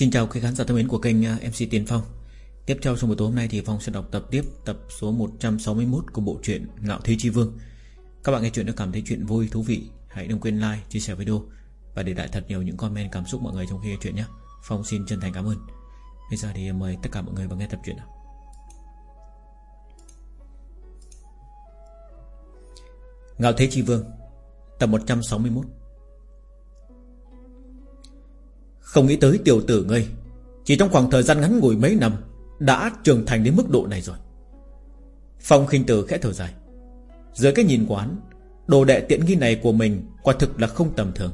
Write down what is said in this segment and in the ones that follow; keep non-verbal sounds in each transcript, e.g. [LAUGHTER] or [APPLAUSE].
Xin chào quý khán giả thân mến của kênh à, MC Tiến Phong. Tiếp theo trong buổi tối hôm nay thì Phong sẽ đọc tập tiếp tập số 161 của bộ truyện Ngạo Thế Chi Vương. Các bạn nghe chuyện đã cảm thấy chuyện vui, thú vị Hãy đừng quên like, chia sẻ video Và để lại thật nhiều những comment cảm xúc mọi người trong khi nghe chuyện nhé. Phong xin chân thành cảm ơn. Bây giờ thì mời tất cả mọi người vào nghe tập truyện nào. Ngạo Thế Chi Vương Tập 161 Không nghĩ tới tiểu tử ngươi. Chỉ trong khoảng thời gian ngắn ngủi mấy năm, Đã trưởng thành đến mức độ này rồi. Phong khinh tử khẽ thở dài. Dưới cái nhìn quán, Đồ đệ tiện nghi này của mình Quả thực là không tầm thường.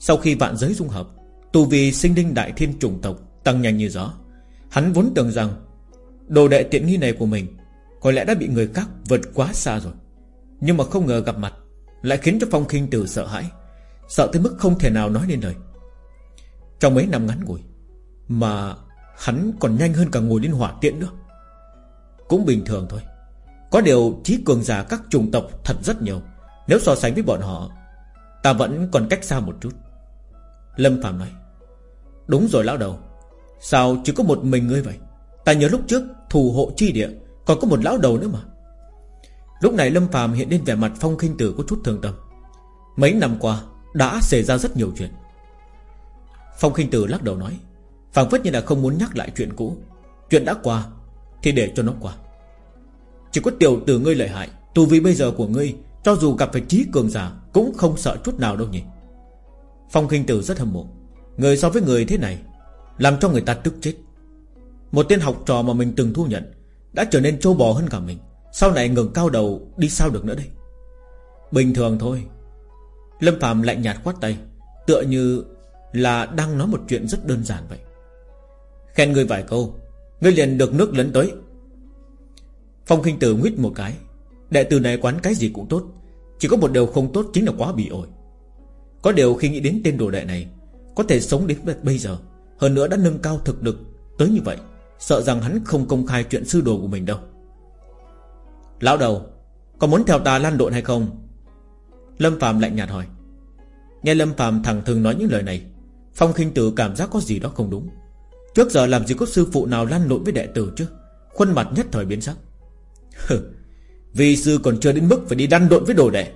Sau khi vạn giới dung hợp, Tu vì sinh linh đại thiên chủng tộc Tăng nhanh như gió, Hắn vốn tưởng rằng Đồ đệ tiện nghi này của mình Có lẽ đã bị người khác vượt quá xa rồi. Nhưng mà không ngờ gặp mặt Lại khiến cho Phong khinh tử sợ hãi, Sợ tới mức không thể nào nói nên lời trong mấy năm ngắn ngủi, Mà hắn còn nhanh hơn cả ngồi lên hỏa tiện nữa. Cũng bình thường thôi. Có điều trí cường giả các chủng tộc thật rất nhiều. Nếu so sánh với bọn họ, Ta vẫn còn cách xa một chút. Lâm Phạm nói, Đúng rồi lão đầu. Sao chỉ có một mình ngươi vậy? Ta nhớ lúc trước thủ hộ chi địa, Còn có một lão đầu nữa mà. Lúc này Lâm Phạm hiện lên vẻ mặt phong khinh tử có chút thường tâm. Mấy năm qua, Đã xảy ra rất nhiều chuyện. Phong khinh Tử lắc đầu nói, phảng phất như là không muốn nhắc lại chuyện cũ. Chuyện đã qua, Thì để cho nó qua. Chỉ có tiểu tử ngươi lợi hại, Tu vi bây giờ của ngươi, Cho dù gặp phải trí cường giả, Cũng không sợ chút nào đâu nhỉ. Phong khinh tử rất hâm mộ, Người so với người thế này, Làm cho người ta tức chết. Một tên học trò mà mình từng thu nhận, Đã trở nên trâu bò hơn cả mình, Sau này ngừng cao đầu, đi sao được nữa đây? Bình thường thôi. Lâm Phạm lạnh nhạt khoát tay, Tựa như là đang nói một chuyện rất đơn giản vậy. Khen ngươi vài câu, Ngươi liền được nước lấn tới. Phong kinh tử nguyết một cái, Đệ tử này quán cái gì cũng tốt, Chỉ có một điều không tốt chính là quá bị ổi. Có điều khi nghĩ đến tên đồ đệ này, Có thể sống đến bây giờ, Hơn nữa đã nâng cao thực lực Tới như vậy, Sợ rằng hắn không công khai chuyện sư đồ của mình đâu. Lão đầu, Có muốn theo ta lan độn hay không? Lâm Phạm lạnh nhạt hỏi. Nghe Lâm Phạm thẳng thường nói những lời này Phong khinh tử cảm giác có gì đó không đúng. Trước giờ làm gì có sư phụ nào lăn lộn với đệ tử chứ? Khuôn mặt nhất thời biến sắc. Vì sư còn chưa đến mức phải đi đăn lộn với đồ đệ.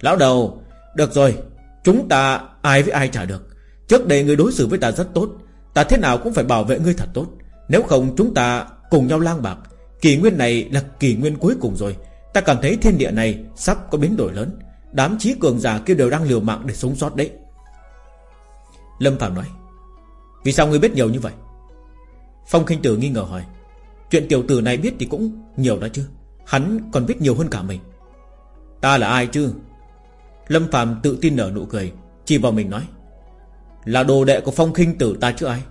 Lão đầu, Được rồi, Chúng ta ai với ai trả được. Trước đây người đối xử với ta rất tốt, Ta thế nào cũng phải bảo vệ ngươi thật tốt. Nếu không, chúng ta cùng nhau lang bạc. Kỳ nguyên này là kỳ nguyên cuối cùng rồi. Ta cảm thấy thiên địa này sắp có biến đổi lớn. Đám trí cường giả kia đều đang liều mạng để sống sót đấy. Lâm Phạm nói. Vì sao ngươi biết nhiều như vậy? Phong Kinh Tử nghi ngờ hỏi. Chuyện tiểu tử này biết thì cũng nhiều đó chứ. Hắn còn biết nhiều hơn cả mình. Ta là ai chứ? Lâm Phạm tự tin nở nụ cười, Chỉ vào mình nói. Là đồ đệ của Phong Kinh Tử ta chứ ai?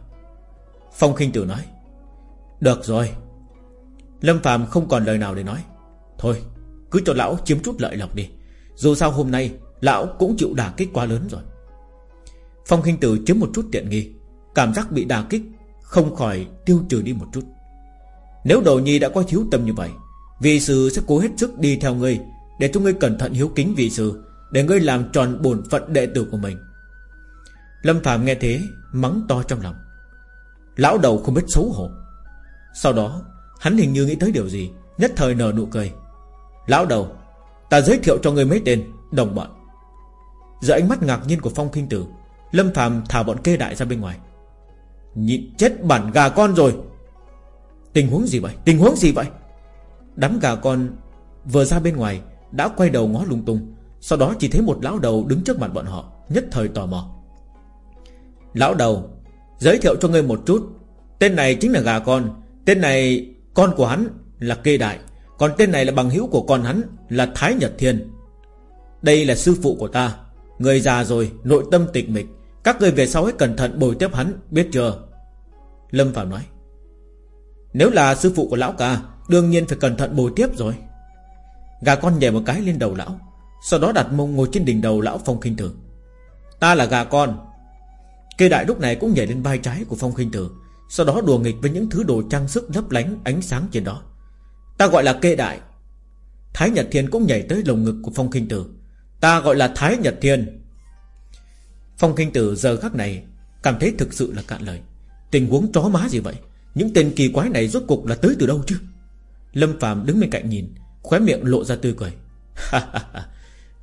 Phong Kinh Tử nói. Được rồi. Lâm Phạm không còn lời nào để nói. Thôi, cứ cho lão chiếm chút lợi lộc đi. Dù sao hôm nay, Lão cũng chịu đả kích quá lớn rồi. Phong khinh tử chiếm một chút tiện nghi, Cảm giác bị đà kích, Không khỏi tiêu trừ đi một chút. Nếu đồ nhi đã có thiếu tâm như vậy, Vị sư sẽ cố hết sức đi theo ngươi Để cho ngươi cẩn thận hiếu kính vị sư, Để ngươi làm tròn bổn phận đệ tử của mình. Lâm Phạm nghe thế, Mắng to trong lòng. Lão đầu không biết xấu hổ. Sau đó, hắn hình như nghĩ tới điều gì, Nhất thời nở nụ cười. Lão đầu, Ta giới thiệu cho ngươi mấy tên, Đồng bọn. Giữa ánh mắt ngạc nhiên của Phong Kinh Tử Lâm Phạm thả bọn kê đại ra bên ngoài. Nhịn chết bản gà con rồi. Tình huống gì vậy? Tình huống gì vậy? Đám gà con vừa ra bên ngoài Đã quay đầu ngó lung tung. Sau đó chỉ thấy một lão đầu đứng trước mặt bọn họ, Nhất thời tò mò. Lão đầu, Giới thiệu cho ngươi một chút. Tên này chính là gà con. Tên này, con của hắn là kê đại. Còn tên này là bằng hữu của con hắn Là Thái Nhật Thiên. Đây là sư phụ của ta. Người già rồi, nội tâm tịch mịch. Các người về sau hãy cẩn thận bồi tiếp hắn, Biết chưa? Lâm Phạm nói. Nếu là sư phụ của lão ca, Đương nhiên phải cẩn thận bồi tiếp rồi. Gà con nhảy một cái lên đầu lão, Sau đó đặt mông ngồi trên đỉnh đầu lão Phong Kinh Tử Ta là gà con. Cây đại lúc này cũng nhảy lên vai trái của Phong Kinh Tử Sau đó đùa nghịch với những thứ đồ trang sức lấp lánh, ánh sáng trên đó. Ta gọi là kê đại. Thái Nhật Thiên cũng nhảy tới lồng ngực của Phong Kinh Tử Ta gọi là Thái Nhật Thiên. Phong Kinh Tử giờ khắc này Cảm thấy thực sự là cạn lời. Tình huống chó má gì vậy? Những tên kỳ quái này rốt cục là tới từ đâu chứ? Lâm Phạm đứng bên cạnh nhìn, Khóe miệng lộ ra tươi cười.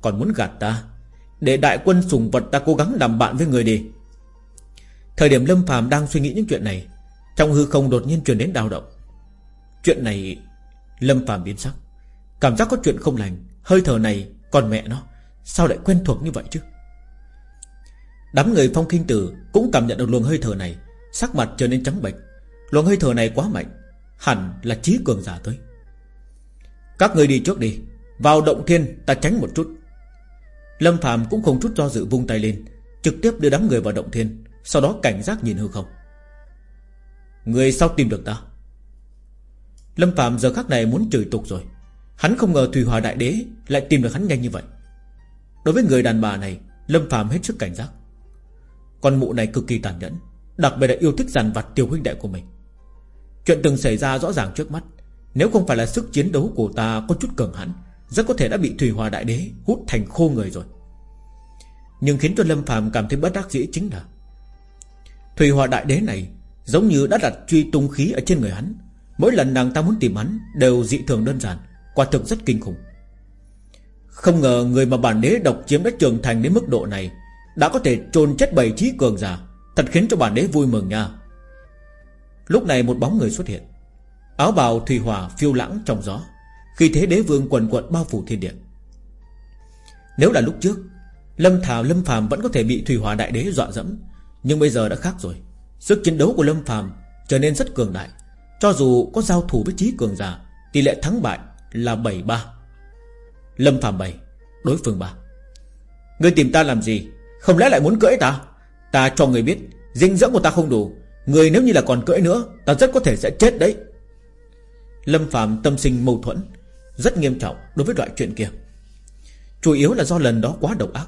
Còn muốn gạt ta? Để đại quân sùng vật ta cố gắng làm bạn với người đi. Thời điểm Lâm Phạm đang suy nghĩ những chuyện này, Trong hư không đột nhiên truyền đến đào động. Chuyện này, Lâm Phạm biến sắc. Cảm giác có chuyện không lành, Hơi thở này còn mẹ nó, Sao lại quen thuộc như vậy chứ? Đám người phong kinh tử Cũng cảm nhận được luồng hơi thở này, Sắc mặt trở nên trắng bệch. Luồng hơi thở này quá mạnh, Hẳn là trí cường giả tới. Các người đi trước đi, Vào động thiên ta tránh một chút. Lâm Phạm cũng không chút do dự vung tay lên, Trực tiếp đưa đám người vào động thiên, Sau đó cảnh giác nhìn hư không. Người sao tìm được ta? Lâm Phạm giờ khắc này muốn chửi tục rồi. Hắn không ngờ Thủy Hòa Đại Đế Lại tìm được hắn nhanh như vậy. Đối với người đàn bà này, Lâm Phạm hết sức cảnh giác. Con mụ này cực kỳ tàn nhẫn, Đặc biệt là yêu thích giàn vặt tiêu huynh đệ của mình. Chuyện từng xảy ra rõ ràng trước mắt, Nếu không phải là sức chiến đấu của ta có chút cường hãn, Rất có thể đã bị Thủy Hòa Đại Đế Hút thành khô người rồi. Nhưng khiến cho Lâm phàm cảm thấy bất đắc dĩ chính là, Thủy Hòa Đại Đế này Giống như đã đặt truy tung khí ở trên người hắn. Mỗi lần nàng ta muốn tìm hắn Đều dị thường đơn giản, Quả thực rất kinh khủng. Không ngờ người mà bản đế độc chiếm đã trưởng thành đến mức độ này đã có thể trôn chết bảy trí cường giả, Thật khiến cho bản đế vui mừng nha. Lúc này một bóng người xuất hiện, Áo bào thủy hỏa phiêu lãng trong gió, Khi thế đế vương quần quận bao phủ thiên địa. Nếu là lúc trước, Lâm Thảo, Lâm Phàm vẫn có thể bị thủy hỏa đại đế dọa dẫm, Nhưng bây giờ đã khác rồi. Sức chiến đấu của Lâm Phàm trở nên rất cường đại, Cho dù có giao thủ với trí cường giả, Tỷ lệ thắng bại là 7-3 Lâm Phạm 7 Đối phương 3 Ngươi tìm ta làm gì? Không lẽ lại muốn cưỡi ta? Ta cho người biết, Dinh dưỡng của ta không đủ. Người nếu như là còn cưỡi nữa, Ta rất có thể sẽ chết đấy. Lâm Phạm tâm sinh mâu thuẫn, Rất nghiêm trọng đối với loại chuyện kia. Chủ yếu là do lần đó quá độc ác.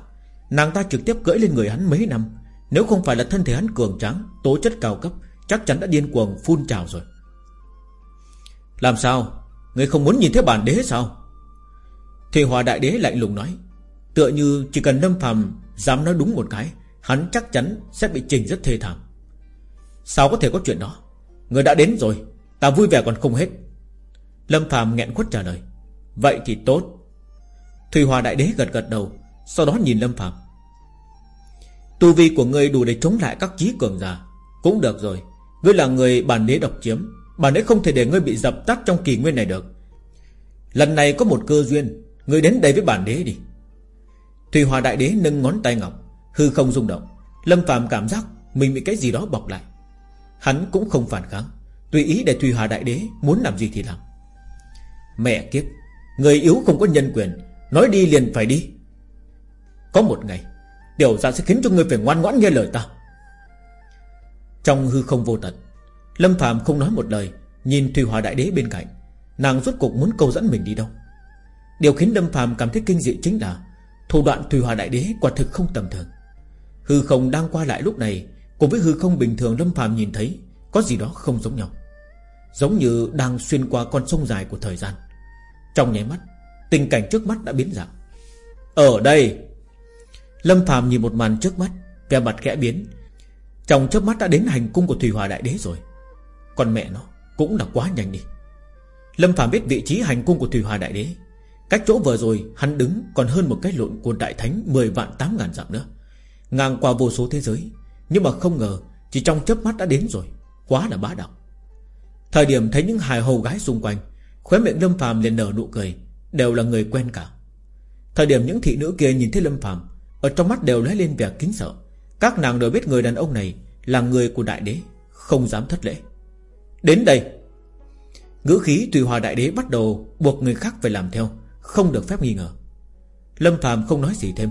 Nàng ta trực tiếp cưỡi lên người hắn mấy năm. Nếu không phải là thân thể hắn cường tráng, Tố chất cao cấp, Chắc chắn đã điên cuồng phun trào rồi. Làm sao? Người không muốn nhìn thấy bản đế sao? Thì Hòa Đại Đế lạnh lùng nói, Tựa như chỉ cần Lâm Phàm Dám nói đúng một cái, Hắn chắc chắn sẽ bị trình rất thê thảm. Sao có thể có chuyện đó? Người đã đến rồi, Ta vui vẻ còn không hết. Lâm Phàm nghẹn khuất trả lời, Vậy thì tốt. Thủy Hòa Đại Đế gật gật đầu, Sau đó nhìn Lâm Phàm. Tu vi của ngươi đủ để chống lại các chí cường giả, Cũng được rồi. Ngươi là người bản đế độc chiếm, Bản đế không thể để ngươi bị dập tắt trong kỳ nguyên này được. Lần này có một cơ duyên, Ngươi đến đây với bản đế đi thủy Hòa Đại Đế nâng ngón tay ngọc, Hư không rung động. Lâm Phạm cảm giác mình bị cái gì đó bọc lại. Hắn cũng không phản kháng, Tùy ý để thủy Hòa Đại Đế muốn làm gì thì làm. Mẹ kiếp, Người yếu không có nhân quyền, Nói đi liền phải đi. Có một ngày, Tiểu ra sẽ khiến cho người phải ngoan ngoãn nghe lời ta. Trong hư không vô tận, Lâm Phạm không nói một lời, Nhìn Thủy Hòa Đại Đế bên cạnh. Nàng rốt cuộc muốn câu dẫn mình đi đâu? Điều khiến Lâm Phạm cảm thấy kinh dị chính là Thủ đoạn Thủy Hòa Đại Đế quả thực không tầm thường. Hư không đang qua lại lúc này, Cùng với hư không bình thường Lâm phàm nhìn thấy, Có gì đó không giống nhau. Giống như đang xuyên qua con sông dài của thời gian. Trong nháy mắt, Tình cảnh trước mắt đã biến dạng. Ở đây! Lâm phàm nhìn một màn trước mắt, Vẻ mặt khẽ biến. Trong trước mắt đã đến hành cung của Thủy Hòa Đại Đế rồi. Còn mẹ nó Cũng là quá nhanh đi. Lâm phàm biết vị trí hành cung của Thủy Hòa Đại Đế. Cách chỗ vừa rồi, hắn đứng Còn hơn một cái lộn của Đại Thánh 10 vạn 8 ngàn dặm nữa. Ngang qua vô số thế giới, Nhưng mà không ngờ, Chỉ trong chớp mắt đã đến rồi. Quá là bá đạo. Thời điểm thấy những hài hầu gái xung quanh, Khóe miệng Lâm phàm liền nở nụ cười, Đều là người quen cả. Thời điểm những thị nữ kia nhìn thấy Lâm phàm, Ở trong mắt đều lóe lên vẻ kính sợ. Các nàng đều biết người đàn ông này Là người của đại đế, Không dám thất lễ. Đến đây. Ngữ khí tùy hòa đại đế bắt đầu Buộc người khác phải làm theo. Không được phép nghi ngờ. Lâm Phạm không nói gì thêm.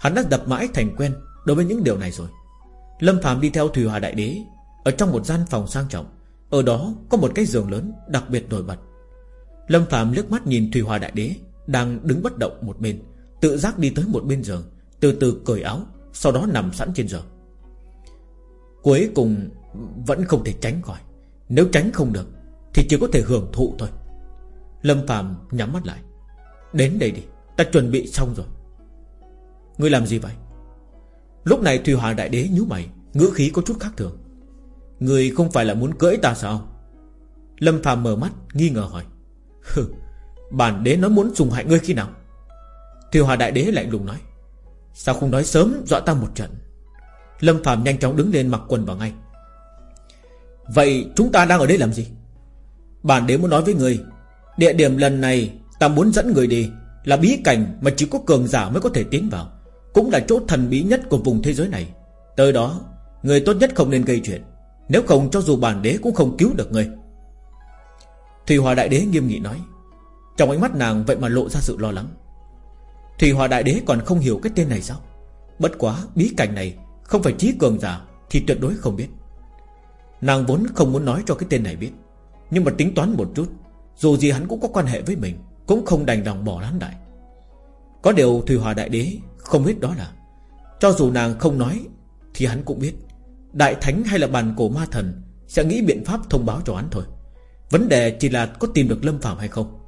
Hắn đã đập mãi thành quen đối với những điều này rồi. Lâm Phạm đi theo Thùy Hòa Đại Đế, Ở trong một gian phòng sang trọng. Ở đó có một cái giường lớn đặc biệt nổi bật. Lâm Phạm liếc mắt nhìn Thùy Hòa Đại Đế Đang đứng bất động một bên, Tự giác đi tới một bên giường, Từ từ cởi áo, Sau đó nằm sẵn trên giường. Cuối cùng vẫn không thể tránh khỏi. Nếu tránh không được Thì chỉ có thể hưởng thụ thôi. Lâm Phạm nhắm mắt lại. Đến đây đi, Ta chuẩn bị xong rồi. Ngươi làm gì vậy? Lúc này Thùy Hòa Đại Đế nhíu mày, Ngữ khí có chút khác thường. Người không phải là muốn cưỡi ta sao? Lâm Phạm mở mắt, nghi ngờ hỏi. Hừ, Bản đế nói muốn dùng hại ngươi khi nào? Thùy Hòa Đại Đế lạnh lùng nói. Sao không nói sớm, dọa ta một trận? Lâm Phạm nhanh chóng đứng lên mặc quần vào ngay. Vậy chúng ta đang ở đây làm gì? Bản đế muốn nói với người Địa điểm lần này ta muốn dẫn người đi Là bí cảnh mà chỉ có cường giả mới có thể tiến vào, Cũng là chỗ thần bí nhất của vùng thế giới này. Tới đó, Người tốt nhất không nên gây chuyện. Nếu không, cho dù bản đế cũng không cứu được người. Thủy Hòa Đại Đế nghiêm nghị nói. Trong ánh mắt nàng vậy mà lộ ra sự lo lắng. Thủy Hòa Đại Đế còn không hiểu cái tên này sao? Bất quá bí cảnh này Không phải trí cường giả Thì tuyệt đối không biết. Nàng vốn không muốn nói cho cái tên này biết, Nhưng mà tính toán một chút, Dù gì hắn cũng có quan hệ với mình cũng không đành lòng bỏ hắn đại Có điều Thùy Hòa Đại Đế không biết đó là Cho dù nàng không nói Thì hắn cũng biết Đại Thánh hay là bàn cổ ma thần Sẽ nghĩ biện pháp thông báo cho hắn thôi. Vấn đề chỉ là có tìm được Lâm Phạm hay không.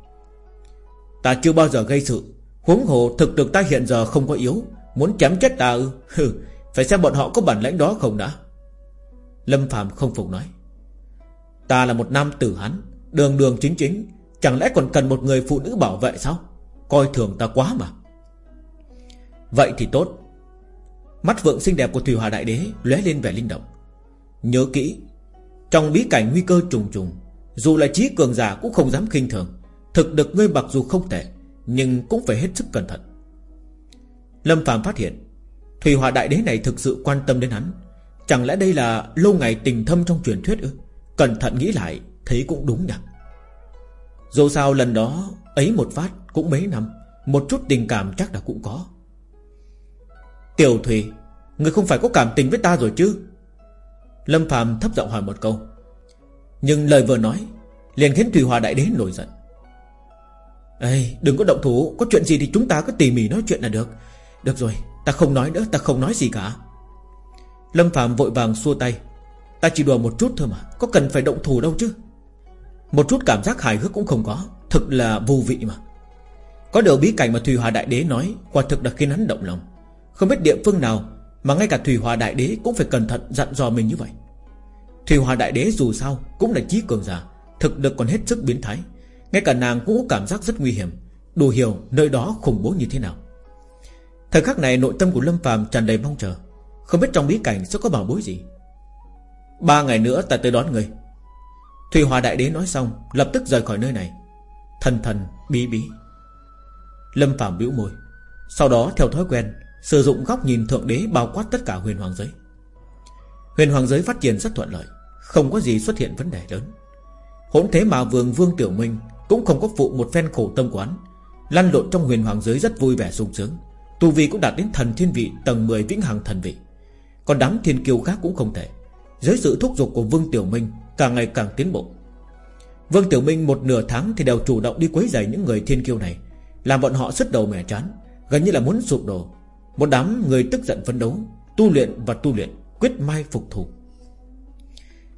Ta chưa bao giờ gây sự Huống hồ thực lực ta hiện giờ không có yếu Muốn chém chết ta ư? [LAUGHS] Hừ, Phải xem bọn họ có bản lãnh đó không đã. Lâm Phạm không phục nói. Ta là một nam tử hắn Đường đường chính chính Chẳng lẽ còn cần một người phụ nữ bảo vệ sao? Coi thường ta quá mà. Vậy thì tốt. Mắt vượng xinh đẹp của Thủy Hòa Đại Đế lóe lên vẻ linh động. Nhớ kỹ, Trong bí cảnh nguy cơ trùng trùng, Dù là trí cường giả cũng không dám khinh thường. Thực được ngươi mặc dù không tệ, Nhưng cũng phải hết sức cẩn thận. Lâm Phạm phát hiện, Thủy Hòa Đại Đế này thực sự quan tâm đến hắn. Chẳng lẽ đây là lâu ngày tình thâm trong truyền thuyết ư? Cẩn thận nghĩ lại, Thấy cũng đúng nhỉ? Dù sao lần đó, ấy một phát cũng mấy năm, Một chút tình cảm chắc là cũng có. Tiểu Thùy, Người không phải có cảm tình với ta rồi chứ? Lâm Phạm thấp giọng hỏi một câu. Nhưng lời vừa nói, Liền khiến Thùy Hòa Đại Đế nổi giận. Ê, đừng có động thủ, Có chuyện gì thì chúng ta cứ tỉ mỉ nói chuyện là được. Được rồi, ta không nói nữa, Ta không nói gì cả. Lâm Phạm vội vàng xua tay. Ta chỉ đùa một chút thôi mà, Có cần phải động thủ đâu chứ? Một chút cảm giác hài hước cũng không có. Thực là vô vị mà. Có điều bí cảnh mà Thùy Hòa Đại Đế nói, Quả thực đã khiến hắn động lòng. Không biết địa phương nào Mà ngay cả Thùy Hòa Đại Đế cũng phải cẩn thận dặn dò mình như vậy. Thùy Hòa Đại Đế dù sao Cũng là trí cường giả, Thực lực còn hết sức biến thái. Ngay cả nàng cũng có cảm giác rất nguy hiểm, Đủ hiểu nơi đó khủng bố như thế nào. Thời khắc này nội tâm của Lâm Phàm tràn đầy mong chờ. Không biết trong bí cảnh sẽ có bảo bối gì. Ba ngày nữa ta tới đón người. Thủy Hòa Đại Đế nói xong, Lập tức rời khỏi nơi này. Thần thần bí bí. Lâm Phạm bĩu môi. Sau đó, theo thói quen, Sử dụng góc nhìn thượng đế bao quát tất cả huyền hoàng giới. Huyền hoàng giới phát triển rất thuận lợi, Không có gì xuất hiện vấn đề lớn. Hỗn thế mà vương Vương Tiểu Minh Cũng không có phụ một phen khổ tâm quán. Lăn lộn trong huyền hoàng giới rất vui vẻ sung sướng. Tu vi cũng đạt đến thần thiên vị, Tầng 10 vĩnh hằng thần vị. Còn đám thiên kiêu khác cũng không thể Dưới sự thúc giục của Vương Tiểu Minh Càng ngày càng tiến bộ. Vương Tiểu Minh một nửa tháng thì đều chủ động đi quấy rầy những người thiên kiêu này. Làm bọn họ sứt đầu mẻ chán, Gần như là muốn sụp đổ. Một đám người tức giận phấn đấu, Tu luyện và tu luyện, Quyết mai phục thủ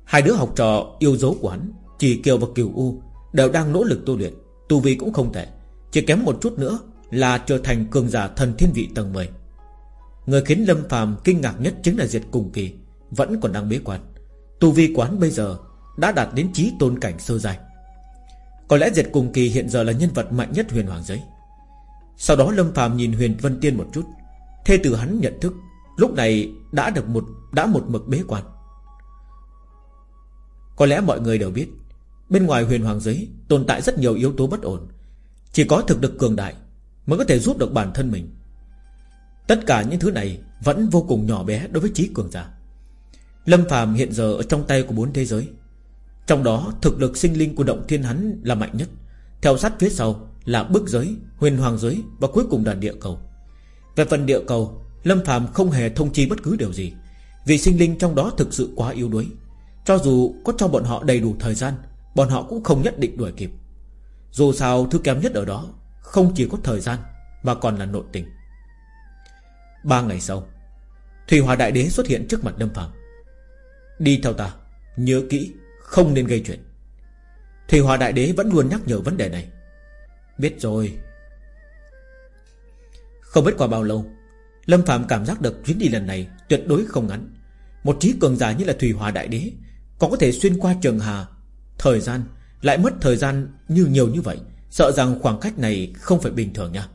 Hai đứa học trò yêu dấu của hắn, Chỉ Kiều và Kiều U, Đều đang nỗ lực tu luyện. Tu vi cũng không tệ, Chỉ kém một chút nữa Là trở thành cường giả thần thiên vị tầng 10 Người khiến Lâm phàm kinh ngạc nhất chính là Diệt Cùng Kỳ, Vẫn còn đang bế quan. Tu vi quán bây giờ đã đạt đến trí tôn cảnh sơ dài Có lẽ Diệt Cùng Kỳ hiện giờ là nhân vật mạnh nhất huyền hoàng giới. Sau đó Lâm phàm nhìn huyền Vân Tiên một chút, Thê tử hắn nhận thức, Lúc này đã được một, đã một mực bế quan. Có lẽ mọi người đều biết, Bên ngoài huyền hoàng giới Tồn tại rất nhiều yếu tố bất ổn. Chỉ có thực lực cường đại Mới có thể giúp được bản thân mình. Tất cả những thứ này Vẫn vô cùng nhỏ bé đối với trí cường giả. Lâm phàm hiện giờ ở trong tay của bốn thế giới. Trong đó, thực lực sinh linh của động thiên hắn là mạnh nhất. Theo sát phía sau là bức giới, Huyền hoàng giới Và cuối cùng là địa cầu. Về phần địa cầu, Lâm phàm không hề thông chi bất cứ điều gì, Vì sinh linh trong đó thực sự quá yếu đuối. Cho dù có cho bọn họ đầy đủ thời gian, Bọn họ cũng không nhất định đuổi kịp. Dù sao, thứ kém nhất ở đó Không chỉ có thời gian Mà còn là nội tình. Ba ngày sau, Thủy Hòa Đại Đế xuất hiện trước mặt Lâm Phạm Đi theo ta, Nhớ kỹ không nên gây chuyện. Thủy Hòa Đại Đế vẫn luôn nhắc nhở vấn đề này. Biết rồi. Không biết qua bao lâu, Lâm Phạm cảm giác được chuyến đi lần này Tuyệt đối không ngắn. Một trí cường giả như là Thủy Hòa Đại Đế Có có thể xuyên qua trường hà. Thời gian Lại mất thời gian như nhiều như vậy, Sợ rằng khoảng cách này không phải bình thường nha.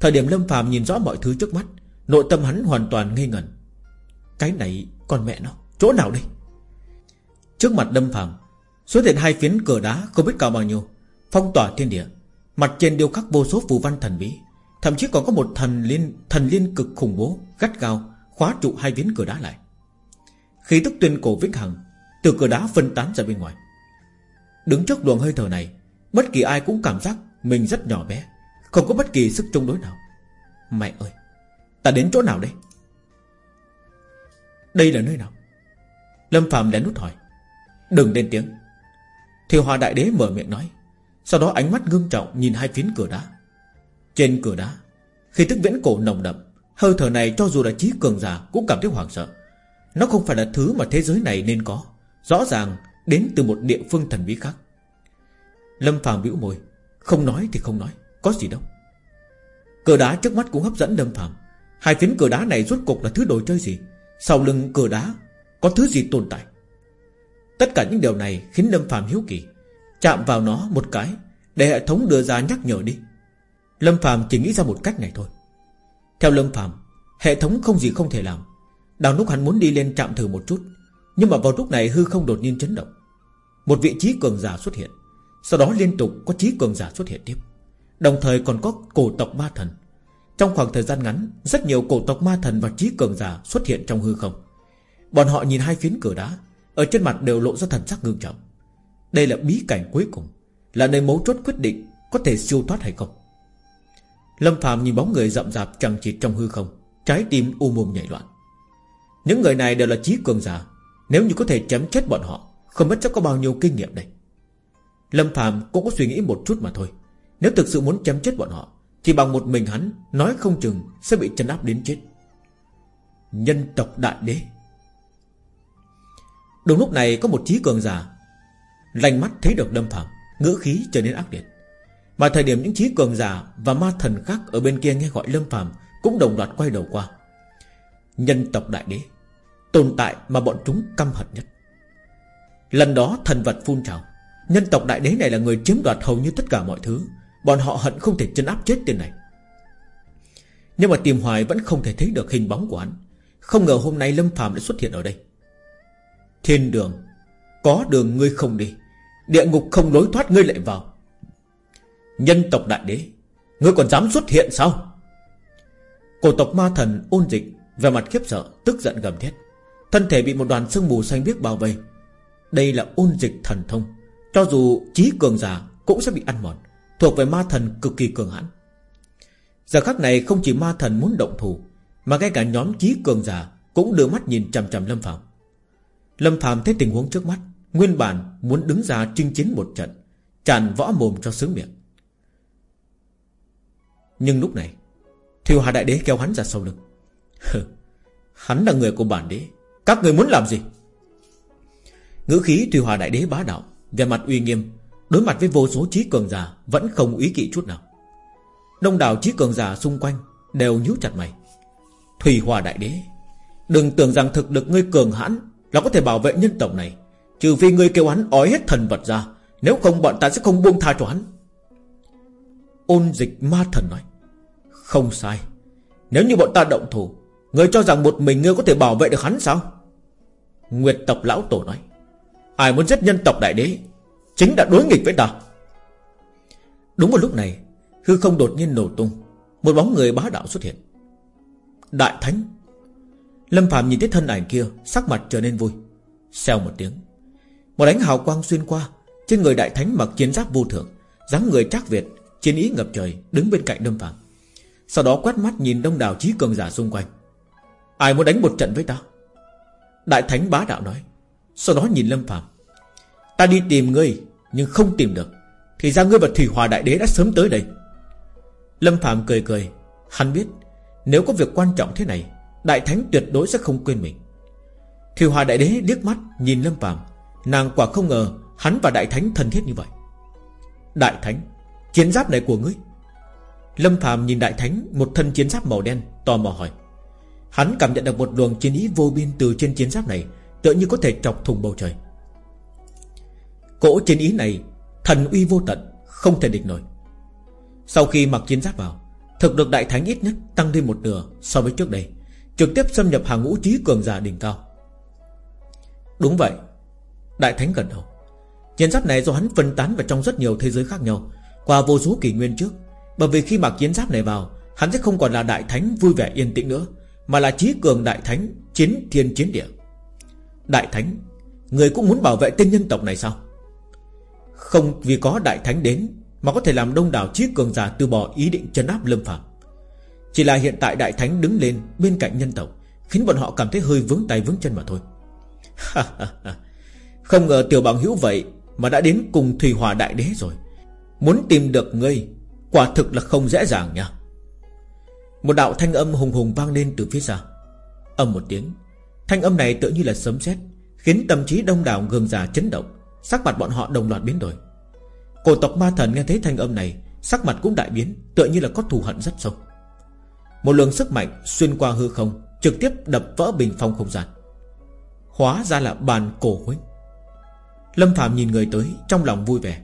Thời điểm Lâm phạm nhìn rõ mọi thứ trước mắt, Nội tâm hắn hoàn toàn ngây ngẩn. Cái này con mẹ nó, Chỗ nào đây? Trước mặt đâm phàm Xuất hiện hai phiến cửa đá không biết cao bao nhiêu, Phong tỏa thiên địa. Mặt trên điêu khắc vô số phù văn thần bí, Thậm chí còn có một thần liên thần liên cực khủng bố, Gắt gao, khóa trụ hai phiến cửa đá lại. Khí tức tuyên cổ vĩnh hằng, Từ cửa đá phân tán ra bên ngoài. Đứng trước luồng hơi thở này, Bất kỳ ai cũng cảm giác Mình rất nhỏ bé, Không có bất kỳ sức chống đối nào. Mẹ ơi, Ta đến chỗ nào đây? Đây là nơi nào? Lâm Phạm lén nút hỏi. Đừng lên tiếng. Thiều Hòa Đại Đế mở miệng nói. Sau đó ánh mắt ngưng trọng nhìn hai phiến cửa đá. Trên cửa đá, Khi tức viễn cổ nồng đậm, Hơi thở này cho dù là trí cường giả Cũng cảm thấy hoảng sợ. Nó không phải là thứ mà thế giới này nên có, Rõ ràng đến từ một địa phương thần bí khác. Lâm Phàm bĩu môi, Không nói thì không nói, Có gì đâu. Cửa đá trước mắt cũng hấp dẫn Lâm Phàm. Hai phiến cửa đá này rốt cục là thứ đồ chơi gì? Sau lưng cửa đá Có thứ gì tồn tại? Tất cả những điều này khiến Lâm Phàm hiếu kỳ. Chạm vào nó một cái, Để hệ thống đưa ra nhắc nhở đi. Lâm Phàm chỉ nghĩ ra một cách này thôi. Theo Lâm Phàm, Hệ thống không gì không thể làm. Đào lúc hắn muốn đi lên chạm thử một chút, Nhưng mà vào lúc này hư không đột nhiên chấn động. Một vị trí cường giả xuất hiện, Sau đó liên tục có trí cường giả xuất hiện tiếp. Đồng thời còn có cổ tộc ma thần. Trong khoảng thời gian ngắn, Rất nhiều cổ tộc ma thần và trí cường giả xuất hiện trong hư không. Bọn họ nhìn hai phiến cửa đá ở trên mặt đều lộ ra thần sắc ngưng trọng. Đây là bí cảnh cuối cùng, Là nơi mấu chốt quyết định Có thể siêu thoát hay không. Lâm Phạm nhìn bóng người rậm rạp chẳng chịt trong hư không, Trái tim u mồm nhảy loạn. Những người này đều là trí cường giả, Nếu như có thể chém chết bọn họ, Không biết chắc có bao nhiêu kinh nghiệm đây. Lâm Phạm cũng có suy nghĩ một chút mà thôi. Nếu thực sự muốn chém chết bọn họ Thì bằng một mình hắn, Nói không chừng sẽ bị chân áp đến chết. Nhân tộc đại đế. Đúng lúc này có một trí cường giả. Lành mắt thấy được Lâm Phạm Ngữ khí trở nên ác liệt. Mà thời điểm những trí cường giả Và ma thần khác ở bên kia nghe gọi Lâm Phạm Cũng đồng loạt quay đầu qua. Nhân tộc đại đế, Tồn tại mà bọn chúng căm hận nhất. Lần đó thần vật phun trào, Nhân tộc đại đế này là người chiếm đoạt hầu như tất cả mọi thứ. Bọn họ hận không thể chân áp chết tên này. Nhưng mà tìm hoài vẫn không thể thấy được hình bóng của hắn. Không ngờ hôm nay Lâm Phạm đã xuất hiện ở đây. Thiên đường, Có đường ngươi không đi, Địa ngục không lối thoát ngươi lại vào. Nhân tộc đại đế, Ngươi còn dám xuất hiện sao? Cổ tộc ma thần ôn dịch Về mặt khiếp sợ, tức giận gầm thét. Thân thể bị một đoàn sương mù xanh biếc bao vây. Đây là ôn dịch thần thông, Cho dù trí cường giả Cũng sẽ bị ăn mòn, Thuộc về ma thần cực kỳ cường hãn. Giờ khắc này không chỉ ma thần muốn động thủ, Mà ngay cả nhóm trí cường giả Cũng đưa mắt nhìn chằm chằm Lâm Phạm Lâm Phạm thấy tình huống trước mắt, Nguyên bản muốn đứng ra chinh chiến một trận Tràn võ mồm cho sướng miệng. Nhưng lúc này, Thiều Hà Đại Đế kéo hắn ra sau lưng. [LAUGHS] Hắn là người của bản đế, Các người muốn làm gì? Ngữ khí Thiều Hòa Đại Đế bá đạo Về mặt uy nghiêm, Đối mặt với vô số trí cường giả Vẫn không ý kỵ chút nào. Đông đảo trí cường giả xung quanh Đều nhíu chặt mày. Thủy Hòa Đại Đế, Đừng tưởng rằng thực lực ngươi cường hãn là có thể bảo vệ nhân tộc này, Trừ phi ngươi kêu hắn ói hết thần vật ra, Nếu không bọn ta sẽ không buông tha cho hắn. Ôn dịch ma thần nói, Không sai. Nếu như bọn ta động thủ Ngươi cho rằng một mình ngươi có thể bảo vệ được hắn sao? Nguyệt tộc lão tổ nói, Ai muốn giết nhân tộc đại đế, Chính đã đối nghịch với ta. Đúng vào lúc này, Hư không đột nhiên nổ tung, Một bóng người bá đạo xuất hiện. Đại thánh Lâm Phạm nhìn thấy thân ảnh kia, Sắc mặt trở nên vui. Xèo một tiếng. Một đánh hào quang xuyên qua, Trên người đại thánh mặc chiến giáp vô thượng, dáng người trác Việt, Chiến ý ngập trời, đứng bên cạnh Lâm Phạm Sau đó quét mắt nhìn đông đảo trí cường giả xung quanh. Ai muốn đánh một trận với ta? Đại thánh bá đạo nói. Sau đó nhìn Lâm Phạm Ta đi tìm ngươi, Nhưng không tìm được. Thì ra ngươi và Thủy Hòa Đại Đế đã sớm tới đây. Lâm Phạm cười cười. Hắn biết, Nếu có việc quan trọng thế này Đại Thánh tuyệt đối sẽ không quên mình. Thiều Hòa Đại Đế liếc mắt, nhìn Lâm Phạm Nàng quả không ngờ Hắn và Đại Thánh thân thiết như vậy. Đại Thánh, Chiến giáp này của ngươi. Lâm Phạm nhìn Đại Thánh, Một thân chiến giáp màu đen, Tò mò hỏi. Hắn cảm nhận được một luồng chiến ý vô biên từ trên chiến giáp này, Tựa như có thể chọc thùng bầu trời. Cỗ chiến ý này, Thần uy vô tận, Không thể địch nổi. Sau khi mặc chiến giáp vào, Thực lực đại thánh ít nhất tăng lên một nửa so với trước đây. Trực tiếp xâm nhập hàng ngũ trí cường giả đỉnh cao. Đúng vậy, Đại thánh gần đầu Chiến giáp này do hắn phân tán vào trong rất nhiều thế giới khác nhau, Qua vô số kỷ nguyên trước. Bởi vì khi mặc chiến giáp này vào, Hắn sẽ không còn là đại thánh vui vẻ yên tĩnh nữa, Mà là trí cường đại thánh Chiến thiên chiến địa. Đại thánh, Người cũng muốn bảo vệ tên nhân tộc này sao? Không vì có đại thánh đến Mà có thể làm đông đảo trí cường giả từ bỏ ý định chấn áp lâm phạm chỉ là hiện tại đại thánh đứng lên Bên cạnh nhân tộc, Khiến bọn họ cảm thấy hơi vướng tay vướng chân mà thôi. Không ngờ tiểu bằng hữu vậy Mà đã đến cùng Thủy Hòa Đại Đế rồi. Muốn tìm được ngươi, Quả thực là không dễ dàng nha. Một đạo thanh âm hùng hùng vang lên từ phía xa. Âm một tiếng, Thanh âm này tự như là sấm sét, Khiến tâm trí đông đảo gương già chấn động, Sắc mặt bọn họ đồng loạt biến đổi. Cổ tộc ma thần nghe thấy thanh âm này, Sắc mặt cũng đại biến, Tựa như là có thù hận rất sâu. Một luồng sức mạnh xuyên qua hư không, Trực tiếp đập vỡ bình phong không gian. Hóa ra là bàn cổ huynh Lâm Phạm nhìn người tới, Trong lòng vui vẻ.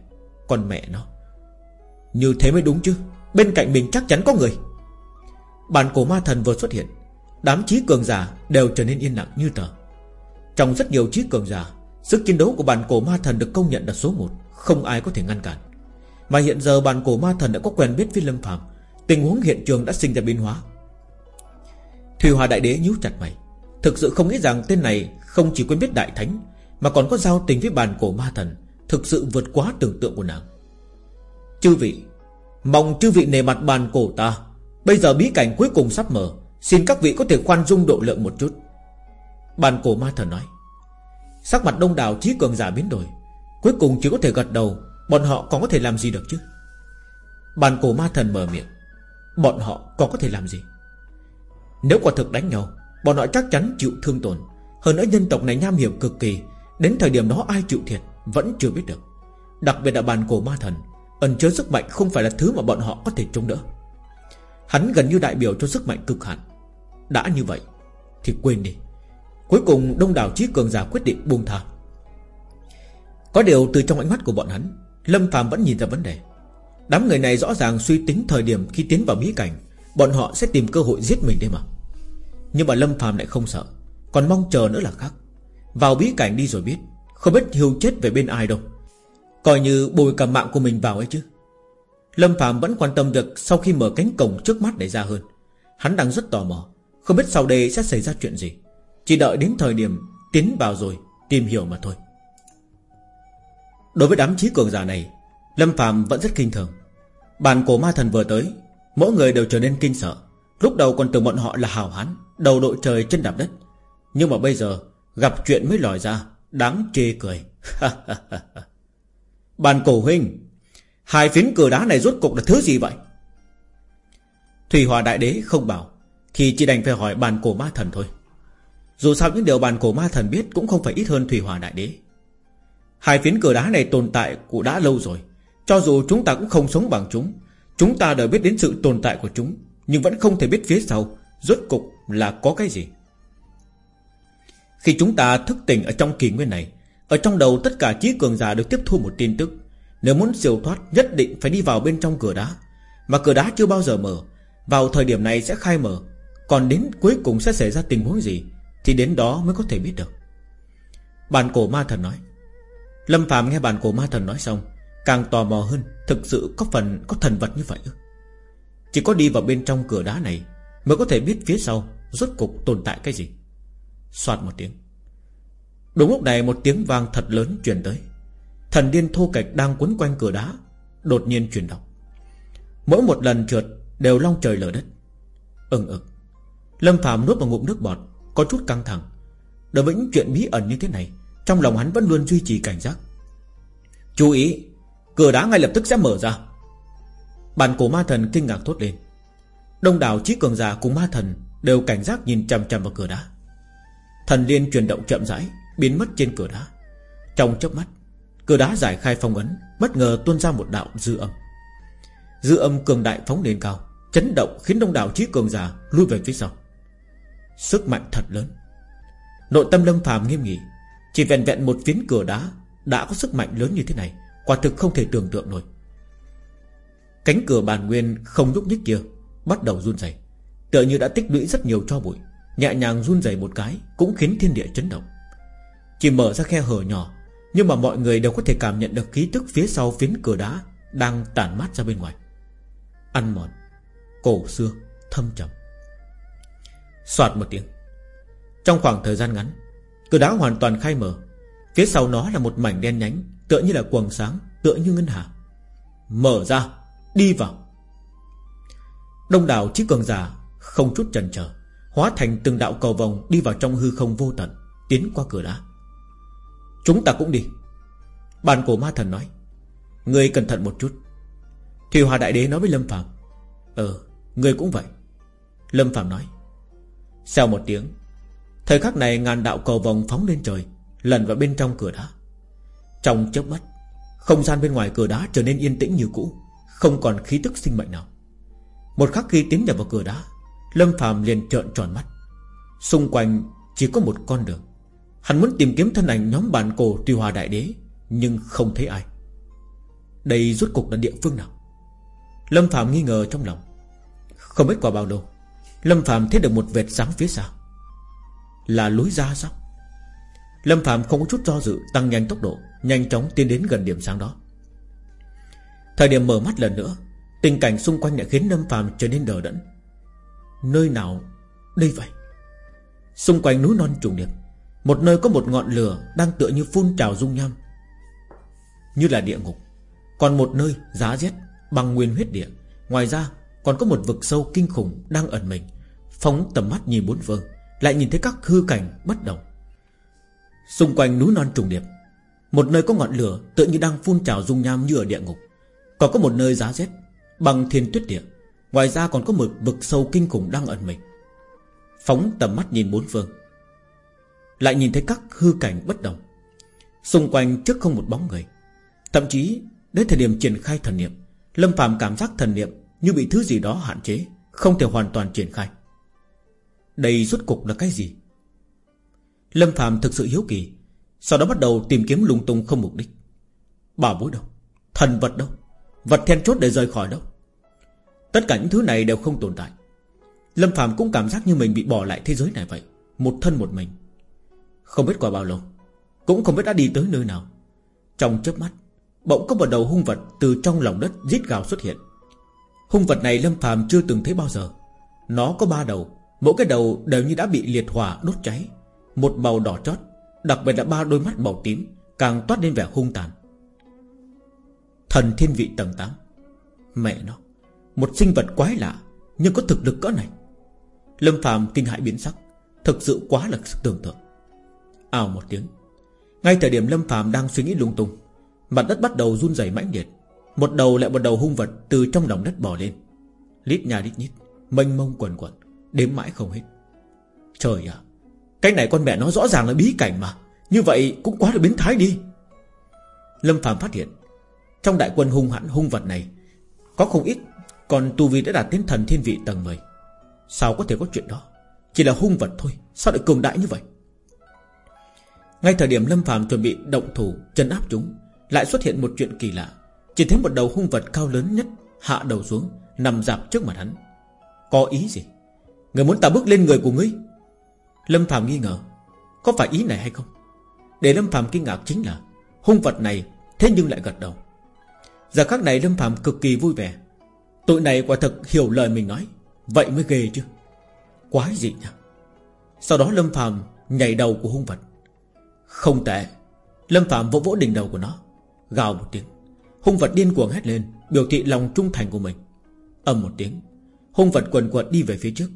Còn mẹ nó, Như thế mới đúng chứ? Bên cạnh mình chắc chắn có người. Bàn cổ ma thần vừa xuất hiện, Đám trí cường giả đều trở nên yên lặng như tờ. Trong rất nhiều trí cường giả, Sức chiến đấu của bàn cổ ma thần được công nhận là số 1 Không ai có thể ngăn cản. Mà hiện giờ bàn cổ ma thần đã có quen biết với Lâm Phạm Tình huống hiện trường đã sinh ra biến hóa. Thùy Hòa Đại Đế nhíu chặt mày. Thực sự không nghĩ rằng tên này Không chỉ quen biết Đại Thánh, Mà còn có giao tình với bàn cổ ma thần, Thực sự vượt quá tưởng tượng của nàng. Chư vị, Mong chư vị nề mặt bàn cổ ta. Bây giờ bí cảnh cuối cùng sắp mở, Xin các vị có thể khoan dung độ lượng một chút. Bàn cổ ma thần nói. Sắc mặt đông đảo trí cường giả biến đổi. Cuối cùng chỉ có thể gật đầu, Bọn họ còn có thể làm gì được chứ? Bàn cổ ma thần mở miệng. Bọn họ còn có thể làm gì? Nếu quả thực đánh nhau, Bọn họ chắc chắn chịu thương tổn. Hơn nữa nhân tộc này nham hiểm cực kỳ, Đến thời điểm đó ai chịu thiệt Vẫn chưa biết được. Đặc biệt là bàn cổ ma thần, Ẩn chứa sức mạnh không phải là thứ mà bọn họ có thể chống đỡ. Hắn gần như đại biểu cho sức mạnh cực hạn. Đã như vậy, Thì quên đi. Cuối cùng đông đảo trí cường giả quyết định buông tha. Có điều từ trong ánh mắt của bọn hắn, Lâm phàm vẫn nhìn ra vấn đề. Đám người này rõ ràng suy tính thời điểm khi tiến vào bí cảnh, Bọn họ sẽ tìm cơ hội giết mình đây mà. Nhưng mà Lâm Phàm lại không sợ, Còn mong chờ nữa là khác. Vào bí cảnh đi rồi biết, Không biết hiu chết về bên ai đâu. Coi như bồi cả mạng của mình vào ấy chứ. Lâm Phàm vẫn quan tâm được Sau khi mở cánh cổng trước mắt để ra hơn. Hắn đang rất tò mò, Không biết sau đây sẽ xảy ra chuyện gì. Chỉ đợi đến thời điểm tiến vào rồi, Tìm hiểu mà thôi. Đối với đám trí cường giả này Lâm Phạm vẫn rất kinh thường. Bàn cổ ma thần vừa tới, Mỗi người đều trở nên kinh sợ. Lúc đầu còn tưởng bọn họ là hào hán, Đầu đội trời chân đạp đất. Nhưng mà bây giờ, gặp chuyện mới lòi ra, Đáng chê cười. [LAUGHS] Bàn cổ huynh, Hai phiến cửa đá này rốt cục là thứ gì vậy? Thủy Hòa Đại Đế không bảo, Thì chỉ đành phải hỏi bàn cổ ma thần thôi. Dù sao những điều bàn cổ ma thần biết Cũng không phải ít hơn Thủy Hòa Đại Đế. Hai phiến cửa đá này tồn tại cũng đã lâu rồi cho dù chúng ta cũng không sống bằng chúng Chúng ta đều biết đến sự tồn tại của chúng, Nhưng vẫn không thể biết phía sau, Rốt cục là có cái gì. Khi chúng ta thức tỉnh ở trong kỳ nguyên này, Ở trong đầu tất cả trí cường giả được tiếp thu một tin tức. Nếu muốn siêu thoát, nhất định phải đi vào bên trong cửa đá. Mà cửa đá chưa bao giờ mở, Vào thời điểm này sẽ khai mở. Còn đến cuối cùng sẽ xảy ra tình huống gì, Thì đến đó mới có thể biết được. Bàn cổ ma thần nói. Lâm Phạm nghe bàn cổ ma thần nói xong Càng tò mò hơn, Thực sự có phần có thần vật như vậy Chỉ có đi vào bên trong cửa đá này Mới có thể biết phía sau Rốt cục tồn tại cái gì. Xoạt một tiếng. Đúng lúc này một tiếng vang thật lớn truyền tới. Thần điên thô kịch đang quấn quanh cửa đá Đột nhiên chuyển động. Mỗi một lần trượt đều long trời lở đất. Ừng ực. Lâm Phạm nuốt vào ngụm nước bọt, Có chút căng thẳng. Đối với những chuyện bí ẩn như thế này, Trong lòng hắn vẫn luôn duy trì cảnh giác. Chú ý Cửa đá ngay lập tức sẽ mở ra. Bàn cổ ma thần kinh ngạc thốt lên. Đông đảo trí cường giả cùng ma thần Đều cảnh giác nhìn chằm chằm vào cửa đá. Thần liên chuyển động chậm rãi, Biến mất trên cửa đá. Trong chớp mắt, Cửa đá giải khai phong ấn, Bất ngờ tuôn ra một đạo dư âm. Dư âm cường đại phóng lên cao, Chấn động khiến đông đảo trí cường giả lui về phía sau. Sức mạnh thật lớn. Nội tâm Lâm phàm nghiêm nghị, Chỉ vẹn vẹn một phiến cửa đá Đã có sức mạnh lớn như thế này. Quả thực không thể tưởng tượng nổi. Cánh cửa bàn nguyên không nhúc nhích kia Bắt đầu run rẩy, Tựa như đã tích lũy rất nhiều cho bụi Nhẹ nhàng run rẩy một cái Cũng khiến thiên địa chấn động. Chỉ mở ra khe hở nhỏ Nhưng mà mọi người đều có thể cảm nhận được khí tức phía sau phiến cửa đá Đang tản mát ra bên ngoài. Ăn mòn Cổ xưa Thâm trầm. Xoạt một tiếng. Trong khoảng thời gian ngắn Cửa đá hoàn toàn khai mở. Phía sau nó là một mảnh đen nhánh Tựa như là quần sáng Tựa như ngân hà. Mở ra Đi vào. Đông đảo chiếc cường giả Không chút chần chờ Hóa thành từng đạo cầu vòng Đi vào trong hư không vô tận Tiến qua cửa đá. Chúng ta cũng đi. Bàn cổ ma thần nói Người cẩn thận một chút. Thì Hòa Đại Đế nói với Lâm Phạm Ờ, người cũng vậy. Lâm Phạm nói Sau một tiếng Thời khắc này ngàn đạo cầu vòng phóng lên trời Lần vào bên trong cửa đá. Trong chớp mắt, Không gian bên ngoài cửa đá trở nên yên tĩnh như cũ, Không còn khí tức sinh mệnh nào. Một khắc khi tiến nhập vào cửa đá, Lâm Phạm liền trợn tròn mắt. Xung quanh chỉ có một con đường. Hắn muốn tìm kiếm thân ảnh nhóm bạn cổ Tùy Hòa Đại Đế, Nhưng không thấy ai. Đây rốt cục là địa phương nào? Lâm Phạm nghi ngờ trong lòng. Không biết qua bao lâu, Lâm Phạm thấy được một vệt sáng phía sau Là lối ra sao? Lâm Phạm không có chút do dự, Tăng nhanh tốc độ. Nhanh chóng tiến đến gần điểm sáng đó. Thời điểm mở mắt lần nữa, Tình cảnh xung quanh đã khiến Lâm Phạm trở nên đờ đẫn. Nơi nào Đây vậy? Xung quanh núi non trùng điệp, Một nơi có một ngọn lửa Đang tựa như phun trào dung nham. Như là địa ngục, Còn một nơi giá rét Bằng nguyên huyết địa. Ngoài ra, còn có một vực sâu kinh khủng Đang ẩn mình, Phóng tầm mắt nhìn bốn phương, Lại nhìn thấy các hư cảnh bất động. Xung quanh núi non trùng điệp một nơi có ngọn lửa tự như đang phun trào dung nham như ở địa ngục. Còn có một nơi giá rét, Bằng thiên tuyết địa. Ngoài ra còn có một vực sâu kinh khủng đang ẩn mình. Phóng tầm mắt nhìn bốn phương. Lại nhìn thấy các hư cảnh bất động Xung quanh trước không một bóng người. Thậm chí, Đến thời điểm triển khai thần niệm, Lâm Phạm cảm giác thần niệm Như bị thứ gì đó hạn chế, Không thể hoàn toàn triển khai. Đây rốt cục là cái gì? Lâm Phạm thực sự hiếu kỳ sau đó bắt đầu tìm kiếm lung tung không mục đích. Bảo bối đâu? Thần vật đâu? Vật then chốt để rời khỏi đâu? Tất cả những thứ này đều không tồn tại. Lâm Phạm cũng cảm giác như mình bị bỏ lại thế giới này vậy, Một thân một mình. Không biết qua bao lâu, Cũng không biết đã đi tới nơi nào. Trong chớp mắt, Bỗng có một đầu hung vật từ trong lòng đất rít gào xuất hiện. Hung vật này Lâm Phạm chưa từng thấy bao giờ. Nó có ba đầu, Mỗi cái đầu đều như đã bị liệt hỏa đốt cháy, Một màu đỏ chót. Đặc biệt là ba đôi mắt màu tím, Càng toát lên vẻ hung tàn. Thần thiên vị tầng 8 Mẹ nó, Một sinh vật quái lạ, Nhưng có thực lực cỡ này. Lâm phàm kinh hãi biến sắc, Thực sự quá là sức tưởng tượng. Ào một tiếng, Ngay thời điểm Lâm phàm đang suy nghĩ lung tung, Mặt đất bắt đầu run rẩy mãnh liệt, Một đầu lại một đầu hung vật từ trong lòng đất bò lên. Lít nhà lít nhít, Mênh mông quần quần Đếm mãi không hết. Trời ạ cái này con mẹ nó rõ ràng là bí cảnh mà. Như vậy cũng quá là biến thái đi. Lâm Phạm phát hiện, Trong đại quân hung hãn hung vật này, Có không ít, Còn tu vi đã đạt đến thần thiên vị tầng 10 Sao có thể có chuyện đó? Chỉ là hung vật thôi, Sao lại cường đại như vậy? Ngay thời điểm Lâm Phạm chuẩn bị động thủ, chân áp chúng, lại xuất hiện một chuyện kỳ lạ. Chỉ thấy một đầu hung vật cao lớn nhất Hạ đầu xuống, Nằm dạp trước mặt hắn. Có ý gì? Người muốn ta bước lên người của ngươi? Lâm Phạm nghi ngờ, Có phải ý này hay không? Để Lâm Phạm kinh ngạc chính là, Hung vật này thế nhưng lại gật đầu. Giờ khắc này Lâm Phạm cực kỳ vui vẻ. Tụi này quả thật hiểu lời mình nói, Vậy mới ghê chứ. Quái gì nhỉ? Sau đó Lâm Phạm nhảy đầu của hung vật. Không tệ. Lâm Phạm vỗ vỗ đỉnh đầu của nó, Gào một tiếng. Hung vật điên cuồng hét lên, Biểu thị lòng trung thành của mình. Ầm một tiếng, Hung vật quần quật đi về phía trước.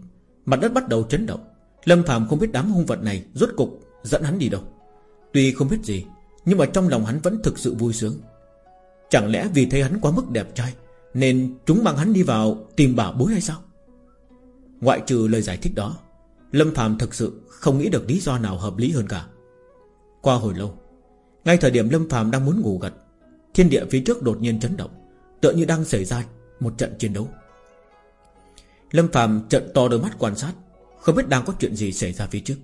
Mặt đất bắt đầu chấn động. Lâm Phạm không biết đám hung vật này Rốt cục dẫn hắn đi đâu. Tuy không biết gì, Nhưng mà trong lòng hắn vẫn thực sự vui sướng. Chẳng lẽ vì thấy hắn quá mức đẹp trai, Nên chúng mang hắn đi vào Tìm bảo bối hay sao? Ngoại trừ lời giải thích đó, Lâm Phạm thực sự không nghĩ được lý do nào hợp lý hơn cả. Qua hồi lâu, ngay thời điểm Lâm Phạm đang muốn ngủ gật, Thiên địa phía trước đột nhiên chấn động, Tựa như đang xảy ra một trận chiến đấu. Lâm Phạm trận to đôi mắt quan sát không biết đang có chuyện gì xảy ra phía trước.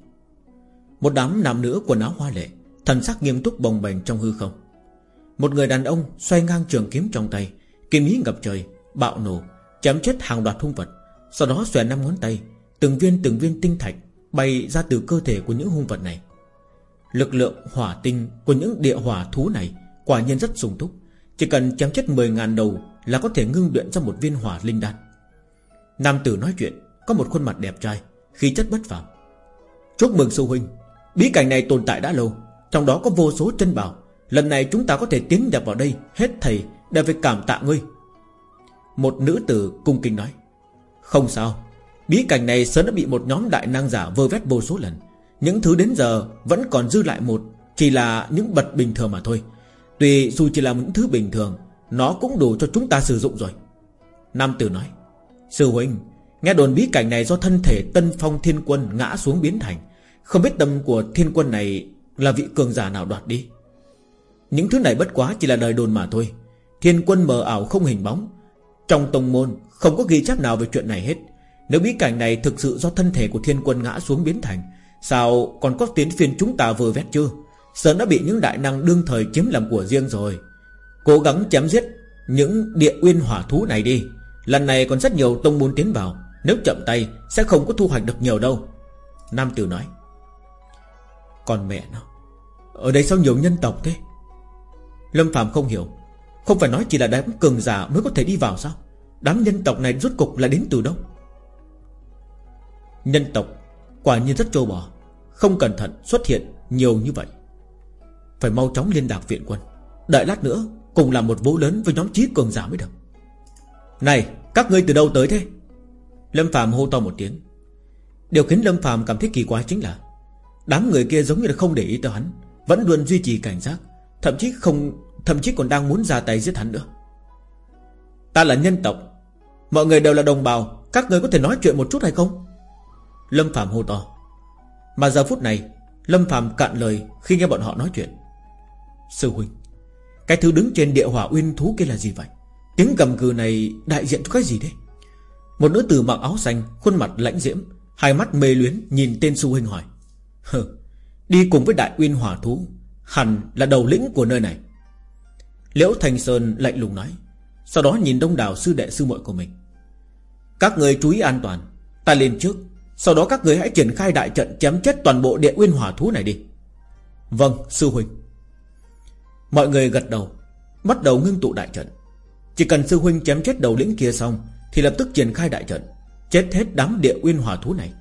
Một đám nam nữ quần áo hoa lệ, Thần sắc nghiêm túc bồng bềnh trong hư không. Một người đàn ông xoay ngang trường kiếm trong tay, Kiếm ý ngập trời, Bạo nổ, Chém chết hàng loạt hung vật, Sau đó xòe năm ngón tay, Từng viên từng viên tinh thạch Bay ra từ cơ thể của những hung vật này. Lực lượng hỏa tinh của những địa hỏa thú này Quả nhiên rất sung túc Chỉ cần chém chết 10.000 đầu Là có thể ngưng luyện ra một viên hỏa linh đan. Nam tử nói chuyện, Có một khuôn mặt đẹp trai Khí chất bất phàm. Chúc mừng sư huynh, Bí cảnh này tồn tại đã lâu, Trong đó có vô số chân bảo. Lần này chúng ta có thể tiến nhập vào đây, Hết thầy đều phải cảm tạ ngươi. Một nữ tử cung kính nói, Không sao, Bí cảnh này sớm đã bị một nhóm đại năng giả vơ vét vô số lần. Những thứ đến giờ Vẫn còn dư lại một, Chỉ là những bật bình thường mà thôi. Tuy dù chỉ là những thứ bình thường, Nó cũng đủ cho chúng ta sử dụng rồi. Nam tử nói, Sư huynh Nghe đồn bí cảnh này do thân thể tân phong thiên quân ngã xuống biến thành. Không biết tâm của thiên quân này Là vị cường giả nào đoạt đi. Những thứ này bất quá chỉ là lời đồn mà thôi. Thiên quân mờ ảo không hình bóng. Trong tông môn, không có ghi chép nào về chuyện này hết. Nếu bí cảnh này thực sự do thân thể của thiên quân ngã xuống biến thành, Sao còn có tiến phiên chúng ta vừa vét chưa Sớm đã bị những đại năng đương thời chiếm làm của riêng rồi. Cố gắng chém giết Những địa uyên hỏa thú này đi. Lần này còn rất nhiều tông môn tiến vào. Nếu chậm tay, sẽ không có thu hoạch được nhiều đâu. Nam tử nói Còn mẹ nó, Ở đây sao nhiều nhân tộc thế? Lâm Phạm không hiểu, Không phải nói chỉ là đám cường giả mới có thể đi vào sao? Đám nhân tộc này rốt cục là đến từ đâu? Nhân tộc Quả nhiên rất trâu bò, Không cẩn thận xuất hiện nhiều như vậy. Phải mau chóng liên lạc viện quân, Đợi lát nữa Cùng làm một vũ lớn với nhóm trí cường giả mới được. Này, các ngươi từ đâu tới thế? Lâm Phạm hô to một tiếng. Điều khiến Lâm Phạm cảm thấy kỳ quái chính là, Đám người kia giống như là không để ý tới hắn, Vẫn luôn duy trì cảnh giác, Thậm chí không, Thậm chí còn đang muốn ra tay giết hắn nữa. Ta là nhân tộc, Mọi người đều là đồng bào, Các người có thể nói chuyện một chút hay không? Lâm Phạm hô to. Mà giờ phút này, Lâm Phạm cạn lời khi nghe bọn họ nói chuyện. Sư huynh, Cái thứ đứng trên địa hỏa uyên thú kia là gì vậy? Tiếng cầm cừ này đại diện cho cái gì đấy một nữ tử mặc áo xanh, Khuôn mặt lãnh diễm, Hai mắt mê luyến nhìn tên sư huynh hỏi. Hừ, Đi cùng với đại uyên hỏa thú, Hẳn là đầu lĩnh của nơi này. Liễu Thành Sơn lạnh lùng nói, Sau đó nhìn đông đảo sư đệ sư muội của mình. Các người chú ý an toàn, Ta lên trước, Sau đó các người hãy triển khai đại trận chém chết toàn bộ địa uyên hỏa thú này đi. Vâng sư huynh. Mọi người gật đầu, Bắt đầu ngưng tụ đại trận. Chỉ cần sư huynh chém chết đầu lĩnh kia xong thì lập tức triển khai đại trận, Chết hết đám địa uyên hỏa thú này.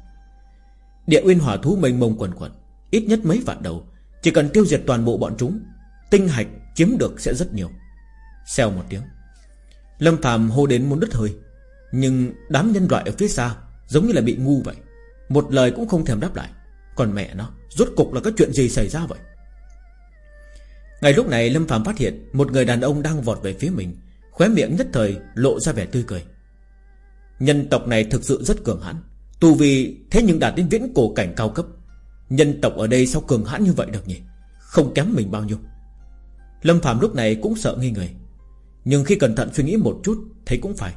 Địa uyên hỏa thú mênh mông quần quần, Ít nhất mấy vạn đầu, Chỉ cần tiêu diệt toàn bộ bọn chúng, Tinh hạch chiếm được sẽ rất nhiều. Xèo một tiếng, Lâm phàm hô đến muốn đứt hơi, Nhưng đám nhân loại ở phía xa Giống như là bị ngu vậy, Một lời cũng không thèm đáp lại. Còn mẹ nó, Rốt cục là có chuyện gì xảy ra vậy? Ngay lúc này Lâm phàm phát hiện Một người đàn ông đang vọt về phía mình, Khóe miệng nhất thời lộ ra vẻ tươi cười. Nhân tộc này thực sự rất cường hãn. Tu vì thế nhưng đạt đến viễn cổ cảnh cao cấp. Nhân tộc ở đây sao cường hãn như vậy được nhỉ? Không kém mình bao nhiêu. Lâm Phạm lúc này cũng sợ nghi người Nhưng khi cẩn thận suy nghĩ một chút, Thấy cũng phải.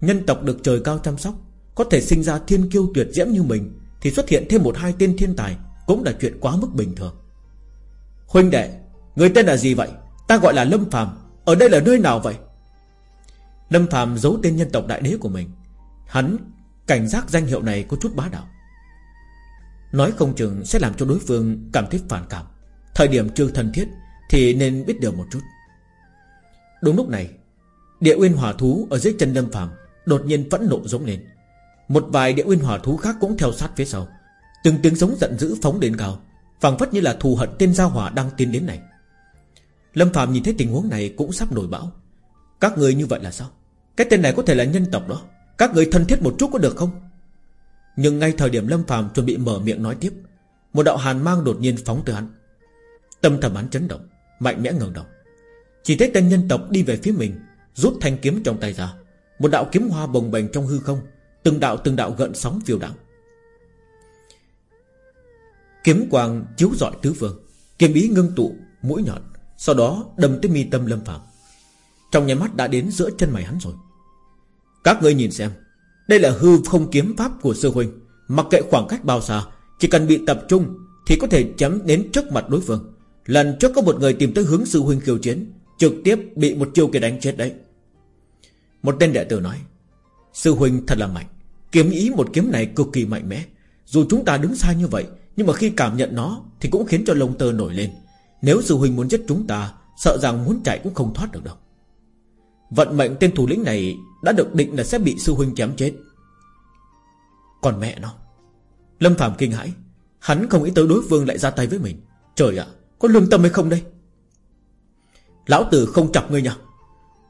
Nhân tộc được trời cao chăm sóc, Có thể sinh ra thiên kiêu tuyệt diễm như mình, Thì xuất hiện thêm một hai tên thiên tài Cũng là chuyện quá mức bình thường. Huynh đệ, Người tên là gì vậy? Ta gọi là Lâm Phạm Ở đây là nơi nào vậy? Lâm Phạm giấu tên nhân tộc đại đế của mình. Hắn cảnh giác danh hiệu này có chút bá đạo. Nói không chừng sẽ làm cho đối phương cảm thấy phản cảm. Thời điểm chưa thân thiết Thì nên biết điều một chút. Đúng lúc này, Địa uyên hỏa thú ở dưới chân lâm phàm Đột nhiên phẫn nộ giống lên. Một vài địa uyên hỏa thú khác cũng theo sát phía sau. Từng tiếng giống giận dữ phóng đến cao, phảng phất như là thù hận tên gia hỏa đang tiến đến này. Lâm phàm nhìn thấy tình huống này cũng sắp nổi bão. Các người như vậy là sao? Cái tên này có thể là nhân tộc đó. Các người thân thiết một chút có được không? Nhưng ngay thời điểm Lâm phàm chuẩn bị mở miệng nói tiếp Một đạo hàn mang đột nhiên phóng từ hắn. Tâm thầm hắn chấn động Mạnh mẽ ngẩng đầu. Chỉ thấy tên nhân tộc đi về phía mình Rút thanh kiếm trong tay ra. Một đạo kiếm hoa bồng bềnh trong hư không Từng đạo từng đạo gợn sóng phiêu đẳng Kiếm quang chiếu rọi tứ phương Kiếm ý ngưng tụ mũi nhọn Sau đó đâm tới mi tâm lâm phàm, Trong nháy mắt đã đến giữa chân mày hắn rồi. Các ngươi nhìn xem. Đây là hư không kiếm pháp của sư huynh. Mặc kệ khoảng cách bao xa, Chỉ cần bị tập trung Thì có thể chém đến trước mặt đối phương. Lần trước có một người tìm tới hướng sư huynh khiêu chiến, Trực tiếp bị một chiêu kia đánh chết đấy. Một tên đệ tử nói, Sư huynh thật là mạnh. Kiếm ý một kiếm này cực kỳ mạnh mẽ. Dù chúng ta đứng xa như vậy, Nhưng mà khi cảm nhận nó Thì cũng khiến cho lông tơ nổi lên. Nếu sư huynh muốn giết chúng ta, Sợ rằng muốn chạy cũng không thoát được đâu. Vận mệnh tên thủ lĩnh này Đã được định là sẽ bị sư huynh chém chết. Còn mẹ nó, Lâm Phạm kinh hãi, Hắn không nghĩ tới đối phương lại ra tay với mình. Trời ạ, Có lương tâm hay không đây? Lão tử không chọc ngươi nha.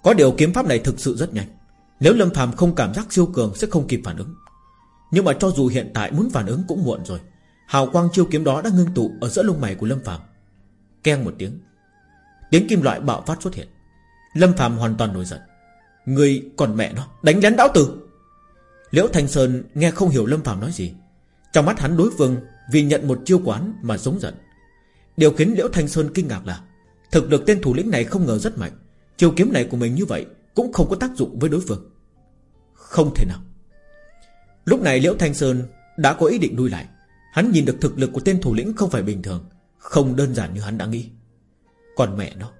Có điều kiếm pháp này thực sự rất nhanh. Nếu Lâm Phạm không cảm giác siêu cường Sẽ không kịp phản ứng. Nhưng mà cho dù hiện tại muốn phản ứng cũng muộn rồi. Hào quang chiêu kiếm đó đã ngưng tụ Ở giữa lông mày của Lâm Phạm Keng một tiếng Tiếng kim loại bạo phát xuất hiện. Lâm Phạm hoàn toàn nổi giận. Người còn mẹ nó, đánh lén đáo tử. Liễu Thanh Sơn nghe không hiểu Lâm Phạm nói gì. Trong mắt hắn đối phương Vì nhận một chiêu quán mà giống giận. Điều khiến Liễu Thanh Sơn kinh ngạc là, Thực lực tên thủ lĩnh này không ngờ rất mạnh. Chiêu kiếm này của mình như vậy Cũng không có tác dụng với đối phương. Không thể nào. Lúc này Liễu Thanh Sơn đã có ý định lui lại. Hắn nhìn được thực lực của tên thủ lĩnh không phải bình thường, Không đơn giản như hắn đã nghĩ. Còn mẹ nó.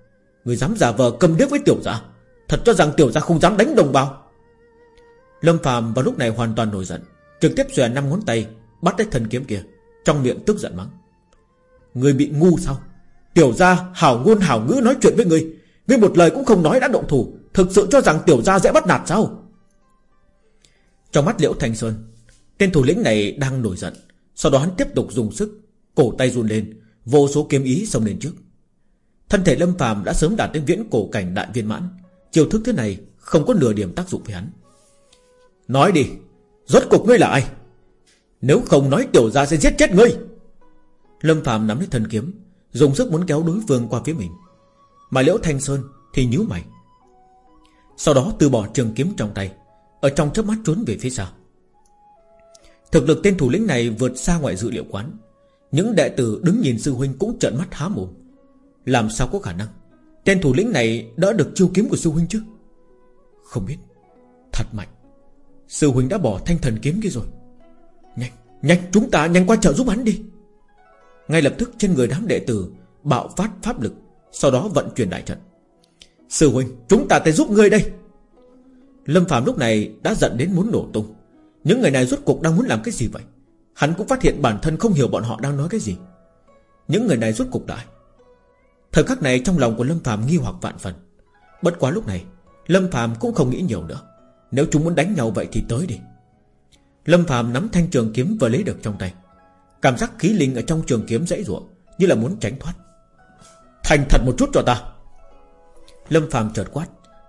Người dám giả vờ cầm điếc với tiểu gia Thật cho rằng tiểu gia không dám đánh đồng bào. Lâm Phạm vào lúc này hoàn toàn nổi giận, Trực tiếp xòe năm ngón tay, Bắt lấy thần kiếm kia, Trong miệng tức giận mắng. Người bị ngu sao? Tiểu gia hảo ngôn hảo ngữ nói chuyện với người Ngươi một lời cũng không nói đã động thủ, Thực sự cho rằng tiểu gia dễ bắt nạt sao? Trong mắt Liễu Thanh Sơn, Tên thủ lĩnh này đang nổi giận, Sau đó hắn tiếp tục dùng sức, Cổ tay run lên, Vô số kiếm ý xông lên trước. Thân thể Lâm Phàm đã sớm đạt đến viễn cổ cảnh đại viên mãn. Chiêu thức thế này Không có nửa điểm tác dụng với hắn. Nói đi, Rốt cuộc ngươi là ai? Nếu không nói tiểu gia sẽ giết chết ngươi. Lâm Phạm nắm lấy thần kiếm, Dùng sức muốn kéo đối phương qua phía mình. Mà Liễu Thanh Sơn thì nhíu mày. Sau đó từ bỏ trường kiếm trong tay, Ở trong chớp mắt trốn về phía sau. Thực lực tên thủ lĩnh này vượt xa ngoài dự liệu quán. Những đệ tử đứng nhìn sư huynh cũng trợn mắt há mồm. Làm sao có khả năng? Tên thủ lĩnh này đã được chiêu kiếm của sư huynh chứ? Không biết. Thật mạnh. Sư huynh đã bỏ thanh thần kiếm kia rồi. Nhanh, nhanh chúng ta nhanh qua chợ giúp hắn đi. Ngay lập tức trên người đám đệ tử Bạo phát pháp lực Sau đó vận chuyển đại trận. Sư huynh chúng ta tới giúp ngươi đây. Lâm Phạm lúc này đã giận đến muốn nổ tung. Những người này rốt cuộc đang muốn làm cái gì vậy? Hắn cũng phát hiện bản thân không hiểu bọn họ đang nói cái gì. Những người này rốt cuộc đại Thời khắc này trong lòng của Lâm Phạm nghi hoặc vạn phần. Bất quá lúc này, Lâm Phạm cũng không nghĩ nhiều nữa. Nếu chúng muốn đánh nhau vậy thì tới đi. Lâm Phạm nắm thanh trường kiếm vừa lấy được trong tay. Cảm giác khí linh ở trong trường kiếm dãy ruộng Như là muốn tránh thoát. Thành thật một chút cho ta. Lâm phàm chợt quát,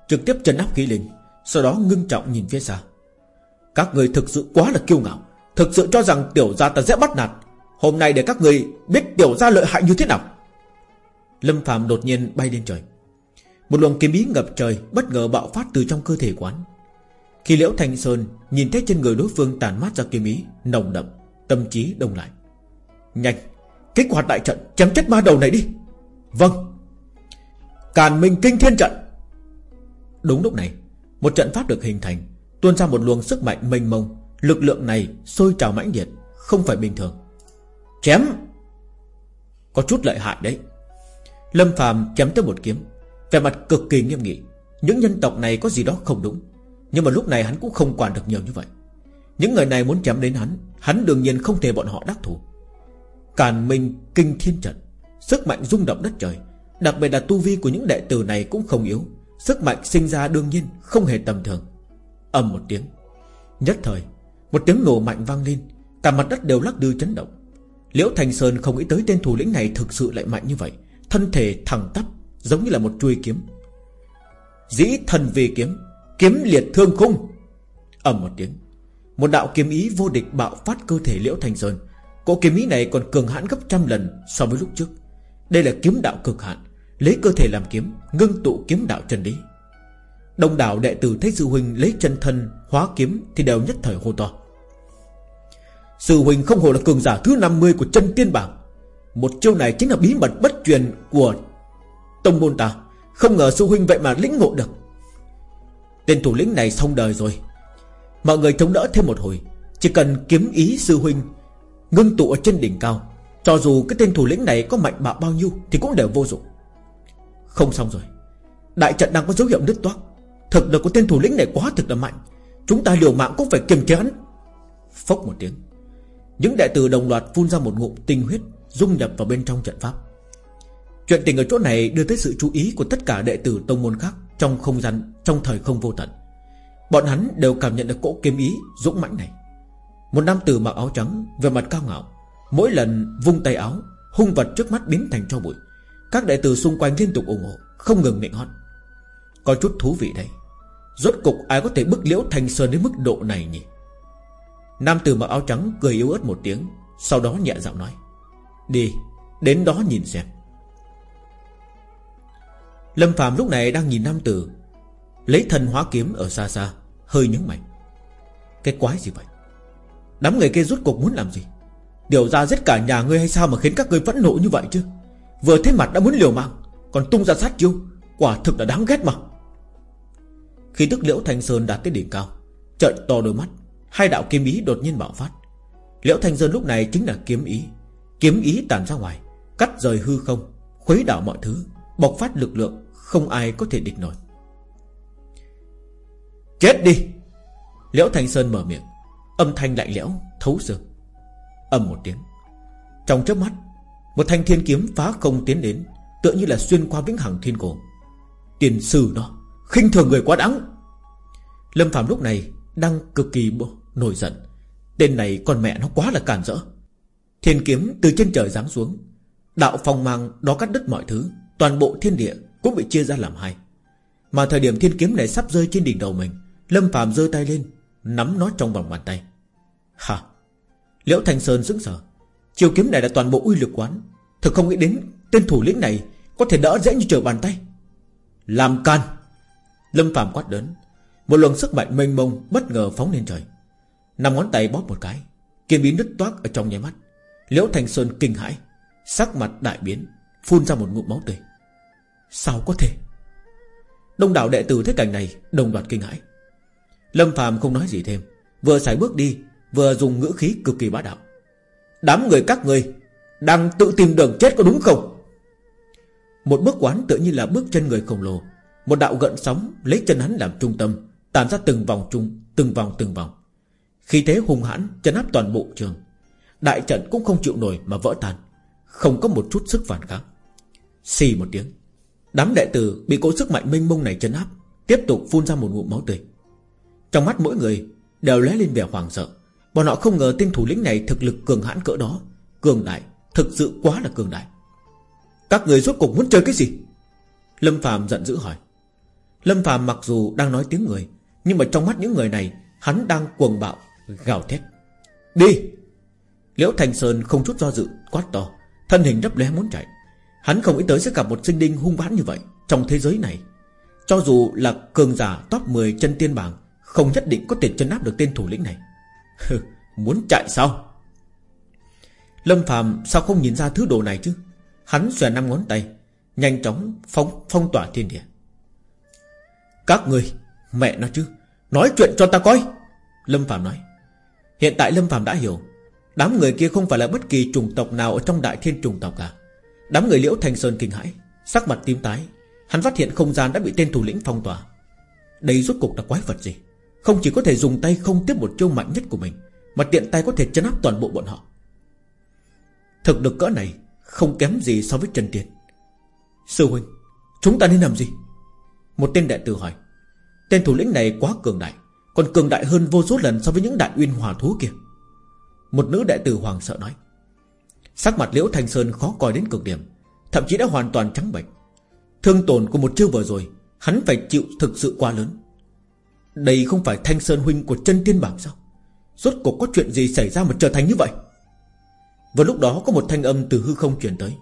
Trực tiếp chân áp khí linh, Sau đó ngưng trọng nhìn phía xa. Các người thực sự quá là kiêu ngạo, Thực sự cho rằng tiểu gia ta dễ bắt nạt. Hôm nay để các người biết tiểu gia lợi hại như thế nào. Lâm phạm đột nhiên bay lên trời. Một luồng kiếm ý ngập trời Bất ngờ bạo phát từ trong cơ thể quán. Khi Liễu Thanh Sơn Nhìn thấy trên người đối phương tàn mát ra kiếm ý, Nồng đậm, Tâm trí đông lại. Nhanh, Kích hoạt đại trận, chém chết ma đầu này đi. Vâng. Càn Minh Kinh Thiên Trận. Đúng lúc này, Một trận pháp được hình thành, Tuôn ra một luồng sức mạnh mênh mông. Lực lượng này sôi trào mãnh liệt, Không phải bình thường. Chém. Có chút lợi hại đấy. Lâm phàm chém tới một kiếm. Vẻ mặt cực kỳ nghiêm nghị. Những nhân tộc này có gì đó không đúng. Nhưng mà lúc này hắn cũng không quản được nhiều như vậy. Những người này muốn chém đến hắn Hắn đương nhiên không thể bọn họ đắc thủ. Càn minh kinh thiên trận. Sức mạnh rung động đất trời. Đặc biệt là tu vi của những đệ tử này cũng không yếu. Sức mạnh sinh ra đương nhiên không hề tầm thường. Ầm một tiếng. Nhất thời, Một tiếng nổ mạnh vang lên. Cả mặt đất đều lắc lư chấn động. Liễu Thành Sơn không nghĩ tới tên thủ lĩnh này thực sự lại mạnh như vậy. Thân thể thẳng tắp, Giống như là một chuôi kiếm. Dĩ thần vì kiếm Kiếm liệt thương khung. Ầm một tiếng, Một đạo kiếm ý vô địch bạo phát cơ thể Liễu Thành Sơn. Cỗ kiếm ý này còn cường hãn gấp trăm lần so với lúc trước. Đây là kiếm đạo cực hạn, Lấy cơ thể làm kiếm, Ngưng tụ kiếm đạo chân lý. Đông đảo đệ tử thấy sư huynh lấy chân thân, Hóa kiếm thì đều nhất thời hô to. Sư huynh không hồ là cường giả thứ 50 của chân tiên bảng. Một chiêu này chính là bí mật bất truyền của Tông môn ta. Không ngờ sư huynh vậy mà lĩnh ngộ được. Tên thủ lĩnh này xong đời rồi. Mọi người chống đỡ thêm một hồi. Chỉ cần kiếm ý sư huynh Ngưng tụ ở trên đỉnh cao, Cho dù cái tên thủ lĩnh này có mạnh bạo bao nhiêu Thì cũng đều vô dụng. Không xong rồi. Đại trận đang có dấu hiệu nứt toác Thực lực của tên thủ lĩnh này quá thực là mạnh. Chúng ta liều mạng cũng phải kiềm chế hắn. Phốc một tiếng. Những đệ tử đồng loạt phun ra một ngụm tinh huyết. Dung nhập vào bên trong trận pháp. Chuyện tình ở chỗ này đưa tới sự chú ý Của tất cả đệ tử tông môn khác Trong không gian, trong thời không vô tận. Bọn hắn đều cảm nhận được cỗ kiếm ý Dũng mãnh này. Một nam tử mặc áo trắng Về mặt cao ngạo Mỗi lần vung tay áo Hung vật trước mắt biến thành cho bụi. Các đệ tử xung quanh liên tục ủng hộ Không ngừng nịnh hót. Có chút thú vị đây. Rốt cục ai có thể bức liễu thành sơn đến mức độ này nhỉ? Nam tử mặc áo trắng cười yếu ớt một tiếng Sau đó nhẹ giọng nói. Đi, Đến đó nhìn xem. Lâm Phạm lúc này đang nhìn nam tử, Lấy thần hóa kiếm ở xa xa, Hơi nhướng mày. Cái quái gì vậy? Đám người kia rút cuộc muốn làm gì? Điều ra giết cả nhà ngươi hay sao mà khiến các ngươi phẫn nộ như vậy chứ? Vừa thấy mặt đã muốn liều mạng, Còn tung ra sát chiêu, Quả thực là đáng ghét mà. Khi tức liễu thanh sơn đạt tới đỉnh cao, Trợn to đôi mắt, Hai đạo kiếm ý đột nhiên bạo phát. Liễu thanh sơn lúc này chính là kiếm ý Kiếm ý tàn ra ngoài, Cắt rời hư không, Khuấy đảo mọi thứ, Bộc phát lực lượng Không ai có thể địch nổi. Chết đi! Liễu Thanh Sơn mở miệng, Âm thanh lạnh lẽo, thấu xương. Âm một tiếng, Trong chớp mắt, Một thanh thiên kiếm phá không tiến đến, Tựa như là xuyên qua vĩnh hằng thiên cổ. Tiền sư nó, khinh thường người quá đáng! Lâm Phạm lúc này Đang cực kỳ nổi giận. Tên này con mẹ nó quá là cản rỡ. Thiên kiếm từ trên trời giáng xuống. Đạo phong mang đó cắt đứt mọi thứ, Toàn bộ thiên địa cũng bị chia ra làm hai. Mà thời điểm thiên kiếm này sắp rơi trên đỉnh đầu mình, Lâm phàm giơ tay lên, Nắm nó trong vòng bàn tay. Hả Liễu Thành Sơn sững sờ. Chiều kiếm này là toàn bộ uy lực quán. Thực không nghĩ đến tên thủ lĩnh này Có thể đỡ dễ như trở bàn tay. Làm can! Lâm phàm quát lớn. Một luồng sức mạnh mênh mông bất ngờ phóng lên trời. Năm ngón tay bóp một cái, Kiếm biến nứt toát ở trong nháy mắt. Liễu Thành Sơn kinh hãi, Sắc mặt đại biến, Phun ra một ngụm máu tươi. Sao có thể? Đông đảo đệ tử thế cảnh này Đồng loạt kinh hãi. Lâm Phạm không nói gì thêm, Vừa xài bước đi, Vừa dùng ngữ khí cực kỳ bá đạo. Đám người các người Đang tự tìm đường chết có đúng không? Một bước quán tự như là bước chân người khổng lồ, Một đạo gợn sóng Lấy chân hắn làm trung tâm Tàn ra từng vòng chung, Từng vòng từng vòng. Khi thế hung hãn chấn áp toàn bộ trường. Đại trận cũng không chịu nổi mà vỡ tan. Không có một chút sức phản kháng. Xì một tiếng. Đám đệ tử bị cỗ sức mạnh mênh mông này chấn áp, Tiếp tục phun ra một ngụm máu tươi. Trong mắt mỗi người Đều lóe lên vẻ hoảng sợ. Bọn họ không ngờ tên thủ lĩnh này thực lực cường hãn cỡ đó. Cường đại, Thực sự quá là cường đại. Các người rốt cuộc muốn chơi cái gì? Lâm Phạm giận dữ hỏi. Lâm Phạm mặc dù đang nói tiếng người, Nhưng mà trong mắt những người này, Hắn đang cuồng bạo, Gào thét. Đi! Liễu Thành Sơn không chút do dự Quát to. Thân hình đấp lé muốn chạy. Hắn không nghĩ tới sẽ gặp một sinh linh hung hãn như vậy Trong thế giới này. Cho dù là cường giả top 10 chân tiên bảng Không nhất định có thể chân áp được tên thủ lĩnh này. [LAUGHS] Muốn chạy sao? Lâm Phạm sao không nhìn ra thứ đồ này chứ? Hắn xòe năm ngón tay Nhanh chóng phong, phong tỏa thiên địa. Các người Mẹ nó chứ Nói chuyện cho ta coi Lâm Phạm nói. Hiện tại Lâm Phạm đã hiểu Đám người kia không phải là bất kỳ chủng tộc nào Ở trong đại thiên chủng tộc cả Đám người liễu thành sơn kinh hãi, Sắc mặt tím tái. Hắn phát hiện không gian đã bị tên thủ lĩnh phong tỏa. Đây rốt cục là quái vật gì? Không chỉ có thể dùng tay không tiếp một chiêu mạnh nhất của mình, Mà tiện tay có thể chấn áp toàn bộ bọn họ. Thực lực cỡ này Không kém gì so với Trần Tiên Sư huynh, Chúng ta nên làm gì? Một tên đệ tử hỏi. Tên thủ lĩnh này quá cường đại, Còn cường đại hơn vô số lần so với những đại uyên hòa thú kia. Một nữ đệ tử hoàng sợ nói. Sắc mặt Liễu Thanh Sơn khó coi đến cực điểm, Thậm chí đã hoàn toàn trắng bệch. Thương tổn của một chiêu vừa rồi, Hắn phải chịu thực sự quá lớn. Đây không phải Thanh Sơn huynh của chân tiên bảng sao? Rốt cuộc có chuyện gì xảy ra mà trở thành như vậy? Và lúc đó có một thanh âm từ hư không truyền tới.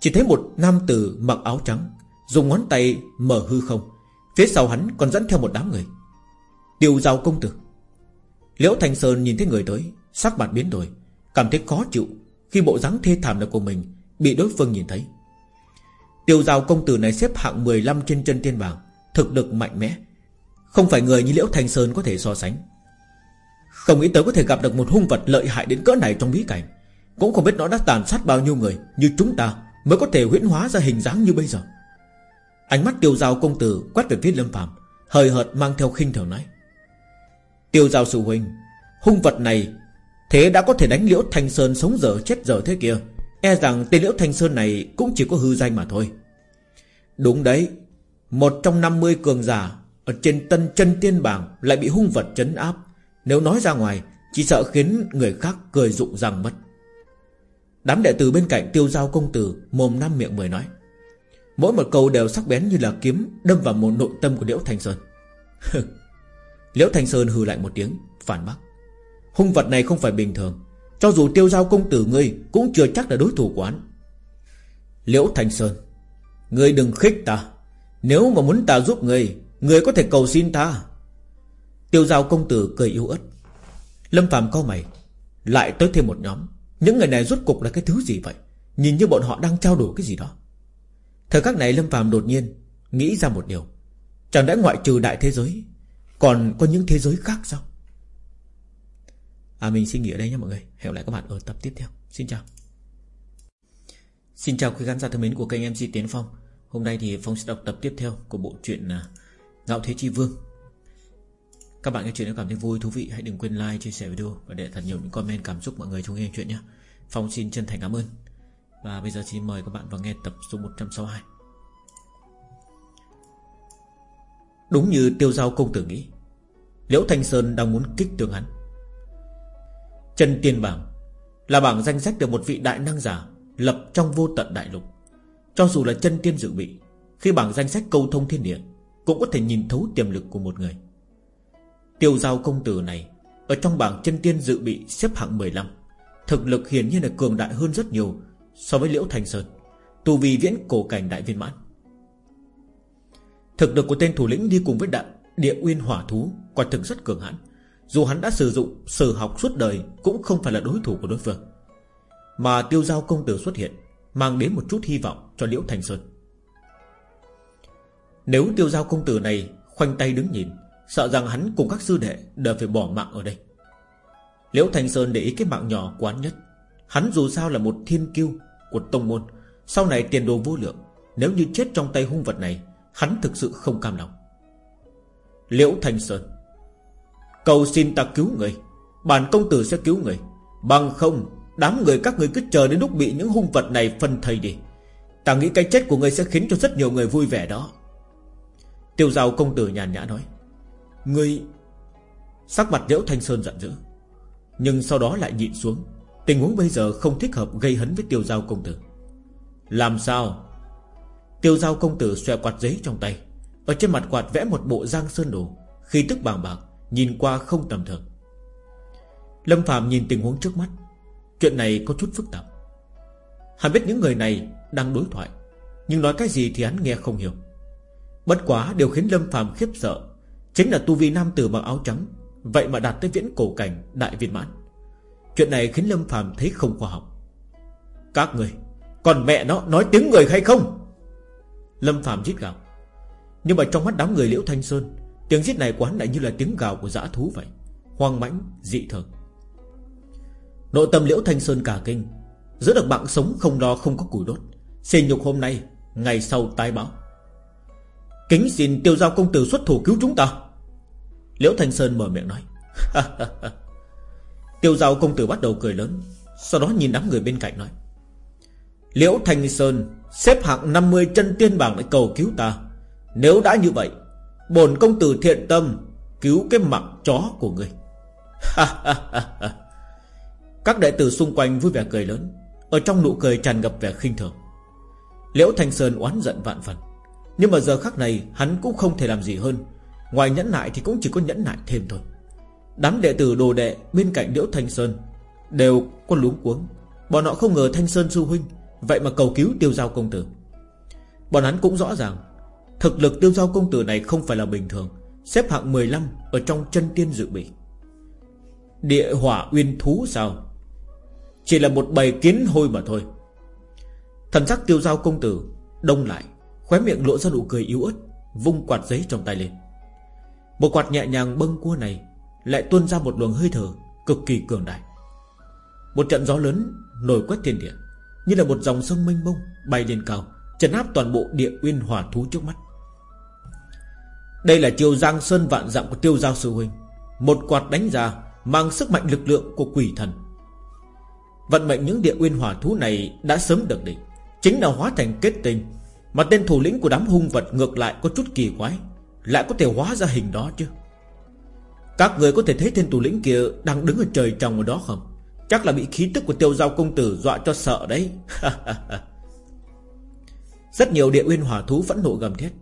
Chỉ thấy một nam tử mặc áo trắng, Dùng ngón tay mở hư không. Phía sau hắn còn dẫn theo một đám người. Tiêu giao công tử. Liễu Thanh Sơn nhìn thấy người tới Sắc mặt biến đổi Cảm thấy khó chịu khi bộ dáng thê thảm này của mình Bị đối phương nhìn thấy. Tiêu giao công tử này xếp hạng 15 trên chân tiên bảng Thực lực mạnh mẽ Không phải người như Liễu Thành Sơn có thể so sánh. Không nghĩ tới có thể gặp được một hung vật lợi hại đến cỡ này trong bí cảnh Cũng không biết nó đã tàn sát bao nhiêu người Như chúng ta mới có thể huyễn hóa ra hình dáng như bây giờ. Ánh mắt tiêu giao công tử quét về phía Lâm Phàm, Hời hợt mang theo khinh thường nói. Tiêu giao sư huynh Hung vật này Thế đã có thể đánh liễu Thanh Sơn sống dở chết dở thế kia. E rằng tên liễu Thanh Sơn này Cũng chỉ có hư danh mà thôi. Đúng đấy, Một trong 50 cường giả Ở trên tân chân tiên bảng Lại bị hung vật chấn áp. Nếu nói ra ngoài, Chỉ sợ khiến người khác cười rụng răng mất. Đám đệ tử bên cạnh tiêu giao công tử Mồm năm miệng mười nói, Mỗi một câu đều sắc bén như là kiếm Đâm vào một nội tâm của Liễu Thanh Sơn. [LAUGHS] Liễu Thanh Sơn hừ lại một tiếng, Phản bác Hung vật này không phải bình thường. Cho dù tiêu giao công tử ngươi Cũng chưa chắc là đối thủ của hắn Liễu Thanh Sơn, Ngươi đừng khích ta. Nếu mà muốn ta giúp ngươi Ngươi có thể cầu xin ta. Tiêu giao công tử cười yếu ớt. Lâm Phạm cau mày, Lại tới thêm một nhóm. Những người này rốt cục là cái thứ gì vậy? Nhìn như bọn họ đang trao đổi cái gì đó. Thời khắc này Lâm Phạm đột nhiên Nghĩ ra một điều. Chẳng lẽ ngoại trừ đại thế giới, Còn có những thế giới khác sao? À mình xin nghỉ ở đây nha mọi người. Hẹn gặp lại các bạn ở tập tiếp theo. Xin chào. Xin chào quý khán giả thân mến của kênh MC Tiến Phong. Hôm nay thì Phong sẽ đọc tập tiếp theo Của bộ truyện à, Ngạo Thế Chi Vương. Các bạn nghe chuyện nếu cảm thấy vui, thú vị Hãy đừng quên like, chia sẻ video Và để thật nhiều những comment cảm xúc mọi người trong nghe chuyện nhé. Phong xin chân thành cảm ơn. Và bây giờ xin mời các bạn vào nghe tập số 162 Đúng như tiêu giao công tử nghĩ Liễu Thanh Sơn đang muốn kích tường hắn. Chân tiên bảng Là bảng danh sách được một vị đại năng giả Lập trong vô tận đại lục. Cho dù là chân tiên dự bị, Khi bảng danh sách câu thông thiên địa Cũng có thể nhìn thấu tiềm lực của một người. Tiêu giao công tử này Ở trong bảng chân tiên dự bị xếp hạng 15 Thực lực hiển nhiên là cường đại hơn rất nhiều So với Liễu Thành Sơn Tu vi viễn cổ cảnh đại viên mãn. Thực lực của tên thủ lĩnh đi cùng với đại địa uyên hỏa thú Quả thực rất cường hãn dù hắn đã sử dụng sở học suốt đời Cũng không phải là đối thủ của đối phương. Mà tiêu giao công tử xuất hiện, Mang đến một chút hy vọng cho Liễu Thành Sơn. Nếu tiêu giao công tử này Khoanh tay đứng nhìn, Sợ rằng hắn cùng các sư đệ đều phải bỏ mạng ở đây. Liễu Thành Sơn để ý cái mạng nhỏ quán nhất. Hắn dù sao là một thiên kiêu Của tông môn, Sau này tiền đồ vô lượng, Nếu như chết trong tay hung vật này, Hắn thực sự không cam lòng. Liễu Thành Sơn Cầu xin ta cứu người. Bản công tử sẽ cứu người. Bằng không, Đám người các người cứ chờ đến lúc bị những hung vật này phân thây đi. Ta nghĩ cái chết của người sẽ khiến cho rất nhiều người vui vẻ đó. Tiêu giao công tử nhàn nhã nói Người Sắc mặt liễu thanh sơn giận dữ, Nhưng sau đó lại nhịn xuống. Tình huống bây giờ không thích hợp gây hấn với tiêu giao công tử. Làm sao? Tiêu giao công tử xòe quạt giấy trong tay, Ở trên mặt quạt vẽ một bộ giang sơn đồ, Khi tức bàng bạc. Nhìn qua không tầm thường. Lâm Phạm nhìn tình huống trước mắt, Chuyện này có chút phức tạp. Hắn biết những người này đang đối thoại, Nhưng nói cái gì thì hắn nghe không hiểu. Bất quá điều khiến Lâm Phạm khiếp sợ Chính là tu vi nam tử bằng áo trắng, Vậy mà đạt tới viễn cổ cảnh đại viên mãn. Chuyện này khiến Lâm Phạm thấy không khoa học. Các người, Còn mẹ nó nói tiếng người hay không? Lâm Phạm giết gào. Nhưng mà trong mắt đám người Liễu Thanh Sơn Tiếng giết này quán lại như là tiếng gào của dã thú vậy. Hoang mãnh, dị thường. Nội tâm liễu thanh sơn cả kinh. Giữ được mạng sống không lo không có củi đốt. Xê nhục hôm nay Ngày sau tái báo. Kính xin tiêu giao công tử xuất thủ cứu chúng ta. Liễu Thanh Sơn mở miệng nói. [LAUGHS] Tiêu giao công tử bắt đầu cười lớn Sau đó nhìn đám người bên cạnh nói. Liễu Thanh Sơn Xếp hạng 50 chân tiên bảng để cầu cứu ta. Nếu đã như vậy Bổn công tử thiện tâm, Cứu cái mạng chó của ngươi. Các đệ tử xung quanh vui vẻ cười lớn, Ở trong nụ cười tràn ngập vẻ khinh thường. Liễu Thanh Sơn oán giận vạn phần, Nhưng mà giờ khắc này Hắn cũng không thể làm gì hơn. Ngoài nhẫn nại thì cũng chỉ có nhẫn nại thêm thôi. Đám đệ tử đồ đệ bên cạnh Liễu Thanh Sơn Đều có luống cuống. Bọn họ không ngờ Thanh Sơn sư huynh, Vậy mà cầu cứu tiêu giao công tử. Bọn hắn cũng rõ ràng Thực lực tiêu giao công tử này không phải là bình thường, Xếp hạng 15 Ở trong chân tiên dự bị. Địa hỏa uyên thú sao? Chỉ là một bầy kiến hôi mà thôi. Thần sắc tiêu giao công tử Đông lại, Khóe miệng lộ ra nụ cười yếu ớt, Vung quạt giấy trong tay lên. Một quạt nhẹ nhàng bâng cua này Lại tuôn ra một luồng hơi thở Cực kỳ cường đại. Một trận gió lớn nổi quét thiên địa, Như là một dòng sông mênh mông Bay lên cao Trấn áp toàn bộ địa uyên hỏa thú trước mắt. Đây là chiều giang sơn vạn dặm của tiêu giao sư huynh. Một quạt đánh ra, Mang sức mạnh lực lượng của quỷ thần. Vận mệnh những địa uyên hỏa thú này Đã sớm được định, Chính là hóa thành kết tinh. Mà tên thủ lĩnh của đám hung vật ngược lại có chút kỳ quái, Lại có thể hóa ra hình đó chứ? Các người có thể thấy tên thủ lĩnh kia Đang đứng ở trời trồng ở đó không? Chắc là bị khí tức của tiêu giao công tử Dọa cho sợ đấy. [LAUGHS] Rất nhiều địa uyên hỏa thú phẫn nộ gầm thét.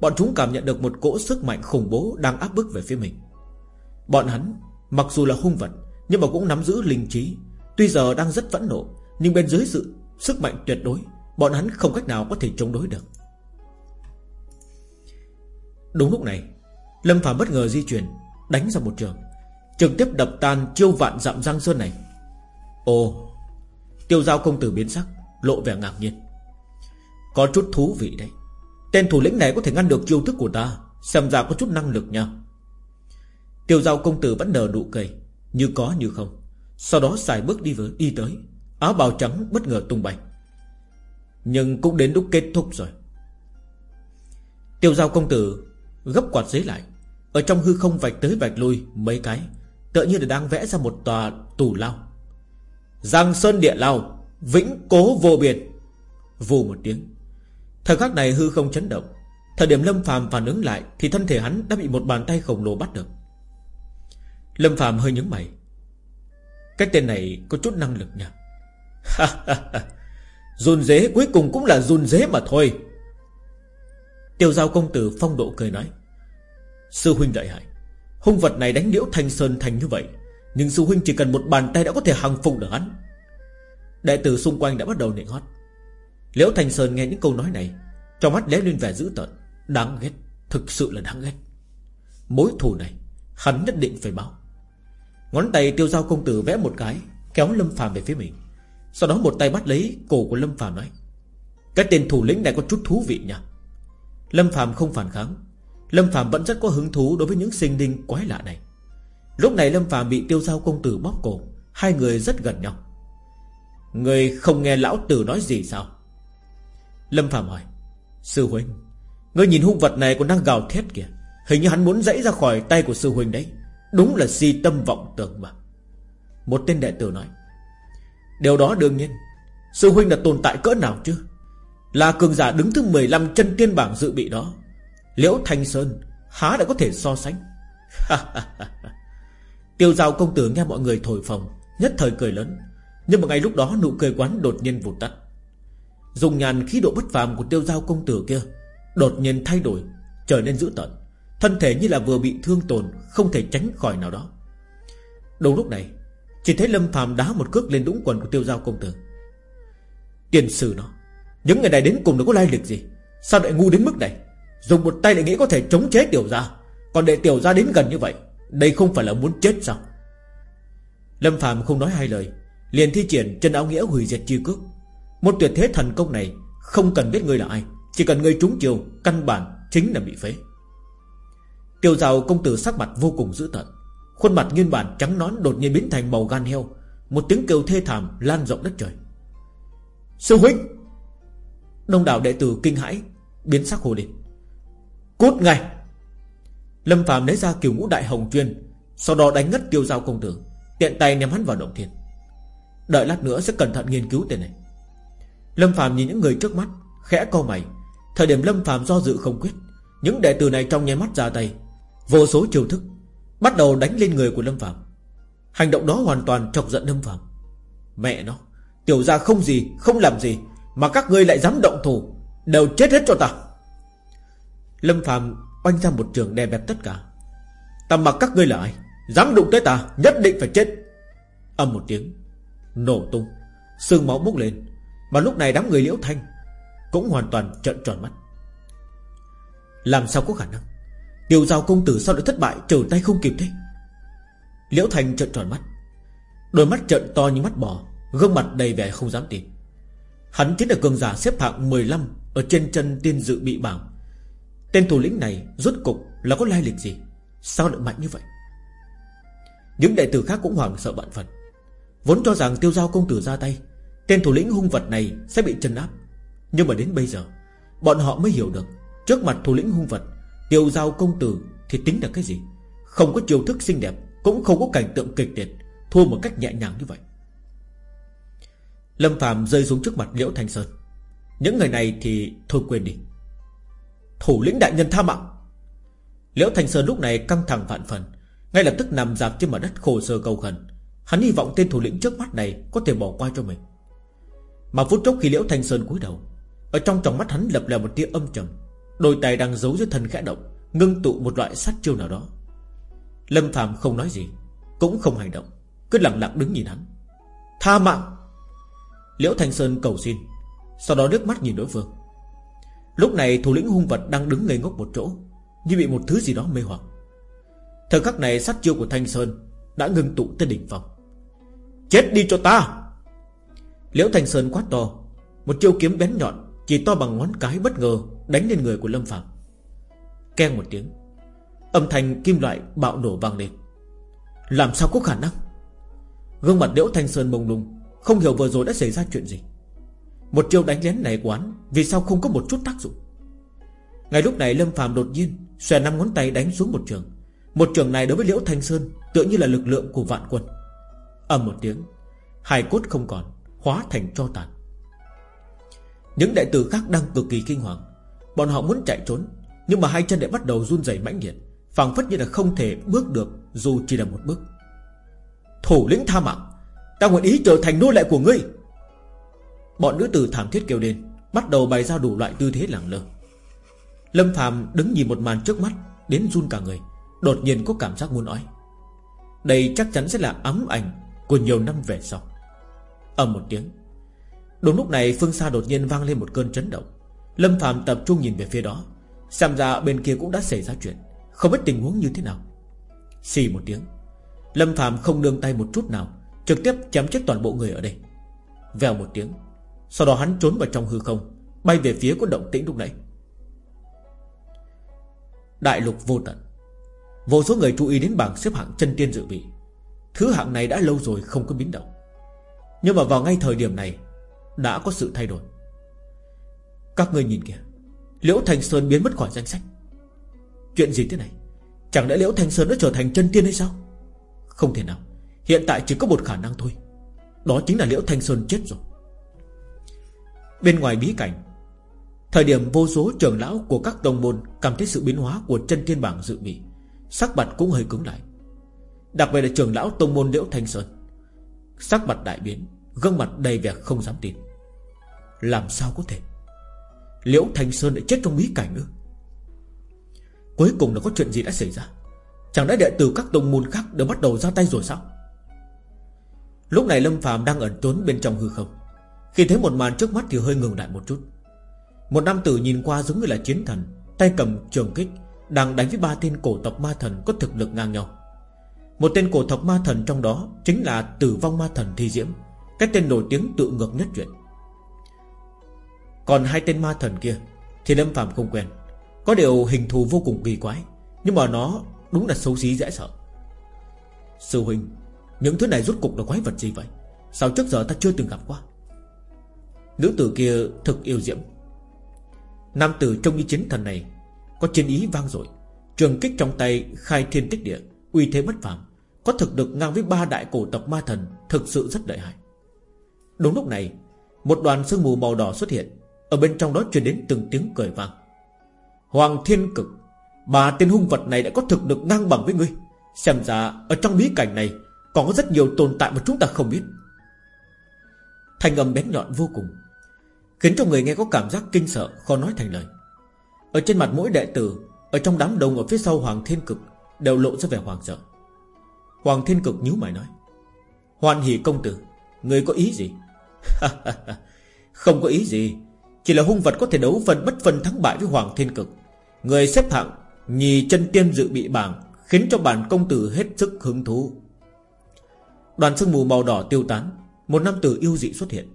Bọn chúng cảm nhận được một cỗ sức mạnh khủng bố Đang áp bức về phía mình. Bọn hắn, mặc dù là hung vật, Nhưng mà cũng nắm giữ linh trí. Tuy giờ đang rất phẫn nộ, Nhưng bên dưới sự sức mạnh tuyệt đối, Bọn hắn không cách nào có thể chống đối được. Đúng lúc này, Lâm Phạm bất ngờ di chuyển, Đánh ra một trường, Trực tiếp đập tan chiêu vạn dặm giang sơn này. Ồ, Tiêu giao công tử biến sắc, Lộ vẻ ngạc nhiên. Có chút thú vị đấy. Tên thủ lĩnh này có thể ngăn được chiêu thức của ta. Xem ra có chút năng lực nha. Tiêu giao công tử vẫn nở nụ cười. Như có như không. Sau đó xài bước đi với đi tới. Áo bào trắng bất ngờ tung bay. Nhưng cũng đến lúc kết thúc rồi. Tiêu giao công tử Gấp quạt giấy lại. Ở trong hư không vạch tới vạch lui mấy cái, Tựa như là đang vẽ ra một tòa tù lao. Giang sơn địa lao, Vĩnh cố vô biệt Vù một tiếng. Thời khắc này hư không chấn động. Thời điểm Lâm phàm phản ứng lại Thì thân thể hắn đã bị một bàn tay khổng lồ bắt được. Lâm phàm hơi nhướng mày. Cái tên này có chút năng lực nha. [LAUGHS] Run dế cuối cùng cũng là run dế mà thôi. Tiêu giao công tử phong độ cười nói. Sư huynh đại hại, Hung vật này đánh liễu thanh sơn thành như vậy, Nhưng sư huynh chỉ cần một bàn tay đã có thể hằng phục được hắn. Đại tử xung quanh đã bắt đầu nịnh hót. Liễu thành Sơn nghe những câu nói này, Trong mắt lóe lên vẻ dữ tợn. Đáng ghét, Thực sự là đáng ghét. Mối thù này, Hắn nhất định phải báo. Ngón tay tiêu giao công tử vẽ một cái, Kéo Lâm phàm về phía mình. Sau đó một tay bắt lấy cổ của Lâm phàm nói, Cái tên thủ lĩnh này có chút thú vị nha Lâm phàm không phản kháng. Lâm phàm vẫn rất có hứng thú đối với những sinh linh quái lạ này. Lúc này Lâm phàm bị tiêu giao công tử bóp cổ, Hai người rất gần nhau. Người không nghe lão tử nói gì sao? Lâm phàm hỏi, Sư huynh, Ngươi nhìn hung vật này còn đang gào thét kìa. Hình như hắn muốn dãy ra khỏi tay của sư huynh đấy. Đúng là si tâm vọng tưởng mà. Một tên đệ tử nói, Điều đó đương nhiên. Sư huynh là tồn tại cỡ nào chứ? Là cường giả đứng thứ 15 chân tiên bảng dự bị đó. Liễu Thanh Sơn, Há đã có thể so sánh? Tiêu giao công tử nghe mọi người thổi phồng, Nhất thời cười lớn. Nhưng mà ngay lúc đó nụ cười quán đột nhiên vụt tắt. Dùng nhàn khí độ bất phàm của tiêu giao công tử kia Đột nhiên thay đổi, Trở nên dữ tợn. Thân thể như là vừa bị thương tổn, Không thể tránh khỏi nào đó. Đúng lúc này, Chỉ thấy Lâm phàm đá một cước lên đũng quần của tiêu giao công tử. Tiền sử nó, Những người này đến cùng nó có lai lịch gì? Sao lại ngu đến mức này? Dùng một tay lại nghĩ có thể chống chế tiểu gia, Còn để tiểu gia đến gần như vậy, Đây không phải là muốn chết sao? Lâm phàm không nói hai lời, Liền thi triển chân áo nghĩa hủy diệt chi cước. Một tuyệt thế thần công này Không cần biết ngươi là ai. Chỉ cần ngươi trúng chiều Căn bản chính là bị phế. Tiêu rào công tử sắc mặt vô cùng dữ tợn. Khuôn mặt nguyên bản trắng nón đột nhiên biến thành màu gan heo. Một tiếng kêu thê thảm lan rộng đất trời. Sư huynh! Đông đảo đệ tử kinh hãi, Biến sắc hồ lên. Cút ngay! Lâm phàm lấy ra kiều ngũ đại hồng chuyên, Sau đó đánh ngất tiêu giao công tử. Tiện tay ném hắn vào động thiên. Đợi lát nữa sẽ cẩn thận nghiên cứu tên này. Lâm Phạm nhìn những người trước mắt, Khẽ co mày. Thời điểm Lâm Phạm do dự không quyết, Những đệ tử này trong nháy mắt ra tay, Vô số chiêu thức, Bắt đầu đánh lên người của Lâm Phạm Hành động đó hoàn toàn chọc giận Lâm Phạm Mẹ nó, Tiểu ra không gì, không làm gì Mà các ngươi lại dám động thủ, Đều chết hết cho ta. Lâm Phạm oanh ra một trường đè bẹp tất cả. Ta mặc các ngươi là ai, Dám đụng tới ta, nhất định phải chết. Âm một tiếng, Nổ tung, Sương máu bốc lên. Mà lúc này đám người liễu thanh Cũng hoàn toàn trợn tròn mắt. Làm sao có khả năng? Tiêu giao công tử sao lại thất bại Trở tay không kịp thế? Liễu thanh trợn tròn mắt. Đôi mắt trợn to như mắt bò, Gương mặt đầy vẻ không dám tin. Hắn chính là cường giả xếp hạng 15 Ở trên chân tiên dự bị bảng. Tên thủ lĩnh này rốt cục là có lai lịch gì? Sao lại mạnh như vậy? Những đệ tử khác cũng hoảng sợ bận phần Vốn cho rằng tiêu giao công tử ra tay Tên thủ lĩnh hung vật này sẽ bị trấn áp. Nhưng mà đến bây giờ, Bọn họ mới hiểu được, Trước mặt thủ lĩnh hung vật, Tiêu giao công tử thì tính là cái gì? Không có chiêu thức xinh đẹp, Cũng không có cảnh tượng kịch liệt, Thua một cách nhẹ nhàng như vậy. Lâm Phạm rơi xuống trước mặt Liễu Thanh Sơn. Những người này thì thôi quên đi. Thủ lĩnh đại nhân tha mạng. Liễu Thanh Sơn lúc này căng thẳng vạn phần, Ngay lập tức nằm dạp trên mặt đất khổ sơ cầu khẩn. Hắn hy vọng tên thủ lĩnh trước mắt này Có thể bỏ qua cho mình. Mà phút chốc khi Liễu Thanh Sơn cúi đầu, Ở trong tròng mắt hắn lập lè một tia âm trầm, Đôi tay đang giấu dưới thân khẽ động, Ngưng tụ một loại sát chiêu nào đó. Lâm Phạm không nói gì, Cũng không hành động, Cứ lặng lặng đứng nhìn hắn. Tha mạng! Liễu Thanh Sơn cầu xin, Sau đó nước mắt nhìn đối phương. Lúc này thủ lĩnh hung vật đang đứng ngây ngốc một chỗ, Như bị một thứ gì đó mê hoặc. Thời khắc này sát chiêu của Thanh Sơn Đã ngưng tụ tới đỉnh phòng Chết đi cho ta! Liễu Thành Sơn quát to. Một chiêu kiếm bén nhọn, Chỉ to bằng ngón cái bất ngờ, Đánh lên người của Lâm Phạm Keng một tiếng. Âm thanh kim loại bạo nổ vang lên. Làm sao có khả năng? Gương mặt Liễu Thanh Sơn mông lung, Không hiểu vừa rồi đã xảy ra chuyện gì. Một chiêu đánh lén này quán, Vì sao không có một chút tác dụng? Ngay lúc này Lâm Phạm đột nhiên Xòe năm ngón tay đánh xuống một trường. Một trường này đối với Liễu Thanh Sơn Tựa như là lực lượng của vạn quân. Ầm một tiếng Hài cốt không còn. Hóa thành cho tàn. Những đại tử khác đang cực kỳ kinh hoàng. Bọn họ muốn chạy trốn, Nhưng mà hai chân lại bắt đầu run rẩy mãnh liệt, phảng phất như là không thể bước được Dù chỉ là một bước. Thủ lĩnh tha mạng, Ta nguyện ý trở thành nô lệ của ngươi. Bọn nữ tử thảm thiết kêu lên, Bắt đầu bày ra đủ loại tư thế lẳng lơ. Lâm Phạm đứng nhìn một màn trước mắt, Đến run cả người, Đột nhiên có cảm giác muốn nói Đây chắc chắn sẽ là ấm ảnh Của nhiều năm về sau ầm một tiếng. Đúng lúc này, phương xa đột nhiên vang lên một cơn chấn động. Lâm Phạm tập trung nhìn về phía đó, Xem ra bên kia cũng đã xảy ra chuyện, Không biết tình huống như thế nào. Xì một tiếng, Lâm Phạm không nương tay một chút nào, Trực tiếp chém chết toàn bộ người ở đây. Vèo một tiếng, Sau đó hắn trốn vào trong hư không, Bay về phía có động tĩnh lúc nãy Đại lục vô tận. Vô số người chú ý đến bảng xếp hạng chân tiên dự bị. Thứ hạng này đã lâu rồi không có biến động. Nhưng mà vào ngay thời điểm này, Đã có sự thay đổi. Các người nhìn kìa, Liễu Thành Sơn biến mất khỏi danh sách. Chuyện gì thế này? Chẳng lẽ Liễu Thành Sơn đã trở thành chân tiên hay sao? Không thể nào, Hiện tại chỉ có một khả năng thôi. Đó chính là Liễu Thanh Sơn chết rồi. Bên ngoài bí cảnh, Thời điểm vô số trưởng lão của các tông môn Cảm thấy sự biến hóa của chân tiên bảng dự bị, Sắc mặt cũng hơi cứng lại. Đặc biệt là trưởng lão tông môn Liễu Thanh Sơn. Sắc mặt đại biến, Gương mặt đầy vẻ không dám tin. Làm sao có thể? Liễu Thanh Sơn lại chết trong bí cảnh nữa Cuối cùng là có chuyện gì đã xảy ra? Chẳng lẽ đệ tử các tông môn khác Đều bắt đầu ra tay rồi sao? Lúc này Lâm Phàm đang ẩn trốn bên trong hư không. Khi thấy một màn trước mắt thì hơi ngừng lại một chút. Một nam tử nhìn qua giống như là chiến thần, Tay cầm trường kích, Đang đánh với ba tên cổ tộc ma thần Có thực lực ngang nhau. Một tên cổ thọc ma thần trong đó Chính là tử vong ma thần thi diễm, Cái tên nổi tiếng tự ngược nhất chuyện Còn hai tên ma thần kia Thì Lâm Phạm không quen, Có điều hình thù vô cùng kỳ quái, Nhưng mà nó đúng là xấu xí dễ sợ. Sư huynh, những thứ này rốt cục là quái vật gì vậy? Sao trước giờ ta chưa từng gặp qua? Nữ tử kia thực yêu diễm. Nam tử trông như chiến thần này Có chiến ý vang dội, Trường kích trong tay khai thiên tích địa, Uy thế bất phàm. Có thực lực ngang với ba đại cổ tộc ma thần Thực sự rất lợi hại. Đúng lúc này, Một đoàn sương mù màu đỏ xuất hiện, Ở bên trong đó truyền đến từng tiếng cười vang. Hoàng thiên cực, Bà tên hung vật này đã có thực lực ngang bằng với ngươi. Xem ra ở trong bí cảnh này còn có rất nhiều tồn tại mà chúng ta không biết. Thanh âm bén nhọn vô cùng, Khiến cho người nghe có cảm giác kinh sợ, Khó nói thành lời. Ở trên mặt mỗi đệ tử, Ở trong đám đông ở phía sau Hoàng Thiên Cực Đều lộ ra vẻ hoàng sợ. Hoàng Thiên Cực nhíu mày nói Hoàn hỷ công tử, Người có ý gì? [LAUGHS] Không có ý gì, Chỉ là hung vật có thể đấu phần bất phân thắng bại với Hoàng Thiên Cực. Người xếp hạng Nhì chân tiên dự bị bảng Khiến cho bản công tử hết sức hứng thú. Đoàn sương mù màu đỏ tiêu tán, Một nam tử yêu dị xuất hiện.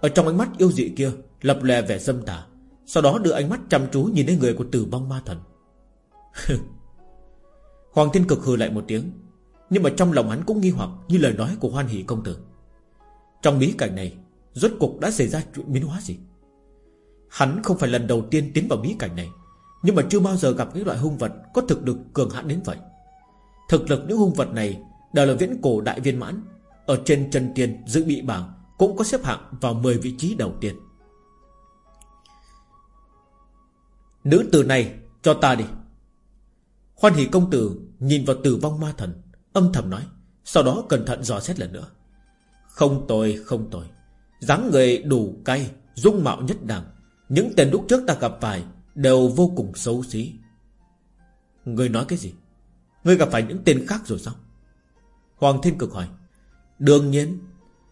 Ở trong ánh mắt yêu dị kia Lập lè vẻ dâm tà, Sau đó đưa ánh mắt chăm chú nhìn đến người của tử vong ma thần. [LAUGHS] Hoàng thiên cực hừ lại một tiếng nhưng mà trong lòng hắn cũng nghi hoặc Như lời nói của hoan hỷ công tử. Trong bí cảnh này, Rốt cục đã xảy ra chuyện biến hóa gì? Hắn không phải lần đầu tiên tiến vào bí cảnh này, Nhưng mà chưa bao giờ gặp những loại hung vật Có thực lực cường hãn đến vậy. Thực lực những hung vật này Đều là viễn cổ đại viên mãn, Ở trên chân tiên dự bị bảng Cũng có xếp hạng vào 10 vị trí đầu tiên. Nữ tử này, cho ta đi. Hoan hỷ công tử Nhìn vào tử vong ma thần. Âm thầm nói, Sau đó cẩn thận dò xét lần nữa. Không tồi không tồi dáng người đủ cay, Dung mạo nhất đẳng. Những tên lúc trước ta gặp phải Đều vô cùng xấu xí. Người nói cái gì? Người gặp phải những tên khác rồi sao? Hoàng Thiên Cực hỏi. Đương nhiên,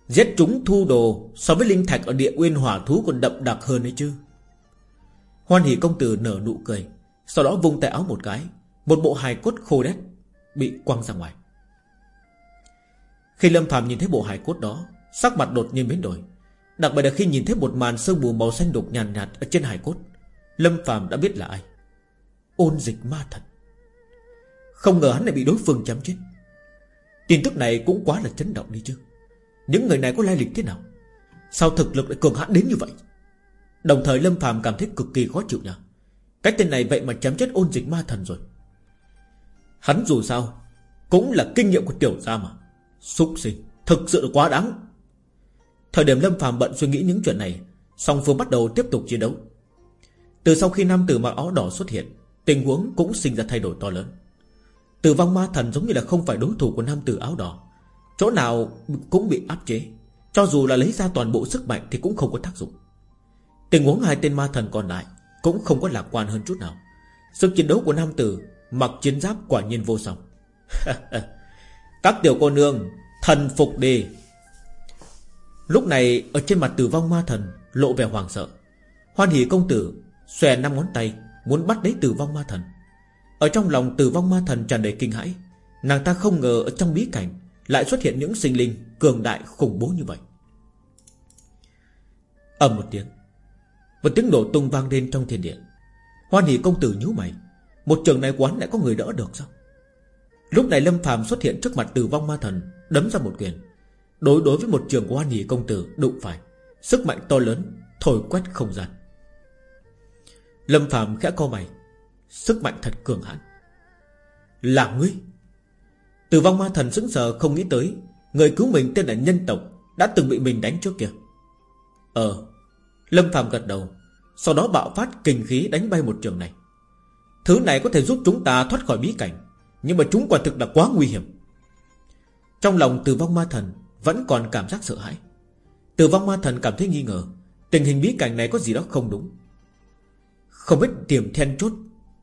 Giết chúng thu đồ So với linh thạch ở địa nguyên hỏa thú còn đậm đặc hơn đấy chứ. Hoan hỷ công tử nở nụ cười, Sau đó vung tay áo một cái, Một bộ hài cốt khô đét Bị quăng ra ngoài. Khi Lâm Phạm nhìn thấy bộ hài cốt đó Sắc mặt đột nhiên biến đổi. Đặc biệt là khi nhìn thấy một màn sương mù màu xanh đục nhàn nhạt, nhạt Ở trên hài cốt Lâm Phạm đã biết là ai. Ôn dịch ma thần. Không ngờ hắn lại bị đối phương chém chết. Tin tức này cũng quá là chấn động đi chứ. Những người này có lai lịch thế nào? Sao thực lực lại cường hãn đến như vậy? Đồng thời Lâm Phạm cảm thấy cực kỳ khó chịu nhỉ. Cái tên này vậy mà chém chết ôn dịch ma thần rồi. Hắn dù sao Cũng là kinh nghiệm của tiểu gia mà. Xúc sinh, Thực sự là quá đáng. Thời điểm Lâm Phàm bận suy nghĩ những chuyện này, Song phương bắt đầu tiếp tục chiến đấu. Từ sau khi nam tử mặc áo đỏ xuất hiện, Tình huống cũng sinh ra thay đổi to lớn. Tử vong ma thần giống như là không phải đối thủ của nam tử áo đỏ. Chỗ nào cũng bị áp chế, Cho dù là lấy ra toàn bộ sức mạnh Thì cũng không có tác dụng. Tình huống hai tên ma thần còn lại Cũng không có lạc quan hơn chút nào. Sức chiến đấu của nam tử Mặc chiến giáp quả nhiên vô song. [LAUGHS] Các tiểu cô nương, Thần phục đi. Lúc này, ở trên mặt tử vong ma thần, Lộ vẻ hoàng sợ. Hoan hỷ công tử, Xòe năm ngón tay, Muốn bắt lấy tử vong ma thần. Ở trong lòng tử vong ma thần tràn đầy kinh hãi. Nàng ta không ngờ ở trong bí cảnh Lại xuất hiện những sinh linh cường đại khủng bố như vậy. Ầm một tiếng Một tiếng nổ tung vang lên trong thiên địa. Hoan hỷ công tử nhíu mày. Một trường này quán lại có người đỡ được sao? Lúc này Lâm phàm xuất hiện trước mặt tử vong ma thần, Đấm ra một quyền. Đối đối với một trường của Hoan hỷ công tử, đụng phải. Sức mạnh to lớn, Thổi quét không gian. Lâm phàm khẽ co mày. Sức mạnh thật cường hãn. Là ngươi. Tử vong ma thần sững sờ, không nghĩ tới. Người cứu mình tên là nhân tộc, Đã từng bị mình đánh trước kìa Ờ. Lâm phàm gật đầu. Sau đó bạo phát kinh khí đánh bay một trường này. Thứ này có thể giúp chúng ta thoát khỏi bí cảnh. Nhưng mà chúng quả thực là quá nguy hiểm. Trong lòng tử vong ma thần Vẫn còn cảm giác sợ hãi. Tử vong ma thần cảm thấy nghi ngờ, Tình hình bí cảnh này có gì đó không đúng. Không biết điểm then chốt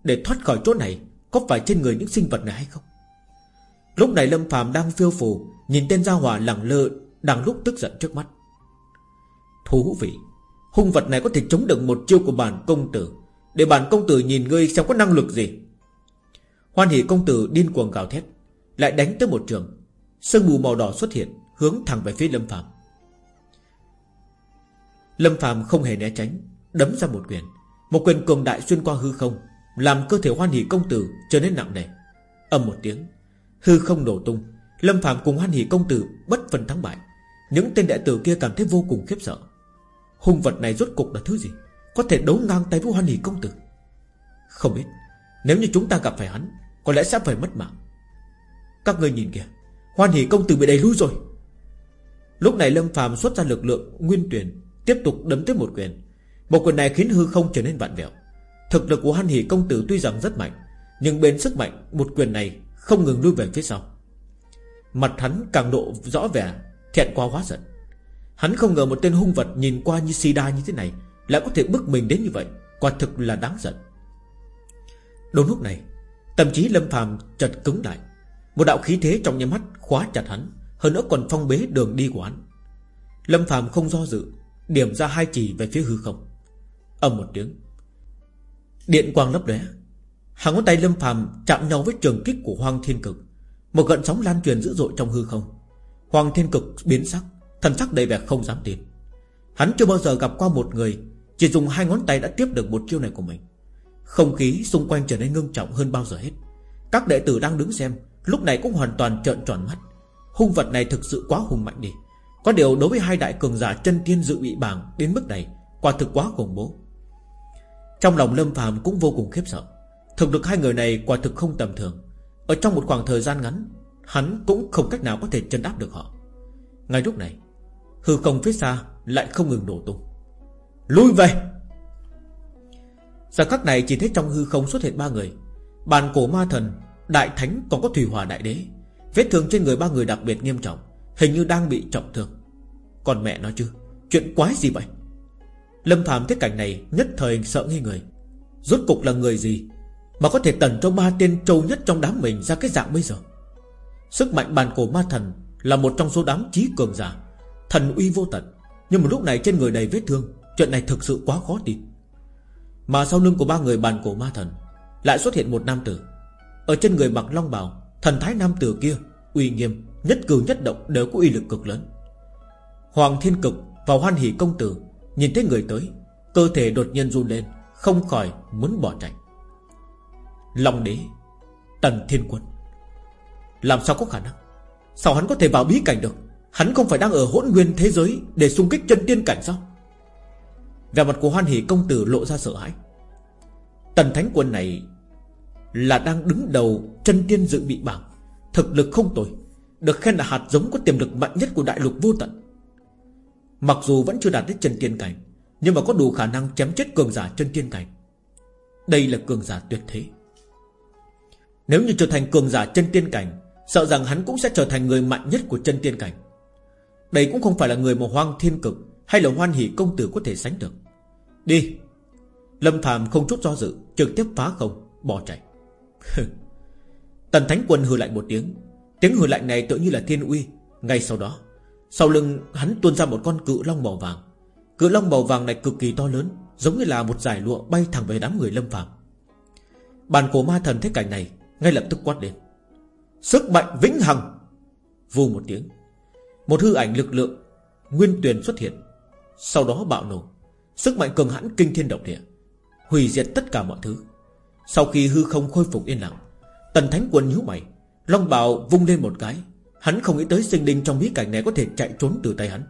Để thoát khỏi chỗ này Có phải trên người những sinh vật này hay không? Lúc này Lâm phàm đang phiêu phù, Nhìn tên gia hỏa lẳng lơ Đang lúc tức giận trước mắt. Thú vị, Hung vật này có thể chống được một chiêu của bản công tử. Để bản công tử nhìn ngươi xem có năng lực gì. Hoan hỷ công tử điên cuồng gào thét, Lại đánh tới một trường. Sương mù màu đỏ xuất hiện, Hướng thẳng về phía Lâm Phạm Lâm Phạm không hề né tránh, Đấm ra một quyền. Một quyền cường đại xuyên qua hư không, Làm cơ thể hoan hỷ công tử trở nên nặng nề. Âm một tiếng, Hư không nổ tung. Lâm Phạm cùng hoan hỷ công tử bất phân thắng bại. Những tên đệ tử kia cảm thấy vô cùng khiếp sợ. Hung vật này rốt cục là thứ gì? Có thể đấu ngang tay với hoan hỷ công tử? Không biết. Nếu như chúng ta gặp phải hắn có lẽ sẽ phải mất mạng. Các ngươi nhìn kìa, Hoan hỷ công tử bị đầy lui rồi. Lúc này Lâm phàm xuất ra lực lượng Nguyên tuyển, Tiếp tục đấm tiếp một quyền. Một quyền này khiến hư không trở nên vạn vẹo. Thực lực của hoan hỷ công tử tuy rằng rất mạnh, Nhưng bên sức mạnh, một quyền này Không ngừng lui về phía sau. Mặt hắn càng độ rõ vẻ Thẹn qua hóa giận. Hắn không ngờ một tên hung vật nhìn qua như Sida như thế này Lại có thể bức mình đến như vậy, Quả thực là đáng giận. Đúng lúc này Tâm trí Lâm phàm chợt cứng lại. Một đạo khí thế trong nhà mắt khóa chặt hắn, Hơn nữa còn phong bế đường đi của hắn. Lâm phàm không do dự, Điểm ra hai chỉ về phía hư không. Ầm một tiếng. Điện quang lấp lóe. Hàng ngón tay Lâm phàm chạm nhau với trường kích của Hoàng Thiên Cực. Một gợn sóng lan truyền dữ dội trong hư không. Hoàng Thiên Cực biến sắc, Thần sắc đầy vẻ không dám tin. Hắn chưa bao giờ gặp qua một người Chỉ dùng hai ngón tay đã tiếp được một chiêu này của mình. Không khí xung quanh trở nên ngưng trọng hơn bao giờ hết. Các đệ tử đang đứng xem, Lúc này cũng hoàn toàn trợn tròn mắt. Hung vật này thực sự quá hùng mạnh đi. Có điều đối với hai đại cường giả chân tiên dự bị bảng Đến mức này, Quả thực quá khủng bố. Trong lòng Lâm phàm cũng vô cùng khiếp sợ. Thực lực hai người này quả thực không tầm thường. Ở trong một khoảng thời gian ngắn, Hắn cũng không cách nào có thể chân áp được họ. Ngay lúc này, Hư không phía xa lại không ngừng đổ tung. Lui về! Giờ khắc này chỉ thấy trong hư không xuất hiện ba người. Bàn cổ ma thần, Đại thánh còn có thủy hòa đại đế. Vết thương trên người ba người đặc biệt nghiêm trọng, Hình như đang bị trọng thương. Còn mẹ nói chứ, Chuyện quái gì vậy? Lâm Phạm thấy cảnh này, nhất thời sợ nghi người. Rốt cục là người gì Mà có thể tần cho ba tên trâu nhất trong đám mình ra cái dạng bây giờ? Sức mạnh bàn cổ ma thần Là một trong số đám trí cường giả, Thần uy vô tận. Nhưng mà lúc này trên người đầy vết thương, Chuyện này thực sự quá khó tin. Mà sau lưng của ba người bàn cổ ma thần, Lại xuất hiện một nam tử. Ở trên người mặc long bào, Thần thái nam tử kia, Uy nghiêm, Nhất cử nhất động đều có uy lực cực lớn. Hoàng thiên cực và hoan hỷ công tử, Nhìn thấy người tới, Cơ thể đột nhiên run lên, Không khỏi muốn bỏ chạy. Long đế, Tần thiên quân, Làm sao có khả năng? Sao hắn có thể vào bí cảnh được? Hắn không phải đang ở hỗn nguyên thế giới Để xung kích chân tiên cảnh sao? Về mặt của hoan hỷ, công tử lộ ra sợ hãi. Tần thánh quân này Là đang đứng đầu chân tiên dự bị bảng. Thực lực không tồi, Được khen là hạt giống có tiềm lực mạnh nhất của đại lục vô tận. Mặc dù vẫn chưa đạt đến chân tiên cảnh, Nhưng mà có đủ khả năng chém chết cường giả chân tiên cảnh. Đây là cường giả tuyệt thế. Nếu như trở thành cường giả chân tiên cảnh, Sợ rằng hắn cũng sẽ trở thành người mạnh nhất của chân tiên cảnh. Đây cũng không phải là người mà hoang thiên cực Hay là hoan hỷ công tử có thể sánh được. Đi. Lâm Phạm không chút do dự, Trực tiếp phá không, bỏ chạy. Tần Thánh Quân hừ lạnh một tiếng. Tiếng hừ lạnh này tự như là thiên uy. Ngay sau đó, Sau lưng hắn tuôn ra một con cự long màu vàng. Cự long màu vàng này cực kỳ to lớn, Giống như là một giải lụa bay thẳng về đám người lâm phàm. Bàn cổ ma thần thấy cảnh này, Ngay lập tức quát lên. Sức mạnh vĩnh hằng! Vù một tiếng. Một hư ảnh lực lượng, Nguyên tuyền xuất hiện. Sau đó bạo nổ. Sức mạnh cường hãn kinh thiên động địa, Hủy diệt tất cả mọi thứ. Sau khi hư không khôi phục yên lặng, Tần Thánh Quân nhíu mày, Long bào vung lên một cái. Hắn không nghĩ tới sinh linh trong bí cảnh này có thể chạy trốn từ tay hắn.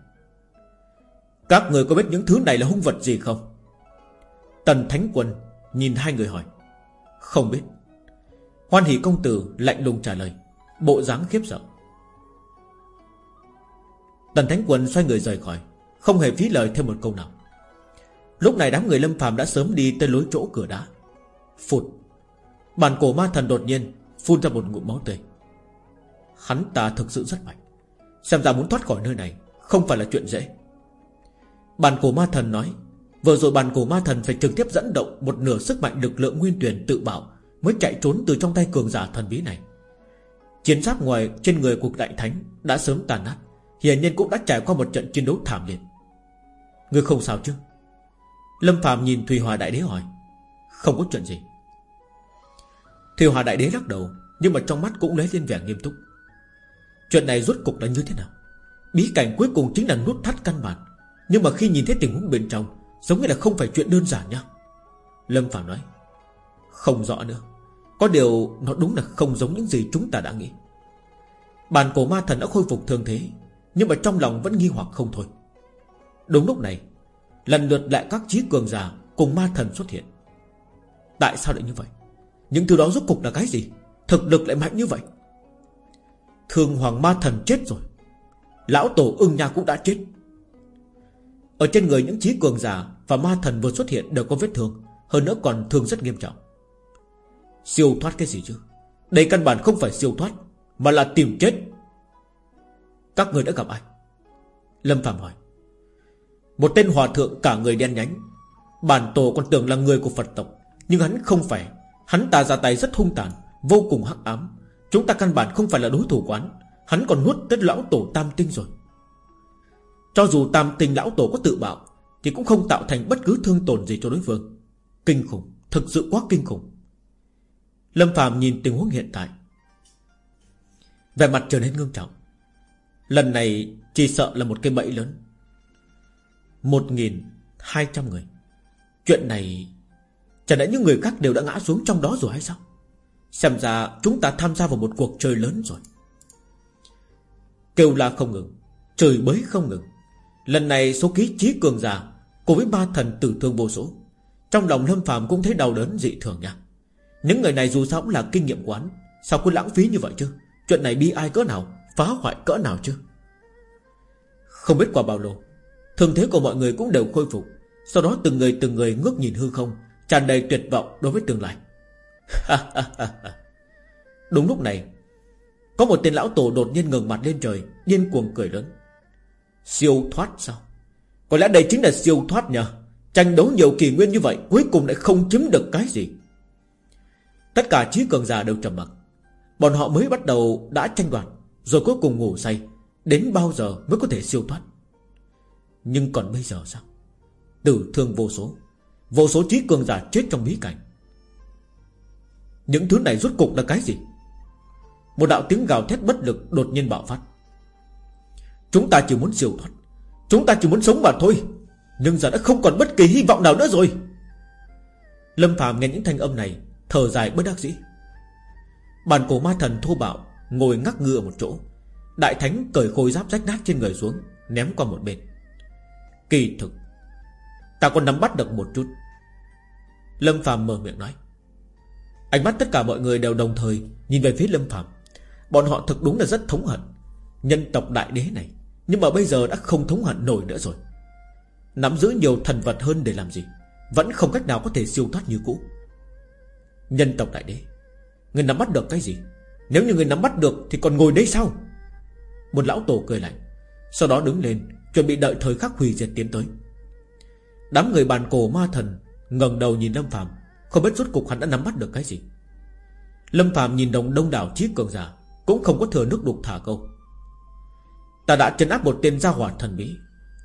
Các người có biết những thứ này là hung vật gì không? Tần Thánh Quân Nhìn hai người hỏi. Không biết. Hoan hỷ công tử lạnh lùng trả lời, Bộ dáng khiếp sợ. Tần Thánh Quân xoay người rời khỏi, Không hề phí lời thêm một câu nào. Lúc này đám người lâm phàm đã sớm đi tới lối chỗ cửa đá. Phụt. Bản cổ ma thần đột nhiên Phun ra một ngụm máu tươi. Hắn ta thực sự rất mạnh. Xem ra muốn thoát khỏi nơi này Không phải là chuyện dễ. Bản cổ ma thần nói, Vừa rồi bản cổ ma thần phải trực tiếp dẫn động Một nửa sức mạnh lực lượng nguyên tuyển tự bảo Mới chạy trốn từ trong tay cường giả thần bí này. Chiến giáp ngoài trên người cuộc đại thánh Đã sớm tàn nát, Hiển nhiên cũng đã trải qua một trận chiến đấu thảm liệt. Ngươi không sao chứ? Lâm Phạm nhìn Thùy Hòa Đại Đế hỏi, Không có chuyện gì? Thùy Hòa Đại Đế lắc đầu, Nhưng mà trong mắt cũng lấy lên vẻ nghiêm túc. Chuyện này rốt cục là như thế nào? Bí cảnh cuối cùng chính là nút thắt căn bản, Nhưng mà khi nhìn thấy tình huống bên trong, Giống như là không phải chuyện đơn giản nhá. Lâm Phạm nói, Không rõ nữa. Có điều nó đúng là không giống những gì chúng ta đã nghĩ. Bàn cổ ma thần đã khôi phục thường thế, Nhưng mà trong lòng vẫn nghi hoặc không thôi. Đúng lúc này Lần lượt lại các trí cường giả Cùng ma thần xuất hiện. Tại sao lại như vậy? Những thứ đó rốt cục là cái gì? Thực lực lại mạnh như vậy? Thường hoàng ma thần chết rồi. Lão tổ ưng nha cũng đã chết. Ở trên người những trí cường giả Và ma thần vừa xuất hiện đều có vết thương, Hơn nữa còn thương rất nghiêm trọng. Siêu thoát cái gì chứ? Đây căn bản không phải siêu thoát, Mà là tìm chết. Các người đã gặp ai? Lâm Phạm hỏi. Một tên hòa thượng cả người đen nhánh. Bản tổ còn tưởng là người của Phật tộc, Nhưng hắn không phải. Hắn ta ra tay rất hung tàn, Vô cùng hắc ám. Chúng ta căn bản không phải là đối thủ quán. Hắn còn nuốt tới lão tổ tam tinh rồi. Cho dù tam tinh lão tổ có tự bạo, Thì cũng không tạo thành bất cứ thương tổn gì cho đối phương. Kinh khủng, Thực sự quá kinh khủng. Lâm Phạm nhìn tình huống hiện tại. Về mặt trở nên ngưng trọng. Lần này chỉ sợ là một cái bẫy lớn. Một nghìn hai trăm người. Chuyện này, Chẳng lẽ những người khác đều đã ngã xuống trong đó rồi hay sao? Xem ra chúng ta tham gia vào một cuộc chơi lớn rồi. Kêu la không ngừng Trời bới không ngừng. Lần này số ký trí cường già Cùng với ba thần tử thương vô số. Trong lòng Lâm phàm cũng thấy đau đớn dị thường nha. Những người này dù sao cũng là kinh nghiệm quán, Sao cứ lãng phí như vậy chứ? Chuyện này bi ai cỡ nào, Phá hoại cỡ nào chứ? Không biết qua bao lâu Thường thế của mọi người cũng đều khôi phục. Sau đó từng người từng người ngước nhìn hư không, tràn đầy tuyệt vọng đối với tương lai. [LAUGHS] Đúng lúc này, Có một tên lão tổ đột nhiên ngừng mặt lên trời, Điên cuồng cười lớn. Siêu thoát sao? Có lẽ đây chính là siêu thoát nhờ. Tranh đấu nhiều kỳ nguyên như vậy, Cuối cùng lại không chiếm được cái gì. Tất cả trí cường già đều trầm mặc. Bọn họ mới bắt đầu đã tranh đoạt, Rồi cuối cùng ngủ say. Đến bao giờ mới có thể siêu thoát? Nhưng còn bây giờ sao? Tử thương vô số. Vô số trí cường giả chết trong bí cảnh. Những thứ này rốt cục là cái gì? Một đạo tiếng gào thét bất lực Đột nhiên bạo phát. Chúng ta chỉ muốn siêu thoát. Chúng ta chỉ muốn sống mà thôi. Nhưng giờ đã không còn bất kỳ hy vọng nào nữa rồi. Lâm Phạm nghe những thanh âm này, Thở dài bất đắc dĩ. Bàn cổ ma thần thô bạo Ngồi ngắc ngựa một chỗ. Đại thánh cởi khôi giáp rách nát trên người xuống, Ném qua một bên. Kỳ thực, Ta còn nắm bắt được một chút. Lâm Phạm mở miệng nói. Ánh mắt tất cả mọi người đều đồng thời Nhìn về phía Lâm Phạm Bọn họ thực đúng là rất thống hận Nhân tộc đại đế này, Nhưng mà bây giờ đã không thống hận nổi nữa rồi. Nắm giữ nhiều thần vật hơn để làm gì? Vẫn không cách nào có thể siêu thoát như cũ. Nhân tộc đại đế, Người nắm bắt được cái gì? Nếu như người nắm bắt được thì còn ngồi đây sao? Một lão tổ cười lạnh, Sau đó đứng lên Chuẩn bị đợi thời khắc hủy diệt tiến tới. Đám người bàn cổ ma thần ngẩng đầu nhìn Lâm Phạm Không biết rốt cục hắn đã nắm bắt được cái gì. Lâm Phạm nhìn đồng đông đảo chiếc cường giả, Cũng không có thừa nước đục thả câu. Ta đã trấn áp một tên gia hỏa thần bí,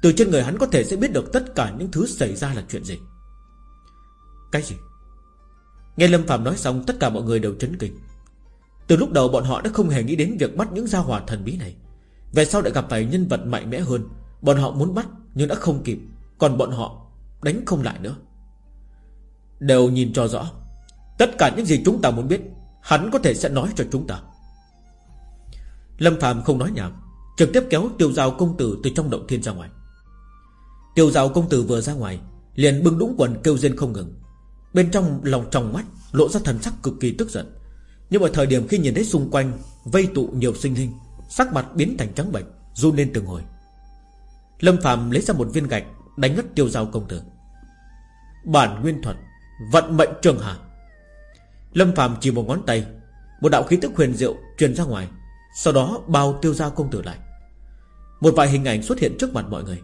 Từ trên người hắn có thể sẽ biết được Tất cả những thứ xảy ra là chuyện gì. Cái gì? Nghe Lâm Phạm nói xong, Tất cả mọi người đều chấn kinh. Từ lúc đầu bọn họ đã không hề nghĩ đến việc bắt những gia hỏa thần bí này, Về sau lại gặp phải nhân vật mạnh mẽ hơn Bọn họ muốn bắt nhưng đã không kịp, Còn bọn họ đánh không lại nữa. Đều nhìn cho rõ, Tất cả những gì chúng ta muốn biết, Hắn có thể sẽ nói cho chúng ta. Lâm Phạm không nói nhảm, Trực tiếp kéo tiêu giao công tử từ trong động thiên ra ngoài. Tiêu giao công tử vừa ra ngoài, Liền bưng đũng quần kêu rên không ngừng. Bên trong lòng trong mắt Lộ ra thần sắc cực kỳ tức giận. Nhưng mà thời điểm khi nhìn thấy xung quanh Vây tụ nhiều sinh linh, Sắc mặt biến thành trắng bệch, Run lên từng hồi. Lâm Phạm lấy ra một viên gạch, Đánh ngất tiêu giao công tử. Bản nguyên thuật, Vận mệnh trường hà. Lâm Phạm chỉ một ngón tay, Một đạo khí tức huyền diệu truyền ra ngoài, Sau đó bao tiêu giao công tử lại. Một vài hình ảnh xuất hiện trước mặt mọi người.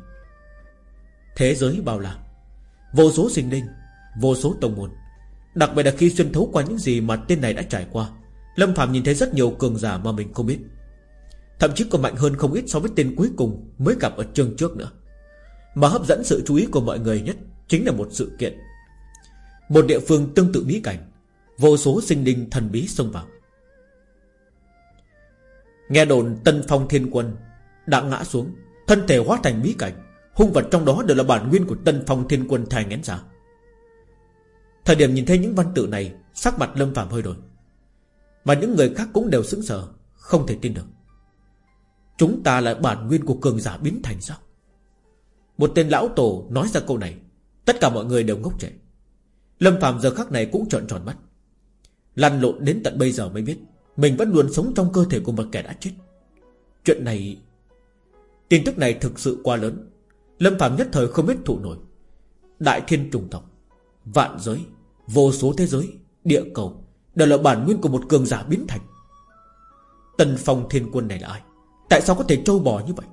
Thế giới bao la, Vô số sinh linh, Vô số tông môn. Đặc biệt là khi xuyên thấu qua những gì mà tên này đã trải qua, Lâm Phạm nhìn thấy rất nhiều cường giả mà mình không biết. Thậm chí còn mạnh hơn không ít so với tên cuối cùng Mới gặp ở chương trước nữa. Mà hấp dẫn sự chú ý của mọi người nhất Chính là một sự kiện. Một địa phương tương tự bí cảnh, Vô số sinh linh thần bí xông vào. Nghe đồn Tân Phong Thiên Quân Đã ngã xuống, Thân thể hóa thành bí cảnh, Hung vật trong đó đều là bản nguyên của Tân Phong Thiên Quân thai ngén giả Thời điểm nhìn thấy những văn tự này, Sắc mặt Lâm Phạm hơi đổi. Mà những người khác cũng đều sững sờ, Không thể tin được. Chúng ta là bản nguyên của cường giả biến thành sao? Một tên lão tổ nói ra câu này, Tất cả mọi người đều ngốc trẻ Lâm Phạm giờ khắc này cũng trợn tròn mắt. Lăn lộn đến tận bây giờ mới biết, Mình vẫn luôn sống trong cơ thể của một kẻ đã chết. Chuyện này, Tin tức này thực sự quá lớn. Lâm Phạm nhất thời không biết thụ nổi. Đại thiên trùng tộc, Vạn giới, Vô số thế giới, Địa cầu Đều là bản nguyên của một cường giả biến thành. Tần phong thiên quân này là ai? Tại sao có thể trâu bò như vậy?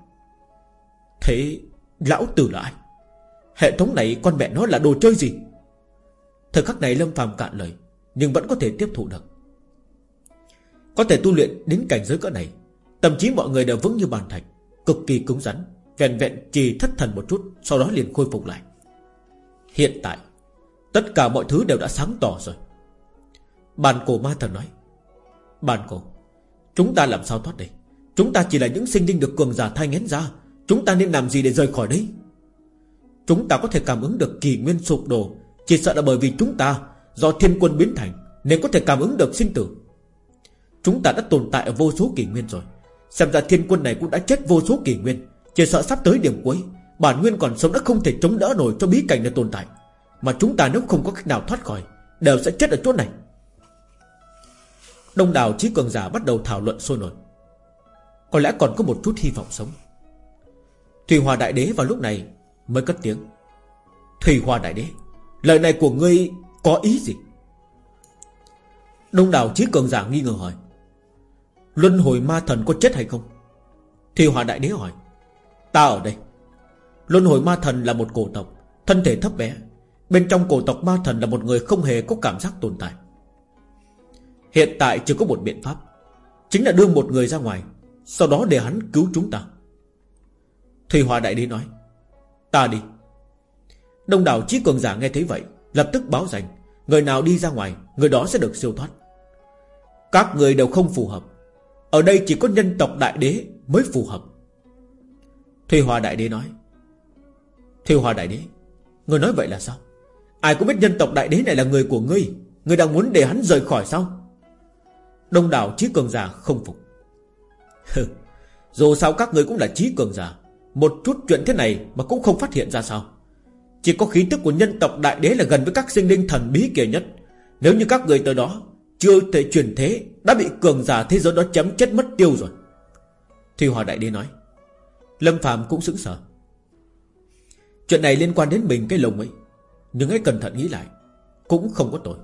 Thế Lão tử là ai? Hệ thống này con mẹ nó là đồ chơi gì? Thời khắc này Lâm phàm cạn lời, Nhưng vẫn có thể tiếp thụ được. Có thể tu luyện đến cảnh giới cỡ này Thậm chí mọi người đều vững như bàn thạch, Cực kỳ cứng rắn, Vẹn vẹn chỉ thất thần một chút, Sau đó liền khôi phục lại. Hiện tại, Tất cả mọi thứ đều đã sáng tỏ rồi. Bàn cổ ma thần nói Bàn cổ, Chúng ta làm sao thoát đây? Chúng ta chỉ là những sinh linh được cường giả thay ngén ra. Chúng ta nên làm gì để rời khỏi đây? Chúng ta có thể cảm ứng được kỳ nguyên sụp đổ. Chỉ sợ là bởi vì chúng ta, Do thiên quân biến thành, Nên có thể cảm ứng được sinh tử. Chúng ta đã tồn tại ở vô số kỷ nguyên rồi. Xem ra thiên quân này cũng đã chết vô số kỷ nguyên. Chỉ sợ sắp tới điểm cuối, Bản nguyên còn sống đã không thể chống đỡ nổi cho bí cảnh này tồn tại. Mà chúng ta nếu không có cách nào thoát khỏi, Đều sẽ chết ở chỗ này. Đông đảo trí cường giả bắt đầu thảo luận sôi nổi. Có lẽ còn có một chút hy vọng sống. Thủy Hòa Đại Đế vào lúc này Mới cất tiếng. Thủy Hòa Đại Đế, Lời này của ngươi có ý gì? Đông đảo trí cường giả nghi ngờ hỏi. Luân hồi ma thần có chết hay không? Thủy Hòa Đại Đế hỏi. Ta ở đây. Luân hồi ma thần là một cổ tộc, Thân thể thấp bé. Bên trong cổ tộc ma thần là một người không hề có cảm giác tồn tại. Hiện tại chỉ có một biện pháp. Chính là đưa một người ra ngoài. Sau đó để hắn cứu chúng ta. Thủy Hòa Đại Đế nói, Ta đi. Đông đảo trí cường giả nghe thấy vậy, Lập tức báo danh, Người nào đi ra ngoài, Người đó sẽ được siêu thoát. Các người đều không phù hợp. Ở đây chỉ có nhân tộc Đại Đế mới phù hợp. Thủy Hòa Đại Đế nói, Thủy Hòa Đại Đế, Người nói vậy là sao? Ai cũng biết nhân tộc Đại Đế này là người của ngươi Ngươi đang muốn để hắn rời khỏi sao? Đông đảo trí cường giả không phục. Dù sao các người cũng là trí cường giả. Một chút chuyện thế này Mà cũng không phát hiện ra sao? Chỉ có khí tức của nhân tộc đại đế là gần với các sinh linh thần bí kia nhất. Nếu như các người tới đó, Chưa thể truyền thế, Đã bị cường giả thế giới đó chấm chết mất tiêu rồi. Thì Hòa Đại Đế nói. Lâm Phạm cũng sững sờ. Chuyện này liên quan đến mình cái lồng ấy. Nhưng hãy cẩn thận nghĩ lại, Cũng không có tội.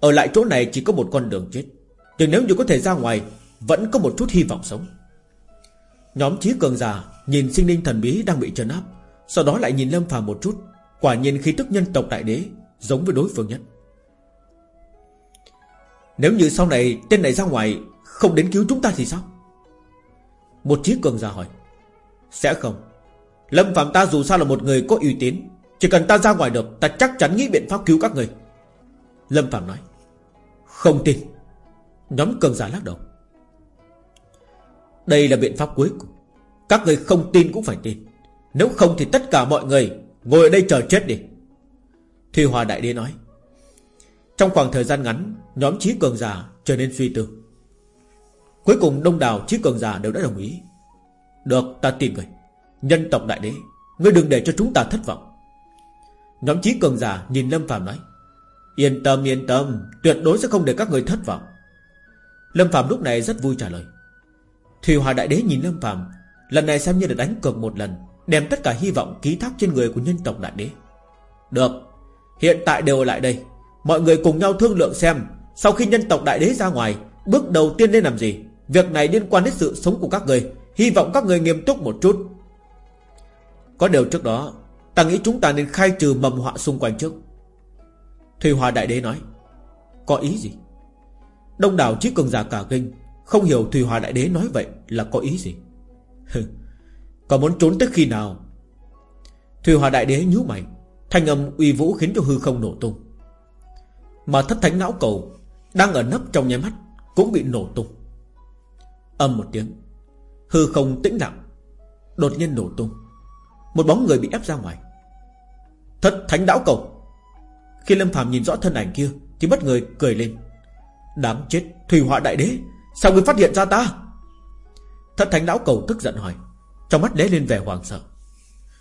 Ở lại chỗ này chỉ có một con đường chết. Nhưng nếu như có thể ra ngoài vẫn có một chút hy vọng sống. Nhóm trí cường già Nhìn sinh linh thần bí đang bị trấn áp, Sau đó lại nhìn Lâm phàm một chút, Quả nhiên khí tức nhân tộc đại đế Giống với đối phương nhất. Nếu như sau này Tên này ra ngoài, không đến cứu chúng ta thì sao? Một trí cường già hỏi. Sẽ không. Lâm Phạm ta dù sao là một người có uy tín, Chỉ cần ta ra ngoài được, Ta chắc chắn nghĩ biện pháp cứu các người. Lâm Phạm nói. Không tin. Nhóm cường giả lắc đầu. Đây là biện pháp cuối cùng. Các người không tin cũng phải tin. Nếu không thì tất cả mọi người Ngồi ở đây chờ chết đi. Thùy Hòa Đại Đế nói, Trong khoảng thời gian ngắn, Nhóm trí cường giả trở nên suy tư. Cuối cùng đông đảo trí cường giả đều đã đồng ý. Được, ta tin người. Nhân tộc Đại Đế, Ngươi đừng để cho chúng ta thất vọng. Nhóm trí cường giả nhìn Lâm Phạm nói, Yên tâm yên tâm, Tuyệt đối sẽ không để các người thất vọng. Lâm Phạm lúc này rất vui trả lời Thủy Hòa Đại Đế nhìn Lâm Phạm Lần này xem như là đánh cược một lần, Đem tất cả hy vọng, ký thác trên người của nhân tộc Đại Đế. Được, Hiện tại đều ở lại đây, Mọi người cùng nhau thương lượng xem, Sau khi nhân tộc Đại Đế ra ngoài, Bước đầu tiên nên làm gì? Việc này liên quan đến sự sống của các người, Hy vọng các người nghiêm túc một chút. Có điều trước đó, Ta nghĩ chúng ta nên khai trừ mầm họa xung quanh trước. Thủy Hòa Đại Đế nói, Có ý gì? Đông đảo trí cường giả cả kinh không hiểu Thùy Hòa Đại Đế nói vậy là có ý gì? Còn muốn trốn tới khi nào? Thùy Hòa Đại Đế nhíu mày, Thanh âm uy vũ khiến cho hư không nổ tung. Mà thất thánh não cầu Đang ở nấp trong nháy mắt Cũng bị nổ tung. Âm một tiếng, Hư không tĩnh lặng, Đột nhiên nổ tung. Một bóng người bị ép ra ngoài. Thất thánh đảo cầu. Khi Lâm Phạm nhìn rõ thân ảnh kia Thì bất người cười lên. Đáng chết Thủy họa đại đế Sao ngươi phát hiện ra ta? Thất thánh lão cầu tức giận hỏi. Trong mắt lé lên vẻ hoàng sợ.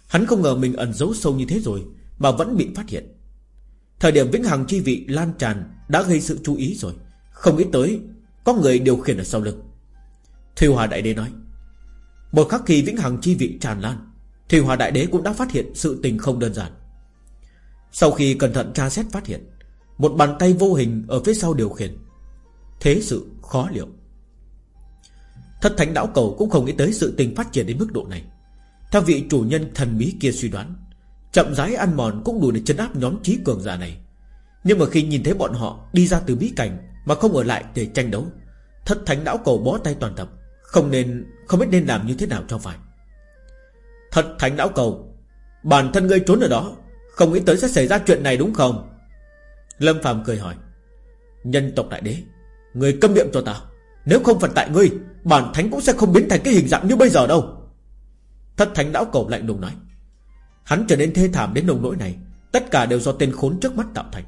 Hắn không ngờ mình ẩn giấu sâu như thế rồi, Mà vẫn bị phát hiện. Thời điểm vĩnh hằng chi vị lan tràn Đã gây sự chú ý rồi. Không nghĩ tới, Có người điều khiển ở sau lưng. Thùy hòa đại đế nói, Một khắc khi vĩnh hằng chi vị tràn lan Thùy hòa đại đế cũng đã phát hiện sự tình không đơn giản. Sau khi cẩn thận tra xét phát hiện, Một bàn tay vô hình ở phía sau điều khiển. Thế sự khó liệu. Thất thánh đảo cầu cũng không nghĩ tới sự tình phát triển đến mức độ này. Theo vị chủ nhân thần bí kia suy đoán, Chậm rãi ăn mòn cũng đủ để chấn áp nhóm trí cường giả này. Nhưng mà khi nhìn thấy bọn họ đi ra từ bí cảnh Mà không ở lại để tranh đấu, Thất thánh đảo cầu bó tay toàn tập, Không nên, Không biết nên làm như thế nào cho phải. Thật thánh đảo cầu, Bản thân ngươi trốn ở đó, Không nghĩ tới sẽ xảy ra chuyện này đúng không? Lâm Phàm cười hỏi, Nhân tộc đại đế Người câm miệng cho ta. Nếu không phải tại ngươi Bản thánh cũng sẽ không biến thành cái hình dạng như bây giờ đâu. Thất thánh lão cầu lạnh lùng nói. Hắn trở nên thê thảm đến nồng nỗi này Tất cả đều do tên khốn trước mắt tạo thành.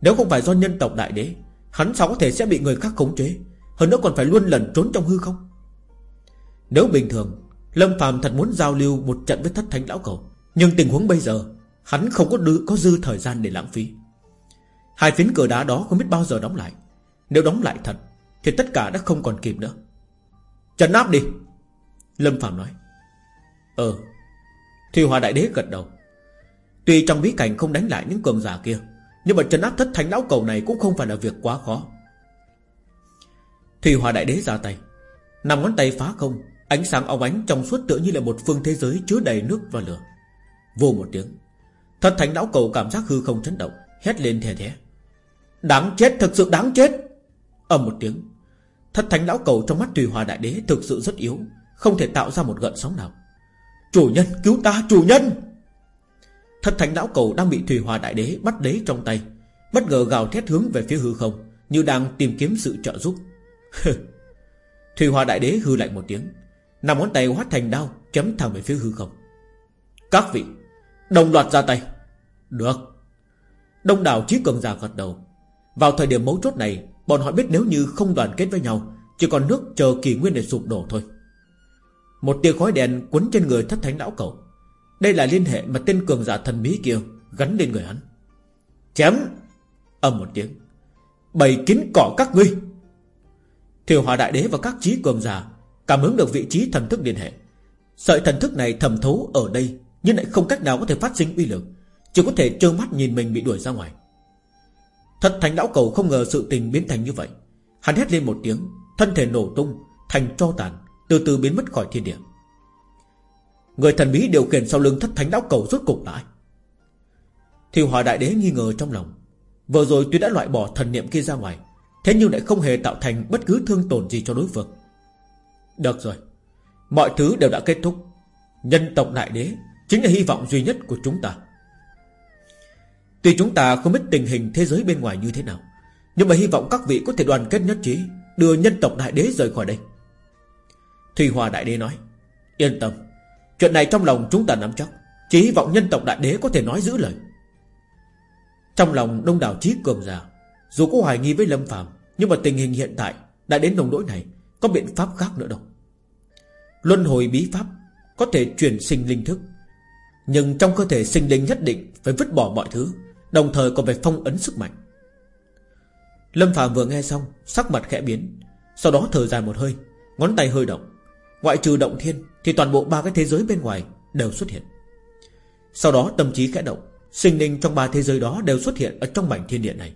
Nếu không phải do nhân tộc đại đế Hắn sao có thể sẽ bị người khác khống chế? Hơn nữa còn phải luôn lần trốn trong hư không? Nếu bình thường Lâm phàm thật muốn giao lưu một trận với thất thánh lão cầu Nhưng tình huống bây giờ Hắn không có dư, có dư thời gian để lãng phí. Hai phiến cửa đá đó không biết bao giờ đóng lại. Nếu đóng lại thật thì tất cả đã không còn kịp nữa. Trần áp đi, Lâm Phạm nói. Ờ Thì Hòa Đại Đế gật đầu. Tuy trong bí cảnh không đánh lại những cường giả kia, Nhưng mà trấn áp thất thánh lão cầu này Cũng không phải là việc quá khó. Thủy Hòa Đại Đế ra tay. Nằm ngón tay phá không, Ánh sáng óng ánh trong suốt tựa như là một phương thế giới Chứa đầy nước và lửa. Vô một tiếng, Thất thánh lão cầu cảm giác hư không chấn động, Hét lên thè thé Đáng chết thật sự đáng chết! Ầm một tiếng Thất thánh lão cầu trong mắt Tùy Hòa Đại Đế Thực sự rất yếu, Không thể tạo ra một gợn sóng nào. Chủ nhân, cứu ta, chủ nhân! Thất thánh lão cầu đang bị Thủy Hòa Đại Đế bắt đế trong tay, Bất ngờ gào thét hướng về phía hư không, Như đang tìm kiếm sự trợ giúp. [LAUGHS] Thùy Hòa Đại Đế hư lạnh một tiếng Nằm ngón tay hóa thành đao Chấm thẳng về phía hư không. Các vị, Đồng loạt ra tay. Được. Đông đảo trí cường giả gật đầu. Vào thời điểm mấu chốt này Bọn họ biết nếu như không đoàn kết với nhau, Chỉ còn nước chờ kỳ nguyên để sụp đổ thôi. Một tia khói đèn quấn trên người thất thánh lão cầu Đây là liên hệ mà tên cường giả thần bí kia Gắn lên người hắn. Chém! Âm một tiếng. Bày kín cỏ các ngươi! Thiều hòa đại đế và các trí cường giả Cảm ứng được vị trí thần thức liên hệ. Sợi thần thức này thầm thấu ở đây Nhưng lại không cách nào có thể phát sinh uy lực, Chỉ có thể trơ mắt nhìn mình bị đuổi ra ngoài. Thật thành lão cầu không ngờ sự tình biến thành như vậy. Hắn hét lên một tiếng, Thân thể nổ tung, Thành tro tàn, Từ từ biến mất khỏi thiên địa. Người thần bí điều khiển sau lưng thất thánh lão cầu rốt cục lại Thiều hòa đại đế nghi ngờ trong lòng. Vừa rồi tuy đã loại bỏ thần niệm kia ra ngoài, Thế nhưng lại không hề tạo thành bất cứ thương tổn gì cho đối phương. Được rồi, Mọi thứ đều đã kết thúc. Nhân tộc đại đế Chính là hy vọng duy nhất của chúng ta. Tuy chúng ta không biết tình hình thế giới bên ngoài như thế nào, Nhưng mà hy vọng các vị có thể đoàn kết nhất trí, Đưa nhân tộc đại đế rời khỏi đây. Thùy Hòa đại đế nói, Yên tâm, Chuyện này trong lòng chúng ta nắm chắc, Chỉ hy vọng nhân tộc đại đế có thể nói giữ lời. Trong lòng đông đảo trí cường già, Dù có hoài nghi với Lâm Phạm Nhưng mà tình hình hiện tại Đã đến nồng nỗi này, Có biện pháp khác nữa đâu. Luân hồi bí pháp Có thể chuyển sinh linh thức, Nhưng trong cơ thể sinh linh nhất định Phải vứt bỏ mọi thứ Đồng thời còn phải phong ấn sức mạnh. Lâm Phạm vừa nghe xong, Sắc mặt khẽ biến. Sau đó thở dài một hơi, Ngón tay hơi động. Ngoại trừ động thiên, Thì toàn bộ ba cái thế giới bên ngoài đều xuất hiện. Sau đó tâm trí khẽ động, Sinh linh trong ba thế giới đó đều xuất hiện Ở trong mảnh thiên địa này.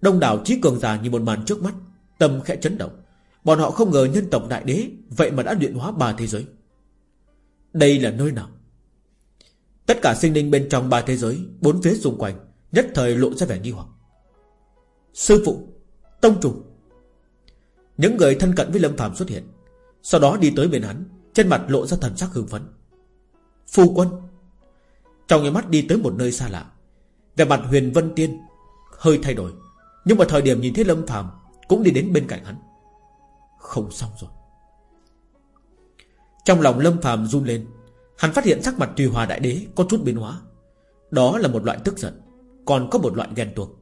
Đông đảo trí cường giả như một màn trước mắt, Tâm khẽ chấn động. Bọn họ không ngờ nhân tộc đại đế Vậy mà đã luyện hóa ba thế giới. Đây là nơi nào? Tất cả sinh linh bên trong ba thế giới, Bốn phía xung quanh, Nhất thời lộ ra vẻ nghi hoặc. Sư phụ, Tông trùng Những người thân cận với Lâm Phạm xuất hiện. Sau đó đi tới bên hắn, Trên mặt lộ ra thần sắc hưng phấn. Phu quân. Trong những mắt đi tới một nơi xa lạ. Về mặt huyền vân tiên, Hơi thay đổi. Nhưng mà thời điểm nhìn thấy Lâm Phạm Cũng đi đến bên cạnh hắn. Không xong rồi. Trong lòng Lâm Phạm run lên Hắn phát hiện sắc mặt Tùy Hòa Đại Đế có chút biến hóa. Đó là một loại tức giận, Còn có một loại ghen tuông.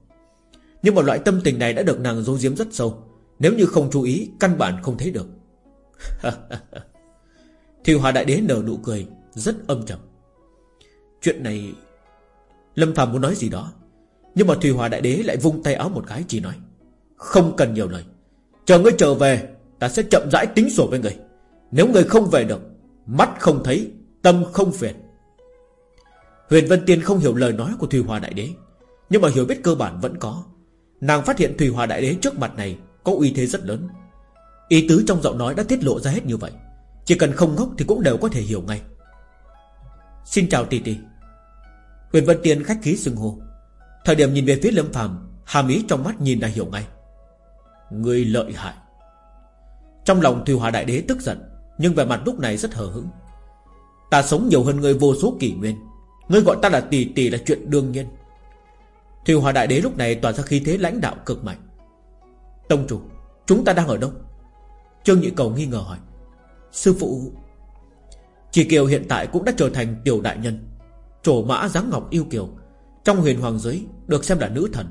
Nhưng một loại tâm tình này đã được nàng giấu giếm rất sâu. Nếu như không chú ý, Căn bản không thấy được. [LAUGHS] Tùy Hòa Đại Đế nở nụ cười, Rất âm trầm. Chuyện này, Lâm Phạm muốn nói gì đó? Nhưng mà Thùy Hòa Đại Đế lại vung tay áo một cái, chỉ nói, Không cần nhiều lời. Chờ ngươi trở về, Ta sẽ chậm rãi tính sổ với người Nếu người không về được, Mắt không thấy Tâm không phiền. Huyền Vân Tiên không hiểu lời nói của Thùy Hòa Đại Đế, Nhưng mà hiểu biết cơ bản vẫn có. Nàng phát hiện Thùy Hòa Đại Đế trước mặt này Có uy thế rất lớn. Ý tứ trong giọng nói đã tiết lộ ra hết như vậy. Chỉ cần không ngốc thì cũng đều có thể hiểu ngay. Xin chào tỷ tỷ Huyền Vân Tiên khách khí xưng hô. Thời điểm nhìn về phía Lâm Phàm, Hàm ý trong mắt nhìn đã hiểu ngay. Người lợi hại. Trong lòng Thùy Hòa Đại Đế tức giận, Nhưng về mặt lúc này rất hờ hững. Ta sống nhiều hơn ngươi vô số kỷ nguyên. Ngươi gọi ta là tỷ tỷ là chuyện đương nhiên. Thủy Hòa Đại Đế lúc này tỏa ra khí thế lãnh đạo cực mạnh. Tông chủ, Chúng ta đang ở đâu? Trương Nhị Cầu nghi ngờ hỏi. Sư phụ, Chỉ Kiều hiện tại cũng đã trở thành tiểu đại nhân. Trổ mã dáng ngọc yêu kiều, Trong huyền hoàng giới Được xem là nữ thần.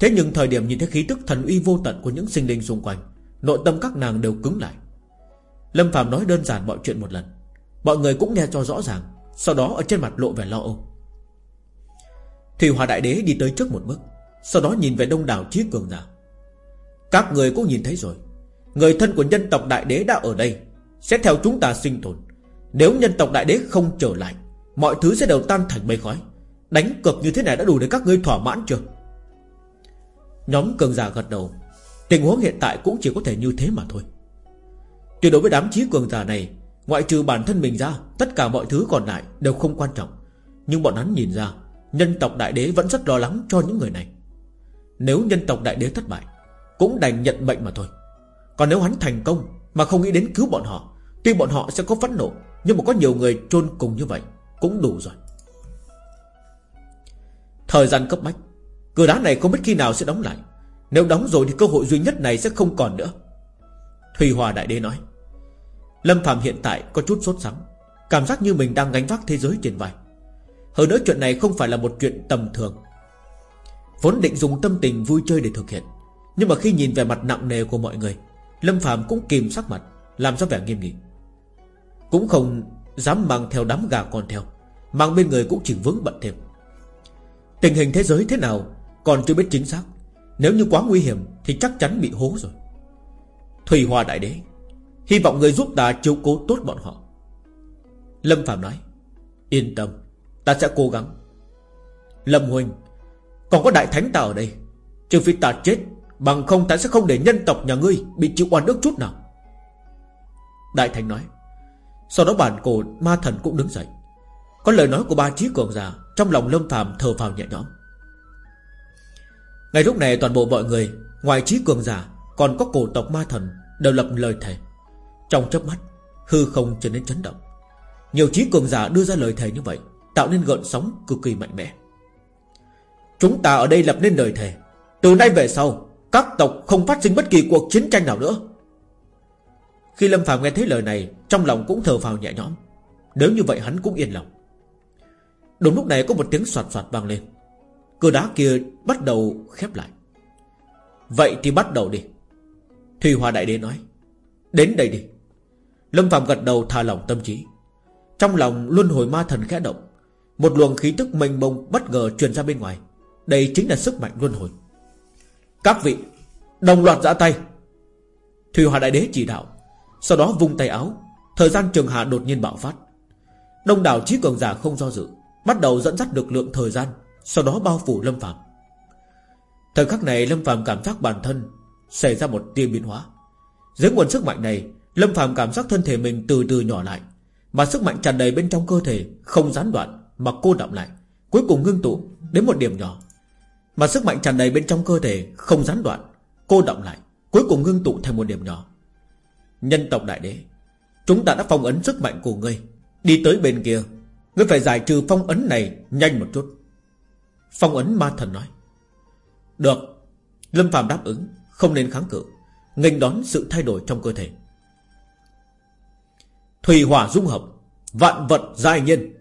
Thế nhưng thời điểm nhìn thấy khí tức thần uy vô tận Của những sinh linh xung quanh, Nội tâm các nàng đều cứng lại. Lâm Phạm nói đơn giản mọi chuyện một lần. Mọi người cũng nghe cho rõ ràng, Sau đó ở trên mặt lộ vẻ lo âu. Thủy Hòa Đại Đế đi tới trước một bước, Sau đó nhìn về đông đảo trí cường giả. Các người cũng nhìn thấy rồi, Người thân của nhân tộc Đại Đế đã ở đây, Sẽ theo chúng ta sinh tồn. Nếu nhân tộc Đại Đế không trở lại, Mọi thứ sẽ đều tan thành mây khói. Đánh cực như thế này đã đủ để các ngươi thỏa mãn chưa? Nhóm cường giả gật đầu, Tình huống hiện tại cũng chỉ có thể như thế mà thôi. Tuyệt đối với đám trí cường giả này Ngoại trừ bản thân mình ra, Tất cả mọi thứ còn lại đều không quan trọng. Nhưng bọn hắn nhìn ra, Nhân tộc đại đế vẫn rất lo lắng cho những người này. Nếu nhân tộc đại đế thất bại, Cũng đành nhận mệnh mà thôi. Còn nếu hắn thành công Mà không nghĩ đến cứu bọn họ, Tuy bọn họ sẽ có phẫn nộ, Nhưng mà có nhiều người chôn cùng như vậy Cũng đủ rồi. Thời gian cấp bách Cửa đá này không biết khi nào sẽ đóng lại. Nếu đóng rồi thì cơ hội duy nhất này sẽ không còn nữa. Thùy Hòa Đại Đế nói Lâm Phạm hiện tại có chút sốt sắng, Cảm giác như mình đang gánh vác thế giới trên vai. Hơn nữa chuyện này không phải là một chuyện tầm thường. Vốn định dùng tâm tình vui chơi để thực hiện, Nhưng mà khi nhìn về mặt nặng nề của mọi người, Lâm Phạm cũng kìm sắc mặt, Làm ra vẻ nghiêm nghị. Cũng không dám mang theo đám gà con theo, Mang bên người cũng chỉ vướng bận thêm. Tình hình thế giới thế nào Còn chưa biết chính xác, Nếu như quá nguy hiểm Thì chắc chắn bị hố rồi. Thủy Hòa Đại Đế Hy vọng người giúp ta chiếu cố tốt bọn họ. Lâm Phạm nói, Yên tâm, Ta sẽ cố gắng. Lâm Huynh Còn có Đại Thánh ta ở đây. Trừ phi ta chết, Bằng không ta sẽ không để nhân tộc nhà ngươi Bị chịu oan ức chút nào. Đại Thánh nói, Sau đó bản cổ ma thần cũng đứng dậy. Có lời nói của ba trí cường già Trong lòng Lâm Phạm thở phào nhẹ nhõm. Ngay lúc này toàn bộ mọi người, Ngoài trí cường giả, Còn có cổ tộc ma thần Đều lập lời thề trong chớp mắt, Hư không trở nên chấn động. Nhiều trí cường giả đưa ra lời thề như vậy, Tạo nên gợn sóng cực kỳ mạnh mẽ. Chúng ta ở đây lập nên lời thề. Từ nay về sau, Các tộc không phát sinh bất kỳ cuộc chiến tranh nào nữa. Khi Lâm Phạm nghe thấy lời này, Trong lòng cũng thở vào nhẹ nhõm. Nếu như vậy, hắn cũng yên lòng. Đúng lúc này có một tiếng soạt soạt vang lên. Cửa đá kia bắt đầu khép lại. Vậy thì bắt đầu đi. Thùy Hòa Đại Đế nói, Đến đây đi. Lâm Phạm gật đầu thả lỏng tâm trí. Trong lòng luân hồi ma thần khẽ động, Một luồng khí tức mênh mông bất ngờ truyền ra bên ngoài. Đây chính là sức mạnh luân hồi. Các vị, Đồng loạt giã tay. Thủy Hòa Đại Đế chỉ đạo, Sau đó vung tay áo, Thời gian trường hạ đột nhiên bạo phát. Đông đảo trí cường giả không do dự, Bắt đầu dẫn dắt lực lượng thời gian, Sau đó bao phủ Lâm Phạm. Thời khắc này Lâm Phạm cảm giác bản thân Xảy ra một tia biến hóa. Dưới nguồn sức mạnh này Lâm Phạm cảm giác thân thể mình từ từ nhỏ lại, Mà sức mạnh tràn đầy bên trong cơ thể Không gián đoạn mà cô đọng lại, Cuối cùng ngưng tụ đến một điểm nhỏ. Mà sức mạnh tràn đầy bên trong cơ thể Không gián đoạn, Cô đọng lại, Cuối cùng ngưng tụ thành một điểm nhỏ. Nhân tộc đại đế, Chúng ta đã phong ấn sức mạnh của ngươi, Đi tới bên kia, Ngươi phải giải trừ phong ấn này nhanh một chút. Phong ấn ma thần nói. Được, Lâm Phạm đáp ứng, Không nên kháng cự, nghênh đón sự thay đổi trong cơ thể. Thủy hỏa dung hợp, Vạn vật giai nhiên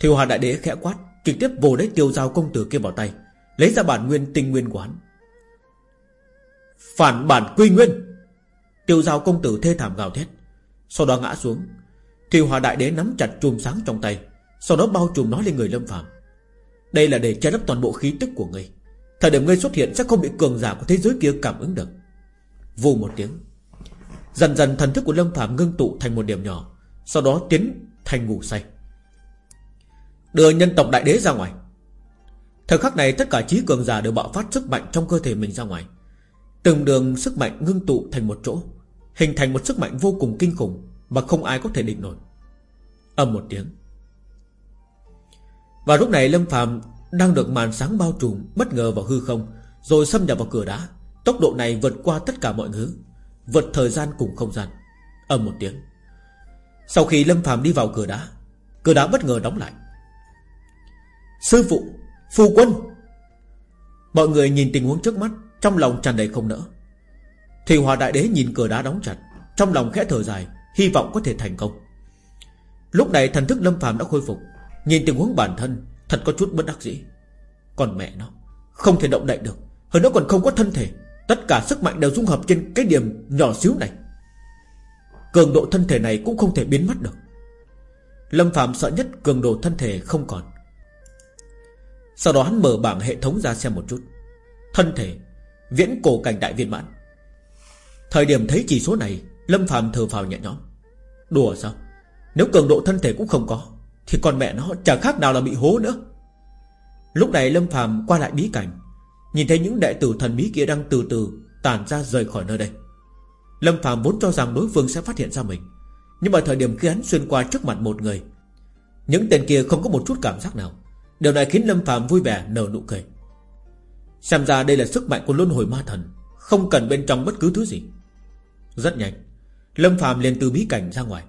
Thiều hòa đại đế khẽ quát, Trực tiếp vồ lấy tiêu giao công tử kia vào tay, Lấy ra bản nguyên tinh nguyên của hắn. Phản bản quy nguyên. Tiêu giao công tử thê thảm gào thét, Sau đó ngã xuống. Thiều hòa đại đế nắm chặt chùm sáng trong tay, Sau đó bao trùm nó lên người lâm phạm Đây là để che lấp toàn bộ khí tức của ngươi. Thời điểm ngươi xuất hiện sẽ không bị cường giả của thế giới kia cảm ứng được. Vù một tiếng Dần dần thần thức của Lâm Phạm ngưng tụ thành một điểm nhỏ, Sau đó tiến thành ngủ say. Đưa nhân tộc đại đế ra ngoài. Thời khắc này, tất cả trí cường giả đều bạo phát sức mạnh trong cơ thể mình ra ngoài. Từng đường sức mạnh ngưng tụ thành một chỗ, Hình thành một sức mạnh vô cùng kinh khủng Mà không ai có thể định nổi. Âm một tiếng. Và lúc này Lâm Phạm Đang được màn sáng bao trùm, Bất ngờ vào hư không, Rồi xâm nhập vào cửa đá. Tốc độ này vượt qua tất cả mọi thứ. Vượt thời gian cùng không gian. Âm một tiếng. Sau khi Lâm phàm đi vào cửa đá Cửa đá bất ngờ đóng lại. Sư phụ, Phu quân. Mọi người nhìn tình huống trước mắt, Trong lòng tràn đầy không nỡ. Thì Hòa Đại Đế nhìn cửa đá đóng chặt, Trong lòng khẽ thở dài, Hy vọng có thể thành công. Lúc này thần thức Lâm phàm đã khôi phục, Nhìn tình huống bản thân, Thật có chút bất đắc dĩ. Còn mẹ nó, Không thể động đậy được, Hơn nữa còn không có thân thể. Tất cả sức mạnh đều dung hợp trên cái điểm nhỏ xíu này. Cường độ thân thể này cũng không thể biến mất được. Lâm Phạm sợ nhất cường độ thân thể không còn. Sau đó hắn mở bảng hệ thống ra xem một chút. Thân thể, Viễn cổ cảnh đại viên mãn. Thời điểm thấy chỉ số này, Lâm Phạm thở phào nhẹ nhõm. Đùa sao? Nếu cường độ thân thể cũng không có, Thì con mẹ nó chả khác nào là bị hố nữa. Lúc này Lâm Phạm qua lại bí cảnh. Nhìn thấy những đệ tử thần bí kia đang từ từ Tản ra rời khỏi nơi đây. Lâm Phạm vốn cho rằng đối phương sẽ phát hiện ra mình, Nhưng mà thời điểm khi hắn xuyên qua trước mặt một người, Những tên kia không có một chút cảm giác nào. Điều này khiến Lâm Phạm vui vẻ nở nụ cười. Xem ra đây là sức mạnh của luân hồi ma thần, Không cần bên trong bất cứ thứ gì. Rất nhanh, Lâm Phạm liền từ bí cảnh ra ngoài.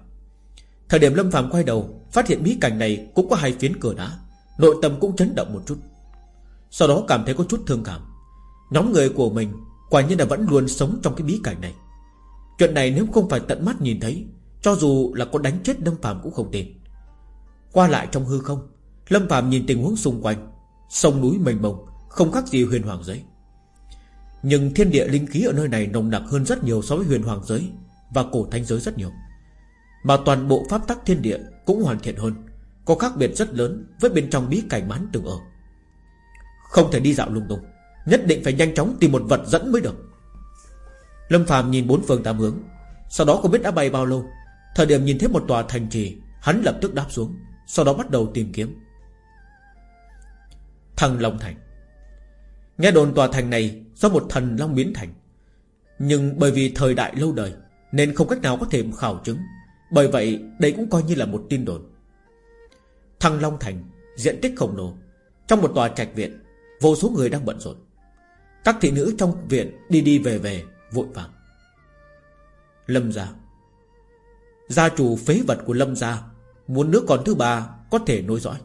Thời điểm Lâm Phạm quay đầu, Phát hiện bí cảnh này cũng có hai phiến cửa đá, Nội tâm cũng chấn động một chút. Sau đó cảm thấy có chút thương cảm. Nhóm người của mình Quả nhiên là vẫn luôn sống trong cái bí cảnh này. Chuyện này nếu không phải tận mắt nhìn thấy, Cho dù là có đánh chết Lâm Phạm cũng không tin. Qua lại trong hư không, Lâm Phạm nhìn tình huống xung quanh. Sông núi mênh mông, Không khác gì huyền hoàng giới. Nhưng thiên địa linh khí ở nơi này nồng nặc hơn rất nhiều so với huyền hoàng giới Và cổ thanh giới rất nhiều. Mà toàn bộ pháp tắc thiên địa cũng hoàn thiện hơn, Có khác biệt rất lớn Với bên trong bí cảnh mán từng ở. Không thể đi dạo lung tung. Nhất định phải nhanh chóng tìm một vật dẫn mới được. Lâm Phạm nhìn bốn phương tám hướng. Sau đó không biết đã bay bao lâu. Thời điểm nhìn thấy một tòa thành trì, Hắn lập tức đáp xuống, Sau đó bắt đầu tìm kiếm. Thăng Long Thành. Nghe đồn tòa thành này Do một thần Long biến thành. Nhưng bởi vì thời đại lâu đời, Nên không cách nào có thể khảo chứng. Bởi vậy, đây cũng coi như là một tin đồn. Thăng Long Thành, Diện tích khổng lồ. Trong một tòa trạch viện Vô số người đang bận rộn. Các thị nữ trong viện đi đi về về, Vội vàng. Lâm gia. Gia chủ phế vật của Lâm gia, Muốn nước con thứ ba có thể nối dõi.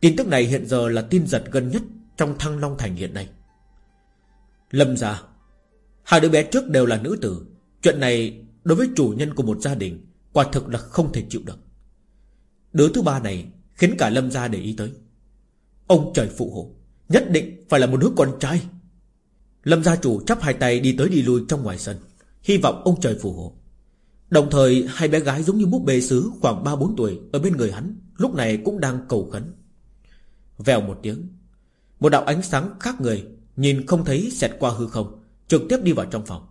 Tin tức này hiện giờ là tin giật gần nhất Trong thăng Long Thành hiện nay. Lâm gia. Hai đứa bé trước đều là nữ tử. Chuyện này đối với chủ nhân của một gia đình Quả thực là không thể chịu được. Đứa thứ ba này Khiến cả Lâm gia để ý tới. Ông trời phụ hộ. Nhất định phải là một đứa con trai. Lâm gia chủ chắp hai tay đi tới đi lui trong ngoài sân, Hy vọng ông trời phù hộ. Đồng thời, hai bé gái giống như búp bê sứ Khoảng 3-4 tuổi ở bên người hắn, Lúc này cũng đang cầu khấn. Vèo một tiếng, Một đạo ánh sáng khác người, Nhìn không thấy xẹt qua hư không, Trực tiếp đi vào trong phòng.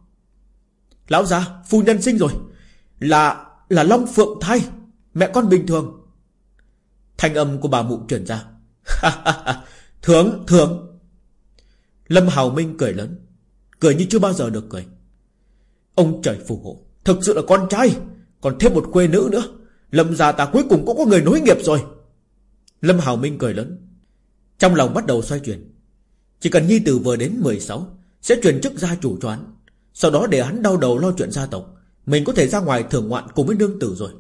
Lão gia, phu nhân sinh rồi. Là là Long Phượng thai, Mẹ con bình thường. Thanh âm của bà mụ truyền ra. [LAUGHS] Thưởng thưởng Lâm Hào Minh cười lớn, Cười như chưa bao giờ được cười. Ông trời phù hộ, Thực sự là con trai, Còn thêm một quê nữ nữa. Lâm gia ta cuối cùng cũng có người nối nghiệp rồi. Lâm Hào Minh cười lớn, Trong lòng bắt đầu xoay chuyển. Chỉ cần Nhi Tử vừa đến 16 Sẽ chuyển chức gia chủ cho hắn. Sau đó để hắn đau đầu lo chuyện gia tộc, Mình có thể ra ngoài thưởng ngoạn cùng với nương tử rồi.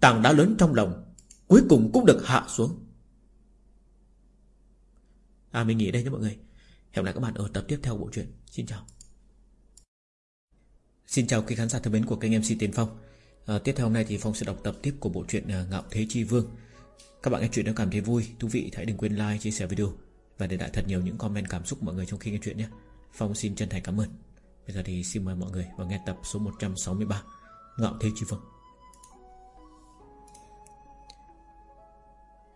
Tảng đá lớn trong lòng Cuối cùng cũng được hạ xuống. À mình nghỉ đây nha mọi người. Hẹn gặp lại các bạn ở tập tiếp theo bộ truyện. Xin chào. Xin chào quý khán giả thân mến của kênh MC Tiến Phong. À, Tiếp theo hôm nay thì Phong sẽ đọc tập tiếp của bộ truyện à, Ngạo Thế Chi Vương. Các bạn nghe chuyện nếu cảm thấy vui, thú vị Hãy đừng quên like, chia sẻ video Và để lại thật nhiều những comment cảm xúc mọi người trong khi nghe chuyện nhé. Phong xin chân thành cảm ơn. Bây giờ thì xin mời mọi người vào nghe tập số 163 Ngạo Thế Chi Vương.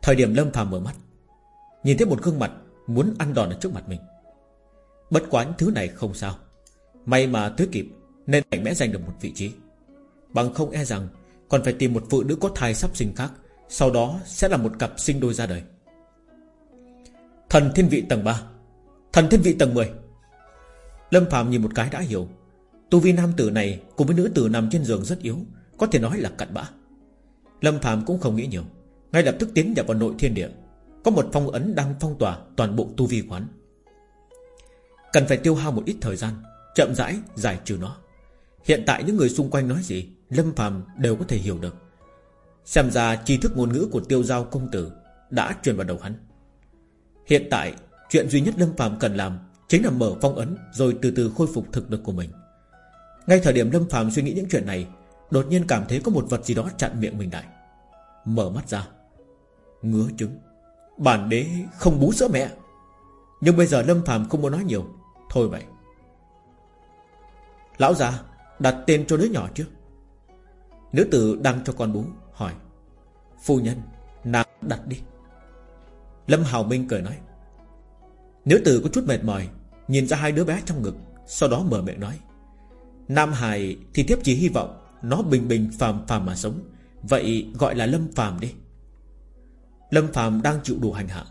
Thời điểm Lâm Phàm mở mắt Nhìn thấy một gương mặt Muốn ăn đòn ở trước mặt mình. Bất quá những thứ này không sao. May mà tới kịp, Nên mạnh mẽ giành được một vị trí. Bằng không e rằng Còn phải tìm một phụ nữ có thai sắp sinh khác, Sau đó sẽ là một cặp sinh đôi ra đời. Thần thiên vị tầng 3 Thần thiên vị tầng 10 Lâm Phạm nhìn một cái đã hiểu. Tu vi nam tử này cùng với nữ tử nằm trên giường rất yếu, Có thể nói là cặn bã. Lâm Phạm cũng không nghĩ nhiều, Ngay lập tức tiến nhập vào nội thiên địa. Có một phong ấn đang phong tỏa toàn bộ tu vi quán. Cần phải tiêu hao một ít thời gian, Chậm rãi giải trừ nó. Hiện tại những người xung quanh nói gì, Lâm phàm đều có thể hiểu được. Xem ra tri thức ngôn ngữ của tiêu giao công tử Đã truyền vào đầu hắn. Hiện tại, Chuyện duy nhất Lâm phàm cần làm Chính là mở phong ấn Rồi từ từ khôi phục thực lực của mình. Ngay thời điểm Lâm phàm suy nghĩ những chuyện này, Đột nhiên cảm thấy có một vật gì đó chặn miệng mình lại. Mở mắt ra, Ngứa trứng. Bản đế không bú sữa mẹ. Nhưng bây giờ Lâm phàm không muốn nói nhiều. Thôi vậy. Lão già, đặt tên cho đứa nhỏ chưa Nữ tử đang cho con bú, Hỏi. Phu nhân, Nàng đặt đi. Lâm Hào Minh cười nói. Nữ tử có chút mệt mỏi, Nhìn ra hai đứa bé trong ngực, Sau đó mở miệng nói. Nam Hải thì tiếp chỉ hy vọng Nó bình bình phàm phàm mà sống. Vậy gọi là Lâm Phàm đi. Lâm Phàm đang chịu đủ hành hạ.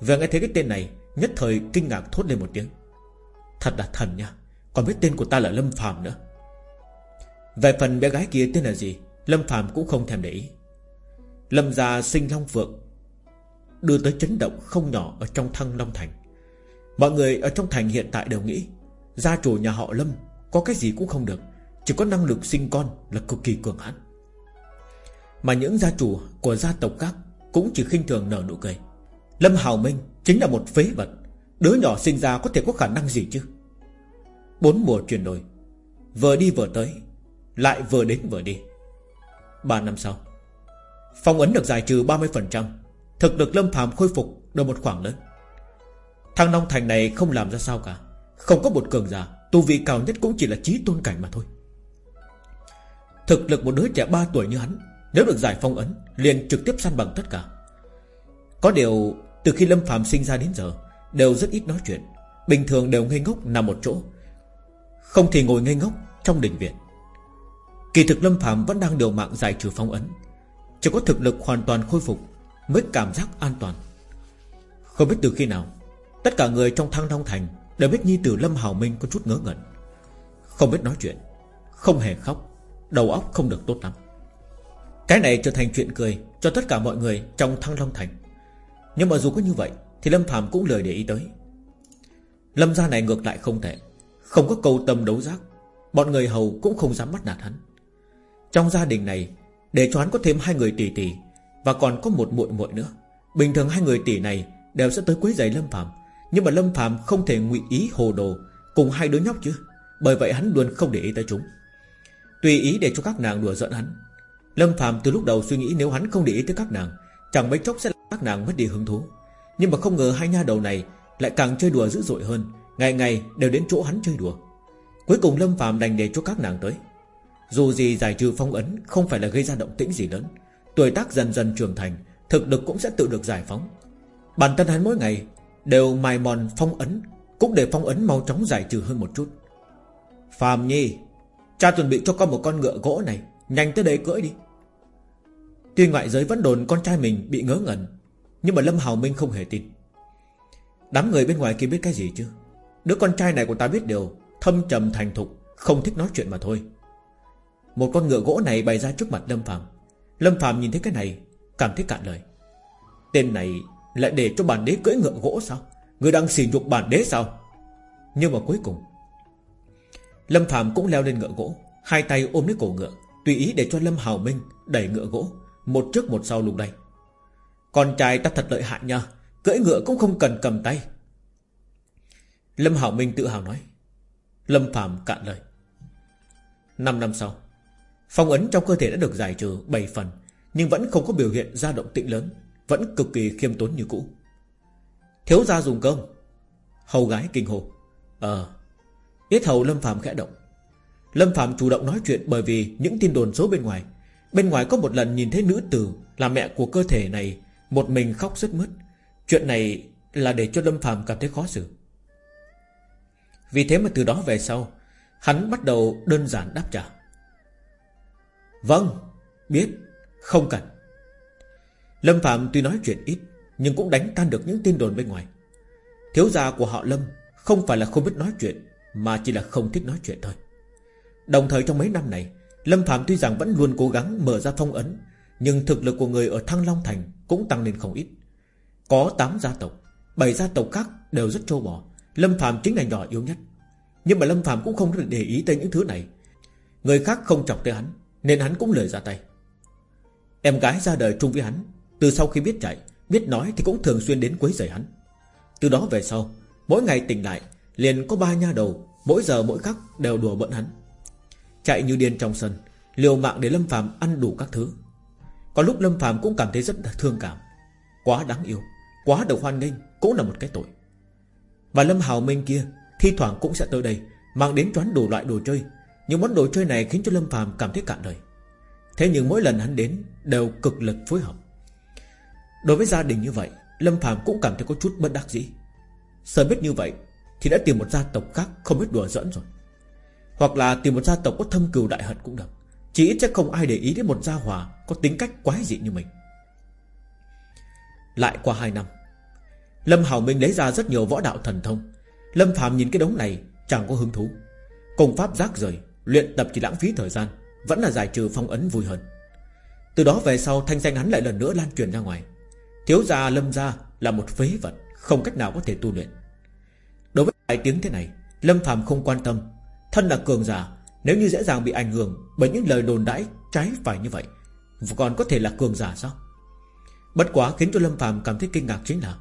Vừa nghe thấy cái tên này, Nhất thời kinh ngạc thốt lên một tiếng. Thật là thần nha, Còn biết tên của ta là Lâm Phàm nữa. Về phần bé gái kia tên là gì, Lâm Phàm cũng không thèm để ý. Lâm gia sinh Long Phượng, Đưa tới chấn động không nhỏ Ở trong thăng Long Thành. Mọi người ở trong thành hiện tại đều nghĩ, Gia chủ nhà họ Lâm Có cái gì cũng không được, Chỉ có năng lực sinh con là cực kỳ cường hãn. Mà những gia chủ của gia tộc khác cũng chỉ khinh thường nở nụ cười. Lâm Hào Minh chính là một phế vật, Đứa nhỏ sinh ra có thể có khả năng gì chứ? Bốn mùa chuyển đổi, Vừa đi vừa tới, Lại vừa đến vừa đi. Ba năm sau, Phong ấn được giải trừ 30% Thực lực Lâm Phàm khôi phục được một khoảng lớn. Thằng Long Thành này không làm ra sao cả, Không có một cường giả, Tu vị cao nhất cũng chỉ là trí tôn cảnh mà thôi. Thực lực một đứa trẻ 3 tuổi như hắn nếu được giải phong ấn, liền trực tiếp săn bằng tất cả. Có điều, Từ khi Lâm Phạm sinh ra đến giờ, Đều rất ít nói chuyện. Bình thường đều ngây ngốc nằm một chỗ, Không thì ngồi ngây ngốc trong đình viện. Kỳ thực Lâm Phạm vẫn đang điều mạng giải trừ phong ấn, Chỉ có thực lực hoàn toàn khôi phục Mới cảm giác an toàn. Không biết từ khi nào, Tất cả người trong thăng long thành Đều biết Nhi tử Lâm Hào Minh có chút ngớ ngẩn. Không biết nói chuyện, Không hề khóc, Đầu óc không được tốt lắm. Cái này trở thành chuyện cười Cho tất cả mọi người trong thăng long thành. Nhưng mà dù có như vậy, Thì Lâm Phạm cũng lời để ý tới. Lâm gia này ngược lại không tệ, Không có câu tâm đấu giác. Bọn người hầu cũng không dám bắt nạt hắn. Trong gia đình này, Để cho hắn có thêm hai người tỷ tỷ Và còn có một muội muội nữa, Bình thường hai người tỷ này Đều sẽ tới quấy giày Lâm Phạm Nhưng mà Lâm Phạm không thể ngụy ý hồ đồ Cùng hai đứa nhóc chứ, Bởi vậy hắn luôn không để ý tới chúng. Tùy ý để cho các nàng đùa giận hắn Lâm Phạm từ lúc đầu suy nghĩ nếu hắn không để ý tới các nàng, Chẳng mấy chốc sẽ làm các nàng mất đi hứng thú. Nhưng mà không ngờ hai nha đầu này Lại càng chơi đùa dữ dội hơn, Ngày ngày đều đến chỗ hắn chơi đùa. Cuối cùng Lâm Phạm đành để cho các nàng tới. Dù gì giải trừ phong ấn Không phải là gây ra động tĩnh gì lớn, Tuổi tác dần dần trưởng thành, Thực lực cũng sẽ tự được giải phóng. Bản thân hắn mỗi ngày Đều mài mòn phong ấn, Cũng để phong ấn mau chóng giải trừ hơn một chút. Phạm Nhi, Cha chuẩn bị cho con một con ngựa gỗ này, Nhanh tới đây cưỡi đi. Tuy ngoại giới vẫn đồn con trai mình bị ngớ ngẩn, Nhưng mà Lâm Hào Minh không hề tin. Đám người bên ngoài kia biết cái gì chứ? Đứa con trai này của ta biết điều, Thâm trầm thành thục, Không thích nói chuyện mà thôi. Một con ngựa gỗ này bày ra trước mặt Lâm Phạm Lâm Phạm nhìn thấy cái này, Cảm thấy cạn lời. Tên này lại để cho bản đế cưỡi ngựa gỗ sao? Người đang xỉ nhục bản đế sao? Nhưng mà cuối cùng, Lâm Phạm cũng leo lên ngựa gỗ, Hai tay ôm lấy cổ ngựa, Tùy ý để cho Lâm Hào Minh đẩy ngựa gỗ. Một trước một sau lùng đây Con trai ta thật lợi hại nha, Cưỡi ngựa cũng không cần cầm tay. Lâm Hảo Minh tự hào nói. Lâm Phạm cạn lời. Năm năm sau, Phong ấn trong cơ thể đã được giải trừ 7 phần, Nhưng vẫn không có biểu hiện ra động tĩnh lớn, Vẫn cực kỳ khiêm tốn như cũ. Thiếu gia dùng cơm. Hầu gái kinh hồ Ờ Yết hầu Lâm Phạm khẽ động. Lâm Phạm chủ động nói chuyện bởi vì những tin đồn số bên ngoài Bên ngoài có một lần nhìn thấy nữ tử Là mẹ của cơ thể này, Một mình khóc rất mướt. Chuyện này là để cho Lâm Phạm cảm thấy khó xử. Vì thế mà từ đó về sau, Hắn bắt đầu đơn giản đáp trả. Vâng Biết, Không cần. Lâm Phạm tuy nói chuyện ít, Nhưng cũng đánh tan được những tin đồn bên ngoài. Thiếu gia của họ Lâm Không phải là không biết nói chuyện, Mà chỉ là không thích nói chuyện thôi. Đồng thời trong mấy năm này Lâm Phạm tuy rằng vẫn luôn cố gắng mở ra phong ấn, Nhưng thực lực của người ở Thăng Long Thành Cũng tăng lên không ít. Có 8 gia tộc 7 gia tộc khác đều rất trâu bò. Lâm Phạm chính là nhỏ yếu nhất. Nhưng mà Lâm Phạm cũng không để ý tới những thứ này. Người khác không chọc tới hắn, Nên hắn cũng lời ra tay. Em gái ra đời chung với hắn, Từ sau khi biết chạy, Biết nói thì cũng thường xuyên đến quấy rầy hắn. Từ đó về sau, Mỗi ngày tỉnh lại, Liền có ba nha đầu, Mỗi giờ mỗi khắc đều đùa bận hắn. Chạy như điên trong sân, Liều mạng để Lâm Phạm ăn đủ các thứ. Có lúc Lâm Phạm cũng cảm thấy rất thương cảm. Quá đáng yêu, Quá được hoan nghênh, cũng là một cái tội. Và Lâm Hào Minh kia, Thi thoảng cũng sẽ tới đây, Mang đến choán đủ loại đồ chơi. Những món đồ chơi này khiến cho Lâm Phàm cảm thấy cạn đời Thế nhưng mỗi lần hắn đến, Đều cực lực phối hợp. Đối với gia đình như vậy, Lâm Phàm cũng cảm thấy có chút bất đắc dĩ. Sợ biết như vậy, Thì đã tìm một gia tộc khác không biết đùa giỡn rồi. Hoặc là tìm một gia tộc có thâm cừu đại hận cũng được. Chỉ ít chắc không ai để ý đến một gia hòa Có tính cách quái dị như mình. Lại qua 2 năm, Lâm Hảo Minh lấy ra rất nhiều võ đạo thần thông. Lâm Phạm nhìn cái đống này, Chẳng có hứng thú. Công pháp rác rời, Luyện tập chỉ lãng phí thời gian, Vẫn là giải trừ phong ấn vui hơn. Từ đó về sau, thanh danh hắn lại lần nữa lan truyền ra ngoài. Thiếu gia Lâm gia là một phế vật, Không cách nào có thể tu luyện. Đối với hai tiếng thế này, Lâm Phạm không quan tâm Thân là cường giả, Nếu như dễ dàng bị ảnh hưởng Bởi những lời đồn đãi trái phải như vậy, Còn có thể là cường giả sao? Bất quá khiến cho Lâm Phạm cảm thấy kinh ngạc chính là,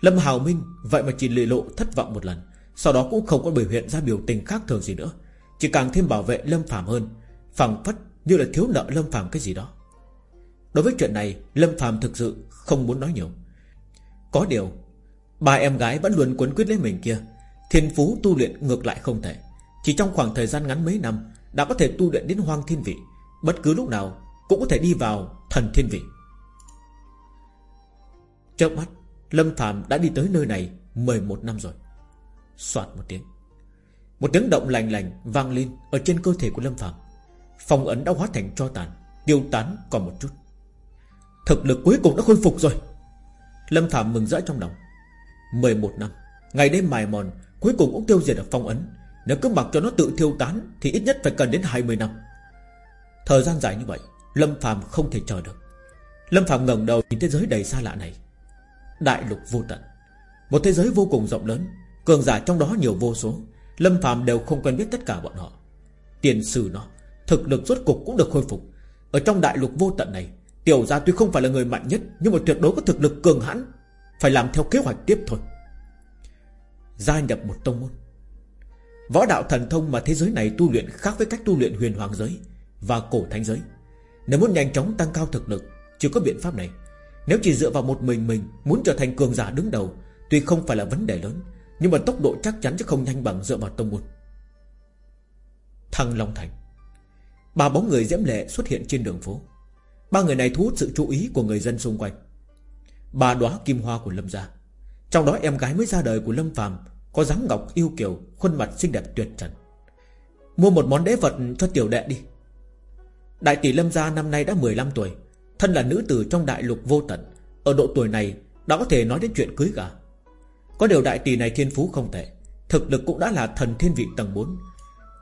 Lâm Hào Minh Vậy mà chỉ lì lộ thất vọng một lần, Sau đó cũng không có biểu hiện ra biểu tình khác thường gì nữa, Chỉ càng thêm bảo vệ Lâm Phạm hơn phẳng phất như là thiếu nợ Lâm Phạm cái gì đó. Đối với chuyện này, Lâm Phạm thực sự không muốn nói nhiều. Có điều, Ba em gái vẫn luôn quấn quyết lấy mình kia, Thiên phú tu luyện ngược lại không thể. Chỉ trong khoảng thời gian ngắn mấy năm, Đã có thể tu luyện đến hoang thiên vị. Bất cứ lúc nào, cũng có thể đi vào thần thiên vị. Trước mắt, Lâm Phạm đã đi tới nơi này 11 năm rồi. Xoạt một tiếng. Một tiếng động lành lành vang lên Ở trên cơ thể của Lâm Phạm Phong ấn đã hóa thành cho tàn, Tiêu tán còn một chút. Thực lực cuối cùng đã khôi phục rồi. Lâm Phạm mừng rỡ trong lòng. 11 năm, Ngày đêm mài mòn, Cuối cùng cũng tiêu diệt được phong ấn. Nếu cứ mặc cho nó tự thiêu tán, Thì ít nhất phải cần đến 20 năm. Thời gian dài như vậy, Lâm Phạm không thể chờ được. Lâm Phạm ngẩng đầu nhìn thế giới đầy xa lạ này. Đại lục vô tận. Một thế giới vô cùng rộng lớn, Cường giả trong đó nhiều vô số. Lâm Phạm đều không quen biết tất cả bọn họ. Tiền sử nó, Thực lực rốt cục cũng được khôi phục. Ở trong đại lục vô tận này, Tiểu gia tuy không phải là người mạnh nhất, Nhưng mà tuyệt đối có thực lực cường hãn. Phải làm theo kế hoạch tiếp thôi. Gia nhập một tông môn. Võ đạo thần thông mà thế giới này tu luyện khác với cách tu luyện huyền hoàng giới Và cổ thánh giới. Nếu muốn nhanh chóng tăng cao thực lực, Chưa có biện pháp này. Nếu chỉ dựa vào một mình mình Muốn trở thành cường giả đứng đầu, Tuy không phải là vấn đề lớn, Nhưng mà tốc độ chắc chắn sẽ không nhanh bằng dựa vào tông môn. Thăng Long Thành. Ba bóng người diễm lệ xuất hiện trên đường phố. Ba người này thu hút sự chú ý của người dân xung quanh. Ba đóa kim hoa của Lâm gia. Trong đó em gái mới ra đời của Lâm Phàm có dáng ngọc yêu kiều, Khuôn mặt xinh đẹp tuyệt trần. Mua một món đế vật cho tiểu đệ đi. Đại tỷ Lâm gia năm nay đã 15 tuổi, Thân là nữ tử trong đại lục vô tận, Ở độ tuổi này đã có thể nói đến chuyện cưới gả. Có điều đại tỷ này thiên phú không tệ, Thực lực cũng đã là thần thiên vị tầng 4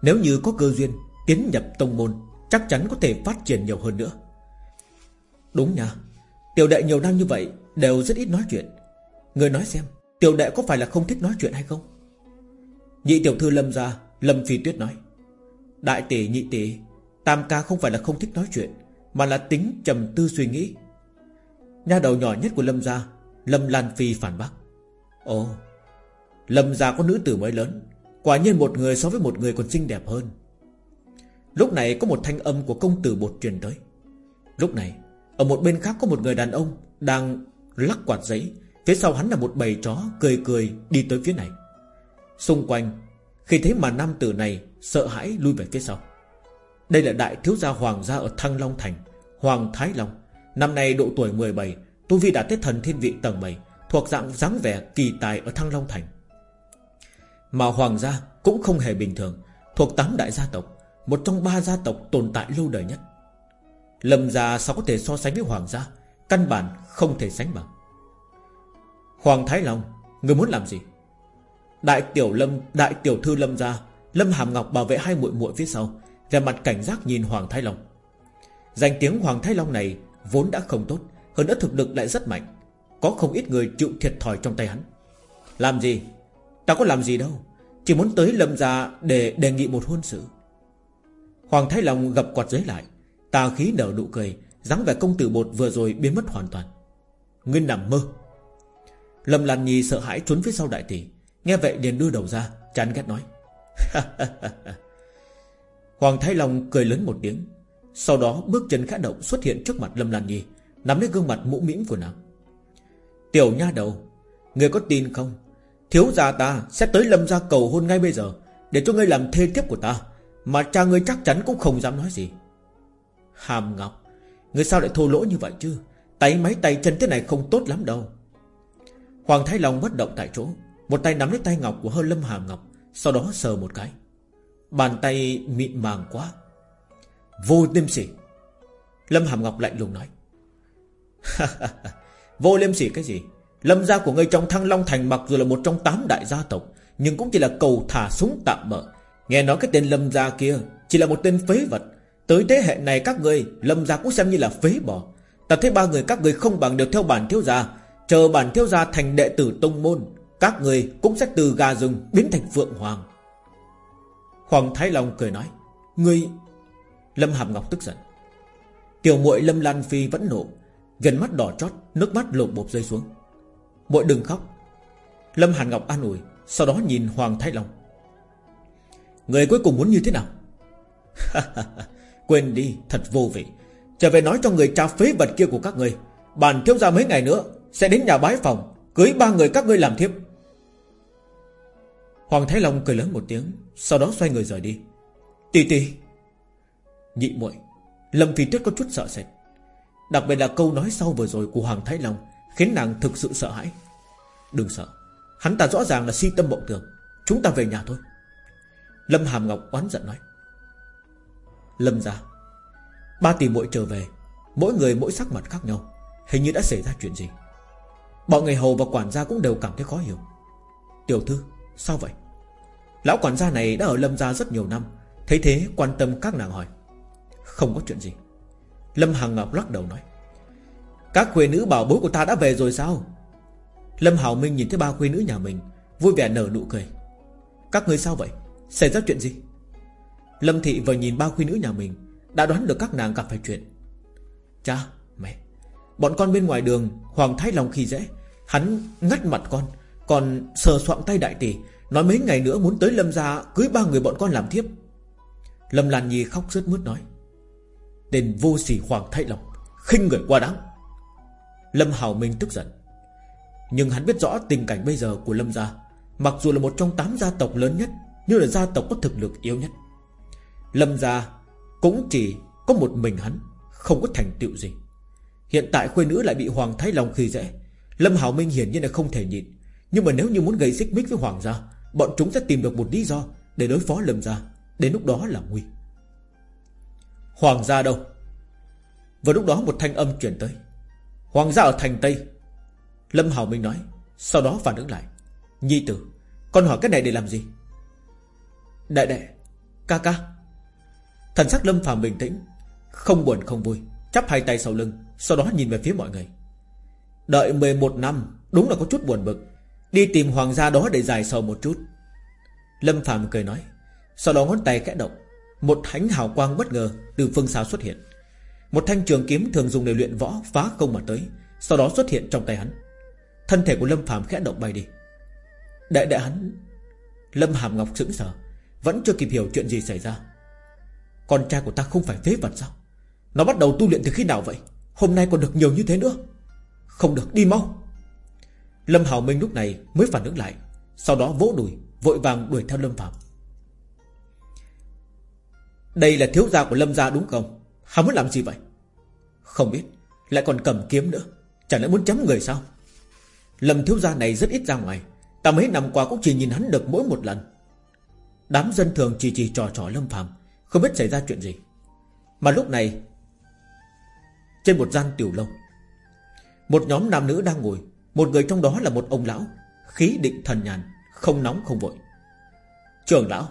Nếu như có cơ duyên Tiến nhập tông môn, Chắc chắn có thể phát triển nhiều hơn nữa. Đúng nha, Tiểu đệ nhiều năm như vậy Đều rất ít nói chuyện. Người nói xem. Tiểu đệ có phải là không thích nói chuyện hay không? Nhị tiểu thư lâm ra Lâm phi tuyết nói. Đại tỷ, nhị tỷ, Tam ca không phải là không thích nói chuyện, mà là tính trầm tư suy nghĩ. Nhà đầu nhỏ nhất của Lâm gia, Lâm Lan Phi phản bác. Ồ, Lâm gia có nữ tử mới lớn, Quả nhiên một người so với một người còn xinh đẹp hơn. Lúc này có một thanh âm của công tử bột truyền tới. Lúc này, Ở một bên khác có một người đàn ông Đang lắc quạt giấy Phía sau hắn là một bầy chó cười cười đi tới phía này? Xung quanh, Khi thấy mà nam tử này Sợ hãi lui về phía sau. Đây là đại thiếu gia hoàng gia ở Thăng Long Thành, Hoàng Thái Long. Năm nay độ tuổi 17 Tu Vi đã tới thần thiên vị tầng 7 Thuộc dạng dáng vẻ kỳ tài ở Thăng Long Thành. Mà hoàng gia cũng không hề bình thường, Thuộc tám đại gia tộc, Một trong ba gia tộc tồn tại lâu đời nhất. Lâm gia sao có thể so sánh với hoàng gia? Căn bản không thể sánh bằng. Hoàng Thái Long, Người muốn làm gì? Đại tiểu lâm, Đại tiểu thư lâm gia Lâm Hàm Ngọc bảo vệ hai muội muội phía sau về mặt cảnh giác nhìn Hoàng Thái Long. Danh tiếng Hoàng Thái Long này Vốn đã không tốt, Hơn nữa thực lực lại rất mạnh, Có không ít người chịu thiệt thòi trong tay hắn. Làm gì? Ta có làm gì đâu, Chỉ muốn tới lâm gia để đề nghị một hôn sự. Hoàng Thái Long gặp quạt giới lại Tà khí nở nụ cười, dáng vẻ công tử bột vừa rồi biến mất hoàn toàn. Ngươi nằm mơ. Lâm Lan Nhi sợ hãi trốn phía sau đại tỷ. Nghe vậy liền đưa đầu ra, Chán ghét nói. [LAUGHS] Hoàng Thái Long cười lớn một tiếng. Sau đó bước chân khẽ động xuất hiện trước mặt Lâm Lan Nhi, Nắm lấy gương mặt mũ mĩm của nàng. Tiểu nha đầu, Người có tin không? Thiếu gia ta sẽ tới lâm gia cầu hôn ngay bây giờ, Để cho ngươi làm thê tiếp của ta, Mà cha ngươi chắc chắn cũng không dám nói gì. Hàm Ngọc Ngươi sao lại thô lỗ như vậy chứ? Tay máy tay chân thế này không tốt lắm đâu. Hoàng Thái Long bất động tại chỗ, Một tay nắm lấy tay ngọc của hơn Lâm Hàm Ngọc, Sau đó sờ một cái. Bàn tay mịn màng quá. Vô liêm sỉ. Lâm Hàm Ngọc lạnh lùng nói. Vô liêm sỉ cái gì? Lâm gia của ngươi trong Thăng Long Thành mặc dù là một trong tám đại gia tộc, Nhưng cũng chỉ là cầu thả súng tạm bỡ Nghe nói cái tên Lâm gia kia Chỉ là một tên phế vật. Tới thế hệ này các ngươi, Lâm gia cũng xem như là phế bỏ. Ta thấy ba người các ngươi không bằng được theo bản thiếu gia Chờ bản thiếu gia thành đệ tử tông môn, Các người cũng sẽ từ gà rừng biến thành phượng hoàng. Hoàng Thái Long cười nói, Ngươi. Lâm Hàm Ngọc tức giận. Tiểu muội Lâm Lan Phi vẫn nộ gần mắt đỏ chót, Nước mắt lột bột rơi xuống. Muội đừng khóc. Lâm Hàn Ngọc an ủi, Sau đó nhìn Hoàng Thái Long. Người cuối cùng muốn như thế nào? [LAUGHS] Quên đi, thật vô vị. Trở về nói cho người cha phế vật kia của các người. Bản thiếu ra mấy ngày nữa sẽ đến nhà bái phòng, Cưới ba người các ngươi làm thiếp. Hoàng Thái Long cười lớn một tiếng, Sau đó xoay người rời đi. Tì tì, Nhị muội, Lâm Phi Tuyết có chút sợ sệt. Đặc biệt là câu nói sau vừa rồi của Hoàng Thái Long Khiến nàng thực sự sợ hãi. Đừng sợ, Hắn ta rõ ràng là si tâm mộng tưởng, Chúng ta về nhà thôi. Lâm Hàm Ngọc oán giận nói. Lâm ra Ba tỷ muội trở về, Mỗi người mỗi sắc mặt khác nhau, Hình như đã xảy ra chuyện gì? Bọn người hầu và quản gia cũng đều cảm thấy khó hiểu. Tiểu thư Sao vậy? Lão quản gia này đã ở Lâm gia rất nhiều năm Thấy thế quan tâm các nàng hỏi. Không có chuyện gì. Lâm Hằng Ngọc lắc đầu nói. Các quê nữ bảo bối của ta đã về rồi sao? Lâm Hảo Minh nhìn thấy ba quê nữ nhà mình Vui vẻ nở nụ cười. Các người sao vậy? Xảy ra chuyện gì? Lâm Thị vừa nhìn ba quê nữ nhà mình Đã đoán được các nàng gặp phải chuyện. Cha, Bọn con bên ngoài đường, Hoàng Thái lòng khi dễ, Hắn ngắt mặt con, Còn sờ soạn tay đại tỷ, Nói mấy ngày nữa muốn tới Lâm gia Cưới ba người bọn con làm thiếp. Lâm Lan Nhi khóc rớt mướt nói, Tên vô sỉ Hoàng Thái lòng khinh người quá đáng. Lâm Hào Minh tức giận, Nhưng hắn biết rõ tình cảnh bây giờ của Lâm gia, Mặc dù là một trong tám gia tộc lớn nhất, Nhưng là gia tộc có thực lực yếu nhất. Lâm gia Cũng chỉ có một mình hắn, Không có thành tựu gì. Hiện tại khuê nữ lại bị Hoàng Thái Long khi dễ. Lâm Hảo Minh hiển nhiên là không thể nhịn. Nhưng mà nếu như muốn gây xích mích với Hoàng gia, Bọn chúng sẽ tìm được một lý do Để đối phó Lâm gia. Đến lúc đó là nguy. Hoàng gia đâu? Và lúc đó một thanh âm chuyển tới. Hoàng gia ở thành Tây. Lâm Hảo Minh nói, Sau đó phản ứng lại. Nhi tử, Con hỏi cái này để làm gì? Đại đệ, Ca ca. Thần sắc Lâm Phàm bình tĩnh, Không buồn không vui, Chắp hai tay sau lưng. Sau đó nhìn về phía mọi người. Đợi 11 năm, Đúng là có chút buồn bực. Đi tìm hoàng gia đó để dài sầu một chút. Lâm Phạm cười nói. Sau đó ngón tay kẽ động, Một thánh hào quang bất ngờ từ phương xa xuất hiện. Một thanh trường kiếm thường dùng để luyện võ, Phá không mà tới, Sau đó xuất hiện trong tay hắn. Thân thể của Lâm Phạm khẽ động bay đi. Đại đại hắn. Lâm Hàm Ngọc sững sờ, Vẫn chưa kịp hiểu chuyện gì xảy ra. Con trai của ta không phải phế vật sao? Nó bắt đầu tu luyện từ khi nào vậy? Hôm nay còn được nhiều như thế nữa. Không được, đi mau. Lâm Hảo Minh lúc này mới phản ứng lại, Sau đó vỗ đùi, Vội vàng đuổi theo Lâm Phạm. Đây là thiếu gia của Lâm gia đúng không? Hắn muốn làm gì vậy? Không biết, Lại còn cầm kiếm nữa Chẳng lẽ muốn chấm người sao? Lâm thiếu gia này rất ít ra ngoài, Ta mấy năm qua cũng chỉ nhìn hắn được mỗi một lần. Đám dân thường chỉ chỉ trò trò Lâm Phạm, Không biết xảy ra chuyện gì. Mà lúc này trên một gian tiểu lâu, Một nhóm nam nữ đang ngồi. Một người trong đó là một ông lão, Khí định thần nhàn, Không nóng không vội. Trưởng lão,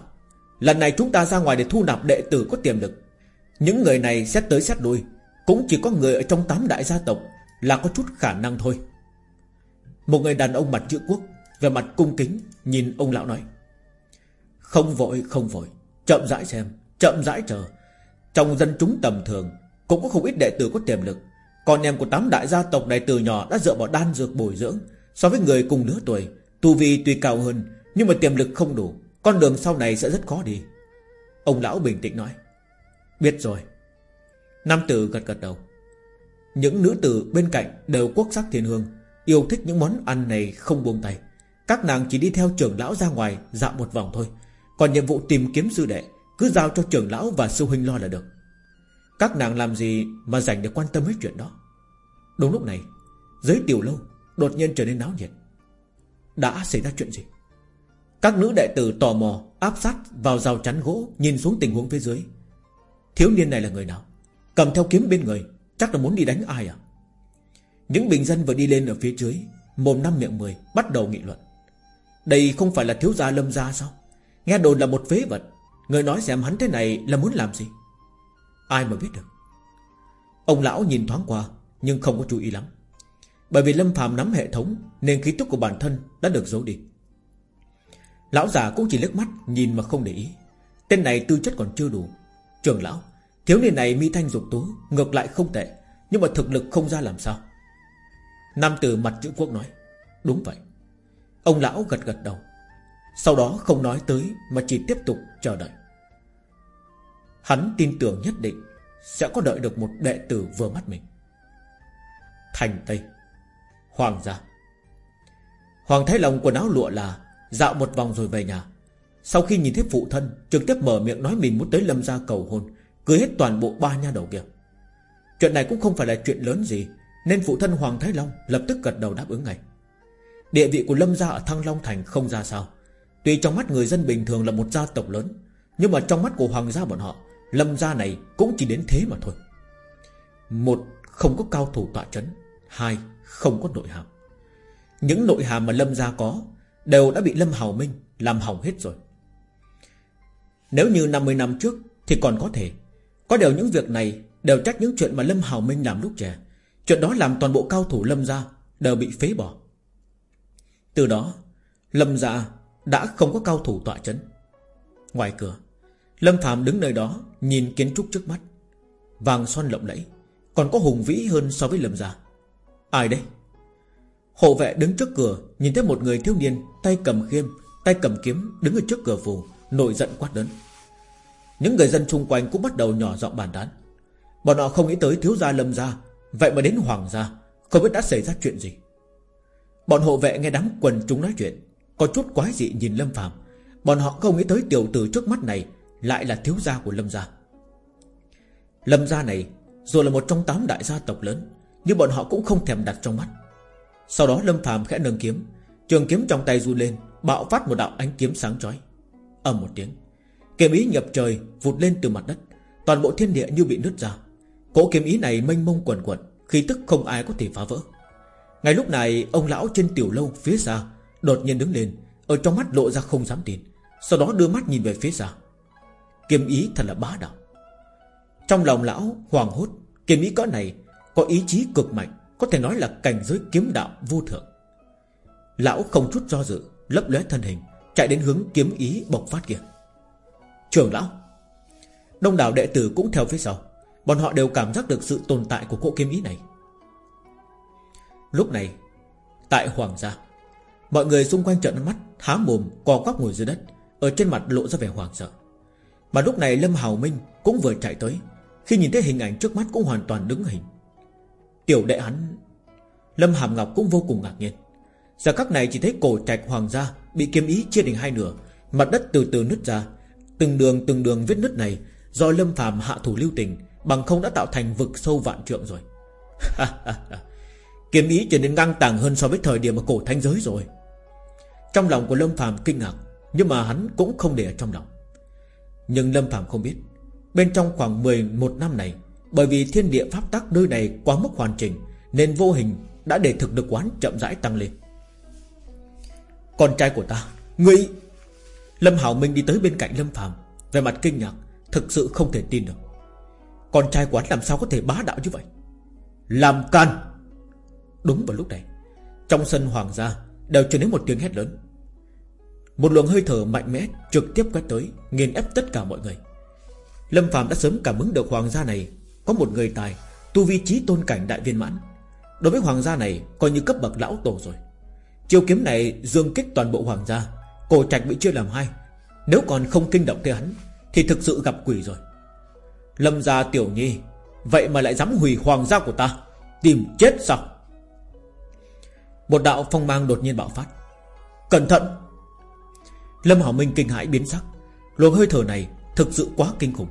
Lần này chúng ta ra ngoài để thu nạp đệ tử có tiềm lực. Những người này xét tới xét đuôi Cũng chỉ có người ở trong tám đại gia tộc Là có chút khả năng thôi. Một người đàn ông mặt chữ quốc, Về mặt cung kính, Nhìn ông lão nói, Không vội không vội, Chậm rãi xem, Chậm rãi chờ. Trong dân chúng tầm thường cũng có không ít đệ tử có tiềm lực. Còn em của tám đại gia tộc này từ nhỏ đã dựa vào đan dược bồi dưỡng. So với người cùng lứa tuổi, Tu vi tuy cao hơn, Nhưng mà tiềm lực không đủ. Con đường sau này sẽ rất khó đi. Ông lão bình tĩnh nói. Biết rồi. Nam tử gật gật đầu. Những nữ tử bên cạnh đều quốc sắc thiên hương, Yêu thích những món ăn này không buông tay. Các nàng chỉ đi theo trưởng lão ra ngoài Dạo một vòng thôi. Còn nhiệm vụ tìm kiếm sư đệ, Cứ giao cho trưởng lão và sư huynh lo là được. Các nàng làm gì mà dành để quan tâm hết chuyện đó? Đúng lúc này giới tiểu lâu, Đột nhiên trở nên náo nhiệt. Đã xảy ra chuyện gì? Các nữ đệ tử tò mò, Áp sát vào rào chắn gỗ, Nhìn xuống tình huống phía dưới. Thiếu niên này là người nào? Cầm theo kiếm bên người, Chắc là muốn đi đánh ai à? Những bình dân vừa đi lên ở phía dưới, Mồm năm miệng mười, Bắt đầu nghị luận. Đây không phải là thiếu gia lâm gia sao? Nghe đồn là một phế vật. Người nói xem hắn thế này là muốn làm gì? Ai mà biết được? Ông lão nhìn thoáng qua, Nhưng không có chú ý lắm. Bởi vì Lâm phàm nắm hệ thống, Nên khí tức của bản thân đã được giấu đi. Lão già cũng chỉ liếc mắt, Nhìn mà không để ý. Tên này tư chất còn chưa đủ. Trường lão, Thiếu niên này mi thanh dục tú, Ngược lại không tệ, Nhưng mà thực lực không ra làm sao? Nam tử mặt chữ quốc nói, Đúng vậy. Ông lão gật gật đầu. Sau đó không nói tới Mà chỉ tiếp tục chờ đợi. Hắn tin tưởng nhất định Sẽ có đợi được một đệ tử vừa mắt mình. Thành Tây, Hoàng gia. Hoàng Thái Long quần áo lụa là Dạo một vòng rồi về nhà. Sau khi nhìn thấy phụ thân, Trực tiếp mở miệng nói mình muốn tới lâm gia cầu hôn, Cưới hết toàn bộ ba nha đầu kia. Chuyện này cũng không phải là chuyện lớn gì, Nên phụ thân Hoàng Thái Long Lập tức gật đầu đáp ứng ngay. Địa vị của Lâm gia ở Thăng Long Thành không ra sao. Tuy trong mắt người dân bình thường là một gia tộc lớn, Nhưng mà trong mắt của Hoàng gia bọn họ Lâm gia này cũng chỉ đến thế mà thôi. Một, Không có cao thủ tọa chấn. Hai, Không có nội hàm. Những nội hàm mà Lâm gia có Đều đã bị Lâm Hào Minh làm hỏng hết rồi. Nếu như 50 năm trước Thì còn có thể. Có điều những việc này Đều trách những chuyện mà Lâm Hào Minh làm lúc trẻ. Chuyện đó làm toàn bộ cao thủ Lâm gia Đều bị phế bỏ. Từ đó, Lâm gia đã không có cao thủ tọa chấn. Ngoài cửa Lâm Phạm đứng nơi đó, Nhìn kiến trúc trước mắt. Vàng son lộng lẫy, Còn có hùng vĩ hơn so với Lâm gia. Ai đây Hộ vệ đứng trước cửa, Nhìn thấy một người thiếu niên, Tay cầm khiêm, Tay cầm kiếm, Đứng ở trước cửa phủ nội giận quát lớn. Những người dân xung quanh cũng bắt đầu nhỏ giọng bàn tán. Bọn họ không nghĩ tới thiếu gia lâm gia, Vậy mà đến hoàng gia, Không biết đã xảy ra chuyện gì. Bọn hộ vệ nghe đám quần chúng nói chuyện, Có chút quái dị nhìn Lâm Phạm Bọn họ không nghĩ tới tiểu tử trước mắt này lại là thiếu gia của Lâm gia. Lâm gia này Dù là một trong tám đại gia tộc lớn, Nhưng bọn họ cũng không thèm đặt trong mắt. Sau đó Lâm phàm khẽ nâng kiếm, Trường kiếm trong tay du lên, Bạo phát một đạo ánh kiếm sáng chói. Ầm một tiếng, Kiếm ý nhập trời vụt lên từ mặt đất, Toàn bộ thiên địa như bị nứt ra. Cỗ kiếm ý này mênh mông quần quần Khí tức không ai có thể phá vỡ. Ngay lúc này, ông lão trên tiểu lâu phía xa Đột nhiên đứng lên, Ở trong mắt lộ ra không dám tin, Sau đó đưa mắt nhìn về phía xa. Kiếm ý thật là bá đạo. Trong lòng lão hoàng hốt, Kiếm ý có này, có ý chí cực mạnh, Có thể nói là cảnh giới kiếm đạo vô thượng. Lão không chút do dự, Lấp lóe thân hình, Chạy đến hướng kiếm ý bộc phát kia. Trưởng lão, Đông đảo đệ tử cũng theo phía sau. Bọn họ đều cảm giác được sự tồn tại của cỗ kiếm ý này. Lúc này, Tại Hoàng gia, Mọi người xung quanh trợn mắt, Há mồm co quắp ngồi dưới đất, Ở trên mặt lộ ra vẻ hoàng sợ. Mà lúc này Lâm Hào Minh cũng vừa chạy tới. Khi nhìn thấy hình ảnh trước mắt cũng hoàn toàn đứng hình. Tiểu đệ hắn. Lâm Hàm Ngọc cũng vô cùng ngạc nhiên. Giờ các này chỉ thấy cổ trạch hoàng gia Bị kiếm ý chia thành hai nửa, Mặt đất từ từ nứt ra. Từng đường từng đường vết nứt này Do Lâm Phàm hạ thủ lưu tình, Bằng không đã tạo thành vực sâu vạn trượng rồi. [LAUGHS] Kiếm ý trở nên ngang tàng hơn so với thời điểm mà cổ thanh giới rồi. Trong lòng của Lâm Phàm kinh ngạc, Nhưng mà hắn cũng không để ở trong lòng. Nhưng Lâm Phạm không biết, Bên trong khoảng 11 năm này, Bởi vì thiên địa pháp tắc nơi này quá mức hoàn chỉnh, Nên vô hình đã để thực lực quán chậm rãi tăng lên. Con trai của ta, Ngươi, Lâm Hảo Minh đi tới bên cạnh Lâm Phạm Về mặt kinh ngạc, Thực sự không thể tin được. Con trai quán làm sao có thể bá đạo như vậy? Làm can! Đúng vào lúc này, Trong sân hoàng gia, Đều truyền đến một tiếng hét lớn. Một luồng hơi thở mạnh mẽ trực tiếp quét tới, Nghiền ép tất cả mọi người. Lâm Phạm đã sớm cảm ứng được hoàng gia này, Có một người tài, Tu vi trí tôn cảnh đại viên mãn. Đối với hoàng gia này, coi như cấp bậc lão tổ rồi. Chiêu kiếm này dương kích toàn bộ hoàng gia, Cổ trạch bị chia làm hai. Nếu còn không kinh động tới hắn, Thì thực sự gặp quỷ rồi. Lâm gia tiểu nhi, Vậy mà lại dám hủy hoàng gia của ta, Tìm chết sao? Một đạo phong mang đột nhiên bạo phát. Cẩn thận! Lâm Hảo Minh kinh hãi biến sắc. Luồng hơi thở này Thực sự quá kinh khủng.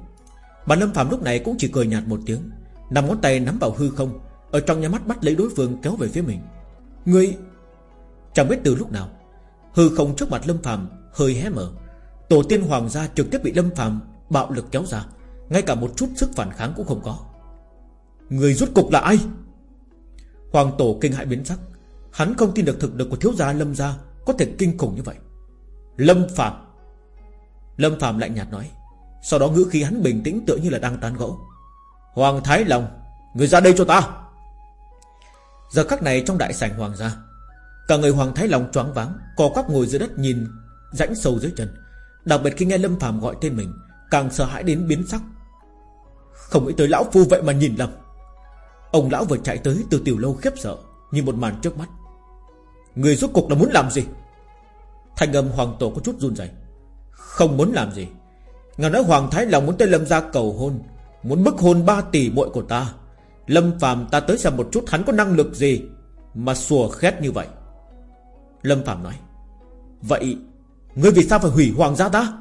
Bà Lâm Phạm lúc này cũng chỉ cười nhạt một tiếng Nằm ngón tay nắm vào hư không, Ở trong nhà mắt bắt lấy đối phương kéo về phía mình. Người Chẳng biết từ lúc nào, Hư không trước mặt Lâm Phạm hơi hé mở, Tổ tiên hoàng gia trực tiếp bị Lâm Phạm Bạo lực kéo ra, Ngay cả một chút sức phản kháng cũng không có. Người rút cục là ai? Hoàng tổ kinh hại biến sắc. Hắn không tin được thực lực của thiếu gia Lâm gia Có thể kinh khủng như vậy. Lâm Phạm Lâm Phạm lạnh nhạt nói. Sau đó ngữ khí hắn bình tĩnh tựa như là đang tán gẫu. Hoàng Thái Long, Người ra đây cho ta. Giờ khắc này trong đại sảnh hoàng gia, Cả người Hoàng Thái Long choáng váng, Co quắp ngồi dưới đất nhìn, rãnh sâu dưới chân. Đặc biệt khi nghe Lâm Phạm gọi tên mình, Càng sợ hãi đến biến sắc. Không nghĩ tới lão phu vậy mà nhìn lầm Ông lão vừa chạy tới từ tiểu lâu khiếp sợ, Như một màn trước mắt. Người rốt cục là muốn làm gì? Thành âm hoàng tổ có chút run rẩy. Không muốn làm gì. Ngài nói Hoàng Thái lòng muốn tới Lâm gia cầu hôn, Muốn bức hôn ba tỷ muội của ta. Lâm Phạm ta tới xem một chút hắn có năng lực gì Mà sùa khét như vậy. Lâm Phạm nói, Vậy Ngươi vì sao phải hủy hoàng gia ta?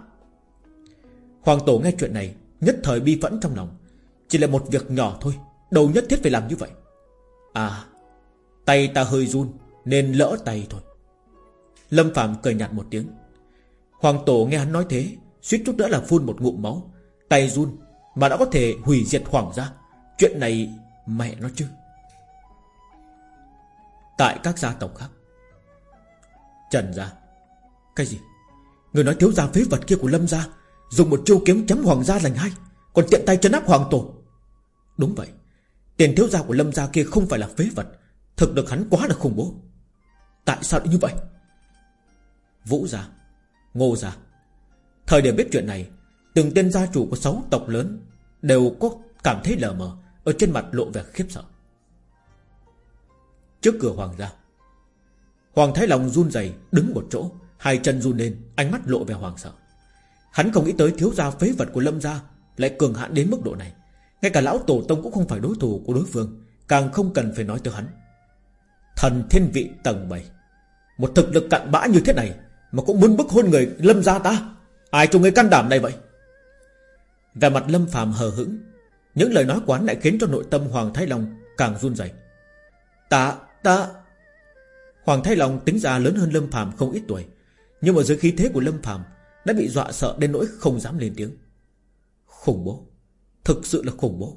Hoàng tổ nghe chuyện này, Nhất thời bi phẫn trong lòng. Chỉ là một việc nhỏ thôi, Đâu nhất thiết phải làm như vậy. À Tay ta hơi run, Nên lỡ tay thôi. Lâm Phạm cười nhạt một tiếng. Hoàng tổ nghe hắn nói thế, Suýt chút nữa là phun một ngụm máu. Tay run, Mà đã có thể hủy diệt hoàng gia. Chuyện này mẹ nó chứ? Tại các gia tộc khác. Trần gia. Cái gì? Người nói thiếu gia phế vật kia của Lâm gia, Dùng một chiêu kiếm chấm hoàng gia lành hai, Còn tiện tay chân áp hoàng tổ. Đúng vậy. Tiền thiếu gia của Lâm gia kia không phải là phế vật. Thực được hắn quá là khủng bố. Tại sao lại như vậy? Vũ gia, Ngô gia. Thời điểm biết chuyện này, Từng tên gia chủ của sáu tộc lớn Đều có cảm thấy lờ mờ, Ở trên mặt lộ vẻ khiếp sợ. Trước cửa hoàng gia, Hoàng Thái Long run rẩy đứng một chỗ, Hai chân run lên, Ánh mắt lộ vẻ hoàng sợ. Hắn không nghĩ tới thiếu gia phế vật của Lâm gia Lại cường hạn đến mức độ này. Ngay cả lão tổ tông cũng không phải đối thủ của đối phương, Càng không cần phải nói tới hắn. Thần thiên vị tầng 7 Một thực lực cặn bã như thế này mà cũng muốn bức hôn người Lâm gia ta. Ai cho người can đảm này vậy? Về mặt Lâm phàm hờ hững. Những lời nói quán lại khiến cho nội tâm Hoàng Thái Long Càng run rẩy. Ta, ta. Hoàng Thái Long tính ra lớn hơn Lâm phàm không ít tuổi Nhưng mà dưới khí thế của Lâm phàm Đã bị dọa sợ đến nỗi không dám lên tiếng. Khủng bố. Thực sự là khủng bố.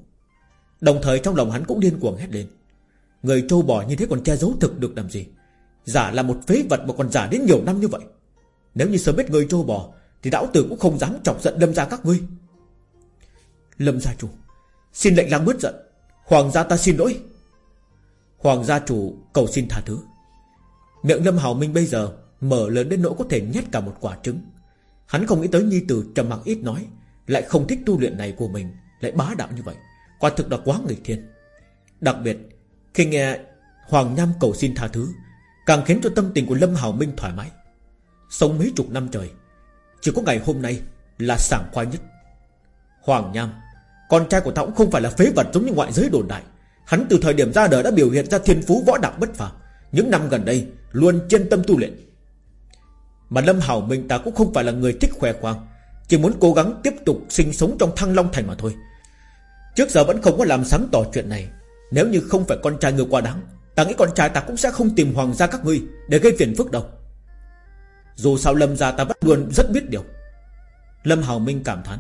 Đồng thời trong lòng hắn cũng điên cuồng hét lên. Người trâu bò như thế còn che giấu thực được làm gì? Giả là một phế vật mà còn giả đến nhiều năm như vậy. Nếu như sớm biết người trô bò, Thì lão tử cũng không dám chọc giận lâm gia các ngươi. Lâm gia chủ, Xin lệnh lang bớt giận. Hoàng gia ta xin lỗi. Hoàng gia chủ, cầu xin tha thứ. Miệng Lâm Hào Minh bây giờ Mở lớn đến nỗi có thể nhét cả một quả trứng. Hắn không nghĩ tới Nhi Tử trầm mặc ít nói, Lại không thích tu luyện này của mình, Lại bá đạo như vậy. Quả thực là quá nghịch thiên Đặc biệt, khi nghe Hoàng Nham cầu xin tha thứ, Càng khiến cho tâm tình của Lâm Hào Minh thoải mái. Sống mấy chục năm trời, Chỉ có ngày hôm nay là sảng khoai nhất. Hoàng Nham, Con trai của ta cũng không phải là phế vật giống như ngoại giới đồn đại. Hắn từ thời điểm ra đời đã biểu hiện ra thiên phú võ đạo bất phàm. Những năm gần đây, Luôn chân tâm tu luyện. Mà Lâm Hảo Minh ta cũng không phải là người thích khoe khoang, Chỉ muốn cố gắng tiếp tục sinh sống trong thăng long thành mà thôi. Trước giờ vẫn không có làm sáng tỏ chuyện này. Nếu như không phải con trai người quá đáng, Ta nghĩ con trai ta cũng sẽ không tìm hoàng gia các ngươi Để gây phiền phức đâu. Dù sao Lâm gia ta vẫn luôn rất biết điều. Lâm Hào Minh cảm thán.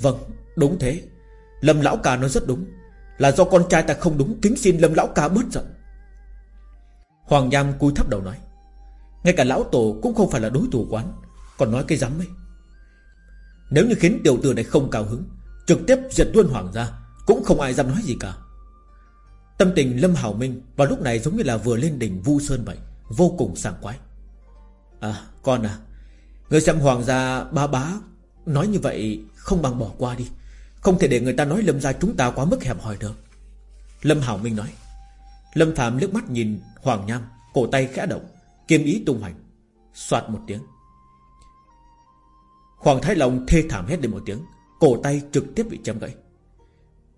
Vâng đúng thế. Lâm lão ca nói rất đúng. Là do con trai ta không đúng, Kính xin Lâm lão ca bớt giận. Hoàng Nham cúi thấp đầu nói. Ngay cả lão tổ cũng không phải là đối thủ quán, Còn nói cái dám ấy. Nếu như khiến tiểu tử này không cao hứng, Trực tiếp diệt luôn hoàng gia, Cũng không ai dám nói gì cả. Tâm tình Lâm Hảo Minh Vào lúc này giống như là vừa lên đỉnh Vu Sơn vậy, Vô cùng sảng khoái. À con à Người xem hoàng gia ba bá Nói như vậy không bằng bỏ qua đi. Không thể để người ta nói Lâm gia chúng ta quá mức hẹp hòi được. Lâm Hảo Minh nói, Lâm Phạm liếc mắt nhìn Hoàng Nham, Cổ tay khẽ động Kiêm ý tung hoành Xoạt một tiếng. Hoàng Thái Long thê thảm hết lên một tiếng, Cổ tay trực tiếp bị chém gãy.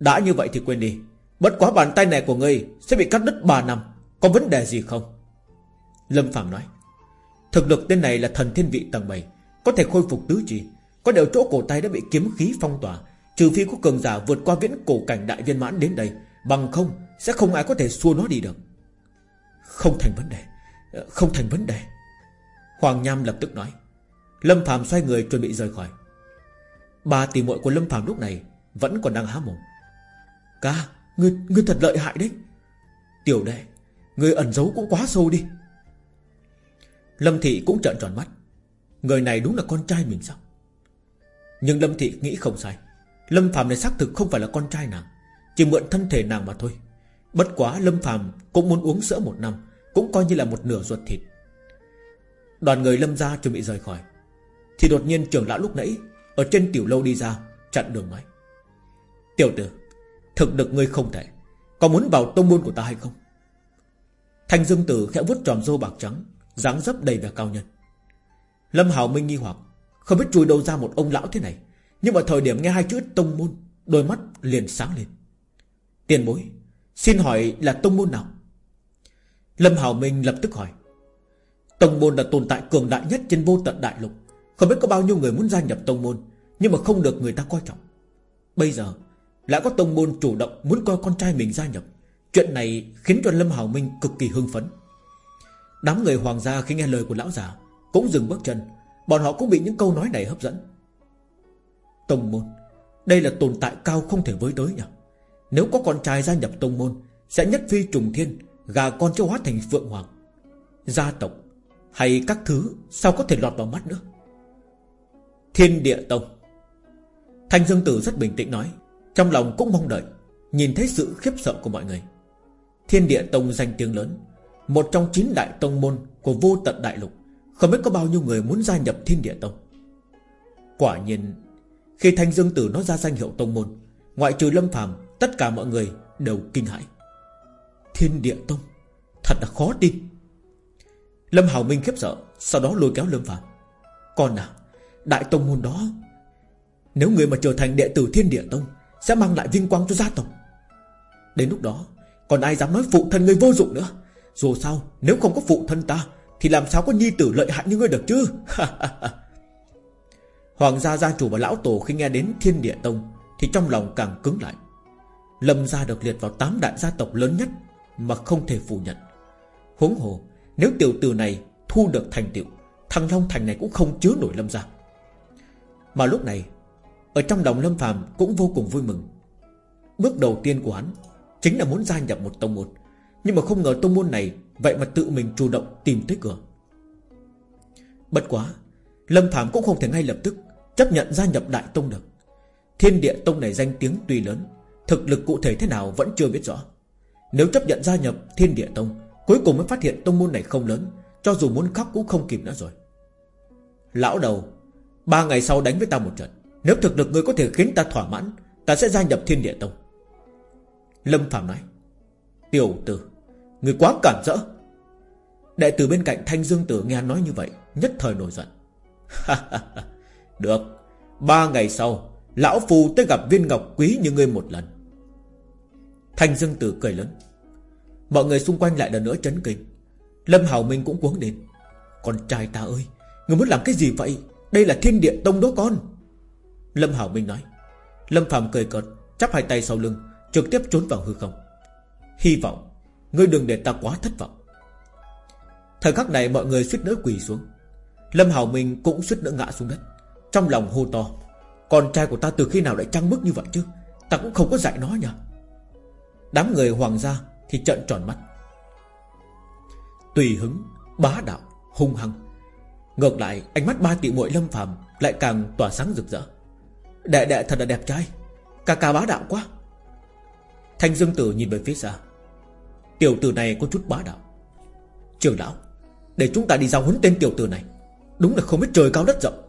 Đã như vậy thì quên đi, Bất quá bàn tay này của ngươi Sẽ bị cắt đứt 3 năm, Có vấn đề gì không? Lâm Phạm nói Thực lực tên này là thần thiên vị tầng 7 Có thể khôi phục tứ chi Có điều chỗ cổ tay đã bị kiếm khí phong tỏa Trừ phi có cường giả vượt qua viễn cổ cảnh đại viên mãn đến đây Bằng không Sẽ không ai có thể xua nó đi được. Không thành vấn đề ờ, Không thành vấn đề. Hoàng Nham lập tức nói. Lâm Phạm xoay người chuẩn bị rời khỏi. Ba tỷ muội của Lâm Phạm lúc này Vẫn còn đang há mồm. Ca Ngươi, ngươi thật lợi hại đấy. Tiểu đệ Ngươi ẩn giấu cũng quá sâu đi. Lâm Thị cũng trợn tròn mắt. Người này đúng là con trai mình sao? Nhưng Lâm Thị nghĩ không sai. Lâm Phạm này xác thực không phải là con trai nàng. Chỉ mượn thân thể nàng mà thôi. Bất quá Lâm Phạm cũng muốn uống sữa một năm, Cũng coi như là một nửa ruột thịt. Đoàn người Lâm ra chuẩn bị rời khỏi. Thì đột nhiên trưởng lão lúc nãy, Ở trên tiểu lâu đi ra, Chặn đường nói Tiểu tử, Thực được ngươi không thể Có muốn vào tông môn của ta hay không? Thanh Dương Tử khẽ vuốt tròm râu bạc trắng dáng dấp đầy vẻ cao nhân. Lâm Hảo Minh nghi hoặc, Không biết chui đâu ra một ông lão thế này, Nhưng mà thời điểm nghe hai chữ tông môn, Đôi mắt liền sáng lên. Tiền bối, Xin hỏi là tông môn nào? Lâm Hảo Minh lập tức hỏi. Tông môn là tồn tại cường đại nhất trên vô tận đại lục, Không biết có bao nhiêu người muốn gia nhập tông môn, Nhưng mà không được người ta coi trọng. Bây giờ, lại có tông môn chủ động muốn coi con trai mình gia nhập, Chuyện này khiến cho Lâm Hảo Minh cực kỳ hưng phấn. Đám người hoàng gia khi nghe lời của lão già Cũng dừng bước chân. Bọn họ cũng bị những câu nói này hấp dẫn. Tông môn, Đây là tồn tại cao không thể với tới nhỉ? Nếu có con trai gia nhập tông môn, Sẽ nhất phi trùng thiên, Gà con cho hóa thành phượng hoàng. Gia tộc Hay các thứ Sao có thể lọt vào mắt nữa? Thiên địa tông. Thanh Dương Tử rất bình tĩnh nói, Trong lòng cũng mong đợi, Nhìn thấy sự khiếp sợ của mọi người. Thiên địa tông danh tiếng lớn một trong chín đại tông môn Của vô tận đại lục. Không biết có bao nhiêu người muốn gia nhập thiên địa tông. Quả nhiên, Khi Thanh Dương Tử nói ra danh hiệu tông môn, Ngoại trừ Lâm phàm, Tất cả mọi người đều kinh hãi. Thiên địa tông? Thật là khó tin. Lâm Hảo Minh khiếp sợ, Sau đó lôi kéo Lâm phàm. Con à Đại tông môn đó, Nếu người mà trở thành đệ tử thiên địa tông, Sẽ mang lại vinh quang cho gia tộc. Đến lúc đó, Còn ai dám nói phụ thân người vô dụng nữa? Dù sao, nếu không có phụ thân ta, Thì làm sao có nhi tử lợi hại như ngươi được chứ? [LAUGHS] Hoàng gia gia chủ và lão tổ khi nghe đến thiên địa tông Thì trong lòng càng cứng lại. Lâm gia được liệt vào tám đại gia tộc lớn nhất Mà không thể phủ nhận. Huống hồ, Nếu tiểu tử này thu được thành tựu, Thằng Long Thành này cũng không chứa nổi Lâm gia. Mà lúc này, Ở trong lòng Lâm phàm cũng vô cùng vui mừng. Bước đầu tiên của hắn Chính là muốn gia nhập một tông một nhưng mà không ngờ tông môn này Vậy mà tự mình chủ động tìm tới cửa. Bất quá, Lâm Phạm cũng không thể ngay lập tức Chấp nhận gia nhập Đại Tông được. Thiên địa Tông này danh tiếng tuy lớn, Thực lực cụ thể thế nào vẫn chưa biết rõ. Nếu chấp nhận gia nhập Thiên địa Tông, Cuối cùng mới phát hiện tông môn này không lớn, Cho dù muốn khóc cũng không kịp nữa rồi. Lão đầu, Ba ngày sau đánh với ta một trận. Nếu thực lực ngươi có thể khiến ta thỏa mãn, Ta sẽ gia nhập Thiên địa Tông. Lâm Phạm nói. Tiểu tử, Người quá cản rỡ. Đệ tử bên cạnh Thanh Dương Tử nghe nói như vậy, Nhất thời nổi giận. Được, Ba ngày sau, Lão Phu tới gặp viên ngọc quý như ngươi một lần. Thanh Dương Tử cười lớn. Mọi người xung quanh lại lần nữa chấn kinh. Lâm Hào Minh cũng cuống đến. Con trai ta ơi, Người muốn làm cái gì vậy? Đây là thiên địa tông đó con. Lâm Hảo Minh nói. Lâm Phạm cười cợt, Chắp hai tay sau lưng, Trực tiếp trốn vào hư không. Hy vọng, Ngươi đừng để ta quá thất vọng. Thời khắc này mọi người suýt nữa quỳ xuống. Lâm Hảo Minh cũng suýt nữa ngã xuống đất. Trong lòng hô to, Con trai của ta từ khi nào lại trăng bức như vậy chứ? Ta cũng không có dạy nó nhỉ Đám người hoàng gia thì trợn tròn mắt. Tùy hứng, Bá đạo, Hung hăng. Ngược lại, ánh mắt ba tỷ muội lâm phàm Lại càng tỏa sáng rực rỡ. Đệ đệ thật là đẹp trai cà cà bá đạo quá. Thanh Dương Tử nhìn về phía xa. Tiểu tử này có chút bá đạo. Trường lão, Để chúng ta đi giao huấn tên tiểu tử này. Đúng là không biết trời cao đất rộng.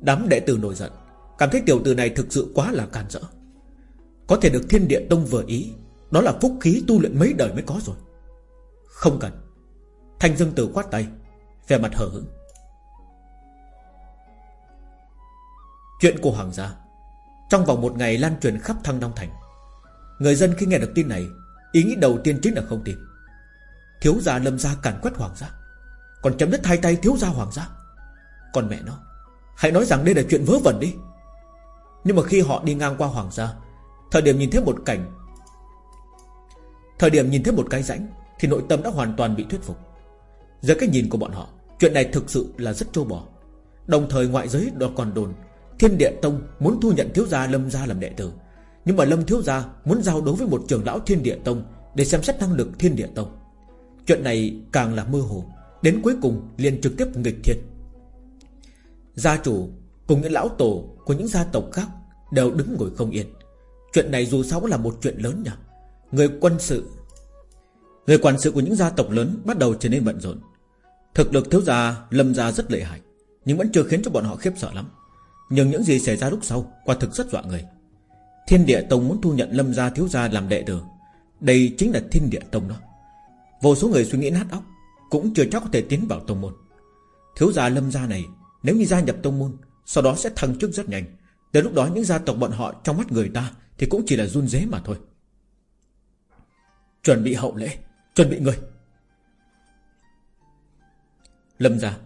Đám đệ tử nổi giận, Cảm thấy tiểu tử này thực sự quá là can dỡ. Có thể được thiên địa tông vừa ý, Đó là phúc khí tu luyện mấy đời mới có rồi. Không cần. Thanh Dương Tử quát tay Về mặt hờ hững. Chuyện của Hoàng gia, Trong vòng một ngày lan truyền khắp thăng Đông Thành, Người dân khi nghe được tin này Ý nghĩ đầu tiên chính là không tin. Thiếu gia lâm gia cản quét hoàng gia. Còn chấm đứt hai tay thiếu gia hoàng gia. Còn mẹ nó, Hãy nói rằng đây là chuyện vớ vẩn đi. Nhưng mà khi họ đi ngang qua hoàng gia, Thời điểm nhìn thấy một cảnh, Thời điểm nhìn thấy một cái rãnh, Thì nội tâm đã hoàn toàn bị thuyết phục. Dưới cái nhìn của bọn họ, Chuyện này thực sự là rất trâu bò. Đồng thời ngoại giới đó còn đồn, Thiên địa tông muốn thu nhận thiếu gia Lâm gia làm đệ tử. Nhưng mà Lâm thiếu gia muốn giao đấu với một trưởng lão thiên địa tông Để xem xét năng lực thiên địa tông. Chuyện này càng là mơ hồ, Đến cuối cùng liền trực tiếp nghịch thiên. Gia chủ cùng những lão tổ của những gia tộc khác Đều đứng ngồi không yên. Chuyện này dù sao cũng là một chuyện lớn nhỉ? Người quân sự, Người quản sự của những gia tộc lớn Bắt đầu trở nên bận rộn. Thực lực thiếu gia lâm gia rất lợi hại, Nhưng vẫn chưa khiến cho bọn họ khiếp sợ lắm. Nhưng những gì xảy ra lúc sau, Quả thực rất dọa người. Thiên địa tông muốn thu nhận lâm gia thiếu gia làm đệ tử. Đây chính là thiên địa tông đó. Vô số người suy nghĩ nát óc, Cũng chưa chắc có thể tiến vào tông môn. Thiếu gia lâm gia này, Nếu như gia nhập tông môn, Sau đó sẽ thăng chức rất nhanh. Tới lúc đó những gia tộc bọn họ trong mắt người ta Thì cũng chỉ là run dế mà thôi. Chuẩn bị hậu lễ, Chuẩn bị người. Lâm gia.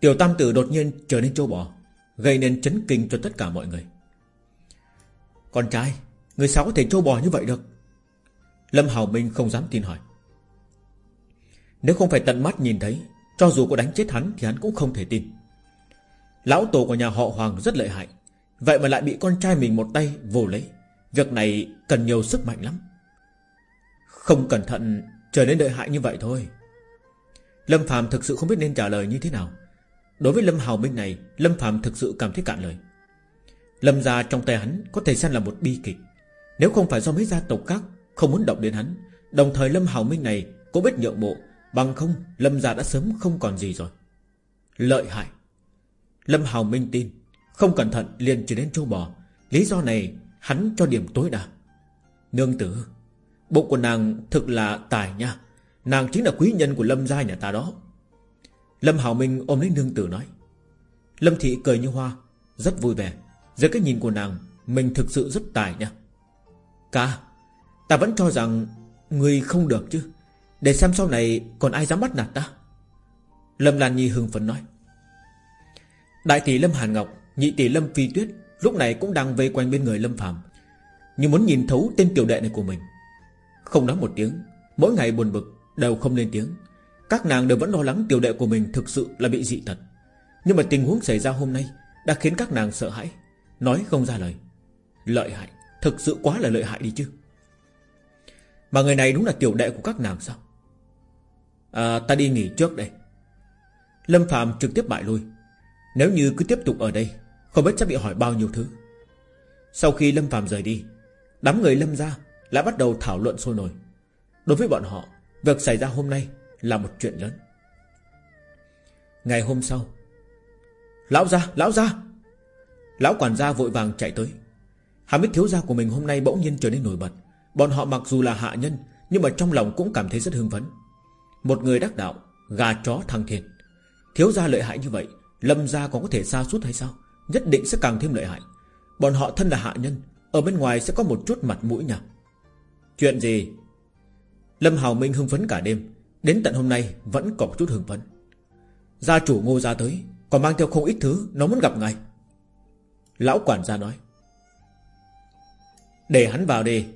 Tiểu tam tử đột nhiên trở nên trâu bò, Gây nên chấn kinh cho tất cả mọi người. Con trai, Người sao có thể trâu bò như vậy được? Lâm Hào Minh không dám tin hỏi. Nếu không phải tận mắt nhìn thấy, Cho dù có đánh chết hắn Thì hắn cũng không thể tin. Lão tổ của nhà họ Hoàng rất lợi hại, Vậy mà lại bị con trai mình một tay vồ lấy. Việc này cần nhiều sức mạnh lắm. Không cẩn thận, Trở nên lợi hại như vậy thôi. Lâm Phạm thực sự không biết nên trả lời như thế nào. Đối với Lâm Hào Minh này, Lâm Phạm thực sự cảm thấy cạn lời. Lâm gia trong tay hắn có thể xem là một bi kịch. Nếu không phải do mấy gia tộc khác Không muốn động đến hắn, Đồng thời Lâm Hào Minh này cũng biết nhượng bộ, Bằng không Lâm gia đã sớm không còn gì rồi. Lợi hại. Lâm Hào Minh tin, Không cẩn thận liền trở đến châu bò. Lý do này hắn cho điểm tối đa. Nương tử Bụng của nàng thực là tài nha. Nàng chính là quý nhân của Lâm gia nhà ta đó. Lâm Hảo Minh ôm lấy nương tử nói. Lâm Thị cười như hoa, Rất vui vẻ. Dưới cái nhìn của nàng, Mình thực sự rất tài nha. Ca Ta vẫn cho rằng Người không được chứ. Để xem sau này còn ai dám bắt nạt ta. Lâm Lan Nhi hưng phấn nói. Đại tỷ Lâm Hàn Ngọc, Nhị tỷ Lâm Phi Tuyết Lúc này cũng đang vây quanh bên người Lâm Phạm Nhưng muốn nhìn thấu tên tiểu đệ này của mình, Không nói một tiếng, Mỗi ngày buồn bực Đều không lên tiếng. Các nàng đều vẫn lo lắng tiểu đệ của mình Thực sự là bị dị tật. Nhưng mà tình huống xảy ra hôm nay Đã khiến các nàng sợ hãi. Nói không ra lời. Lợi hại Thực sự quá là lợi hại đi chứ. Mà người này đúng là tiểu đệ của các nàng sao? À ta đi nghỉ trước đây. Lâm Phạm trực tiếp bại lui. Nếu như cứ tiếp tục ở đây Không biết sẽ bị hỏi bao nhiêu thứ. Sau khi Lâm Phạm rời đi Đám người Lâm ra lại bắt đầu thảo luận sôi nổi. Đối với bọn họ Việc xảy ra hôm nay là một chuyện lớn. Ngày hôm sau Lão gia, lão gia! Lão quản gia vội vàng chạy tới. Hàm ít thiếu gia của mình hôm nay bỗng nhiên trở nên nổi bật. Bọn họ mặc dù là hạ nhân, Nhưng mà trong lòng cũng cảm thấy rất hưng phấn. Một người đắc đạo, Gà chó thăng thiên Thiếu gia lợi hại như vậy, Lâm gia còn có thể xa suốt hay sao? Nhất định sẽ càng thêm lợi hại. Bọn họ thân là hạ nhân, Ở bên ngoài sẽ có một chút mặt mũi nhỉ? Chuyện gì? Lâm Hào Minh hưng phấn cả đêm, Đến tận hôm nay vẫn còn chút hưng phấn. Gia chủ ngô ra tới, Còn mang theo không ít thứ, Nó muốn gặp ngài. Lão quản gia nói. Để hắn vào đi.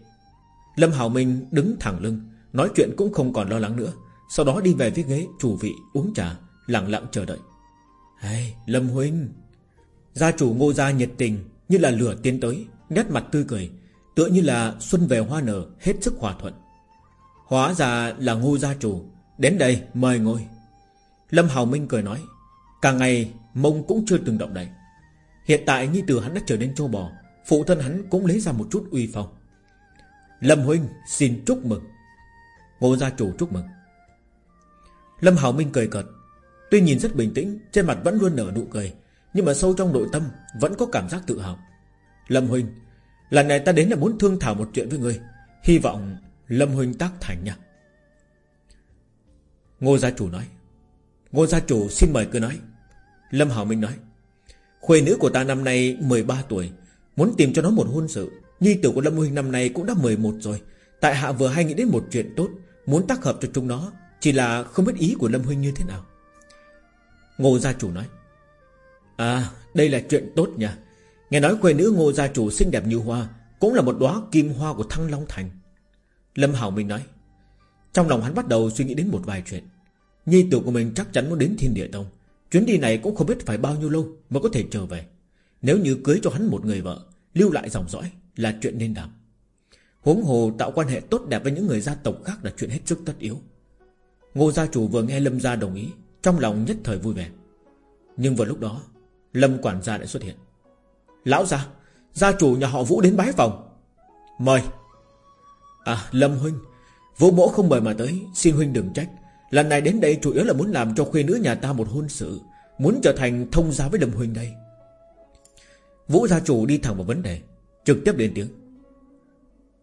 Lâm Hào Minh đứng thẳng lưng Nói chuyện cũng không còn lo lắng nữa. Sau đó đi về phía ghế chủ vị uống trà Lặng lặng chờ đợi. Hey, Lâm Huynh. Gia chủ ngô gia nhiệt tình Như là lửa tiến tới Nét mặt tươi cười Tựa như là xuân về hoa nở Hết sức hòa thuận. Hóa ra là ngô gia chủ. Đến đây mời ngồi. Lâm Hào Minh cười nói Càng ngày mông cũng chưa từng động đậy. Hiện tại nhi tử hắn đã trở nên trâu bò, Phụ thân hắn cũng lấy ra một chút uy phong. Lâm Huynh, xin chúc mừng. Ngô gia chủ chúc mừng. Lâm hảo Minh cười cợt. Tuy nhìn rất bình tĩnh, Trên mặt vẫn luôn nở nụ cười, Nhưng mà sâu trong nội tâm Vẫn có cảm giác tự hào. Lâm Huynh, Lần này ta đến là muốn thương thảo một chuyện với ngươi. Hy vọng Lâm Huynh tác thành nha. Ngô gia chủ nói. Ngô gia chủ xin mời cứ nói. Lâm Hảo Minh nói. Khuê nữ của ta năm nay 13 tuổi, Muốn tìm cho nó một hôn sự. Nhi tử của Lâm Huynh năm nay cũng đã 11 rồi. Tại hạ vừa hay nghĩ đến một chuyện tốt, Muốn tác hợp cho chúng nó, Chỉ là không biết ý của Lâm Huynh như thế nào. Ngô gia chủ nói À đây là chuyện tốt nha. Nghe nói quê nữ ngô gia chủ xinh đẹp như hoa, Cũng là một đóa kim hoa của Thăng Long Thành. Lâm Hảo Minh nói, Trong lòng hắn bắt đầu suy nghĩ đến một vài chuyện. Nhi tử của mình chắc chắn muốn đến thiên địa tông. Chuyến đi này cũng không biết phải bao nhiêu lâu Mới có thể trở về. Nếu như cưới cho hắn một người vợ, Lưu lại dòng dõi là chuyện nên đảm Huống hồ tạo quan hệ tốt đẹp với những người gia tộc khác là chuyện hết sức tất yếu. Ngô gia chủ vừa nghe Lâm gia đồng ý, Trong lòng nhất thời vui vẻ. Nhưng vào lúc đó, Lâm quản gia lại xuất hiện. Lão gia Gia chủ nhà họ Vũ đến bái phòng. Mời. À Lâm huynh, Vũ mỗ không mời mà tới, Xin huynh đừng trách. Lần này đến đây chủ yếu là muốn làm cho khuê nữ nhà ta một hôn sự, Muốn trở thành thông gia với Lâm huỳnh đây. Vũ gia chủ đi thẳng vào vấn đề, Trực tiếp lên tiếng.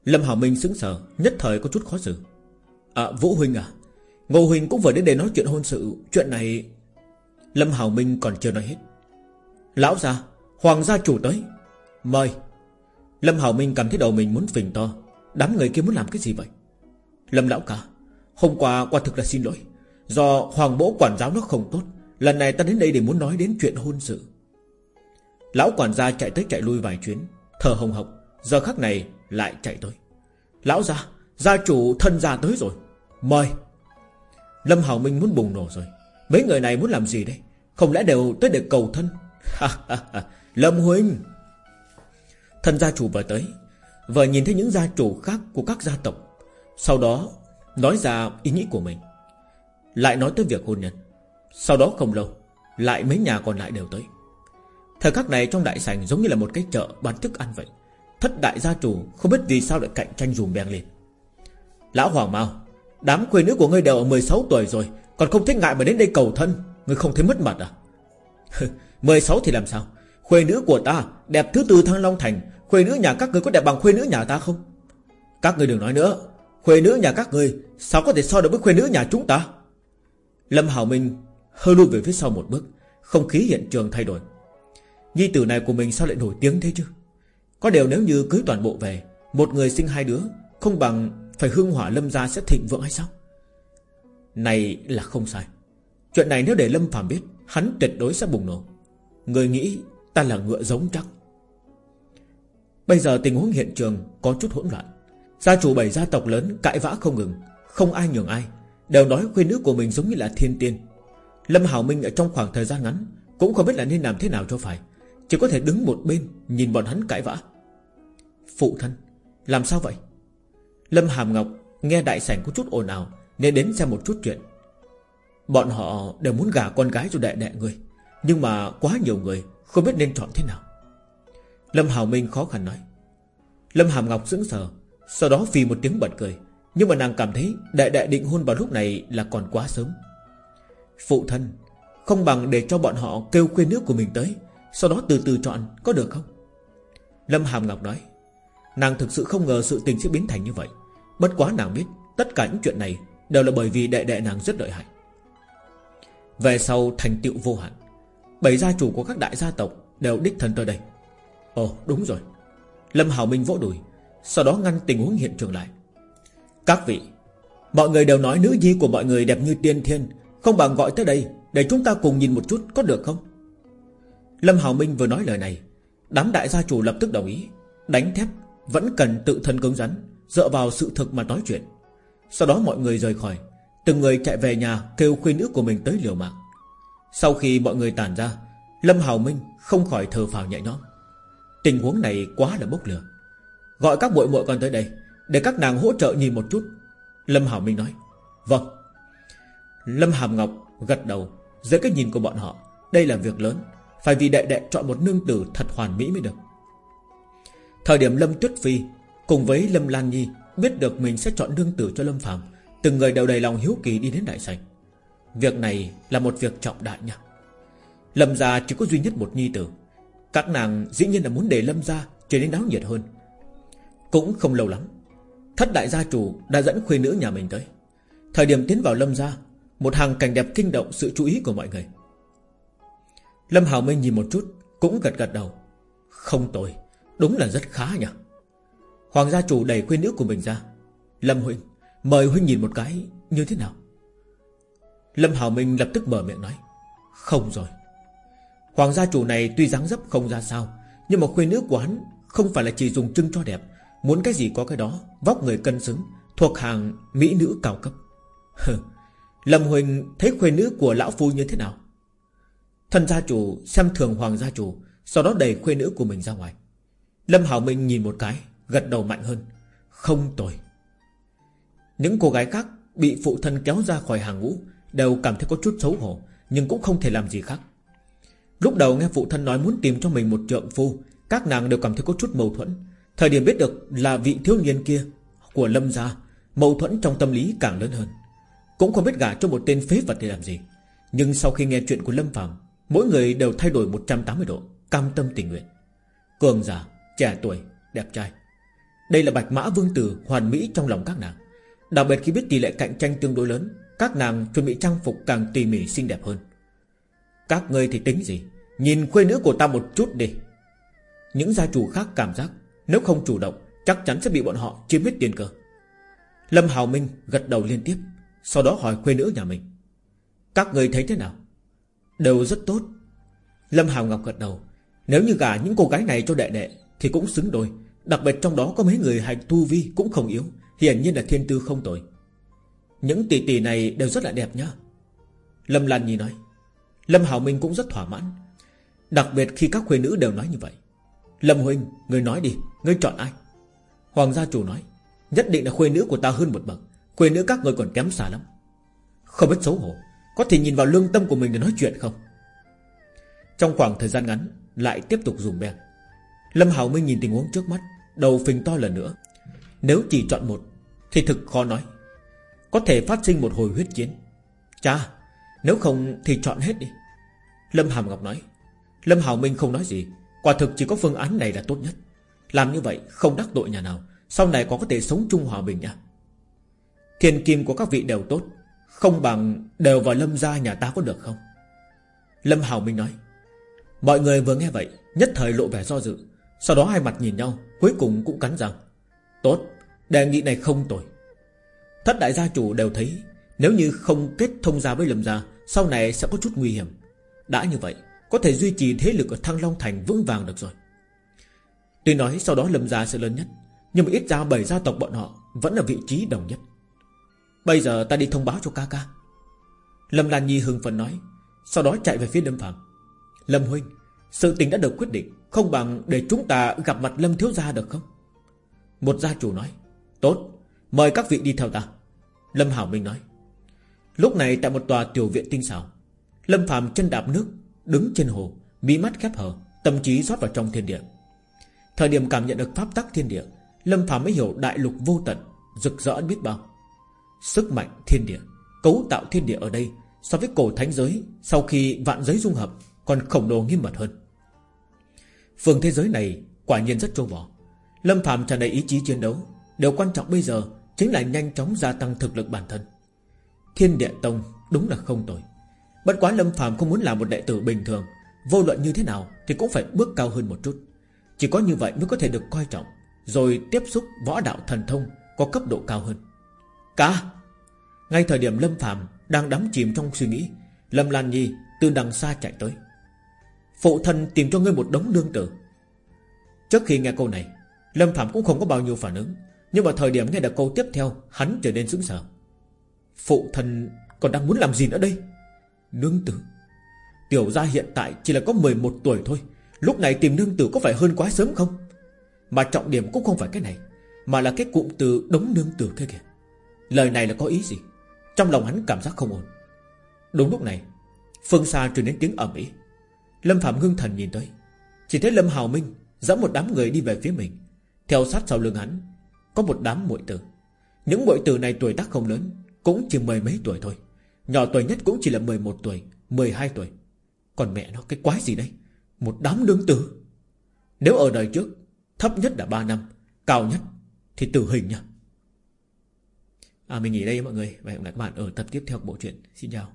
Lâm Hảo Minh sững sờ, Nhất thời có chút khó xử. À Vũ huỳnh à Ngô huỳnh cũng vừa đến đây nói chuyện hôn sự, Chuyện này Lâm Hảo Minh còn chưa nói hết. Lão gia, Hoàng gia chủ tới. Mời. Lâm Hảo Minh cảm thấy đầu mình muốn phình to, Đám người kia muốn làm cái gì vậy? Lâm lão cả Hôm qua qua thực là xin lỗi. Do hoàng bỗ quản giáo nó không tốt, Lần này ta đến đây để muốn nói đến chuyện hôn sự. Lão quản gia chạy tới chạy lui vài chuyến, Thở hồng hộc, Giờ khắc này lại chạy tới. Lão gia Gia chủ thân gia tới rồi. Mời. Lâm Hảo Minh muốn bùng nổ rồi. Mấy người này muốn làm gì đây Không lẽ đều tới để cầu thân? Lâm Huynh. Thân gia chủ vừa tới, Vừa nhìn thấy những gia chủ khác của các gia tộc. Sau đó Nói ra ý nghĩ của mình. Lại nói tới việc hôn nhân. Sau đó không lâu, Lại mấy nhà còn lại đều tới. Thời khắc này trong đại sảnh giống như là một cái chợ bán thức ăn vậy. Thất đại gia chủ Không biết vì sao lại cạnh tranh dùm beng lên. Lão Hoàng Mao, Đám quê nữ của ngươi đều ở 16 tuổi rồi, Còn không thích ngại mà đến đây cầu thân, Ngươi không thấy mất mặt à? 16 thì làm sao? Khuê nữ của ta đẹp thứ tư thăng Long Thành Khuê nữ nhà các ngươi có đẹp bằng khuê nữ nhà ta không? Các ngươi đừng nói nữa. Khuê nữ nhà các người Sao có thể so được với khuê nữ nhà chúng ta? Lâm Hảo Minh hơi lui về phía sau một bước, Không khí hiện trường thay đổi. Nhi tử này của mình sao lại nổi tiếng thế chứ? Có điều nếu như cưới toàn bộ về, Một người sinh hai đứa, Không bằng phải hương hỏa lâm gia sẽ thịnh vượng hay sao? Này là không sai. Chuyện này nếu để Lâm Phạm biết, Hắn tuyệt đối sẽ bùng nổ. Người nghĩ ta là ngựa giống chắc Bây giờ tình huống hiện trường Có chút hỗn loạn. Gia chủ bảy gia tộc lớn cãi vã không ngừng, Không ai nhường ai, Đều nói khuyên nữ của mình giống như là thiên tiên. Lâm Hảo Minh ở trong khoảng thời gian ngắn Cũng không biết là nên làm thế nào cho phải, Chỉ có thể đứng một bên Nhìn bọn hắn cãi vã. Phụ thân, Làm sao vậy? Lâm Hàm Ngọc nghe đại sảnh có chút ồn ào Nên đến xem một chút chuyện. Bọn họ đều muốn gả con gái cho đệ đệ người, Nhưng mà quá nhiều người Không biết nên chọn thế nào. Lâm Hào Minh khó khăn nói. Lâm Hàm Ngọc sững sờ sau đó vì một tiếng bật cười. Nhưng mà nàng cảm thấy đại đại định hôn vào lúc này là còn quá sớm. Phụ thân, Không bằng để cho bọn họ kêu quê nước của mình tới, Sau đó từ từ chọn, có được không? Lâm Hàm Ngọc nói, Nàng thực sự không ngờ sự tình sẽ biến thành như vậy. Bất quá nàng biết Tất cả những chuyện này Đều là bởi vì đệ đệ nàng rất lợi hại. Về sau thành tựu vô hạn, Bảy gia chủ của các đại gia tộc Đều đích thân tới đây. Ồ, đúng rồi. Lâm Hảo Minh vỗ đùi sau đó ngăn tình huống hiện trường lại. Các vị, Mọi người đều nói nữ di của mọi người đẹp như tiên thiên, Không bằng gọi tới đây Để chúng ta cùng nhìn một chút có được không? Lâm Hào Minh vừa nói lời này, Đám đại gia chủ lập tức đồng ý, Đánh thép vẫn cần tự thân cứng rắn, Dựa vào sự thực mà nói chuyện. Sau đó mọi người rời khỏi, Từng người chạy về nhà kêu khuyên nữ của mình tới liều mạng. Sau khi mọi người tản ra, Lâm Hào Minh không khỏi thờ phào nhẹ nhõm. Tình huống này quá là bốc lửa. Gọi các muội muội con tới đây, Để các nàng hỗ trợ nhìn một chút. Lâm Hảo Minh nói. Vâng. Lâm Hàm Ngọc gật đầu, Dưới cái nhìn của bọn họ, Đây là việc lớn, Phải vì đệ đệ chọn một nương tử thật hoàn mỹ mới được. Thời điểm Lâm Tuyết Phi Cùng với Lâm Lan Nhi Biết được mình sẽ chọn nương tử cho Lâm Phạm Từng người đều đầy lòng hiếu kỳ đi đến đại sảnh. Việc này là một việc trọng đại nha. Lâm gia chỉ có duy nhất một nhi tử. Các nàng dĩ nhiên là muốn để Lâm gia Trở nên náo nhiệt hơn. Cũng không lâu lắm, Thất đại gia chủ đã dẫn khuê nữ nhà mình tới. Thời điểm tiến vào Lâm gia, Một hàng cảnh đẹp kinh động sự chú ý của mọi người. Lâm Hào Minh nhìn một chút, Cũng gật gật đầu. Không tồi, Đúng là rất khá nhỉ. Hoàng gia chủ đẩy khuê nữ của mình ra. Lâm Huynh Mời Huynh nhìn một cái, như thế nào? Lâm Hảo Minh lập tức mở miệng nói. Không rồi. Hoàng gia chủ này tuy dáng dấp không ra sao, Nhưng mà khuê nữ của hắn Không phải là chỉ dùng trưng cho đẹp Muốn cái gì có cái đó, Vóc người cân xứng, Thuộc hàng mỹ nữ cao cấp. Lâm Huỳnh thấy khuê nữ của lão phu như thế nào? Thân gia chủ xem thường hoàng gia chủ, Sau đó đẩy khuê nữ của mình ra ngoài. Lâm Hảo Minh nhìn một cái, Gật đầu mạnh hơn. Không tồi. Những cô gái khác bị phụ thân kéo ra khỏi hàng ngũ Đều cảm thấy có chút xấu hổ, Nhưng cũng không thể làm gì khác. Lúc đầu nghe phụ thân nói muốn tìm cho mình một trượng phu, Các nàng đều cảm thấy có chút mâu thuẫn. Thời điểm biết được là vị thiếu niên kia Của Lâm gia Mâu thuẫn trong tâm lý càng lớn hơn. Cũng không biết gả cho một tên phế vật để làm gì. Nhưng sau khi nghe chuyện của Lâm Phạm Mỗi người đều thay đổi 180 độ Cam tâm tình nguyện. Cường giả, trẻ tuổi, đẹp trai. Đây là bạch mã vương tử hoàn mỹ trong lòng các nàng. Đặc biệt khi biết tỷ lệ cạnh tranh tương đối lớn Các nàng chuẩn bị trang phục càng tỉ mỉ xinh đẹp hơn. Các ngươi thì tính gì? Nhìn khuê nữ của ta một chút đi. Những gia chủ khác cảm giác nếu không chủ động, Chắc chắn sẽ bị bọn họ chiếm hết tiền cơ. Lâm Hào Minh gật đầu liên tiếp, Sau đó hỏi khuê nữ nhà mình. Các người thấy thế nào? Đều rất tốt. Lâm Hào Ngọc gật đầu, Nếu như gả những cô gái này cho đệ đệ Thì cũng xứng đôi. Đặc biệt trong đó có mấy người hành tu vi cũng không yếu, Hiển nhiên là thiên tư không tồi. Những tỷ tỷ này đều rất là đẹp nhá. Lâm Lan Nhi nói. Lâm Hảo Minh cũng rất thỏa mãn. Đặc biệt khi các khuê nữ đều nói như vậy Lâm Huynh, người nói đi Người chọn ai? Hoàng gia chủ nói Nhất định là khuê nữ của ta hơn một bậc Khuê nữ các người còn kém xa lắm. Không biết xấu hổ Có thể nhìn vào lương tâm của mình để nói chuyện không? Trong khoảng thời gian ngắn Lại tiếp tục dùng bèn Lâm Hảo Minh nhìn tình huống trước mắt Đầu phình to lần nữa. Nếu chỉ chọn một Thì thực khó nói. Có thể phát sinh một hồi huyết chiến. Cha Nếu không thì chọn hết đi. Lâm Hàm Ngọc nói Lâm Hảo Minh không nói gì. Quả thực chỉ có phương án này là tốt nhất. Làm như vậy, không đắc tội nhà nào. Sau này có có thể sống chung hòa bình nha. Thiên kim của các vị đều tốt. Không bằng đều vào lâm gia nhà ta có được không? Lâm Hảo Minh nói. Mọi người vừa nghe vậy, Nhất thời lộ vẻ do dự. Sau đó hai mặt nhìn nhau, Cuối cùng cũng cắn rằng Tốt, Đề nghị này không tồi Thất đại gia chủ đều thấy, Nếu như không kết thông gia với lâm gia, Sau này sẽ có chút nguy hiểm. Đã như vậy có thể duy trì thế lực ở Thăng Long Thành vững vàng được rồi. Tuy nói sau đó lâm gia sẽ lớn nhất, Nhưng mà ít ra bảy gia tộc bọn họ Vẫn là vị trí đồng nhất. Bây giờ ta đi thông báo cho ca ca. Lâm Lan Nhi hưng phấn nói, Sau đó chạy về phía Lâm Phạm. Lâm Huynh, Sự tình đã được quyết định, Không bằng để chúng ta gặp mặt Lâm Thiếu Gia được không? Một gia chủ nói, Tốt, Mời các vị đi theo ta. Lâm Hảo Minh nói, Lúc này tại một tòa tiểu viện tinh xảo, Lâm Phạm chân đạp nước Đứng trên hồ, Mí mắt khép hờ, Tâm trí rót vào trong thiên địa. Thời điểm cảm nhận được pháp tắc thiên địa, Lâm Phạm mới hiểu đại lục vô tận Rực rỡ biết bao. Sức mạnh thiên địa, Cấu tạo thiên địa ở đây So với cổ thánh giới Sau khi vạn giới dung hợp Còn khổng lồ nghiêm mật hơn. Phương thế giới này quả nhiên rất trâu bò. Lâm Phạm tràn đầy ý chí chiến đấu. Điều quan trọng bây giờ Chính là nhanh chóng gia tăng thực lực bản thân. Thiên địa tông đúng là không tồi. Bất quá Lâm Phạm không muốn làm một đệ tử bình thường. Vô luận như thế nào Thì cũng phải bước cao hơn một chút. Chỉ có như vậy mới có thể được coi trọng. Rồi tiếp xúc võ đạo thần thông Có cấp độ cao hơn. Cả Ngay thời điểm Lâm Phạm Đang đắm chìm trong suy nghĩ, Lâm Lan Nhi từ đằng xa chạy tới. Phụ thân tìm cho ngươi một đống lương tử. Trước khi nghe câu này, Lâm Phạm cũng không có bao nhiêu phản ứng. Nhưng mà thời điểm nghe được câu tiếp theo, Hắn trở nên sững sờ. Phụ thân còn đang muốn làm gì nữa đây? Nương tử. Tiểu gia hiện tại chỉ là có 11 tuổi thôi. Lúc này tìm nương tử có phải hơn quá sớm không? Mà trọng điểm cũng không phải cái này, Mà là cái cụm từ đống nương tử kia kìa. Lời này là có ý gì? Trong lòng hắn cảm giác không ổn. Đúng lúc này, Phương xa truyền đến tiếng ẩm ý Lâm Phạm ngưng thần nhìn tới. Chỉ thấy Lâm Hào Minh dẫn một đám người đi về phía mình. Theo sát sau lưng hắn, Có một đám muội tử. Những muội tử này tuổi tác không lớn, Cũng chỉ mười mấy tuổi thôi. Nhỏ tuổi nhất cũng chỉ là 11 tuổi 12 tuổi. Còn mẹ nó cái quái gì đấy, Một đám đương tử. Nếu ở đời trước Thấp nhất là 3 năm Cao nhất thì tử hình nha À mình nghỉ đây mọi người. Và hẹn gặp lại các bạn ở tập tiếp theo của bộ truyện. Xin chào.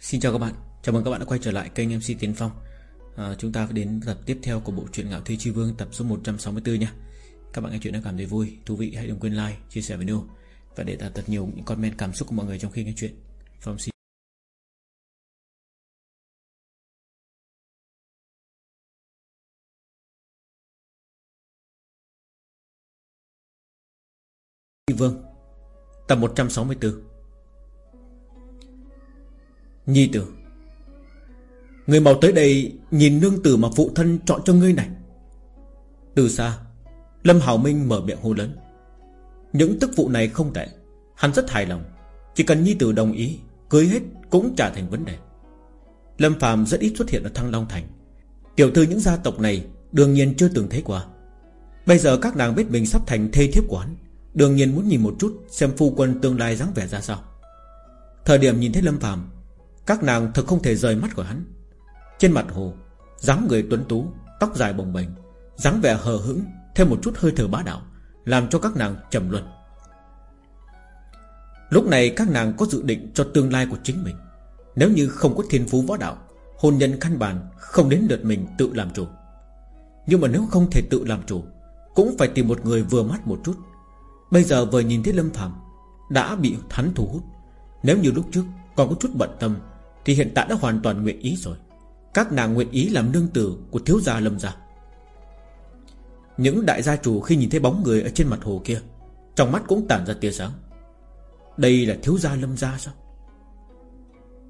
Xin chào các bạn. Chào mừng các bạn đã quay trở lại kênh MC Tiến Phong. À, Chúng ta đến tập tiếp theo của bộ truyện Ngạo Thuy Chi Vương tập số 164 nha các bạn nghe chuyện đã cảm thấy vui, thú vị Hãy đừng quên like, chia sẻ video Và để đạt thật nhiều những comment cảm xúc của mọi người trong khi nghe chuyện. Phong xin Vương Tập 164 Nhi tử Người mau tới đây Nhìn nương tử mà phụ thân chọn cho ngươi này. Từ xa Lâm Hảo Minh mở miệng hô lớn. Những tức vụ này không tệ, Hắn rất hài lòng. Chỉ cần Nhi tử đồng ý, Cưới hết cũng trả thành vấn đề. Lâm Phạm rất ít xuất hiện ở Thăng Long Thành. Tiểu thư những gia tộc này Đương nhiên chưa từng thấy qua. Bây giờ các nàng biết mình sắp thành thê thiếp của hắn, Đương nhiên muốn nhìn một chút Xem phu quân tương lai dáng vẻ ra sao. Thời điểm nhìn thấy Lâm Phạm Các nàng thật không thể rời mắt của hắn. Trên mặt hồ, dáng người tuấn tú, Tóc dài bồng bềnh, dáng vẻ hờ hững Thêm một chút hơi thở bá đạo, Làm cho các nàng trầm luân. Lúc này các nàng có dự định cho tương lai của chính mình. Nếu như không có thiên phú võ đạo, Hôn nhân căn bản không đến lượt mình tự làm chủ. Nhưng mà nếu không thể tự làm chủ, Cũng phải tìm một người vừa mắt một chút. Bây giờ vừa nhìn thấy Lâm Phạm Đã bị hắn thu hút. Nếu như lúc trước còn có chút bận tâm, Thì hiện tại đã hoàn toàn nguyện ý rồi. Các nàng nguyện ý làm nương tử Của thiếu gia Lâm gia. Những đại gia chủ khi nhìn thấy bóng người Ở trên mặt hồ kia, Trong mắt cũng tản ra tia sáng. Đây là thiếu gia Lâm gia sao?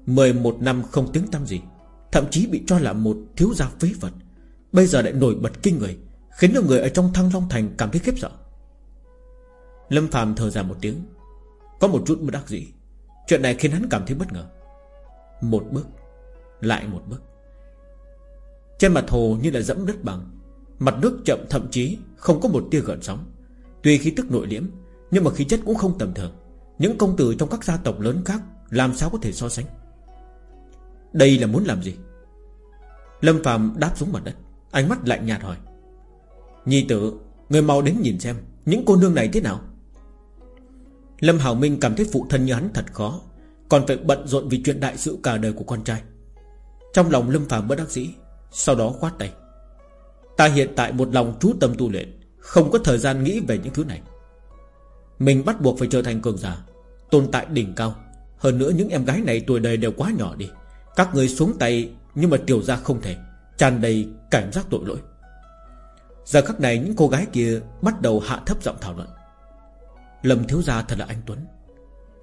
11 năm không tiếng tăm gì, Thậm chí bị cho là một thiếu gia phế vật. Bây giờ lại nổi bật kinh người, Khiến nhiều người ở trong thăng Long Thành cảm thấy khiếp sợ. Lâm phàm thở dài một tiếng. Có một chút bất đắc dĩ, Chuyện này khiến hắn cảm thấy bất ngờ. Một bước, Lại một bước. Trên mặt hồ như là dẫm đất bằng Mặt nước chậm thậm chí Không có một tia gợn sóng. Tuy khí tức nội liễm, Nhưng mà khí chất cũng không tầm thường. Những công tử trong các gia tộc lớn khác Làm sao có thể so sánh? Đây là muốn làm gì? Lâm Phạm đáp xuống mặt đất, Ánh mắt lạnh nhạt hỏi. Nhi tử, Người mau đến nhìn xem Những cô nương này thế nào. Lâm Hảo Minh cảm thấy phụ thân như hắn thật khó, Còn phải bận rộn vì chuyện đại sự cả đời của con trai. Trong lòng Lâm Phạm bất đắc dĩ, Sau đó khoát tay. Ta hiện tại một lòng chú tâm tu luyện, Không có thời gian nghĩ về những thứ này. Mình bắt buộc phải trở thành cường giả, Tồn tại đỉnh cao. Hơn nữa những em gái này tuổi đời đều quá nhỏ đi. Các người xuống tay, Nhưng mà tiểu ra không thể, tràn đầy cảm giác tội lỗi. Giờ khắc này những cô gái kia Bắt đầu hạ thấp giọng thảo luận. Lâm thiếu gia thật là anh Tuấn,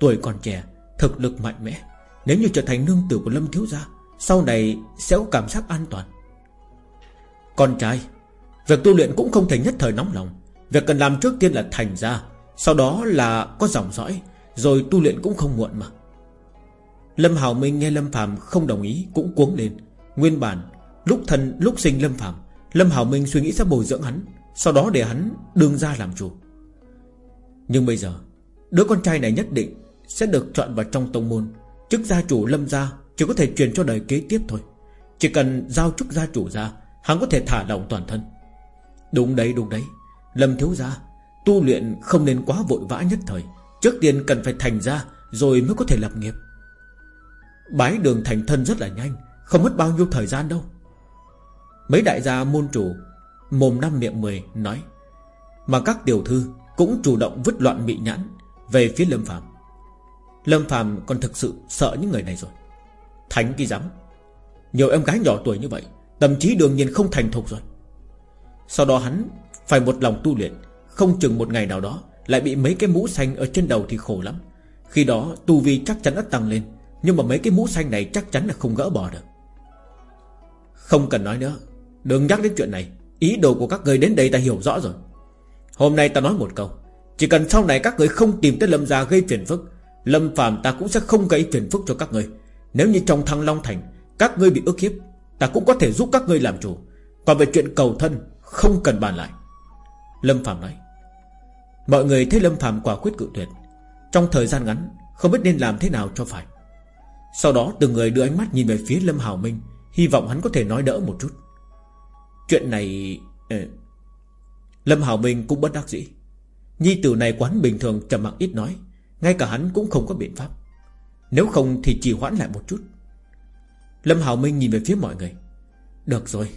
Tuổi còn trẻ, Thực lực mạnh mẽ. Nếu như trở thành nương tử của Lâm thiếu gia, Sau này sẽ có cảm giác an toàn. Con trai, Việc tu luyện cũng không thể nhất thời nóng lòng. Việc cần làm trước tiên là thành ra, Sau đó là có dòng dõi, Rồi tu luyện cũng không muộn mà. Lâm Hảo Minh nghe Lâm Phạm không đồng ý Cũng cuống lên. Nguyên bản, lúc thân, lúc sinh Lâm Phạm Lâm Hảo Minh suy nghĩ sẽ bồi dưỡng hắn, Sau đó để hắn đương ra làm chủ. Nhưng bây giờ, Đứa con trai này nhất định Sẽ được chọn vào trong tông môn. Chức gia chủ lâm gia Chỉ có thể truyền cho đời kế tiếp thôi. Chỉ cần giao chức gia chủ ra Hắn có thể thả lỏng toàn thân. Đúng đấy đúng đấy. Lâm thiếu gia, Tu luyện không nên quá vội vã nhất thời. Trước tiên cần phải thành ra Rồi mới có thể lập nghiệp. Bái đường thành thân rất là nhanh, Không mất bao nhiêu thời gian đâu. Mấy đại gia môn chủ, Mồm năm miệng mười, nói, Mà các tiểu thư cũng chủ động vứt loạn mị nhãn Về phía Lâm Phạm Lâm Phạm còn thực sự sợ những người này rồi. Thánh cái dám Nhiều em gái nhỏ tuổi như vậy Tâm trí đương nhiên không thành thục rồi. Sau đó hắn phải một lòng tu luyện, Không chừng một ngày nào đó Lại bị mấy cái mũ xanh ở trên đầu thì khổ lắm. Khi đó tu vi chắc chắn đã tăng lên, Nhưng mà mấy cái mũ xanh này chắc chắn là không gỡ bỏ được. Không cần nói nữa, Đừng nhắc đến chuyện này. Ý đồ của các người đến đây ta hiểu rõ rồi. Hôm nay ta nói một câu, Chỉ cần sau này các người không tìm tới Lâm gia gây phiền phức, Lâm phàm ta cũng sẽ không gây phiền phức cho các người. Nếu như trong thăng Long Thành, Các ngươi bị ức hiếp Ta cũng có thể giúp các ngươi làm chủ. Còn về chuyện cầu thân, Không cần bàn lại. Lâm Phạm nói. Mọi người thấy Lâm Phạm quả quyết cự tuyệt. Trong thời gian ngắn, Không biết nên làm thế nào cho phải. Sau đó, từng người đưa ánh mắt nhìn về phía Lâm Hảo Minh, Hy vọng hắn có thể nói đỡ một chút. Chuyện này ờ, Lâm Hảo Minh cũng bất đắc dĩ. Nhi tử này quán bình thường trầm mặc ít nói, Ngay cả hắn cũng không có biện pháp. Nếu không thì chỉ hoãn lại một chút. Lâm Hảo Minh nhìn về phía mọi người. Được rồi,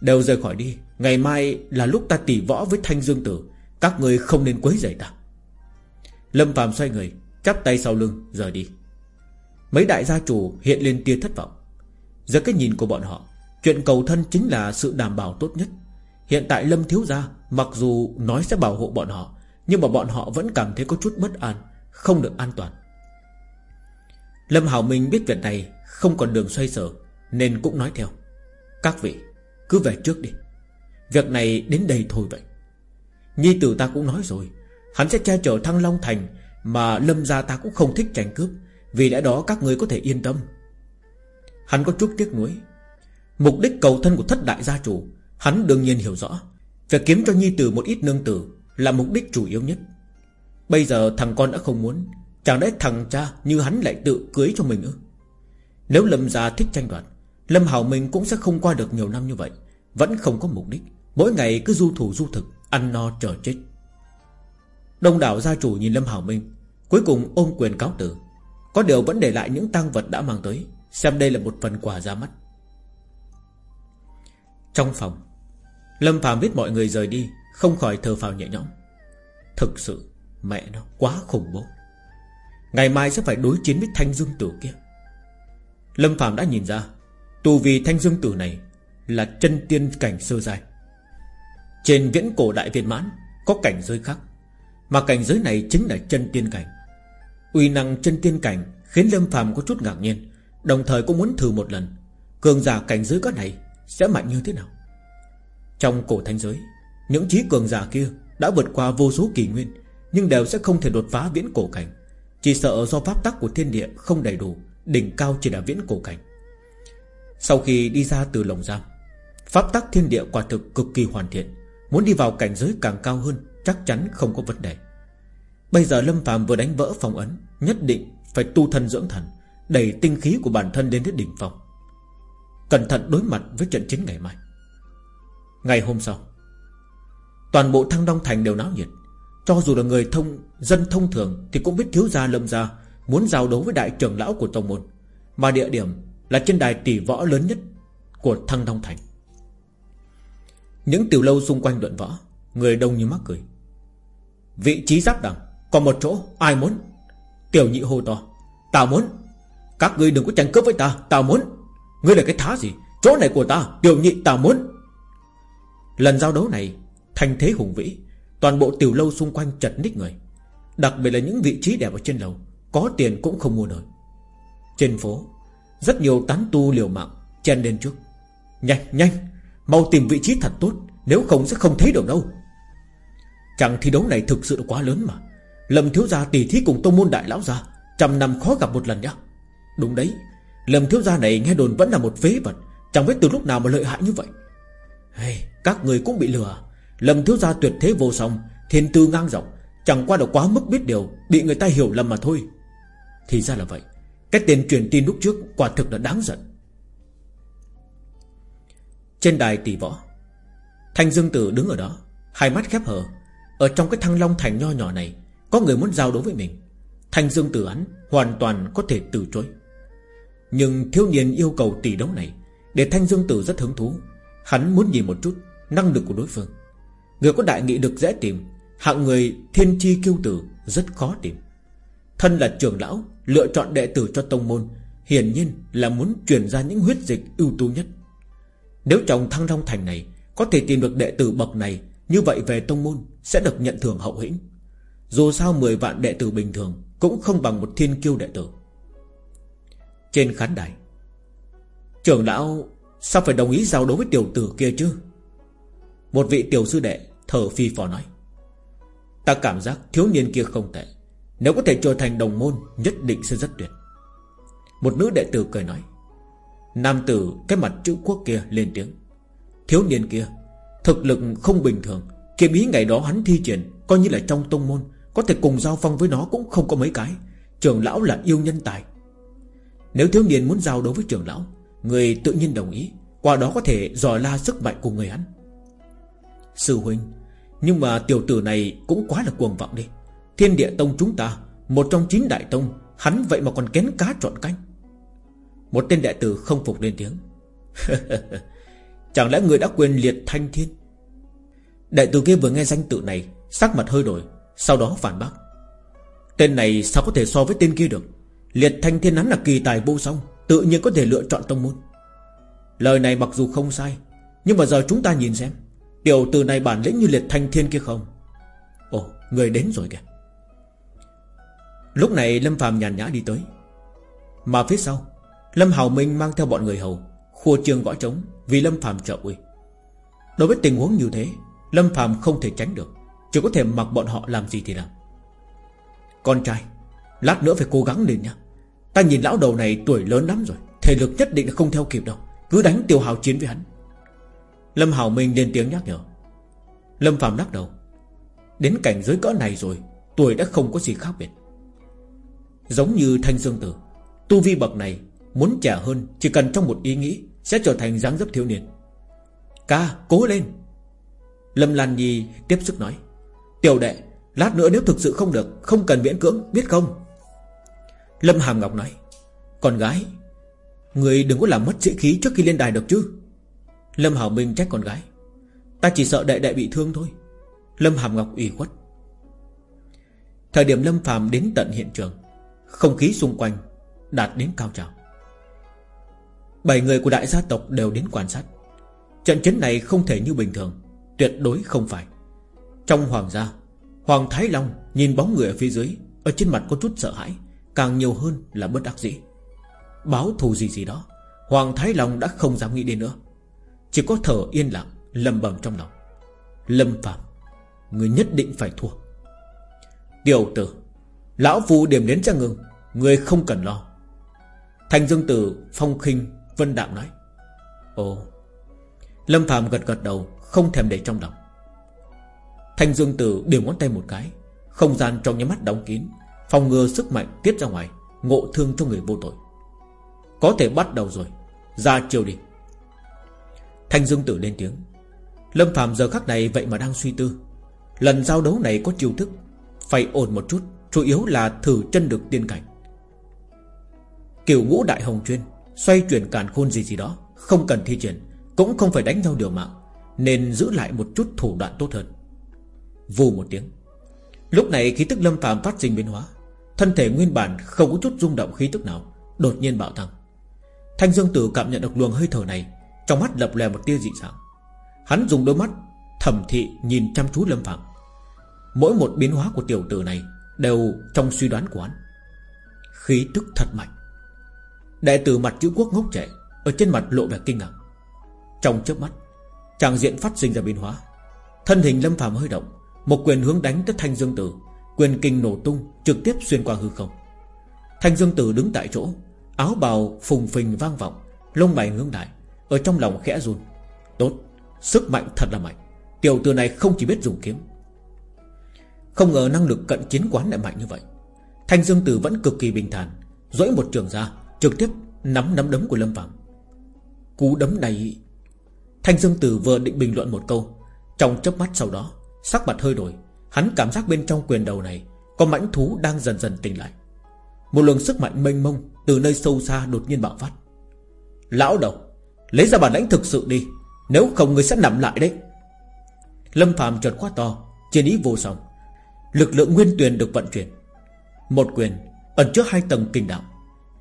Đều rời khỏi đi. Ngày mai là lúc ta tỉ võ với Thanh Dương Tử. Các người không nên quấy rầy ta. Lâm Phạm xoay người, Chắp tay sau lưng, rời đi. Mấy đại gia chủ hiện lên tia thất vọng. Giữa cái nhìn của bọn họ, Chuyện cầu thân chính là sự đảm bảo tốt nhất. Hiện tại Lâm Thiếu Gia, Mặc dù nói sẽ bảo hộ bọn họ, Nhưng mà bọn họ vẫn cảm thấy có chút bất an, Không được an toàn. Lâm Hảo Minh biết việc này không còn đường xoay sở, Nên cũng nói theo. Các vị, cứ về trước đi. Việc này đến đây thôi vậy. Nhi tử ta cũng nói rồi, Hắn sẽ che chở thăng Long Thành Mà Lâm gia ta cũng không thích tranh cướp, Vì lẽ đó các người có thể yên tâm. Hắn có chút tiếc nuối. Mục đích cầu thân của thất đại gia chủ, Hắn đương nhiên hiểu rõ. Việc kiếm cho Nhi tử một ít nương tử Là mục đích chủ yếu nhất. Bây giờ thằng con đã không muốn, Chẳng lẽ thằng cha như hắn lại tự cưới cho mình ư? Nếu Lâm gia thích tranh đoạt, Lâm Hảo Minh cũng sẽ không qua được nhiều năm như vậy, Vẫn không có mục đích. Mỗi ngày cứ du thủ du thực, Ăn no chờ chết. Đông đảo gia chủ nhìn Lâm Hảo Minh, Cuối cùng ôm quyền cáo tử Có điều vẫn để lại những tang vật đã mang tới, Xem đây là một phần quà ra mắt. Trong phòng, Lâm Phạm biết mọi người rời đi, Không khỏi thờ phào nhẹ nhõm. Thực sự, mẹ nó quá khủng bố. Ngày mai sẽ phải đối chiến với Thanh Dương Tử kia. Lâm Phạm đã nhìn ra, Tù vì Thanh Dương Tử này Là chân tiên cảnh sơ dài Trên viễn cổ đại viên mãn Có cảnh giới khác, Mà cảnh giới này chính là chân tiên cảnh. Uy năng chân tiên cảnh Khiến Lâm Phạm có chút ngạc nhiên, Đồng thời cũng muốn thử một lần, Cường giả cảnh giới các này Sẽ mạnh như thế nào. Trong cổ thanh giới, Những trí cường giả kia đã vượt qua vô số kỳ nguyên, Nhưng đều sẽ không thể đột phá viễn cổ cảnh, Chỉ sợ do pháp tắc của thiên địa không đầy đủ Đỉnh cao chỉ là viễn cổ cảnh. Sau khi đi ra từ lồng giam, Pháp tắc thiên địa quả thực cực kỳ hoàn thiện. Muốn đi vào cảnh giới càng cao hơn, Chắc chắn không có vấn đề. Bây giờ Lâm phàm vừa đánh vỡ phong ấn, Nhất định phải tu thân dưỡng thần, Đẩy tinh khí của bản thân đến đến đỉnh phong. Cẩn thận đối mặt với trận chiến ngày mai. Ngày hôm sau, Toàn bộ thăng đông thành đều náo nhiệt. Cho dù là người thông, Dân thông thường Thì cũng biết thiếu gia lâm gia Muốn giao đấu với đại trưởng lão của tông môn, Mà địa điểm là trên đài tỷ võ lớn nhất Của thăng long thành. Những tiểu lâu xung quanh luận võ, Người đông như mắc cười. Vị trí giáp đẳng, Còn một chỗ, ai muốn? Tiểu nhị hô to. Ta muốn. Các ngươi đừng có tranh cướp với ta Ta muốn. Ngươi là cái thá gì? Chỗ này của ta, Tiểu nhị, ta muốn. Lần giao đấu này Thành thế hùng vĩ, Toàn bộ tiểu lâu xung quanh chật ních người. Đặc biệt là những vị trí đẹp ở trên lầu có tiền cũng không mua nổi. Trên phố Rất nhiều tán tu liều mạng Chen lên trước. Nhanh nhanh Mau tìm vị trí thật tốt Nếu không sẽ không thấy được đâu. Chẳng thi đấu này thực sự quá lớn mà. Lâm thiếu gia tỷ thí cùng tông môn đại lão gia Trăm năm khó gặp một lần nhá. Đúng đấy Lâm thiếu gia này nghe đồn vẫn là một phế vật Chẳng biết từ lúc nào mà lợi hại như vậy. Hey, Các người cũng bị lừa. Lâm thiếu gia tuyệt thế vô song Thiên tư ngang rộng Chẳng qua là quá mức biết điều Bị người ta hiểu lầm mà thôi. Thì ra là vậy. Cái tên truyền tin lúc trước quả thực là đáng giận. Trên đài tỷ võ, Thanh Dương Tử đứng ở đó, Hai mắt khép hờ. Ở trong cái thăng long thành nho nhỏ này, Có người muốn giao đấu với mình. Thanh Dương Tử hắn hoàn toàn có thể từ chối. Nhưng thiếu niên yêu cầu tỷ đấu này, Để Thanh Dương Tử rất hứng thú. Hắn muốn nhìn một chút Năng lực của đối phương. Người có đại nghị lực dễ tìm, Hạng người thiên chi kiêu tử rất khó tìm. Thân là trưởng lão Lựa chọn đệ tử cho tông môn, Hiển nhiên là muốn truyền ra những huyết dịch ưu tú nhất. Nếu trong thăng long thành này Có thể tìm được đệ tử bậc này, Như vậy về tông môn Sẽ được nhận thưởng hậu hĩnh. Dù sao 10 vạn đệ tử bình thường Cũng không bằng một thiên kiêu đệ tử. Trên khán đài, Trưởng lão, Sao phải đồng ý giao đấu với tiểu tử kia chứ? Một vị tiểu sư đệ Thở phi phò nói. Ta cảm giác thiếu niên kia không tệ. Nếu có thể trở thành đồng môn, Nhất định sẽ rất tuyệt. Một nữ đệ tử cười nói, Nam tử, cái mặt chữ quốc kia lên tiếng. Thiếu niên kia, Thực lực không bình thường. Kiếm ý ngày đó hắn thi triển, Coi như là trong tông môn, Có thể cùng giao phong với nó cũng không có mấy cái. Trưởng lão là yêu nhân tài. Nếu thiếu niên muốn giao đấu với trưởng lão, Người tự nhiên đồng ý, Qua đó có thể dò la sức mạnh của người hắn. Sư huynh, Nhưng mà tiểu tử này cũng quá là cuồng vọng đi. Thiên địa tông chúng ta, Một trong chín đại tông, Hắn vậy mà còn kén cá trọn canh. Một tên đệ tử không phục lên tiếng. [LAUGHS] Chẳng lẽ người đã quên liệt thanh thiên? Đệ tử kia vừa nghe danh tự này, Sắc mặt hơi đổi, Sau đó phản bác. Tên này sao có thể so với tên kia được? Liệt thanh thiên hắn là kỳ tài vô song, Tự nhiên có thể lựa chọn tông môn. Lời này mặc dù không sai, Nhưng mà giờ chúng ta nhìn xem điều từ này bản lĩnh như liệt thanh thiên kia không? Ồ, người đến rồi kìa. Lúc này Lâm phàm nhàn nhã đi tới. Mà phía sau, Lâm Hào Minh mang theo bọn người hầu, Khua trường gõ trống Vì Lâm phàm trợ uy Đối với tình huống như thế, Lâm phàm không thể tránh được, Chỉ có thể mặc bọn họ làm gì thì làm. Con trai, Lát nữa phải cố gắng lên nha Ta nhìn lão đầu này tuổi lớn lắm rồi, Thể lực nhất định không theo kịp đâu, Cứ đánh tiêu hào chiến với hắn. Lâm Hào Minh lên tiếng nhắc nhở. Lâm Phạm lắc đầu. Đến cảnh giới cỡ này rồi, Tuổi đã không có gì khác biệt. Giống như Thanh Dương Tử. Tu vi bậc này Muốn trẻ hơn Chỉ cần trong một ý nghĩ Sẽ trở thành dáng dấp thiếu niên. Ca, cố lên. Lâm Lan Nhi tiếp sức nói. Tiểu đệ, Lát nữa nếu thực sự không được, Không cần miễn cưỡng, biết không? Lâm Hàm Ngọc nói. Con gái, Người đừng có làm mất sĩ khí trước khi lên đài được chứ. Lâm Hảo Minh trách con gái. Ta chỉ sợ đệ đệ bị thương thôi. Lâm Hàm Ngọc ủy khuất. Thời điểm Lâm Phạm đến tận hiện trường không khí xung quanh Đạt đến cao trào. Bảy người của đại gia tộc đều đến quan sát. Trận chiến này không thể như bình thường, Tuyệt đối không phải. Trong hoàng gia, Hoàng Thái Long nhìn bóng người ở phía dưới, Ở trên mặt có chút sợ hãi, Càng nhiều hơn là bất đắc dĩ. Báo thù gì gì đó, Hoàng Thái Long đã không dám nghĩ đến nữa. Chỉ có thở yên lặng lầm bầm trong lòng. Lâm Phạm Người nhất định phải thua. Tiểu tử Lão Phu điểm đến cho ngừng. Người không cần lo. Thành Dương Tử, Phong khinh, Vân Đạm nói. Ồ. Lâm Phạm gật gật đầu, Không thèm để trong lòng. Thành Dương Tử điểm ngón tay một cái. Không gian trong nhắm mắt đóng kín, Phòng ngừa sức mạnh tiết ra ngoài, Ngộ thương cho người vô tội. Có thể bắt đầu rồi. Ra chiều đi. Thanh Dương Tử lên tiếng. Lâm Phạm giờ khắc này vậy mà đang suy tư. Lần giao đấu này có chiêu thức, Phải ổn một chút. Chủ yếu là thử chân được tiên cảnh. Kiểu ngũ đại hồng chuyên Xoay chuyển càn khôn gì gì đó, Không cần thi triển, Cũng không phải đánh nhau điều mạng, Nên giữ lại một chút thủ đoạn tốt hơn. Vù một tiếng. Lúc này khí tức lâm phàm phát sinh biến hóa, Thân thể nguyên bản không có chút rung động khí tức nào, Đột nhiên bạo tăng. Thanh Dương Tử cảm nhận được luồng hơi thở này, Trong mắt lập lè một tia dị dạng. Hắn dùng đôi mắt thẩm thị nhìn chăm chú Lâm Phạm Mỗi một biến hóa của tiểu tử này Đều trong suy đoán của hắn. Khí tức thật mạnh. Đệ tử mặt chữ quốc ngốc trẻ Ở trên mặt lộ vẻ kinh ngạc. Trong chớp mắt, Tràng diện phát sinh ra biến hóa. Thân hình Lâm phàm hơi động, Một quyền hướng đánh tới Thanh Dương Tử, Quyền kinh nổ tung, Trực tiếp xuyên qua hư không. Thanh Dương Tử đứng tại chỗ, Áo bào phùng phình vang vọng, Lông mày ngưng đại Ở trong lòng khẽ run. Tốt, Sức mạnh thật là mạnh. Tiểu tử này không chỉ biết dùng kiếm không ngờ năng lực cận chiến quán lại mạnh như vậy. Thanh Dương Tử vẫn cực kỳ bình thản, duỗi một trường ra, Trực tiếp nắm nắm đấm của Lâm Phạm Cú đấm này, Thanh Dương Tử vừa định bình luận một câu, Trong chớp mắt sau đó, Sắc mặt hơi đổi, Hắn cảm giác bên trong quyền đầu này Có mãnh thú đang dần dần tỉnh lại. Một luồng sức mạnh mênh mông Từ nơi sâu xa đột nhiên bạo phát. Lão đầu, Lấy ra bản lãnh thực sự đi, Nếu không người sẽ nằm lại đấy. Lâm Phạm chợt quá to, Trên ý vô song. Lực lượng nguyên tuyền được vận chuyển. Một quyền ẩn chứa hai tầng kinh đạo.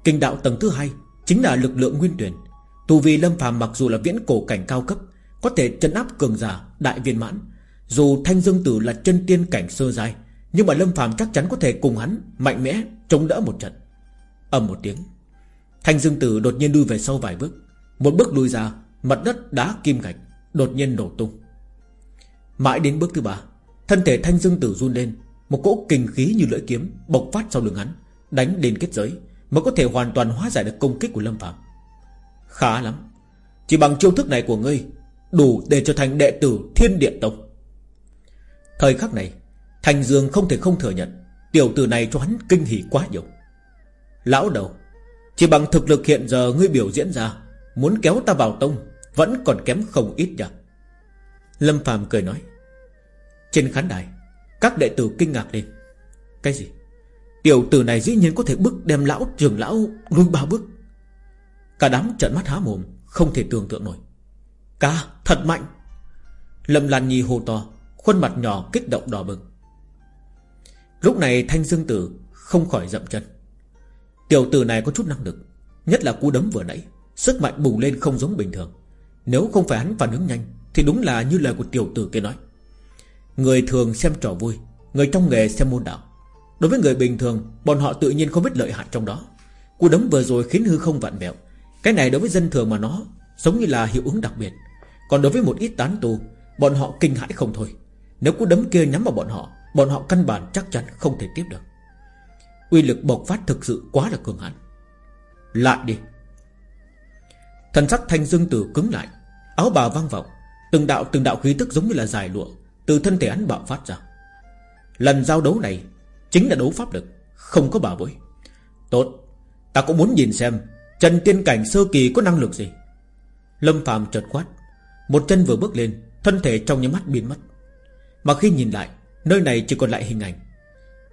Kinh đạo tầng thứ hai Chính là lực lượng nguyên tuyền. Tù vì Lâm Phàm mặc dù là viễn cổ cảnh cao cấp, Có thể chân áp cường giả, đại viên mãn. Dù Thanh Dương Tử là chân tiên cảnh sơ giai, Nhưng mà Lâm Phàm chắc chắn có thể cùng hắn Mạnh mẽ chống đỡ một trận. Ầm một tiếng, Thanh Dương Tử đột nhiên lui về sau vài bước. Một bước lùi ra, Mặt đất đá kim gạch, Đột nhiên nổ tung. Mãi đến bước thứ ba, Thân thể Thanh Dương Tử run lên một cỗ kinh khí như lưỡi kiếm Bộc phát sau lưng hắn, Đánh đến kết giới Mới có thể hoàn toàn hóa giải được công kích của Lâm Phạm Khá lắm. Chỉ bằng chiêu thức này của ngươi, Đủ để trở thành đệ tử Thiên Điện Tông. Thời khắc này, Thành Dương không thể không thừa nhận, Tiểu tử này cho hắn kinh hỉ quá nhiều. Lão đầu, Chỉ bằng thực lực hiện giờ ngươi biểu diễn ra, Muốn kéo ta vào tông, Vẫn còn kém không ít nhỉ? Lâm Phạm cười nói, Trên khán đài các đệ tử kinh ngạc lên. Cái gì? Tiểu tử này dĩ nhiên có thể bức đem lão trường lão lui ba bước. Cả đám trận mắt há mồm, Không thể tưởng tượng nổi. Cá thật mạnh. Lâm Lan Nhi hô to, Khuôn mặt nhỏ kích động đỏ bừng. Lúc này Thanh Dương Tử không khỏi dậm chân. Tiểu tử này có chút năng lực, Nhất là cú đấm vừa nãy, Sức mạnh bùng lên không giống bình thường. Nếu không phải hắn phản ứng nhanh, Thì đúng là như lời của tiểu tử kia nói. Người thường xem trò vui, Người trong nghề xem môn đạo. Đối với người bình thường, Bọn họ tự nhiên không biết lợi hại trong đó. Cú đấm vừa rồi khiến hư không vạn vẹo. Cái này đối với dân thường mà nó, Giống như là hiệu ứng đặc biệt. Còn đối với một ít tán tu, Bọn họ kinh hãi không thôi. Nếu cú đấm kia nhắm vào bọn họ Bọn họ căn bản chắc chắn không thể tiếp được. Uy lực bộc phát thực sự quá là cường hãn. Lại đi. Thần sắc thanh dương tử cứng lại, Áo bào vang vọng, Từng đạo từng đạo khí tức giống như là dài lụa từ thân thể hắn bạo phát ra. Lần giao đấu này Chính là đấu pháp lực, Không có bảo bối. Tốt, Ta cũng muốn nhìn xem Trần tiên cảnh sơ kỳ có năng lực gì. Lâm phàm chợt quát, Một chân vừa bước lên, Thân thể trong những mắt biến mất. Mà khi nhìn lại, Nơi này chỉ còn lại hình ảnh.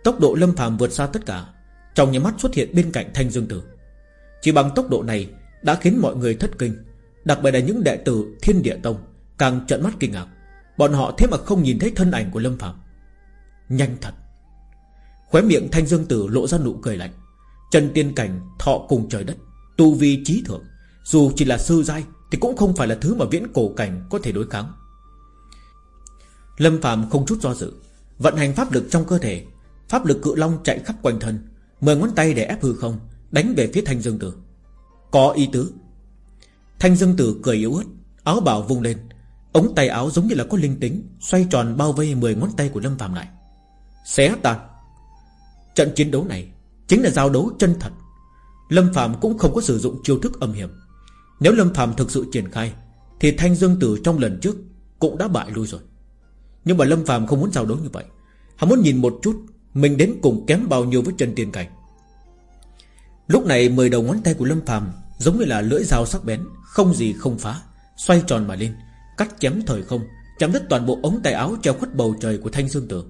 Tốc độ lâm phàm vượt xa tất cả, Trong những mắt xuất hiện bên cạnh thanh dương tử. Chỉ bằng tốc độ này Đã khiến mọi người thất kinh, Đặc biệt là những đệ tử thiên địa tông Càng trợn mắt kinh ngạc. Bọn họ thế mà không nhìn thấy thân ảnh của lâm phàm Nhanh thật. Khóe miệng thanh dương tử lộ ra nụ cười lạnh. Trần tiên cảnh, thọ cùng trời đất, Tu vi trí thượng, Dù chỉ là sư giai Thì cũng không phải là thứ mà viễn cổ cảnh có thể đối kháng. Lâm phàm không chút do dự, Vận hành pháp lực trong cơ thể. Pháp lực cự long chạy khắp quanh thân, Mười ngón tay để ép hư không, Đánh về phía thanh dương tử. Có ý tứ. Thanh dương tử cười yếu ớt, Áo bào vung lên Ống tay áo giống như là có linh tính, Xoay tròn bao vây mười ngón tay của Lâm Phạm lại. Xé tan. Trận chiến đấu này Chính là giao đấu chân thật. Lâm Phạm cũng không có sử dụng chiêu thức âm hiểm. Nếu Lâm Phạm thực sự triển khai, Thì Thanh Dương Tử trong lần trước Cũng đã bại lui rồi. Nhưng mà Lâm Phạm không muốn giao đấu như vậy. Hắn muốn nhìn một chút Mình đến cùng kém bao nhiêu với chân tiên cảnh. Lúc này mười đầu ngón tay của Lâm Phạm Giống như là lưỡi dao sắc bén, Không gì không phá, Xoay tròn mà lên. Cắt chém thời không Chém đứt toàn bộ ống tay áo treo khuất bầu trời của Thanh Dương Tử.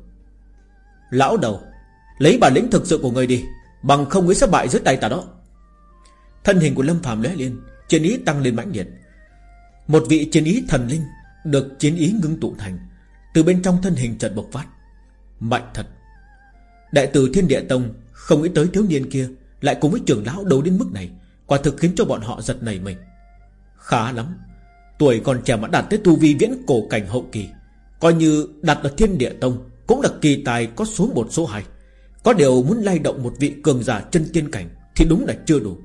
Lão đầu, Lấy bản lĩnh thực sự của người đi, Bằng không ngươi sẽ bại dưới tay ta đó. Thân hình của Lâm phàm lóe lên, Chiến ý tăng lên mãnh liệt. Một vị chiến ý thần linh Được chiến ý ngưng tụ thành, Từ bên trong thân hình chợt bộc phát. Mạnh thật. Đại tử Thiên Địa Tông Không nghĩ tới thiếu niên kia Lại cùng với trưởng lão đấu đến mức này, Quả thực khiến cho bọn họ giật nảy mình. Khá lắm. Tuổi còn trẻ mà đạt tới tu vi viễn cổ cảnh hậu kỳ, Coi như đạt được Thiên Địa Tông Cũng là kỳ tài có số 1 số 2 Có điều muốn lay động một vị cường giả chân tiên cảnh Thì đúng là chưa đủ.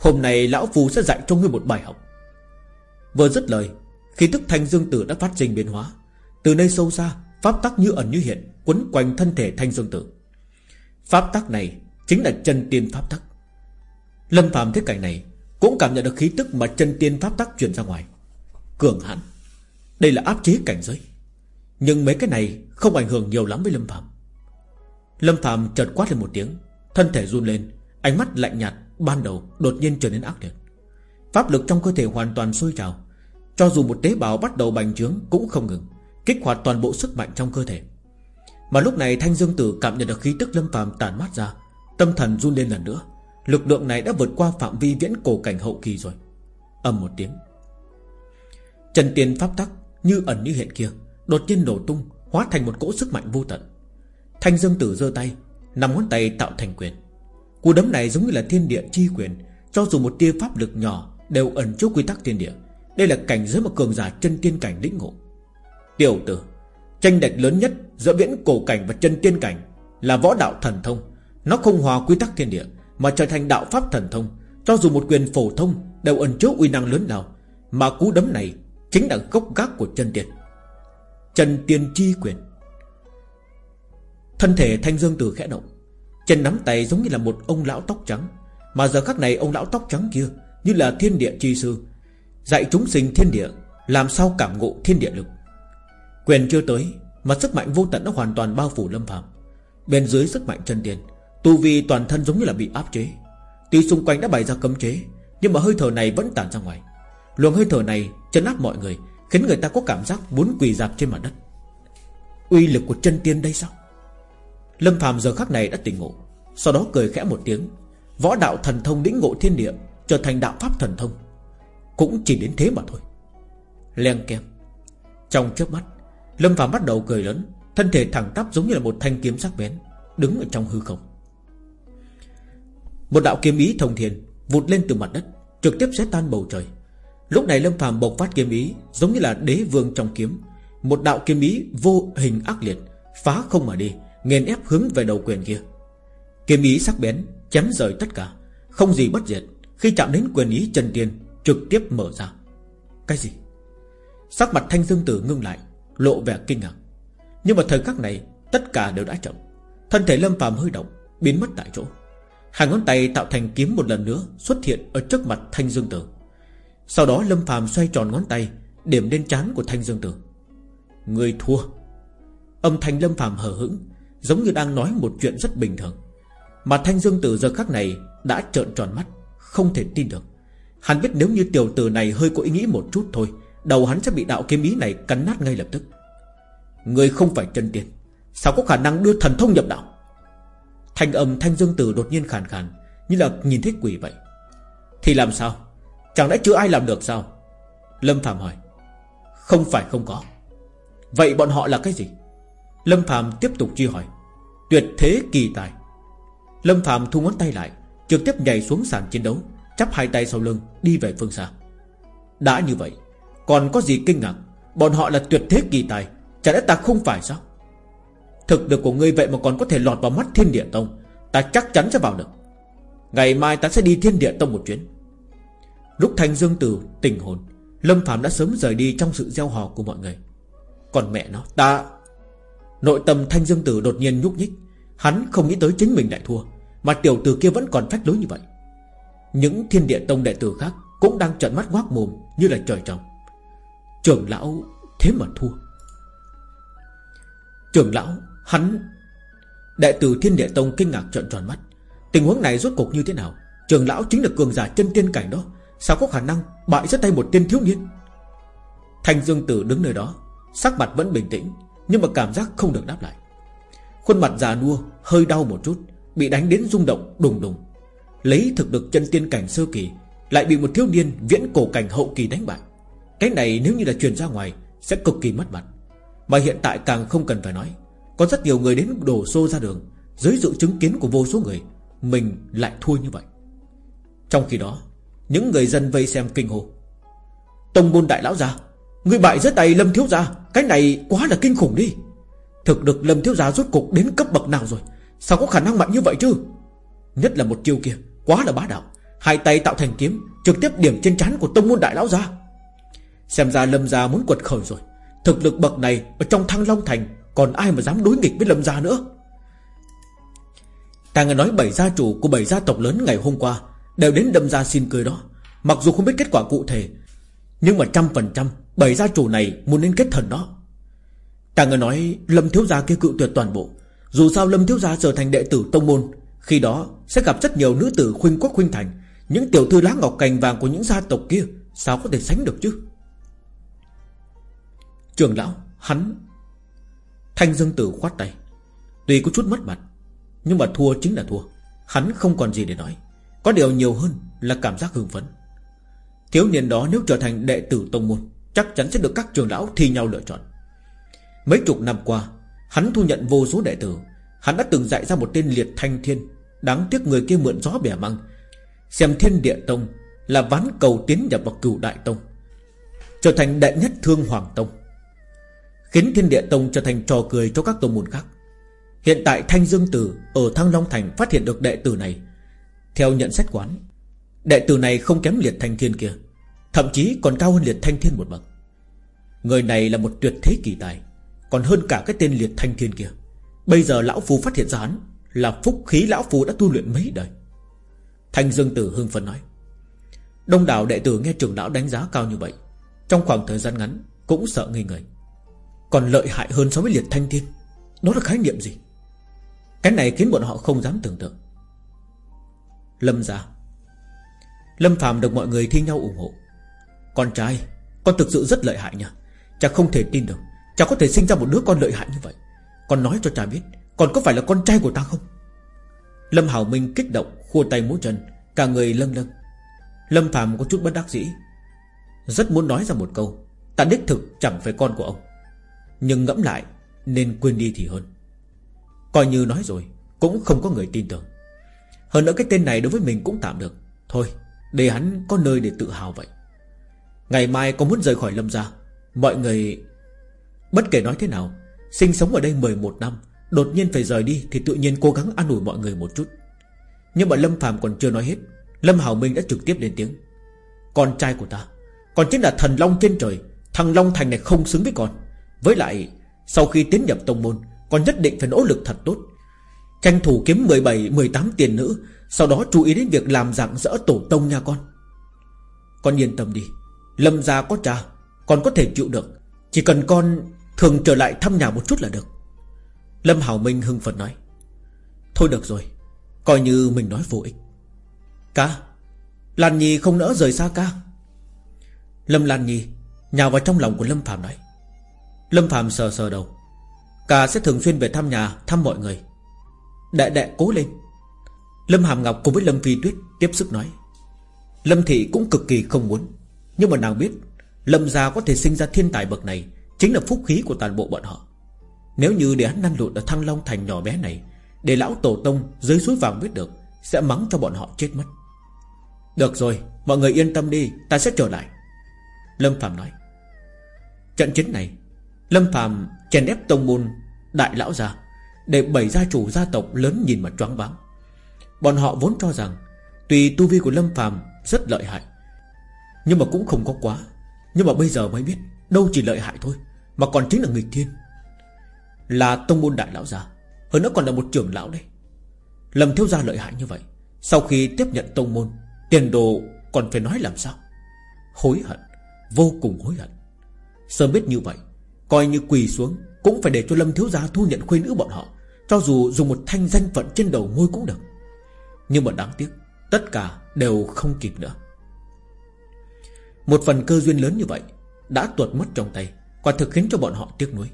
Hôm nay Lão phù sẽ dạy cho ngươi một bài học. Vừa dứt lời, Khi tức thanh dương tử đã phát sinh biến hóa, Từ nơi sâu xa, Pháp tắc như ẩn như hiện, Quấn quanh thân thể thanh dương tử. Pháp tắc này chính là chân tiên pháp tắc. Lâm phàm thế cảnh này, Cũng cảm nhận được khí tức mà chân tiên pháp tắc truyền ra ngoài. Cường hãn. Đây là áp chế cảnh giới. Nhưng mấy cái này không ảnh hưởng nhiều lắm với Lâm Phạm Lâm Phạm chợt quát lên một tiếng, Thân thể run lên, Ánh mắt lạnh nhạt ban đầu đột nhiên trở nên ác liệt. Pháp lực trong cơ thể hoàn toàn sôi trào, Cho dù một tế bào bắt đầu bành trướng Cũng không ngừng, Kích hoạt toàn bộ sức mạnh trong cơ thể. Mà lúc này Thanh Dương Tử cảm nhận được khí tức Lâm Phạm tàn mát ra, Tâm thần run lên lần nữa. Lực lượng này đã vượt qua phạm vi viễn cổ cảnh hậu kỳ rồi. Âm một tiếng Trần tiền pháp tắc như ẩn như hiện kia, Đột nhiên nổ tung, Hóa thành một cỗ sức mạnh vô tận. Thanh dương tử giơ tay Nằm ngón tay tạo thành quyền. Cú đấm này giống như là thiên địa chi quyền, Cho dù một tia pháp lực nhỏ Đều ẩn chứa quy tắc thiên địa. Đây là cảnh giới mà cường giả chân tiên cảnh lĩnh ngộ. Tiểu tử, Tranh đạch lớn nhất giữa viễn cổ cảnh và chân tiên cảnh Là võ đạo thần thông. Nó không hòa quy tắc thiên địa, Mà trở thành đạo pháp thần thông. Cho dù một quyền phổ thông Đều ẩn chứa uy năng lớn nào Mà cú đấm này Chính là gốc gác của chân tiên Chân tiên chi quyền. Thân thể thanh dương tử khẽ động, Chân nắm tay giống như là một ông lão tóc trắng, Mà giờ khắc này ông lão tóc trắng kia Như là thiên địa chi sư, Dạy chúng sinh thiên địa, Làm sao cảm ngộ thiên địa lực. Quyền chưa tới, Mà sức mạnh vô tận đã hoàn toàn bao phủ lâm phàm. Bên dưới sức mạnh chân tiên Tu vi toàn thân giống như là bị áp chế. Tuy xung quanh đã bày ra cấm chế, Nhưng mà hơi thở này vẫn tản ra ngoài. Luồng hơi thở này chấn áp mọi người, Khiến người ta có cảm giác muốn quỳ dạp trên mặt đất. Uy lực của chân tiên đây sao? Lâm phàm giờ khắc này đã tỉnh ngộ, Sau đó cười khẽ một tiếng. Võ đạo thần thông lĩnh ngộ thiên địa Trở thành đạo pháp thần thông, Cũng chỉ đến thế mà thôi. Leng kem Trong chớp mắt, Lâm phàm bắt đầu cười lớn, Thân thể thẳng tắp giống như là một thanh kiếm sắc bén, Đứng ở trong hư không. Một đạo kiếm ý thông thiền Vụt lên từ mặt đất, Trực tiếp xé tan bầu trời. Lúc này Lâm phàm bộc phát kiếm ý, Giống như là đế vương trong kiếm. Một đạo kiếm ý vô hình ác liệt, Phá không mà đi, Nghiền ép hướng về đầu quyền kia. Kiếm ý sắc bén, Chém rời tất cả, Không gì bất diệt. Khi chạm đến quyền ý chân tiên, Trực tiếp mở ra. Cái gì? Sắc mặt thanh dương tử ngưng lại, Lộ vẻ kinh ngạc. Nhưng mà thời khắc này, Tất cả đều đã chậm. Thân thể lâm phàm hơi động, Biến mất tại chỗ. Hai ngón tay tạo thành kiếm một lần nữa Xuất hiện ở trước mặt thanh dương tử. Sau đó lâm phàm xoay tròn ngón tay, Điểm lên chán của thanh dương tử. Người thua. Âm thanh lâm phàm hờ hững, Giống như đang nói một chuyện rất bình thường. Mà thanh dương tử giờ khắc này Đã trợn tròn mắt, Không thể tin được. Hắn biết nếu như tiểu tử này hơi có ý nghĩ một chút thôi, Đầu hắn sẽ bị đạo kiếm ý này cắn nát ngay lập tức. Người không phải chân tiên, Sao có khả năng đưa thần thông nhập đạo? Thanh âm thanh dương tử đột nhiên khàn khàn, Như là nhìn thấy quỷ vậy. Thì làm sao? Chẳng lẽ chưa ai làm được sao? Lâm Phạm hỏi. Không phải không có. Vậy bọn họ là cái gì? Lâm Phạm tiếp tục truy hỏi. Tuyệt thế kỳ tài. Lâm Phạm thu ngón tay lại, Trực tiếp nhảy xuống sàn chiến đấu, Chắp hai tay sau lưng, đi về phương xa. Đã như vậy, Còn có gì kinh ngạc? Bọn họ là tuyệt thế kỳ tài chẳng lẽ ta không phải sao? Thực lực của ngươi vậy mà còn có thể lọt vào mắt thiên địa tông, Ta chắc chắn sẽ vào được. Ngày mai ta sẽ đi thiên địa tông một chuyến. Lúc Thanh Dương Tử tình hồn, Lâm Phạm đã sớm rời đi trong sự gieo hò của mọi người. Còn mẹ nó, Ta. Nội tâm Thanh Dương Tử đột nhiên nhúc nhích. Hắn không nghĩ tới chính mình lại thua, Mà tiểu tử kia vẫn còn phách lối như vậy. Những thiên địa tông đệ tử khác Cũng đang trợn mắt ngoác mồm như là trời trồng. Trưởng lão thế mà thua. Trưởng lão, Hắn. Đệ tử Thiên Địa Tông kinh ngạc trợn tròn mắt. Tình huống này rốt cuộc như thế nào? Trường lão chính là cường giả chân tiên cảnh đó. Sao có khả năng bại dưới tay một tên thiếu niên? Thanh Dương Tử đứng nơi đó, Sắc mặt vẫn bình tĩnh, Nhưng mà cảm giác không được đáp lại. Khuôn mặt già nua, hơi đau một chút, Bị đánh đến rung động, đùng đùng. Lấy thực lực chân tiên cảnh sơ kỳ, Lại bị một thiếu niên viễn cổ cảnh hậu kỳ đánh bại. Cái này nếu như là truyền ra ngoài, Sẽ cực kỳ mất mặt. Mà hiện tại càng không cần phải nói, có rất nhiều người đến đổ xô ra đường, Dưới sự chứng kiến của vô số người, Mình lại thua như vậy. Trong khi đó những người dân vây xem kinh hồ Tông môn đại lão gia, Người bại dưới tay Lâm Thiếu Gia, Cái này quá là kinh khủng đi. Thực được Lâm Thiếu Gia rốt cục đến cấp bậc nào rồi? Sao có khả năng mạnh như vậy chứ? Nhất là một chiêu kia, Quá là bá đạo. Hai tay tạo thành kiếm, Trực tiếp điểm trên trán của tông môn đại lão gia. Xem ra Lâm Gia muốn quật khởi rồi. Thực lực bậc này Ở trong thăng Long Thành, còn ai mà dám đối nghịch với Lâm Gia nữa? Ta nghe nói bảy gia chủ của bảy gia tộc lớn ngày hôm qua Đều đến đâm ra xin cười đó. Mặc dù không biết kết quả cụ thể, Nhưng mà trăm phần trăm Bảy gia chủ này muốn đến kết thần đó. Ta nghe nói Lâm Thiếu Gia kia cự tuyệt toàn bộ. Dù sao Lâm Thiếu Gia trở thành đệ tử tông môn, Khi đó sẽ gặp rất nhiều nữ tử khuynh quốc khuynh thành, Những tiểu thư lá ngọc cành vàng của những gia tộc kia, Sao có thể sánh được chứ? Trường lão, Hắn, Thanh Dương Tử khoát tay. Tuy có chút mất mặt, Nhưng mà thua chính là thua. Hắn không còn gì để nói. Có điều nhiều hơn là cảm giác hưng phấn. Thiếu niên đó nếu trở thành đệ tử tông môn, Chắc chắn sẽ được các trường lão thi nhau lựa chọn. Mấy chục năm qua, Hắn thu nhận vô số đệ tử. Hắn đã từng dạy ra một tên liệt thanh thiên, Đáng tiếc người kia mượn gió bẻ măng. Xem thiên địa tông Là ván cầu tiến nhập vào cửu đại tông, Trở thành đệ nhất thương hoàng tông, Khiến thiên địa tông trở thành trò cười cho các tông môn khác. Hiện tại Thanh Dương Tử Ở Thăng Long Thành phát hiện được đệ tử này theo nhận xét quán Đệ tử này không kém liệt thanh thiên kia, Thậm chí còn cao hơn liệt thanh thiên một bậc. Người này là một tuyệt thế kỳ tài, Còn hơn cả cái tên liệt thanh thiên kia. Bây giờ lão phu phát hiện ra hắn Là phúc khí lão phu đã tu luyện mấy đời. Thanh Dương Tử hưng phấn nói, Đông đảo đệ tử nghe trưởng lão đánh giá cao như vậy, Trong khoảng thời gian ngắn Cũng sợ ngây người. Còn lợi hại hơn so với liệt thanh thiên, Đó là khái niệm gì? Cái này khiến bọn họ không dám tưởng tượng. Lâm gia. Lâm Phạm được mọi người thi nhau ủng hộ. Con trai, Con thực sự rất lợi hại nha. Cha không thể tin được, Cha có thể sinh ra một đứa con lợi hại như vậy. Con nói cho cha biết Còn có phải là con trai của ta không? Lâm Hảo Minh kích động, Khua tay múa chân, Cả người lâng lâng. Lâm Phạm có chút bất đắc dĩ. Rất muốn nói ra một câu, Ta đích thực chẳng phải con của ông. Nhưng ngẫm lại, Nên quên đi thì hơn. Coi như nói rồi, Cũng không có người tin tưởng. Hơn nữa cái tên này đối với mình cũng tạm được. Thôi, để hắn có nơi để tự hào vậy. Ngày mai có muốn rời khỏi lâm gia, Mọi người, Bất kể nói thế nào, Sinh sống ở đây 11 năm, Đột nhiên phải rời đi Thì tự nhiên cố gắng an ủi mọi người một chút. Nhưng mà Lâm Phạm còn chưa nói hết, Lâm Hảo Minh đã trực tiếp lên tiếng. Con trai của ta Còn chính là thần Long trên trời, Thằng Long Thành này không xứng với con. Với lại, Sau khi tiến nhập tông môn, Con nhất định phải nỗ lực thật tốt. Tranh thủ kiếm 17-18 tiền nữ, Sau đó chú ý đến việc làm dạng dỡ tổ tông nha con. Con yên tâm đi, Lâm gia có cha, Con có thể chịu được. Chỉ cần con thường trở lại thăm nhà một chút là được. Lâm Hảo Minh hưng phấn nói, Thôi được rồi, Coi như mình nói vô ích. Ca, Lan Nhi không nỡ rời xa ca. Lâm Lan Nhi Nhào vào trong lòng của Lâm Phạm nói, Lâm Phạm sờ sờ đầu, Ca sẽ thường xuyên về thăm nhà, Thăm mọi người đại đại cố lên. Lâm Hàm Ngọc cùng với Lâm Phi Tuyết Tiếp sức nói. Lâm Thị cũng cực kỳ không muốn. Nhưng mà nàng biết, Lâm gia có thể sinh ra thiên tài bậc này Chính là phúc khí của toàn bộ bọn họ. Nếu như để hắn năn lụt ở Thăng Long Thành nhỏ bé này, Để lão tổ tông dưới suối vàng biết được, Sẽ mắng cho bọn họ chết mất. Được rồi, Mọi người yên tâm đi, Ta sẽ trở lại. Lâm Phạm nói. Trận chiến này, Lâm Phạm chèn ép tông môn Đại lão gia. Để bảy gia chủ gia tộc lớn nhìn mà choáng váng. Bọn họ vốn cho rằng Tùy tu vi của Lâm Phạm rất lợi hại, Nhưng mà cũng không có quá. Nhưng mà bây giờ mới biết, Đâu chỉ lợi hại thôi, Mà còn chính là người thiên, Là tông môn đại lão gia, Hơn nữa còn là một trưởng lão đấy. Lâm thiếu gia lợi hại như vậy, Sau khi tiếp nhận tông môn, Tiền đồ còn phải nói làm sao? Hối hận, Vô cùng hối hận. Sớm biết như vậy, Coi như quỳ xuống cũng phải để cho Lâm thiếu gia thu nhận khuê nữ bọn họ. Cho dù dùng một thanh danh phận trên đầu ngôi cũng được. Nhưng mà đáng tiếc, Tất cả đều không kịp nữa. Một phần cơ duyên lớn như vậy Đã tuột mất trong tay, Quả thực khiến cho bọn họ tiếc nuối.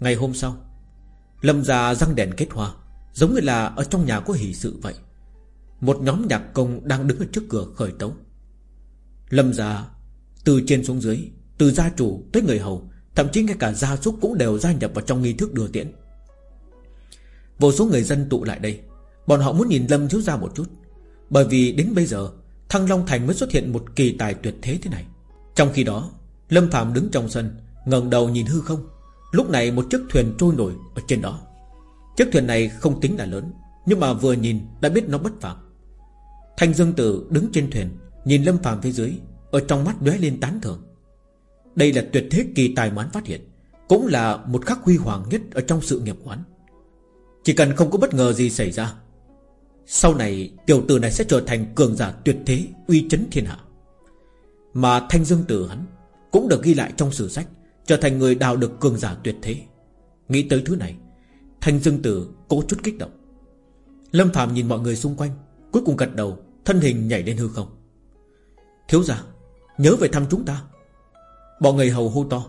Ngày hôm sau, Lâm già răng đèn kết hoa, Giống như là ở trong nhà có hỷ sự vậy. Một nhóm nhạc công đang đứng ở trước cửa khởi tấu. Lâm già Từ trên xuống dưới, Từ gia chủ tới người hầu Thậm chí ngay cả gia súc cũng đều gia nhập vào trong nghi thức đưa tiễn. Vô số người dân tụ lại đây. Bọn họ muốn nhìn Lâm thiếu gia một chút. Bởi vì đến bây giờ, Thăng Long Thành mới xuất hiện một kỳ tài tuyệt thế thế này. Trong khi đó, Lâm Phạm đứng trong sân, ngẩng đầu nhìn hư không. Lúc này một chiếc thuyền trôi nổi ở trên đó. Chiếc thuyền này không tính là lớn, Nhưng mà vừa nhìn đã biết nó bất phạm Thanh Dương Tử đứng trên thuyền, Nhìn Lâm Phạm phía dưới, Ở trong mắt đóe lên tán thưởng. Đây là tuyệt thế kỳ tài mán phát hiện, Cũng là một khắc huy hoàng nhất Ở trong sự nghiệp quán. Chỉ cần không có bất ngờ gì xảy ra, Sau này tiểu tử này sẽ trở thành cường giả tuyệt thế Uy chấn thiên hạ. Mà Thanh Dương Tử hắn Cũng được ghi lại trong sử sách, Trở thành người đào được cường giả tuyệt thế. Nghĩ tới thứ này, Thanh Dương Tử cố chút kích động. Lâm Phạm nhìn mọi người xung quanh, Cuối cùng gật đầu, Thân hình nhảy lên hư không. Thiếu gia, Nhớ về thăm chúng ta. Bọn người hầu hô to,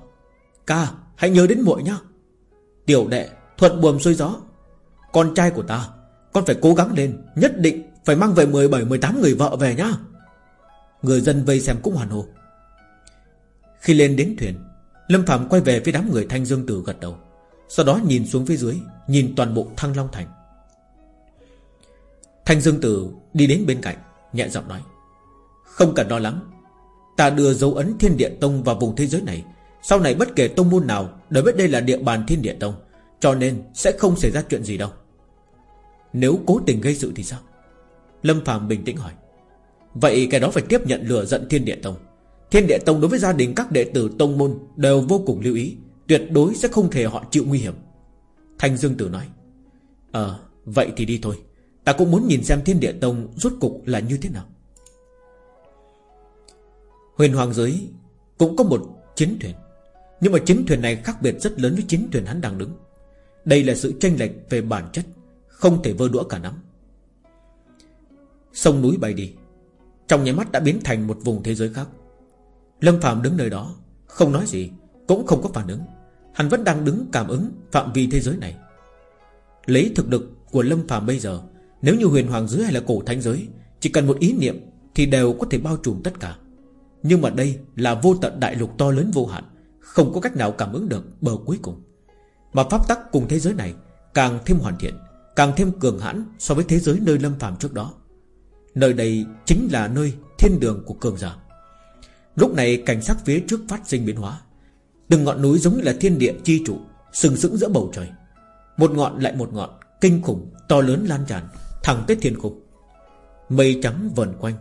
Ca, hãy nhớ đến muội nhá. Tiểu đệ, thuận buồm xuôi gió. Con trai của ta, Con phải cố gắng lên, Nhất định phải mang về 17-18 người vợ về nhá. Người dân vây xem cũng hoàn hồ Khi lên đến thuyền, Lâm Phạm quay về phía đám người Thanh Dương Tử gật đầu, Sau đó nhìn xuống phía dưới, Nhìn toàn bộ Thăng Long Thành. Thanh Dương Tử đi đến bên cạnh, Nhẹ giọng nói, Không cần lo lắng Ta đưa dấu ấn thiên địa tông vào vùng thế giới này. Sau này bất kể tông môn nào Đều biết đây là địa bàn thiên địa tông, Cho nên sẽ không xảy ra chuyện gì đâu. Nếu cố tình gây sự thì sao? Lâm Phạm bình tĩnh hỏi. Vậy cái đó phải tiếp nhận lừa giận thiên địa tông. Thiên địa tông đối với gia đình các đệ tử tông môn Đều vô cùng lưu ý, Tuyệt đối sẽ không thể họ chịu nguy hiểm. Thanh Dương Tử nói Ờ vậy thì đi thôi. Ta cũng muốn nhìn xem thiên địa tông rốt cục là như thế nào. Huyền Hoàng giới Cũng có một chiến thuyền. Nhưng mà chiến thuyền này khác biệt rất lớn với chiến thuyền hắn đang đứng. Đây là sự tranh lệch về bản chất, Không thể vơ đũa cả nắm Sông núi bay đi. Trong nháy mắt đã biến thành một vùng thế giới khác. Lâm Phạm đứng nơi đó, Không nói gì, Cũng không có phản ứng. Hắn vẫn đang đứng cảm ứng phạm vi thế giới này. Lấy thực lực của Lâm Phạm bây giờ, Nếu như huyền hoàng giới hay là cổ thánh giới Chỉ cần một ý niệm Thì đều có thể bao trùm tất cả. Nhưng mà đây là vô tận đại lục to lớn vô hạn Không có cách nào cảm ứng được bờ cuối cùng. Mà pháp tắc cùng thế giới này Càng thêm hoàn thiện Càng thêm cường hãn so với thế giới nơi lâm phàm trước đó. Nơi đây chính là nơi thiên đường của cường giả. Lúc này cảnh sắc phía trước phát sinh biến hóa. Từng ngọn núi giống như là thiên địa chi trụ Sừng sững giữa bầu trời. Một ngọn lại một ngọn Kinh khủng, to lớn lan tràn Thẳng tới thiên khung. Mây trắng vần quanh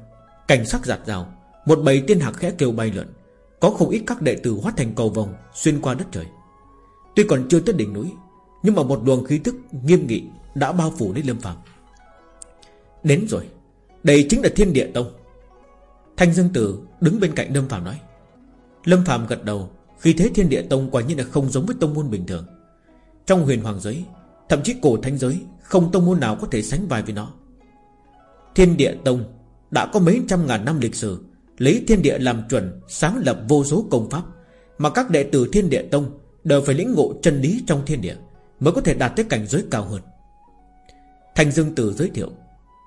Cảnh sắc giạt rào một bầy tiên hạc khẽ kêu bay lượn. Có không ít các đệ tử hóa thành cầu vòng Xuyên qua đất trời. Tuy còn chưa tới đỉnh núi, Nhưng mà một luồng khí tức nghiêm nghị Đã bao phủ lấy Lâm phàm. Đến rồi, Đây chính là thiên địa tông. Thanh Dương Tử đứng bên cạnh Lâm Phạm nói. Lâm Phạm gật đầu, Khi thế thiên địa tông quả nhiên là không giống với tông môn bình thường. Trong huyền hoàng giới, Thậm chí cổ thanh giới, Không tông môn nào có thể sánh vai với nó. Thiên địa tông Đã có mấy trăm ngàn năm lịch sử Lấy thiên địa làm chuẩn, Sáng lập vô số công pháp, Mà các đệ tử thiên địa tông Đều phải lĩnh ngộ chân lý trong thiên địa Mới có thể đạt tới cảnh giới cao hơn. Thành Dương Tử giới thiệu,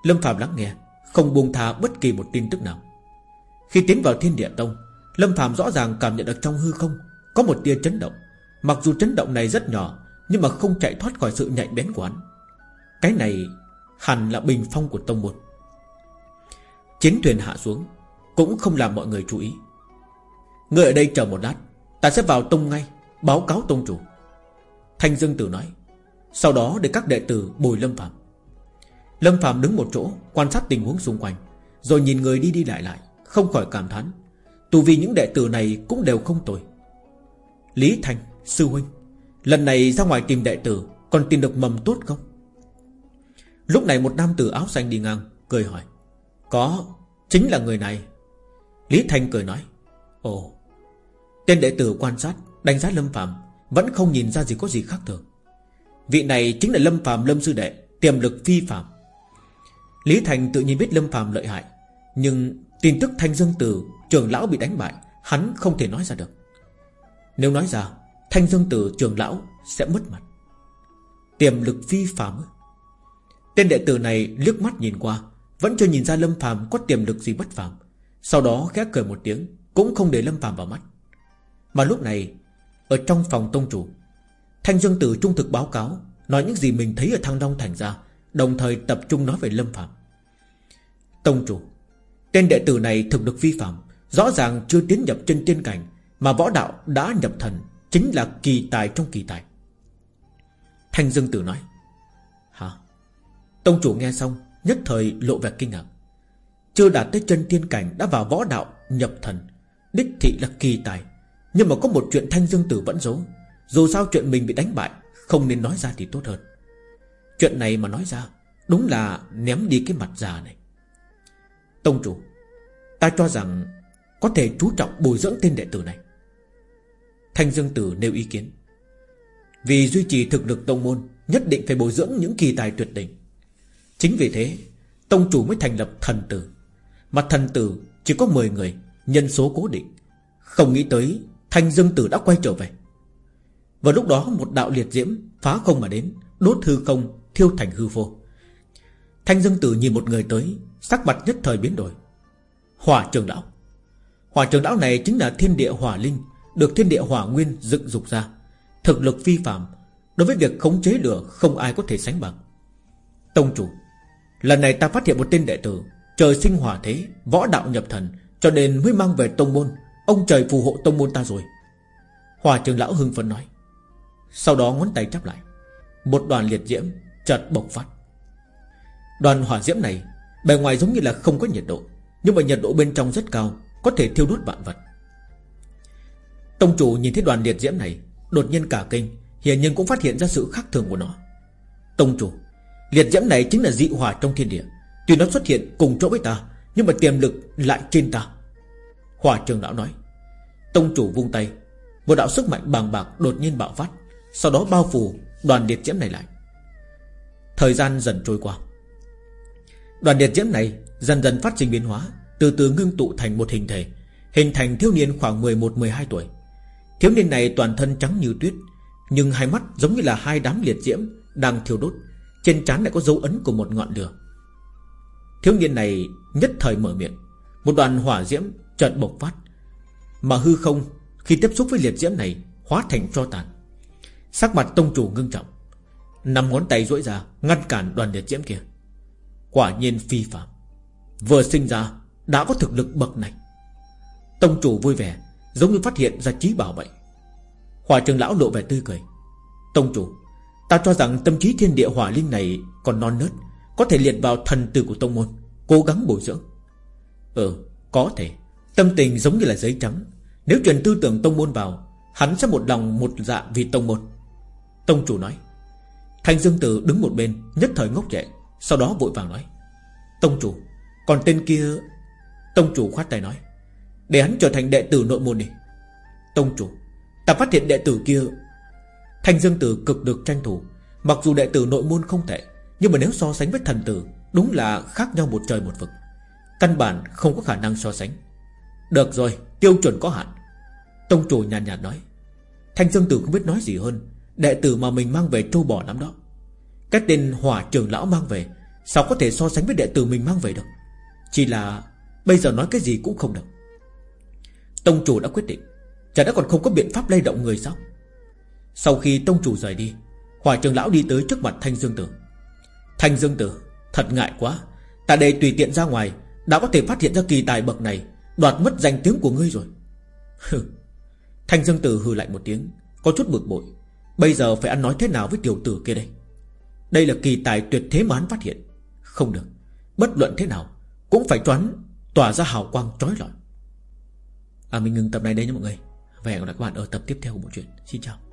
Lâm Phạm lắng nghe, Không buông tha bất kỳ một tin tức nào. Khi tiến vào thiên địa tông, Lâm Phạm rõ ràng cảm nhận được trong hư không Có một tia chấn động. Mặc dù chấn động này rất nhỏ, Nhưng mà không chạy thoát khỏi sự nhạy bén của hắn. Cái này hẳn là bình phong của tông môn. Chiến thuyền hạ xuống cũng không làm mọi người chú ý. Người ở đây chờ một lát Ta sẽ vào tông ngay Báo cáo tông chủ. Thanh Dương Tử nói. Sau đó để các đệ tử bồi Lâm Phạm Lâm Phạm đứng một chỗ Quan sát tình huống xung quanh Rồi nhìn người đi đi lại lại Không khỏi cảm thán. Tù vì những đệ tử này cũng đều không tồi. Lý Thành, Sư Huynh Lần này ra ngoài tìm đệ tử Còn tìm được mầm tốt không? Lúc này một nam tử áo xanh đi ngang Cười hỏi. Có, chính là người này. Lý Thanh cười nói, Ồ, Tên đệ tử quan sát, Đánh giá Lâm Phạm Vẫn không nhìn ra gì có gì khác thường. Vị này chính là Lâm Phạm Lâm Sư Đệ, Tiềm lực phi phạm Lý Thành tự nhiên biết Lâm Phạm lợi hại, Nhưng tin tức Thanh Dương Tử Trường lão bị đánh bại, Hắn không thể nói ra được. Nếu nói ra, Thanh Dương Tử trường lão sẽ mất mặt. Tiềm lực phi phạm Tên đệ tử này liếc mắt nhìn qua, Vẫn chưa nhìn ra Lâm Phạm có tiềm lực gì bất phàm. Sau đó khẽ cười một tiếng, Cũng không để Lâm Phạm vào mắt. Mà lúc này, Ở trong phòng tông chủ, Thanh Dương Tử trung thực báo cáo, Nói những gì mình thấy ở Thăng Long Thành ra, Đồng thời tập trung nói về Lâm Phạm Tông chủ, Tên đệ tử này thực được vi phạm Rõ ràng chưa tiến nhập chân tiên cảnh, Mà võ đạo đã nhập thần, Chính là kỳ tài trong kỳ tài. Thanh Dương Tử nói, Hả? Tông chủ nghe xong, Nhất thời lộ vẻ kinh ngạc. Chưa đạt tới chân tiên cảnh đã vào võ đạo, Nhập thần. Đích thị là kỳ tài. Nhưng mà có một chuyện Thanh Dương Tử vẫn giấu. Dù sao chuyện mình bị đánh bại, Không nên nói ra thì tốt hơn. Chuyện này mà nói ra, Đúng là ném đi cái mặt già này. Tông chủ, Ta cho rằng Có thể chú trọng bồi dưỡng tên đệ tử này. Thanh Dương Tử nêu ý kiến. Vì duy trì thực lực tông môn, Nhất định phải bồi dưỡng những kỳ tài tuyệt đỉnh. Chính vì thế, Tông chủ mới thành lập thần tử. Mà thần tử chỉ có 10 người, Nhân số cố định. Không nghĩ tới Thanh Dương Tử đã quay trở về. Vào lúc đó một đạo liệt diễm Phá không mà đến, Đốt hư không, thiêu thành hư vô. Thanh Dương Tử nhìn một người tới, Sắc mặt nhất thời biến đổi. Hỏa trường lão Hỏa trường lão này chính là thiên địa hỏa linh, Được thiên địa hỏa nguyên dựng dục ra. Thực lực phi phạm Đối với việc khống chế lửa không ai có thể sánh bằng. Tông chủ, Lần này ta phát hiện một tên đệ tử Trời sinh hỏa thế, Võ đạo nhập thần, Cho nên mới mang về tông môn. Ông trời phù hộ tông môn ta rồi. Hòa trường lão hưng phấn nói. Sau đó ngón tay chắp lại. Một đoàn liệt diễm chợt bộc phát. Đoàn hỏa diễm này, Bề ngoài giống như là không có nhiệt độ, Nhưng mà nhiệt độ bên trong rất cao, Có thể thiêu đốt vạn vật. Tông chủ nhìn thấy đoàn liệt diễm này, Đột nhiên cả kinh, Hiển nhiên cũng phát hiện ra sự khác thường của nó. Tông chủ, Liệt diễm này chính là dị hỏa trong thiên địa. Tuy nó xuất hiện cùng chỗ với ta, Nhưng mà tiềm lực lại trên ta. Hòa trường lão nói. Tông chủ vung tay. Một đạo sức mạnh bàng bạc đột nhiên bạo phát, Sau đó bao phủ đoàn liệt diễm này lại. Thời gian dần trôi qua. Đoàn liệt diễm này dần dần phát sinh biến hóa, Từ từ ngưng tụ thành một hình thể, Hình thành thiếu niên khoảng 11-12 tuổi. Thiếu niên này toàn thân trắng như tuyết, Nhưng hai mắt giống như là hai đám liệt diễm Đang thiêu đốt, Trên trán lại có dấu ấn của một ngọn lửa. Thiếu niên này nhất thời mở miệng. Một đoàn hỏa diễm chợt bộc phát. Mà hư không, Khi tiếp xúc với liệt diễm này, Hóa thành cho tàn. Sắc mặt tông chủ ngưng trọng. Năm ngón tay duỗi ra, Ngăn cản đoàn liệt diễm kia. Quả nhiên phi phạm. Vừa sinh ra, đã có thực lực bậc này. Tông chủ vui vẻ, Giống như phát hiện ra trí bảo vậy. Hòa trường lão lộ vẻ tươi cười. Tông chủ, Ta cho rằng tâm trí thiên địa hỏa linh này Còn non nớt. Có thể liệt vào thần tử của tông môn, Cố gắng bồi dưỡng. Ừ có thể. Tâm tình giống như là giấy trắng. Nếu truyền tư tưởng tông môn vào, Hắn sẽ một lòng một dạ vì tông môn. Tông chủ nói. Thanh Dương Tử đứng một bên, Nhất thời ngốc dậy Sau đó vội vàng nói. Tông chủ, Còn tên kia? Tông chủ khoát tay nói. Để hắn trở thành đệ tử nội môn đi. Tông chủ, Ta phát hiện đệ tử kia. Thanh Dương Tử cực được tranh thủ, Mặc dù đệ tử nội môn không tệ nhưng mà nếu so sánh với thần tử Đúng là khác nhau một trời một vực. Căn bản không có khả năng so sánh. Được rồi tiêu chuẩn có hạn. Tông chủ nhàn nhạt, nhạt nói. Thanh Dương Tử không biết nói gì hơn. Đệ tử mà mình mang về trâu bò lắm đó. Cái tên hỏa trường lão mang về Sao có thể so sánh với đệ tử mình mang về được? Chỉ là Bây giờ nói cái gì cũng không được. Tông chủ đã quyết định. Chả đã còn không có biện pháp lay động người sao? Sau khi tông chủ rời đi Hỏa trường lão đi tới trước mặt Thanh Dương Tử. Thanh Dương Tử, Thật ngại quá. Tại đây tùy tiện ra ngoài, Đã có thể phát hiện ra kỳ tài bậc này, Đoạt mất danh tiếng của ngươi rồi. Thanh Dương Tử hừ lạnh một tiếng, Có chút bực bội. Bây giờ phải ăn nói thế nào với tiểu tử kia đây? Đây là kỳ tài tuyệt thế mà hắn phát hiện. Không được, Bất luận thế nào, Cũng phải choán Tỏa ra hào quang trói lọi. À mình ngừng tập này đây nha mọi người. Và hẹn gặp lại các bạn ở tập tiếp theo của bộ truyện. Xin chào.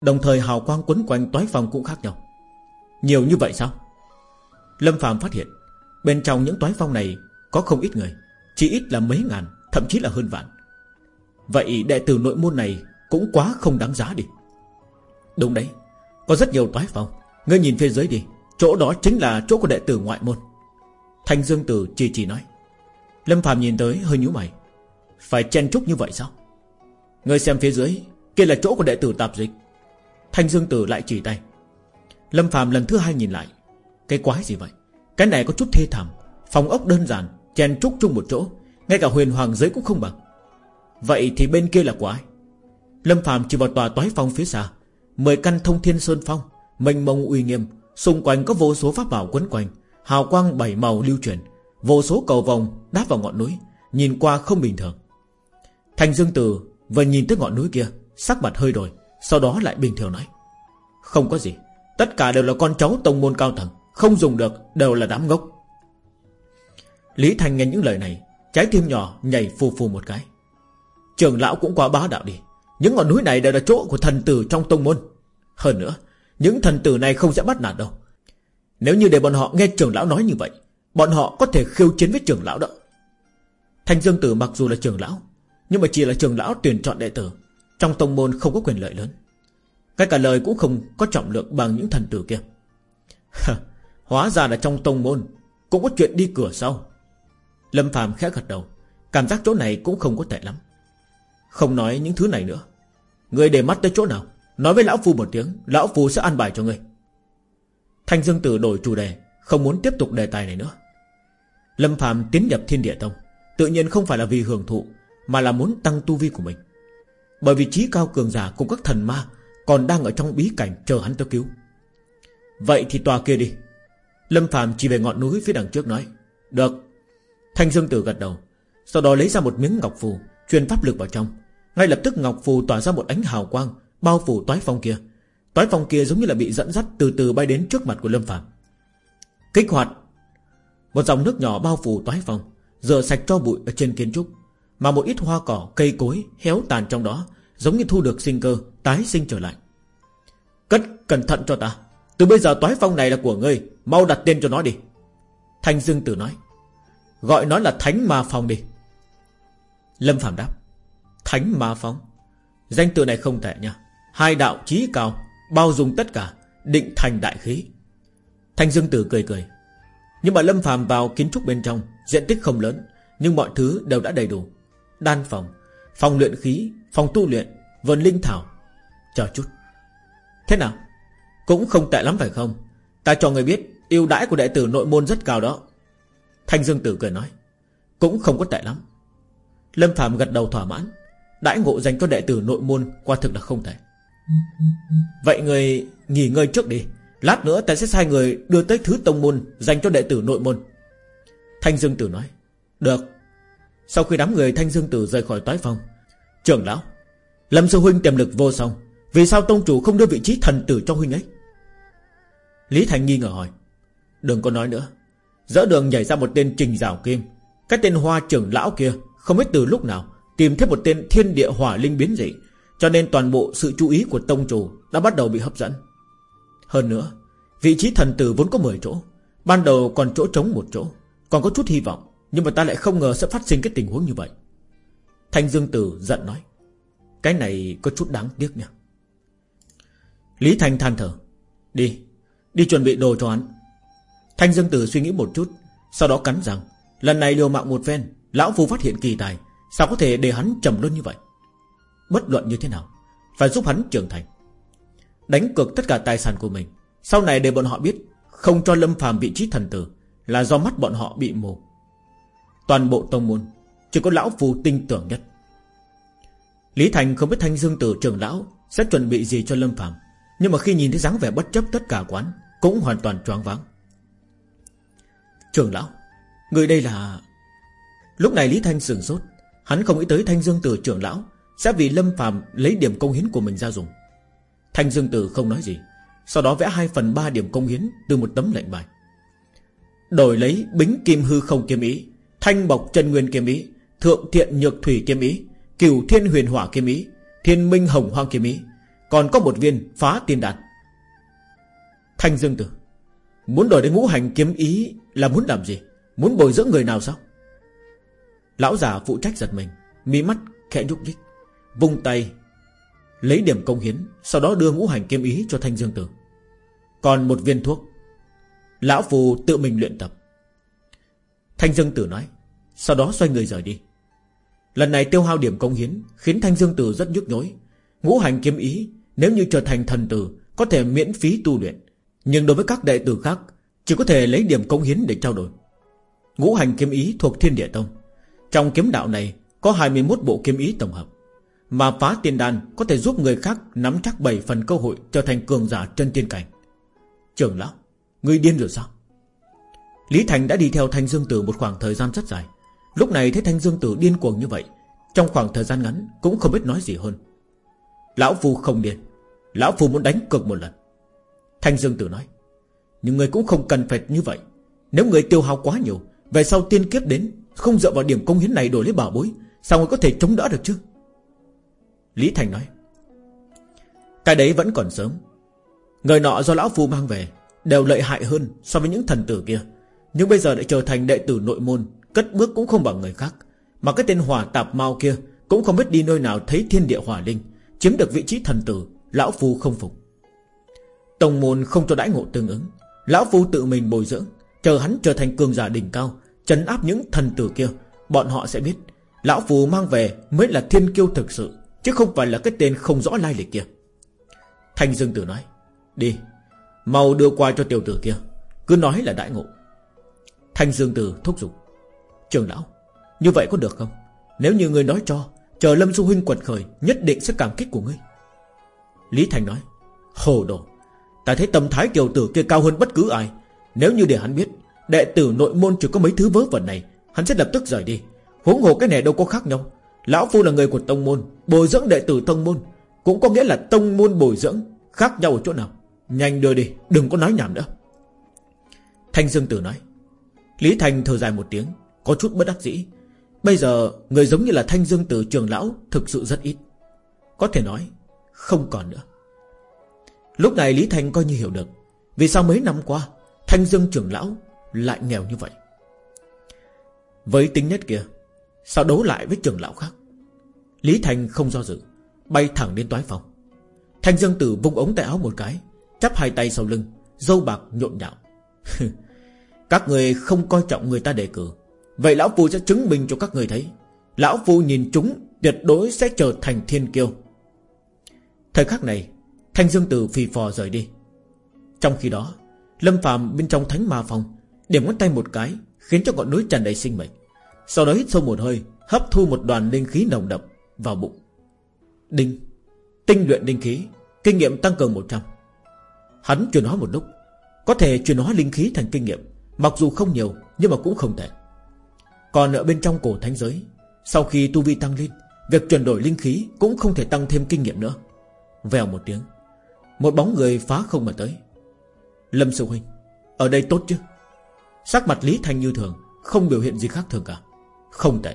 Đồng thời hào quang quấn quanh toái phong cũng khác nhau. Nhiều như vậy sao? Lâm Phạm phát hiện, Bên trong những toái phong này Có không ít người, Chỉ ít là mấy ngàn, Thậm chí là hơn vạn. Vậy đệ tử nội môn này Cũng quá không đáng giá đi. Đúng đấy, Có rất nhiều toái phong Ngươi nhìn phía dưới đi, Chỗ đó chính là chỗ của đệ tử ngoại môn. Thanh Dương Tử chỉ chỉ nói. Lâm Phạm nhìn tới hơi nhíu mày. Phải chen chúc như vậy sao? Ngươi xem phía dưới, Kia là chỗ của đệ tử tạp dịch. Thanh Dương Tử lại chỉ tay. Lâm Phạm lần thứ hai nhìn lại. Cái quái gì vậy? Cái này có chút thê thảm. Phòng ốc đơn giản, Chen trúc chung một chỗ. Ngay cả huyền hoàng giới cũng không bằng. Vậy thì bên kia là của ai Lâm Phạm chỉ vào tòa toái phong phía xa. Mười căn thông thiên sơn phong, Mênh mông uy nghiêm. Xung quanh có vô số pháp bảo quấn quanh. Hào quang bảy màu lưu truyền Vô số cầu vòng đáp vào ngọn núi, Nhìn qua không bình thường. Thành Dương Tử vừa nhìn tới ngọn núi kia, Sắc mặt hơi đổi. Sau đó lại bình thường nói, Không có gì, Tất cả đều là con cháu tông môn cao tầng, Không dùng được, đều là đám ngốc. Lý Thành nghe những lời này, Trái tim nhỏ nhảy phù phù một cái. Trường lão cũng quá bá đạo đi, Những ngọn núi này đều là chỗ của thần tử trong tông môn. Hơn nữa, Những thần tử này không sẽ bắt nạt đâu. Nếu như để bọn họ nghe trường lão nói như vậy, Bọn họ có thể khiêu chiến với trường lão đó. Thanh Dương Tử mặc dù là trường lão, Nhưng mà chỉ là trường lão tuyển chọn đệ tử trong tông môn không có quyền lợi lớn. Cái cả lời cũng không có trọng lượng bằng những thần tử kia. Hóa ra là trong tông môn Cũng có chuyện đi cửa sau. Lâm phàm khẽ gật đầu, Cảm giác chỗ này cũng không có tệ lắm. Không nói những thứ này nữa. Người để mắt tới chỗ nào, Nói với Lão Phu một tiếng, Lão Phu sẽ an bài cho người. Thanh Dương Tử đổi chủ đề, Không muốn tiếp tục đề tài này nữa. Lâm phàm tiến nhập thiên địa tông, Tự nhiên không phải là vì hưởng thụ, Mà là muốn tăng tu vi của mình. Bởi vì trí cao cường giả cùng các thần ma Còn đang ở trong bí cảnh chờ hắn tới cứu. Vậy thì tòa kia đi. Lâm Phạm chỉ về ngọn núi phía đằng trước nói, Được. Thanh Dương Tử gật đầu, Sau đó lấy ra một miếng ngọc phù, Truyền pháp lực vào trong. Ngay lập tức ngọc phù tỏa ra một ánh hào quang, Bao phủ toái phong kia. Toái phong kia giống như là bị dẫn dắt từ từ bay đến trước mặt của Lâm Phạm Kích hoạt. Một dòng nước nhỏ bao phủ toái phong, Rửa sạch cho bụi ở trên kiến trúc. Mà một ít hoa cỏ, cây cối, héo tàn trong đó Giống như thu được sinh cơ Tái sinh trở lại. Cất cẩn thận cho ta Từ bây giờ toái phong này là của ngươi Mau đặt tên cho nó đi. Thanh Dương Tử nói. Gọi nó là Thánh Ma Phong đi. Lâm Phạm đáp. Thánh Ma Phong? Danh từ này không tệ nha. Hai đạo chí cao Bao dung tất cả Định thành đại khí. Thanh Dương Tử cười cười. Nhưng mà Lâm Phạm vào kiến trúc bên trong Diện tích không lớn Nhưng mọi thứ đều đã đầy đủ. Đan phòng Phòng luyện khí, Phòng tu luyện, Vườn linh thảo. Chờ chút. Thế nào? Cũng không tệ lắm phải không? Ta cho người biết Yêu đãi của đệ tử nội môn rất cao đó. Thanh Dương Tử cười nói, Cũng không có tệ lắm. Lâm Phạm gật đầu thỏa mãn, Đãi ngộ dành cho đệ tử nội môn Qua thực là không thể Vậy người nghỉ ngơi trước đi, Lát nữa ta sẽ sai người đưa tới thứ tông môn Dành cho đệ tử nội môn. Thanh Dương Tử nói, Được. Sau khi đám người Thanh Dương Tử rời khỏi toái phong Trưởng lão, Lâm Sư Huynh tiềm lực vô song, Vì sao tông chủ không đưa vị trí thần tử cho Huynh ấy? Lý Thành nghi ngờ hỏi. Đừng có nói nữa. Giữa đường nhảy ra một tên trình rào kim, Cái tên hoa trưởng lão kia Không biết từ lúc nào Tìm thấy một tên thiên địa hỏa linh biến dị, Cho nên toàn bộ sự chú ý của tông chủ Đã bắt đầu bị hấp dẫn. Hơn nữa, Vị trí thần tử vốn có 10 chỗ, Ban đầu còn chỗ trống một chỗ, Còn có chút hy vọng. Nhưng mà ta lại không ngờ sẽ phát sinh cái tình huống như vậy. Thanh Dương Tử giận nói, Cái này có chút đáng tiếc nha. Lý Thành than thở, Đi Đi chuẩn bị đồ cho hắn. Thanh Dương Tử suy nghĩ một chút, Sau đó cắn rằng Lần này liều mạng một phen, Lão Phu phát hiện kỳ tài, Sao có thể để hắn trầm luôn như vậy? Bất luận như thế nào, Phải giúp hắn trưởng thành. Đánh cược tất cả tài sản của mình, Sau này để bọn họ biết, Không cho Lâm phàm vị trí thần tử Là do mắt bọn họ bị mù. Toàn bộ tông môn, Chỉ có lão phù tin tưởng nhất. Lý Thành không biết Thanh Dương Tử trưởng lão Sẽ chuẩn bị gì cho Lâm phàm, Nhưng mà khi nhìn thấy dáng vẻ bất chấp tất cả quán, Cũng hoàn toàn choáng váng. Trưởng lão, Người đây là Lúc này Lý Thanh sửng sốt, Hắn không nghĩ tới Thanh Dương Tử trưởng lão Sẽ vì Lâm Phạm lấy điểm công hiến của mình ra dùng. Thanh Dương Tử không nói gì, Sau đó vẽ 2 phần 3 điểm công hiến Từ một tấm lệnh bài. Đổi lấy bính kim hư không kiếm ý Thanh bọc chân nguyên kiếm ý, Thượng thiện nhược thủy kiếm ý, Cửu thiên huyền hỏa kiếm ý, Thiên minh hồng hoang kiếm ý. Còn có một viên phá tiên đạn. Thanh Dương Tử, Muốn đổi đến ngũ hành kiếm ý Là muốn làm gì? Muốn bồi dưỡng người nào sao? Lão già phụ trách giật mình, Mí mắt khẽ nhúc nhích, Vung tay, Lấy điểm công hiến, Sau đó đưa ngũ hành kiếm ý cho Thanh Dương Tử. Còn một viên thuốc, Lão Phù tự mình luyện tập. Thanh Dương Tử nói, Sau đó xoay người rời đi. Lần này tiêu hao điểm công hiến Khiến Thanh Dương Tử rất nhức nhối. Ngũ hành kiếm ý, Nếu như trở thành thần tử, Có thể miễn phí tu luyện. Nhưng đối với các đệ tử khác, Chỉ có thể lấy điểm công hiến để trao đổi. Ngũ hành kiếm ý thuộc thiên địa tông. Trong kiếm đạo này, Có 21 bộ kiếm ý tổng hợp. Mà phá tiên đan có thể giúp người khác Nắm chắc 7 phần cơ hội trở thành cường giả chân tiên cảnh. Trường lão, Ngươi điên rồi sao? Lý Thành đã đi theo Thanh Dương Tử một khoảng thời gian rất dài. Lúc này thấy Thanh Dương Tử điên cuồng như vậy, Trong khoảng thời gian ngắn Cũng không biết nói gì hơn. Lão Phu không điên, Lão Phu muốn đánh cược một lần. Thanh Dương Tử nói, Nhưng người cũng không cần phải như vậy. Nếu người tiêu hao quá nhiều, Về sau tiên kiếp đến, Không dựa vào điểm công hiến này đổi lấy bảo bối, Sao người có thể chống đỡ được chứ? Lý Thành nói, Cái đấy vẫn còn sớm. Người nọ do Lão Phu mang về Đều lợi hại hơn so với những thần tử kia. Nhưng bây giờ đã trở thành đệ tử nội môn, Cất bước cũng không bằng người khác. Mà cái tên hỏa tạp mau kia Cũng không biết đi nơi nào thấy thiên địa hỏa linh, Chiếm được vị trí thần tử, Lão Phu không phục. Tông môn không cho đãi ngộ tương ứng, Lão Phu tự mình bồi dưỡng, Chờ hắn trở thành cường giả đỉnh cao Chấn áp những thần tử kia, Bọn họ sẽ biết, Lão Phu mang về mới là thiên kiêu thực sự, Chứ không phải là cái tên không rõ lai lịch kia. Thanh Dương Tử nói, Đi, Mau đưa qua cho tiểu tử kia, Cứ nói là đại ngộ. Thanh Dương Tử thúc giục. Trường lão, Như vậy có được không? Nếu như người nói cho, Chờ Lâm Du Huynh quật khởi, Nhất định sẽ cảm kích của ngươi. Lý Thành nói, Hồ đồ, Ta thấy tâm thái tiểu tử kia cao hơn bất cứ ai. Nếu như để hắn biết, Đệ tử nội môn chỉ có mấy thứ vớ vẩn này, Hắn sẽ lập tức rời đi. Huống hồ cái này đâu có khác nhau. Lão Phu là người của tông môn, Bồi dưỡng đệ tử tông môn, Cũng có nghĩa là tông môn bồi dưỡng, Khác nhau ở chỗ nào. Nhanh đưa đi, Đừng có nói nhảm nữa. Thanh Dương Tử nói Lý Thành thở dài một tiếng, Có chút bất đắc dĩ. Bây giờ, người giống như là Thanh Dương Tử trường lão, Thực sự rất ít. Có thể nói, không còn nữa. Lúc này Lý Thành coi như hiểu được, Vì sao mấy năm qua, Thanh Dương trưởng lão lại nghèo như vậy? Với tính nhất kia, Sao đấu lại với trưởng lão khác? Lý Thành không do dự, Bay thẳng đến toái phòng. Thanh Dương Tử vung ống tay áo một cái, Chắp hai tay sau lưng, Dâu bạc nhộn nhạo. [LAUGHS] Các người không coi trọng người ta đề cử. Vậy Lão Phu sẽ chứng minh cho các người thấy. Lão Phu nhìn chúng, Tuyệt đối sẽ trở thành thiên kiêu. Thời khắc này, Thanh Dương Tử phì phò rời đi. Trong khi đó, Lâm Phạm bên trong thánh ma phòng, Điểm ngón tay một cái, Khiến cho ngọn núi tràn đầy sinh mệnh. Sau đó hít sâu một hơi, Hấp thu một đoàn linh khí nồng đậm vào bụng. Đinh. Tinh luyện linh khí, Kinh nghiệm tăng cường 100 Hắn truyền hóa một lúc, Có thể truyền hóa linh khí thành kinh nghiệm. Mặc dù không nhiều, nhưng mà cũng không tệ. Còn ở bên trong cổ thánh giới, Sau khi tu vi tăng lên, Việc chuyển đổi linh khí cũng không thể tăng thêm kinh nghiệm nữa. Vèo một tiếng, Một bóng người phá không mà tới. Lâm Sư Huynh, Ở đây tốt chứ? Sắc mặt Lý Thanh như thường, Không biểu hiện gì khác thường cả. Không tệ.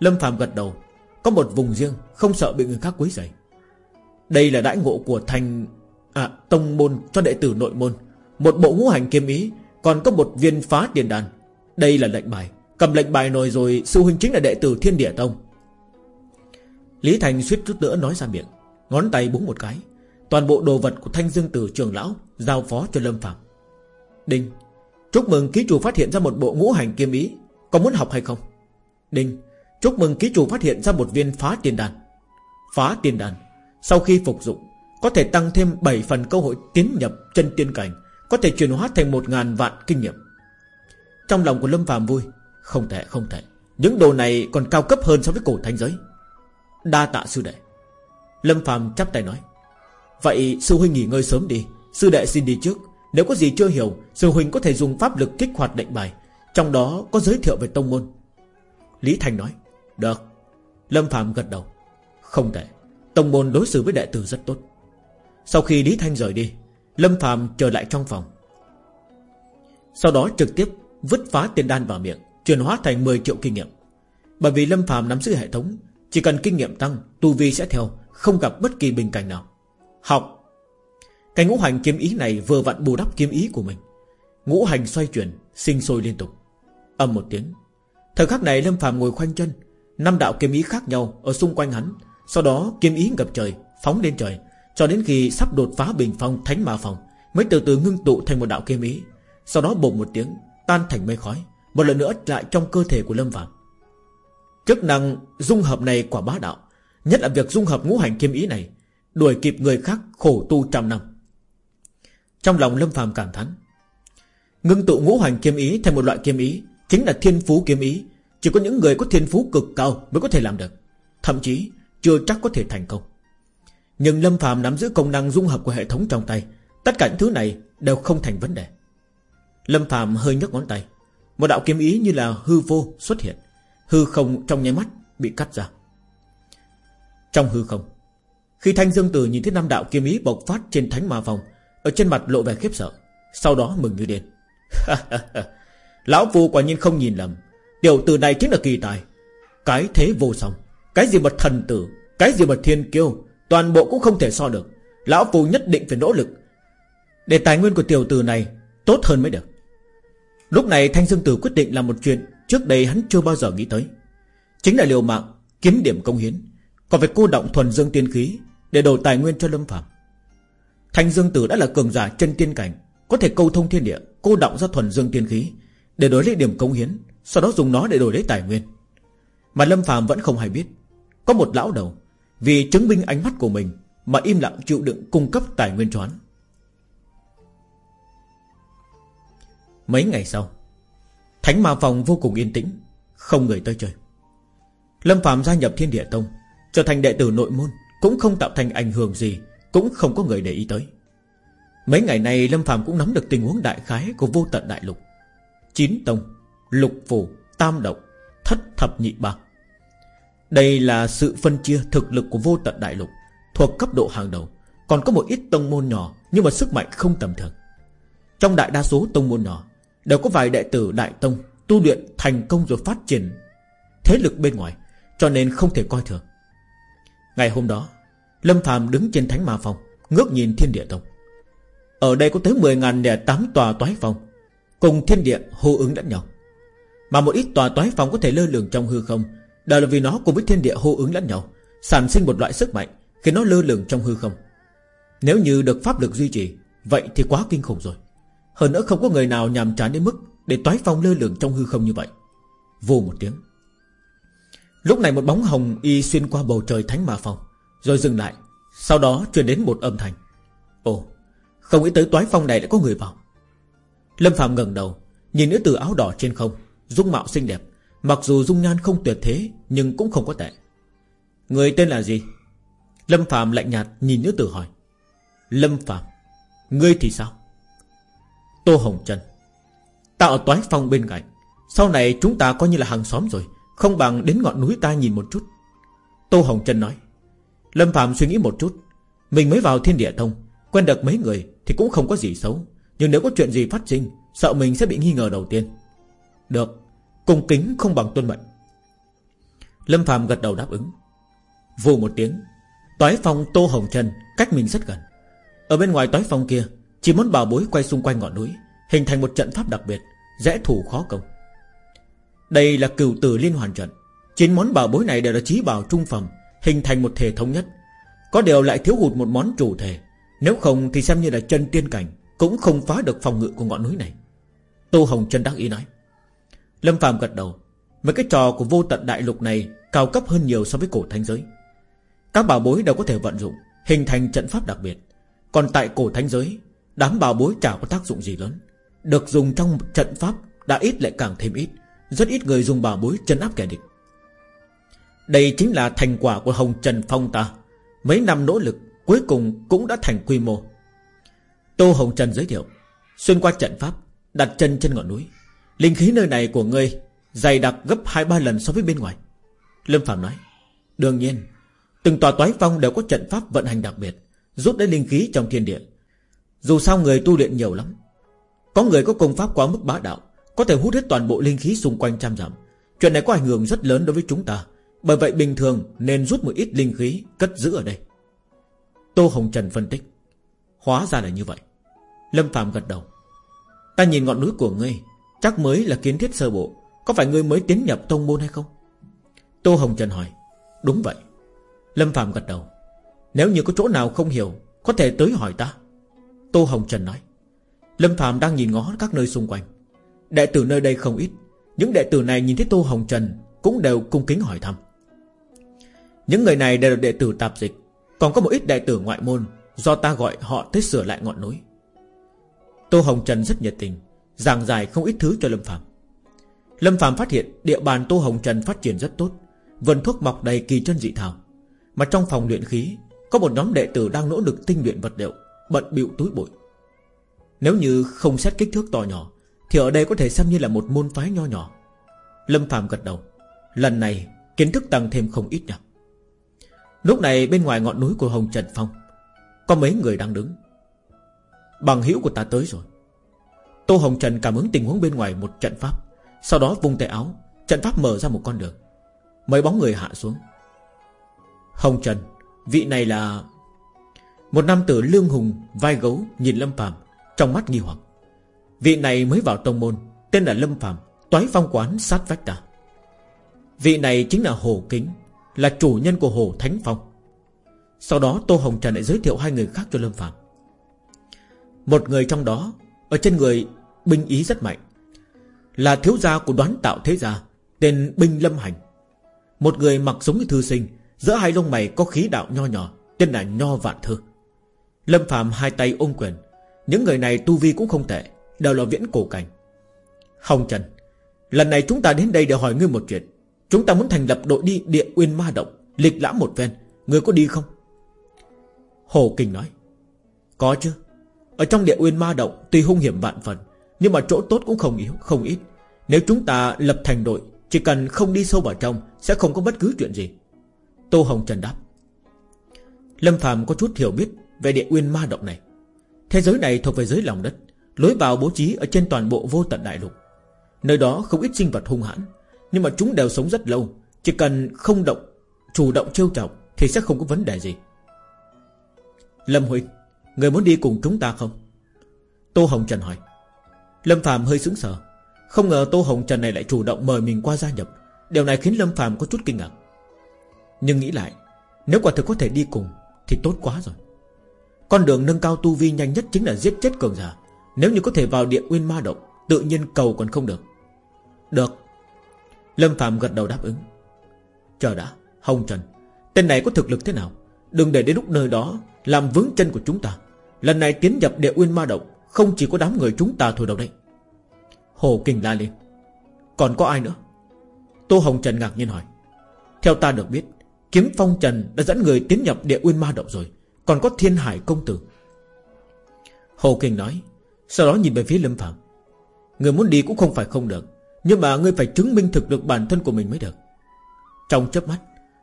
Lâm Phạm gật đầu, Có một vùng riêng, Không sợ bị người khác quấy rầy. Đây là đãi ngộ của Thanh À tông môn cho đệ tử nội môn. Một bộ ngũ hành kiếm ý còn có một viên phá tiền đàn Đây là lệnh bài. Cầm lệnh bài nồi rồi, Sư huynh chính là đệ tử thiên địa tông. Lý Thành suýt chút nữa nói ra miệng, Ngón tay búng một cái. Toàn bộ đồ vật của thanh dương tử trường lão Giao phó cho Lâm Phạm Đinh, Chúc mừng ký chủ phát hiện ra một bộ ngũ hành kiếm ý. Có muốn học hay không? Đinh, Chúc mừng ký chủ phát hiện ra một viên phá tiền đàn Phá tiền đàn Sau khi phục dụng, có thể tăng thêm 7 phần cơ hội tiến nhập chân tiên cảnh. Có thể chuyển hóa thành một ngàn vạn kinh nghiệm. Trong lòng của Lâm phàm vui, Không thể không thể. Những đồ này còn cao cấp hơn so với cổ thánh giới. Đa tạ sư đệ. Lâm phàm chắp tay nói, Vậy sư huynh nghỉ ngơi sớm đi. Sư đệ xin đi trước. Nếu có gì chưa hiểu, Sư huynh có thể dùng pháp lực kích hoạt định bài. Trong đó có giới thiệu về tông môn. Lý Thành nói, Được. Lâm Phạm gật đầu, Không thể. Tông môn đối xử với đệ tử rất tốt. Sau khi Lý Thanh rời đi Lâm Phạm trở lại trong phòng. Sau đó trực tiếp Vứt phá tiền đan vào miệng, Chuyển hóa thành 10 triệu kinh nghiệm. Bởi vì Lâm Phạm nắm giữ hệ thống, Chỉ cần kinh nghiệm tăng, Tu vi sẽ theo, Không gặp bất kỳ bình cảnh nào. Học. Cái ngũ hành kiếm ý này vừa vặn bù đắp kiếm ý của mình. Ngũ hành xoay chuyển, Sinh sôi liên tục. Âm một tiếng. Thời khắc này Lâm Phạm ngồi khoanh chân, năm đạo kiếm ý khác nhau ở xung quanh hắn. Sau đó kiếm ý ngập trời, Phóng lên trời cho đến khi sắp đột phá bình phong thánh ma phòng Mới từ từ ngưng tụ thành một đạo kiếm ý. Sau đó bột một tiếng, Tan thành mây khói, Một lần nữa lại trong cơ thể của Lâm Phạm Chức năng dung hợp này quả bá đạo, Nhất là việc dung hợp ngũ hành kiếm ý này, Đuổi kịp người khác khổ tu trăm năm. Trong lòng Lâm Phàm cảm thán, Ngưng tụ ngũ hành kiếm ý thành một loại kiếm ý Chính là thiên phú kiếm ý, Chỉ có những người có thiên phú cực cao Mới có thể làm được, Thậm chí chưa chắc có thể thành công. Nhưng Lâm Phàm nắm giữ công năng dung hợp của hệ thống trong tay, Tất cả những thứ này đều không thành vấn đề. Lâm Phàm hơi nhấc ngón tay. Một đạo kiếm ý như là hư vô xuất hiện. Hư không trong nháy mắt bị cắt ra. Trong hư không, Khi Thanh Dương Tử nhìn thấy năm đạo kiếm ý bộc phát trên thánh ma vòng Ở trên mặt lộ vẻ khiếp sợ, Sau đó mừng như điên. [LAUGHS] Lão Phu quả nhiên không nhìn lầm. Điều từ này chính là kỳ tài. Cái thế vô song, Cái gì mà thần tử, Cái gì mà thiên kiêu Toàn bộ cũng không thể so được. Lão Phu nhất định phải nỗ lực. Để tài nguyên của tiểu tử này Tốt hơn mới được. Lúc này Thanh Dương Tử quyết định làm một chuyện Trước đây hắn chưa bao giờ nghĩ tới. Chính là liều mạng kiếm điểm công hiến. Còn phải cô động thuần dương tiên khí Để đổi tài nguyên cho Lâm Phạm Thanh Dương Tử đã là cường giả chân tiên cảnh, Có thể câu thông thiên địa, Cô động ra thuần dương tiên khí Để đổi lấy điểm công hiến, Sau đó dùng nó để đổi lấy tài nguyên. Mà Lâm Phạm vẫn không hay biết, Có một lão đầu vì chứng minh ánh mắt của mình Mà im lặng chịu đựng cung cấp tài nguyên cho hắn Mấy ngày sau Thánh ma phòng vô cùng yên tĩnh Không người tới chơi. Lâm Phạm gia nhập thiên địa tông Trở thành đệ tử nội môn Cũng không tạo thành ảnh hưởng gì Cũng không có người để ý tới. Mấy ngày này Lâm Phạm cũng nắm được tình huống đại khái Của vô tận đại lục. Chín tông, lục phủ, tam động Thất thập nhị bạc đây là sự phân chia thực lực của vô tận đại lục, Thuộc cấp độ hàng đầu. Còn có một ít tông môn nhỏ, Nhưng mà sức mạnh không tầm thường. Trong đại đa số tông môn nhỏ, Đều có vài đệ tử Đại Tông Tu luyện thành công rồi phát triển Thế lực bên ngoài, Cho nên không thể coi thường. Ngày hôm đó, Lâm phàm đứng trên thánh ma phòng, Ngước nhìn thiên địa tông. Ở đây có tới 10.008 tòa toái phòng, Cùng thiên địa hô ứng lẫn nhau. Mà một ít tòa toái phòng có thể lơ lửng trong hư không đó là vì nó cùng với thiên địa hô ứng lẫn nhau, Sản sinh một loại sức mạnh Khiến nó lơ lửng trong hư không. Nếu như được pháp lực duy trì, Vậy thì quá kinh khủng rồi. Hơn nữa không có người nào nhàm chán đến mức Để toái phong lơ lửng trong hư không như vậy. Vô một tiếng. Lúc này một bóng hồng y xuyên qua bầu trời thánh ma phong, Rồi dừng lại, Sau đó truyền đến một âm thanh. Ồ, Không nghĩ tới toái phong này lại có người vào. Lâm Phạm ngẩng đầu, Nhìn nữ tử áo đỏ trên không, Dung mạo xinh đẹp Mặc dù dung nhan không tuyệt thế, Nhưng cũng không có tệ. Người tên là gì? Lâm Phạm lạnh nhạt nhìn nữ tử hỏi. Lâm Phạm Ngươi thì sao? Tô Hồng Trần, Ta ở toái phong bên cạnh. Sau này chúng ta coi như là hàng xóm rồi, Không bằng đến ngọn núi ta nhìn một chút. Tô Hồng Trần nói. Lâm Phạm suy nghĩ một chút. Mình mới vào thiên địa thông Quen được mấy người thì cũng không có gì xấu. Nhưng nếu có chuyện gì phát sinh, Sợ mình sẽ bị nghi ngờ đầu tiên. Được cung kính không bằng tuân mệnh. Lâm Phạm gật đầu đáp ứng. Vù một tiếng Tói phong Tô Hồng Trần cách mình rất gần. Ở bên ngoài tói phong kia, chỉ muốn bảo bối quay xung quanh ngọn núi, Hình thành một trận pháp đặc biệt Dễ thủ khó công. Đây là cửu tử liên hoàn trận. Chín món bảo bối này đều là trí bảo trung phẩm, Hình thành một thể thống nhất. Có điều lại thiếu hụt một món chủ thể. Nếu không thì xem như là chân tiên cảnh, Cũng không phá được phòng ngự của ngọn núi này. Tô Hồng trần đắc ý nói. Lâm Phạm gật đầu. Mấy cái trò của vô tận đại lục này Cao cấp hơn nhiều so với cổ thánh giới. Các bảo bối đều có thể vận dụng, Hình thành trận pháp đặc biệt. Còn tại cổ thánh giới, Đám bảo bối chả có tác dụng gì lớn. Được dùng trong trận pháp Đã ít lại càng thêm ít. Rất ít người dùng bảo bối chân áp kẻ địch. Đây chính là thành quả của Hồng Trần Phong ta. Mấy năm nỗ lực, Cuối cùng cũng đã thành quy mô. Tô Hồng Trần giới thiệu, Xuyên qua trận pháp, Đặt chân trên ngọn núi. Linh khí nơi này của ngươi Dày đặc gấp 2-3 lần so với bên ngoài. Lâm Phạm nói, Đương nhiên, Từng tòa toái phong đều có trận pháp vận hành đặc biệt, Rút lấy linh khí trong thiên địa. Dù sao người tu luyện nhiều lắm, Có người có công pháp quá mức bá đạo, Có thể hút hết toàn bộ linh khí xung quanh trăm dặm. Chuyện này có ảnh hưởng rất lớn đối với chúng ta, Bởi vậy bình thường nên rút một ít linh khí Cất giữ ở đây. Tô Hồng Trần phân tích, Hóa ra là như vậy. Lâm Phạm gật đầu, Ta nhìn ngọn núi của ngươi Chắc mới là kiến thiết sơ bộ. Có phải ngươi mới tiến nhập tông môn hay không? Tô Hồng Trần hỏi. Đúng vậy. Lâm Phạm gật đầu. Nếu như có chỗ nào không hiểu, Có thể tới hỏi ta. Tô Hồng Trần nói. Lâm Phạm đang nhìn ngó các nơi xung quanh. Đệ tử nơi đây không ít. Những đệ tử này nhìn thấy Tô Hồng Trần Cũng đều cung kính hỏi thăm. Những người này đều là đệ tử tạp dịch. Còn có một ít đệ tử ngoại môn Do ta gọi họ tới sửa lại ngọn núi. Tô Hồng Trần rất nhiệt tình. Giảng giải không ít thứ cho Lâm Phạm Lâm Phạm phát hiện địa bàn Tô Hồng Trần phát triển rất tốt, Vườn thuốc mọc đầy kỳ chân dị thảo, Mà trong phòng luyện khí Có một nhóm đệ tử đang nỗ lực tinh luyện vật liệu, Bận bịu túi bụi. Nếu như không xét kích thước to nhỏ, Thì ở đây có thể xem như là một môn phái nho nhỏ. Lâm Phạm gật đầu, Lần này kiến thức tăng thêm không ít nhỉ. Lúc này bên ngoài ngọn núi của Hồng Trần Phong, Có mấy người đang đứng. Bằng hữu của ta tới rồi. Tô Hồng Trần cảm ứng tình huống bên ngoài một trận pháp. Sau đó vung tay áo, Trận pháp mở ra một con đường. Mấy bóng người hạ xuống. Hồng Trần, Vị này là Một nam tử lương hùng, vai gấu, Nhìn Lâm Phạm Trong mắt nghi hoặc. Vị này mới vào tông môn, Tên là Lâm Phạm Toái phong quán sát vách ta. Vị này chính là Hồ Kính, Là chủ nhân của Hồ Thánh Phong. Sau đó Tô Hồng Trần lại giới thiệu hai người khác cho Lâm Phạm Một người trong đó ở trên người, binh ý rất mạnh. Là thiếu gia của đoán tạo thế gia, Tên Binh Lâm Hành. Một người mặc giống như thư sinh, Giữa hai lông mày có khí đạo nho nhỏ, Tên là Nho Vạn Thư. Lâm Phạm hai tay ôm quyền. Những người này tu vi cũng không tệ, Đều là viễn cổ cảnh. Hồng Trần, Lần này chúng ta đến đây để hỏi ngươi một chuyện. Chúng ta muốn thành lập đội đi địa uyên ma động, Lịch lãm một ven Ngươi có đi không? Hồ Kinh nói. Có chứ. Ở trong địa uyên ma động, Tuy hung hiểm vạn phần, Nhưng mà chỗ tốt cũng không yếu, không ít. Nếu chúng ta lập thành đội, chỉ cần không đi sâu vào trong, Sẽ không có bất cứ chuyện gì. Tô Hồng Trần đáp. Lâm Phạm có chút hiểu biết Về địa uyên ma động này. Thế giới này thuộc về giới lòng đất, Lối vào bố trí ở trên toàn bộ vô tận đại lục. Nơi đó không ít sinh vật hung hãn, Nhưng mà chúng đều sống rất lâu. Chỉ cần không động, Chủ động trêu chọc Thì sẽ không có vấn đề gì. Lâm Huynh Người muốn đi cùng chúng ta không? Tô Hồng Trần hỏi. Lâm Phạm hơi sững sờ. Không ngờ Tô Hồng Trần này lại chủ động mời mình qua gia nhập. Điều này khiến Lâm Phạm có chút kinh ngạc. Nhưng nghĩ lại, Nếu quả thực có thể đi cùng, Thì tốt quá rồi. Con đường nâng cao tu vi nhanh nhất chính là giết chết cường giả. Nếu như có thể vào địa nguyên ma động, Tự nhiên cầu còn không được. Được. Lâm Phạm gật đầu đáp ứng. Chờ đã, Hồng Trần. Tên này có thực lực thế nào? Đừng để đến lúc nơi đó Làm vướng chân của chúng ta. Lần này tiến nhập địa uyên ma động, Không chỉ có đám người chúng ta thôi đâu đấy. Hồ Kinh la lên. Còn có ai nữa? Tô Hồng Trần ngạc nhiên hỏi. Theo ta được biết, Kiếm Phong Trần đã dẫn người tiến nhập địa uyên ma động rồi, Còn có Thiên Hải Công Tử. Hồ Kinh nói, Sau đó nhìn về phía Lâm Phạm. Người muốn đi cũng không phải không được, Nhưng mà ngươi phải chứng minh thực được bản thân của mình mới được. Trong chớp mắt,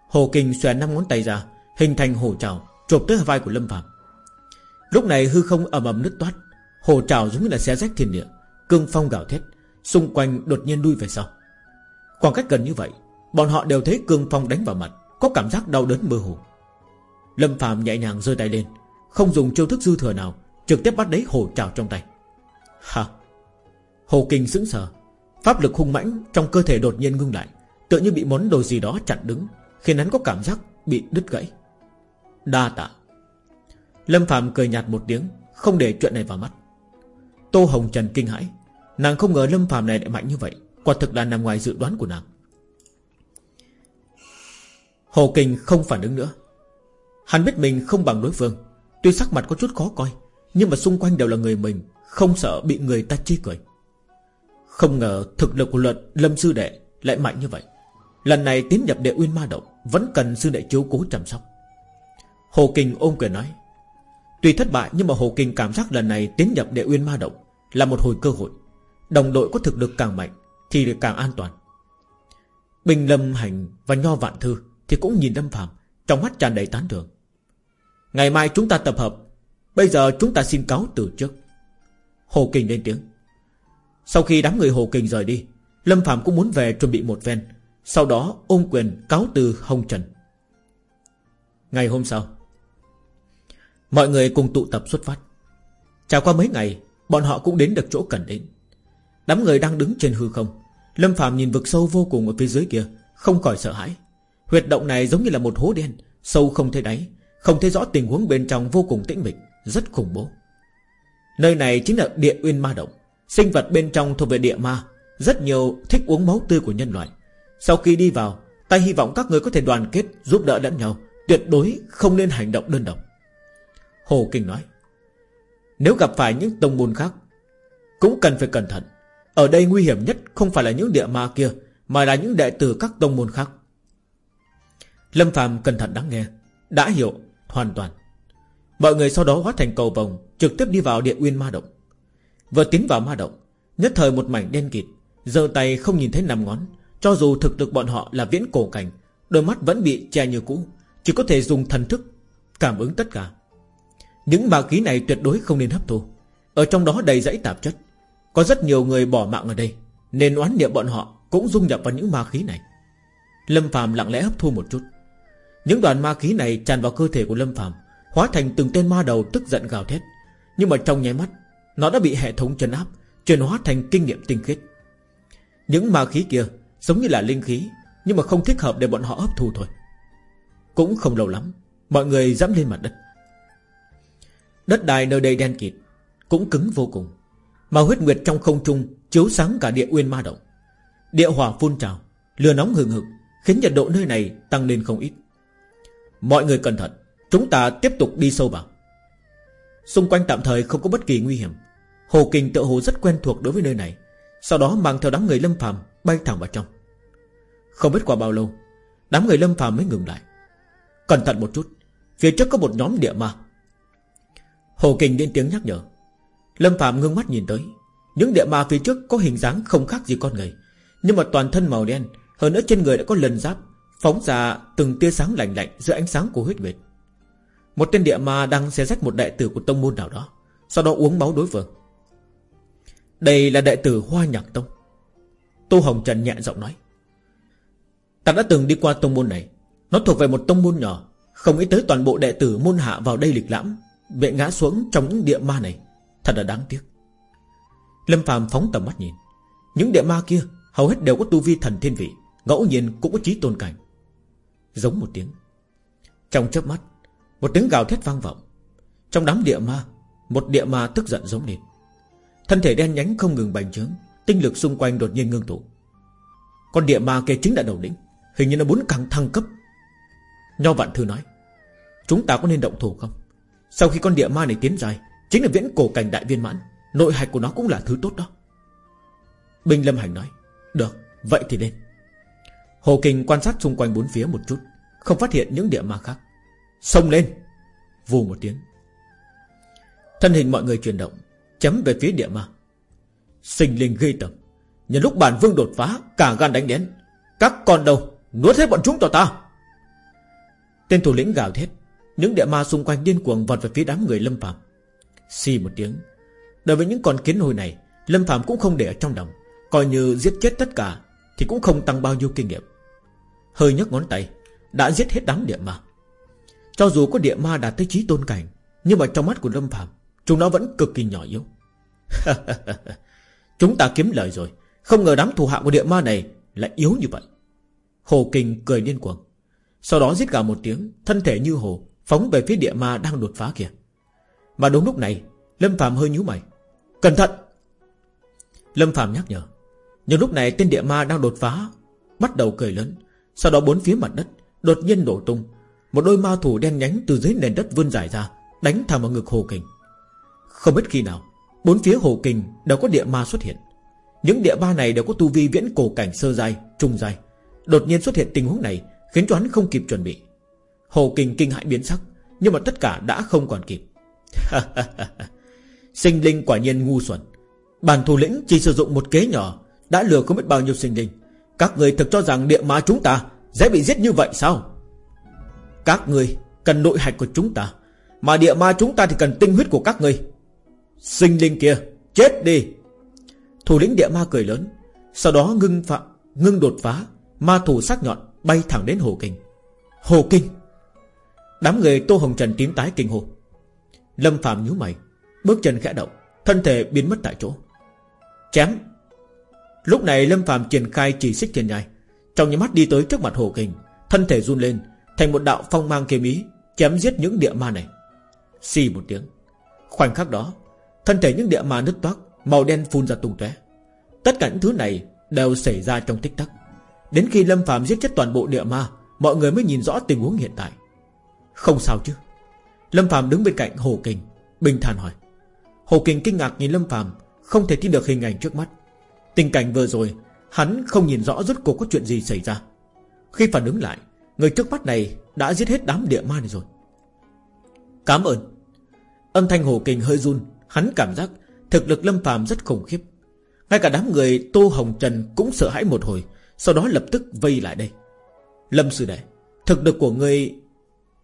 Hồ Kinh xòe năm ngón tay ra, Hình thành hồ trào, Chộp tới vai của Lâm Phạm. Lúc này hư không ầm ầm nứt toát. Hồ trào giống như là xé rách thiên địa. Cương phong gào thét, Xung quanh đột nhiên lui về sau. Khoảng cách gần như vậy, Bọn họ đều thấy cương phong đánh vào mặt, Có cảm giác đau đớn mơ hồ. Lâm phàm nhẹ nhàng giơ tay lên, Không dùng chiêu thức dư thừa nào, Trực tiếp bắt lấy hồ trào trong tay. Hả Hồ Kinh sững sờ, Pháp lực hung mãnh trong cơ thể đột nhiên ngưng lại, Tựa như bị món đồ gì đó chặn đứng, Khiến hắn có cảm giác bị đứt gãy. Đa tạ. Lâm Phạm cười nhạt một tiếng, Không để chuyện này vào mắt. Tô Hồng Trần kinh hãi, Nàng không ngờ Lâm Phạm này lại mạnh như vậy, Quả thực là nằm ngoài dự đoán của nàng. Hồ Kinh không phản ứng nữa. Hắn biết mình không bằng đối phương, Tuy sắc mặt có chút khó coi, Nhưng mà xung quanh đều là người mình, Không sợ bị người ta chê cười. Không ngờ thực lực của luật Lâm Sư Đệ lại mạnh như vậy. Lần này tiến nhập địa uyên ma động, Vẫn cần Sư Đệ chiếu cố chăm sóc. Hồ Kinh ôm quyền nói Tuy thất bại nhưng mà Hồ Kinh cảm giác lần này tiến nhập địa uyên ma động Là một hồi cơ hội. Đồng đội có thực lực càng mạnh Thì càng an toàn. Bình Lâm Hành và Nho Vạn Thư Thì cũng nhìn Lâm Phạm Trong mắt tràn đầy tán thưởng. Ngày mai chúng ta tập hợp, Bây giờ chúng ta xin cáo từ trước. Hồ Kình lên tiếng. Sau khi đám người Hồ Kình rời đi, Lâm Phạm cũng muốn về chuẩn bị một ven. Sau đó ôm quyền cáo từ Hồng Trần. Ngày hôm sau Mọi người cùng tụ tập xuất phát. Trải qua mấy ngày, Bọn họ cũng đến được chỗ cần đến Đám người đang đứng trên hư không. Lâm Phạm nhìn vực sâu vô cùng ở phía dưới kia, Không khỏi sợ hãi. Huyệt động này giống như là một hố đen, Sâu không thấy đáy, Không thấy rõ tình huống bên trong vô cùng tĩnh mịch, Rất khủng bố. Nơi này chính là địa uyên ma động, Sinh vật bên trong thuộc về địa ma, Rất nhiều thích uống máu tươi của nhân loại. Sau khi đi vào, Ta hy vọng các người có thể đoàn kết, Giúp đỡ lẫn nhau, Tuyệt đối không nên hành động đơn độc. Hồ Kinh nói, Nếu gặp phải những tông môn khác, Cũng cần phải cẩn thận. Ở đây nguy hiểm nhất không phải là những địa ma kia, Mà là những đệ tử các tông môn khác. Lâm Phạm cẩn thận đáng nghe, Đã hiểu hoàn toàn. Mọi người sau đó hóa thành cầu vòng Trực tiếp đi vào địa uyên ma động. Vừa tiến vào ma động, Nhất thời một mảnh đen kịt, giơ tay không nhìn thấy nằm ngón. Cho dù thực lực bọn họ là viễn cổ cảnh, Đôi mắt vẫn bị che như cũ, Chỉ có thể dùng thần thức Cảm ứng tất cả. Những ma khí này tuyệt đối không nên hấp thu. Ở trong đó đầy dãy tạp chất. Có rất nhiều người bỏ mạng ở đây, Nên oán niệm bọn họ cũng dung nhập vào những ma khí này. Lâm Phạm lặng lẽ hấp thu một chút. Những đoàn ma khí này tràn vào cơ thể của Lâm Phạm Hóa thành từng tên ma đầu tức giận gào thét. Nhưng mà trong nháy mắt, Nó đã bị hệ thống chấn áp, Chuyển hóa thành kinh nghiệm tinh khiết. Những ma khí kia giống như là linh khí, Nhưng mà không thích hợp để bọn họ hấp thu thôi. Cũng không lâu lắm, Mọi người dẫm lên mặt đất. Đất đai nơi đây đen kịt, Cũng cứng vô cùng. Mà huyết nguyệt trong không trung Chiếu sáng cả địa uyên ma động. Địa hỏa phun trào, Lửa nóng hừng hực, Khiến nhiệt độ nơi này tăng lên không ít. Mọi người cẩn thận, Chúng ta tiếp tục đi sâu vào. Xung quanh tạm thời không có bất kỳ nguy hiểm. Hồ Kình tự hồ rất quen thuộc đối với nơi này, Sau đó mang theo đám người lâm phàm Bay thẳng vào trong. Không biết qua bao lâu, Đám người lâm phàm mới ngừng lại. Cẩn thận một chút, Phía trước có một nhóm địa ma. Hồ Kình lên tiếng nhắc nhở. Lâm Phạm ngưng mắt nhìn tới. Những địa ma phía trước có hình dáng không khác gì con người, Nhưng mà toàn thân màu đen, Hơn nữa trên người đã có lần giáp, Phóng ra từng tia sáng lạnh lạnh Giữa ánh sáng của huyết nguyệt. Một tên địa ma đang xé rách một đệ tử của tông môn nào đó, Sau đó uống máu đối phương. Đây là đệ tử Hoa Nhạc Tông. Tô Hồng Trần nhẹ giọng nói. Ta đã từng đi qua tông môn này. Nó thuộc về một tông môn nhỏ, Không nghĩ tới toàn bộ đệ tử môn hạ vào đây lịch lãm. Bị ngã xuống trong những địa ma này, Thật là đáng tiếc. Lâm Phàm phóng tầm mắt nhìn. Những địa ma kia hầu hết đều có tu vi thần thiên vị, Ngẫu nhiên cũng có trí tôn cảnh. Giống một tiếng. Trong chớp mắt, một tiếng gào thét vang vọng. Trong đám địa ma, Một địa ma tức giận giống lên. Thân thể đen nhánh không ngừng bành trướng, Tinh lực xung quanh đột nhiên ngưng tụ. Con địa ma kia chính là đầu lĩnh Hình như nó muốn càng thăng cấp. Nho Vạn Thư nói, Chúng ta có nên động thủ không? Sau khi con địa ma này tiến dài Chính là viễn cổ cảnh đại viên mãn Nội hạch của nó cũng là thứ tốt đó. Binh Lâm Hành nói Được, vậy thì lên. Hồ Kinh quan sát xung quanh bốn phía một chút Không phát hiện những địa ma khác. Xông lên! Vù một tiếng. Thân hình mọi người chuyển động Chấm về phía địa ma. Sinh linh gây tầm. Nhân lúc bản vương đột phá Cả gan đánh đến. Các con đâu Nuốt hết bọn chúng cho ta! Tên thủ lĩnh gào thét. Những địa ma xung quanh điên cuồng vọt về phía đám người Lâm Phạm Xì một tiếng. Đối với những con kiến hồi này, Lâm Phạm cũng không để ở trong lòng. Coi như giết chết tất cả, Thì cũng không tăng bao nhiêu kinh nghiệm. Hơi nhấc ngón tay, Đã giết hết đám địa ma. Cho dù có địa ma đạt tới trí tôn cảnh, Nhưng mà trong mắt của Lâm Phạm Chúng nó vẫn cực kỳ nhỏ yếu. [LAUGHS] Chúng ta kiếm lời rồi, Không ngờ đám thù hạ của địa ma này Lại yếu như vậy. Hồ Kinh cười điên cuồng. Sau đó giết gào một tiếng, Thân thể như hồ Phóng về phía địa ma đang đột phá kìa. Mà đúng lúc này Lâm Phạm hơi nhíu mày. Cẩn thận! Lâm Phạm nhắc nhở. Nhưng lúc này tên địa ma đang đột phá Bắt đầu cười lớn. Sau đó bốn phía mặt đất Đột nhiên nổ tung. Một đôi ma thủ đen nhánh từ dưới nền đất vươn dài ra Đánh thẳng vào ngực Hồ Kình. Không biết khi nào Bốn phía Hồ Kình đều có địa ma xuất hiện. Những địa ma này đều có tu vi viễn cổ cảnh sơ dài, trung dài Đột nhiên xuất hiện tình huống này Khiến cho hắn không kịp chuẩn bị. Hồ Kình kinh hãi biến sắc, Nhưng mà tất cả đã không còn kịp. [LAUGHS] Sinh linh quả nhiên ngu xuẩn. Bản thủ lĩnh chỉ sử dụng một kế nhỏ, Đã lừa không biết bao nhiêu sinh linh. Các người thực cho rằng địa ma chúng ta Dễ bị giết như vậy sao? Các người cần nội hạch của chúng ta, Mà địa ma chúng ta thì cần tinh huyết của các người. Sinh linh kia, Chết đi! Thủ lĩnh địa ma cười lớn, Sau đó ngưng phạm ngưng đột phá, Ma thủ sắc nhọn bay thẳng đến Hồ Kinh Hồ Kinh Đám người Tô Hồng Trần tím tái kinh hồ Lâm Phạm nhíu mày, Bước chân khẽ động, Thân thể biến mất tại chỗ. Chém! Lúc này Lâm Phạm triển khai chỉ xích thiên nhai. Trong những mắt đi tới trước mặt Hồ Kình, Thân thể run lên, Thành một đạo phong mang kiếm ý, Chém giết những địa ma này. Xì một tiếng. Khoảnh khắc đó, Thân thể những địa ma nứt toác, Màu đen phun ra tung tóe. Tất cả những thứ này đều xảy ra trong tích tắc. Đến khi Lâm Phạm giết chết toàn bộ địa ma, Mọi người mới nhìn rõ tình huống hiện tại. Không sao chứ? Lâm Phạm đứng bên cạnh Hồ Kình, Bình thản hỏi. Hồ Kình kinh ngạc nhìn Lâm Phạm Không thể tin được hình ảnh trước mắt. Tình cảnh vừa rồi, Hắn không nhìn rõ rốt cuộc có chuyện gì xảy ra. Khi phản ứng lại, Người trước mắt này đã giết hết đám địa ma này rồi. Cảm ơn. Âm thanh Hồ Kình hơi run, Hắn cảm giác thực lực Lâm Phạm rất khủng khiếp. Ngay cả đám người Tô Hồng Trần Cũng sợ hãi một hồi, Sau đó lập tức vây lại đây. Lâm Sư Đệ, Thực lực của người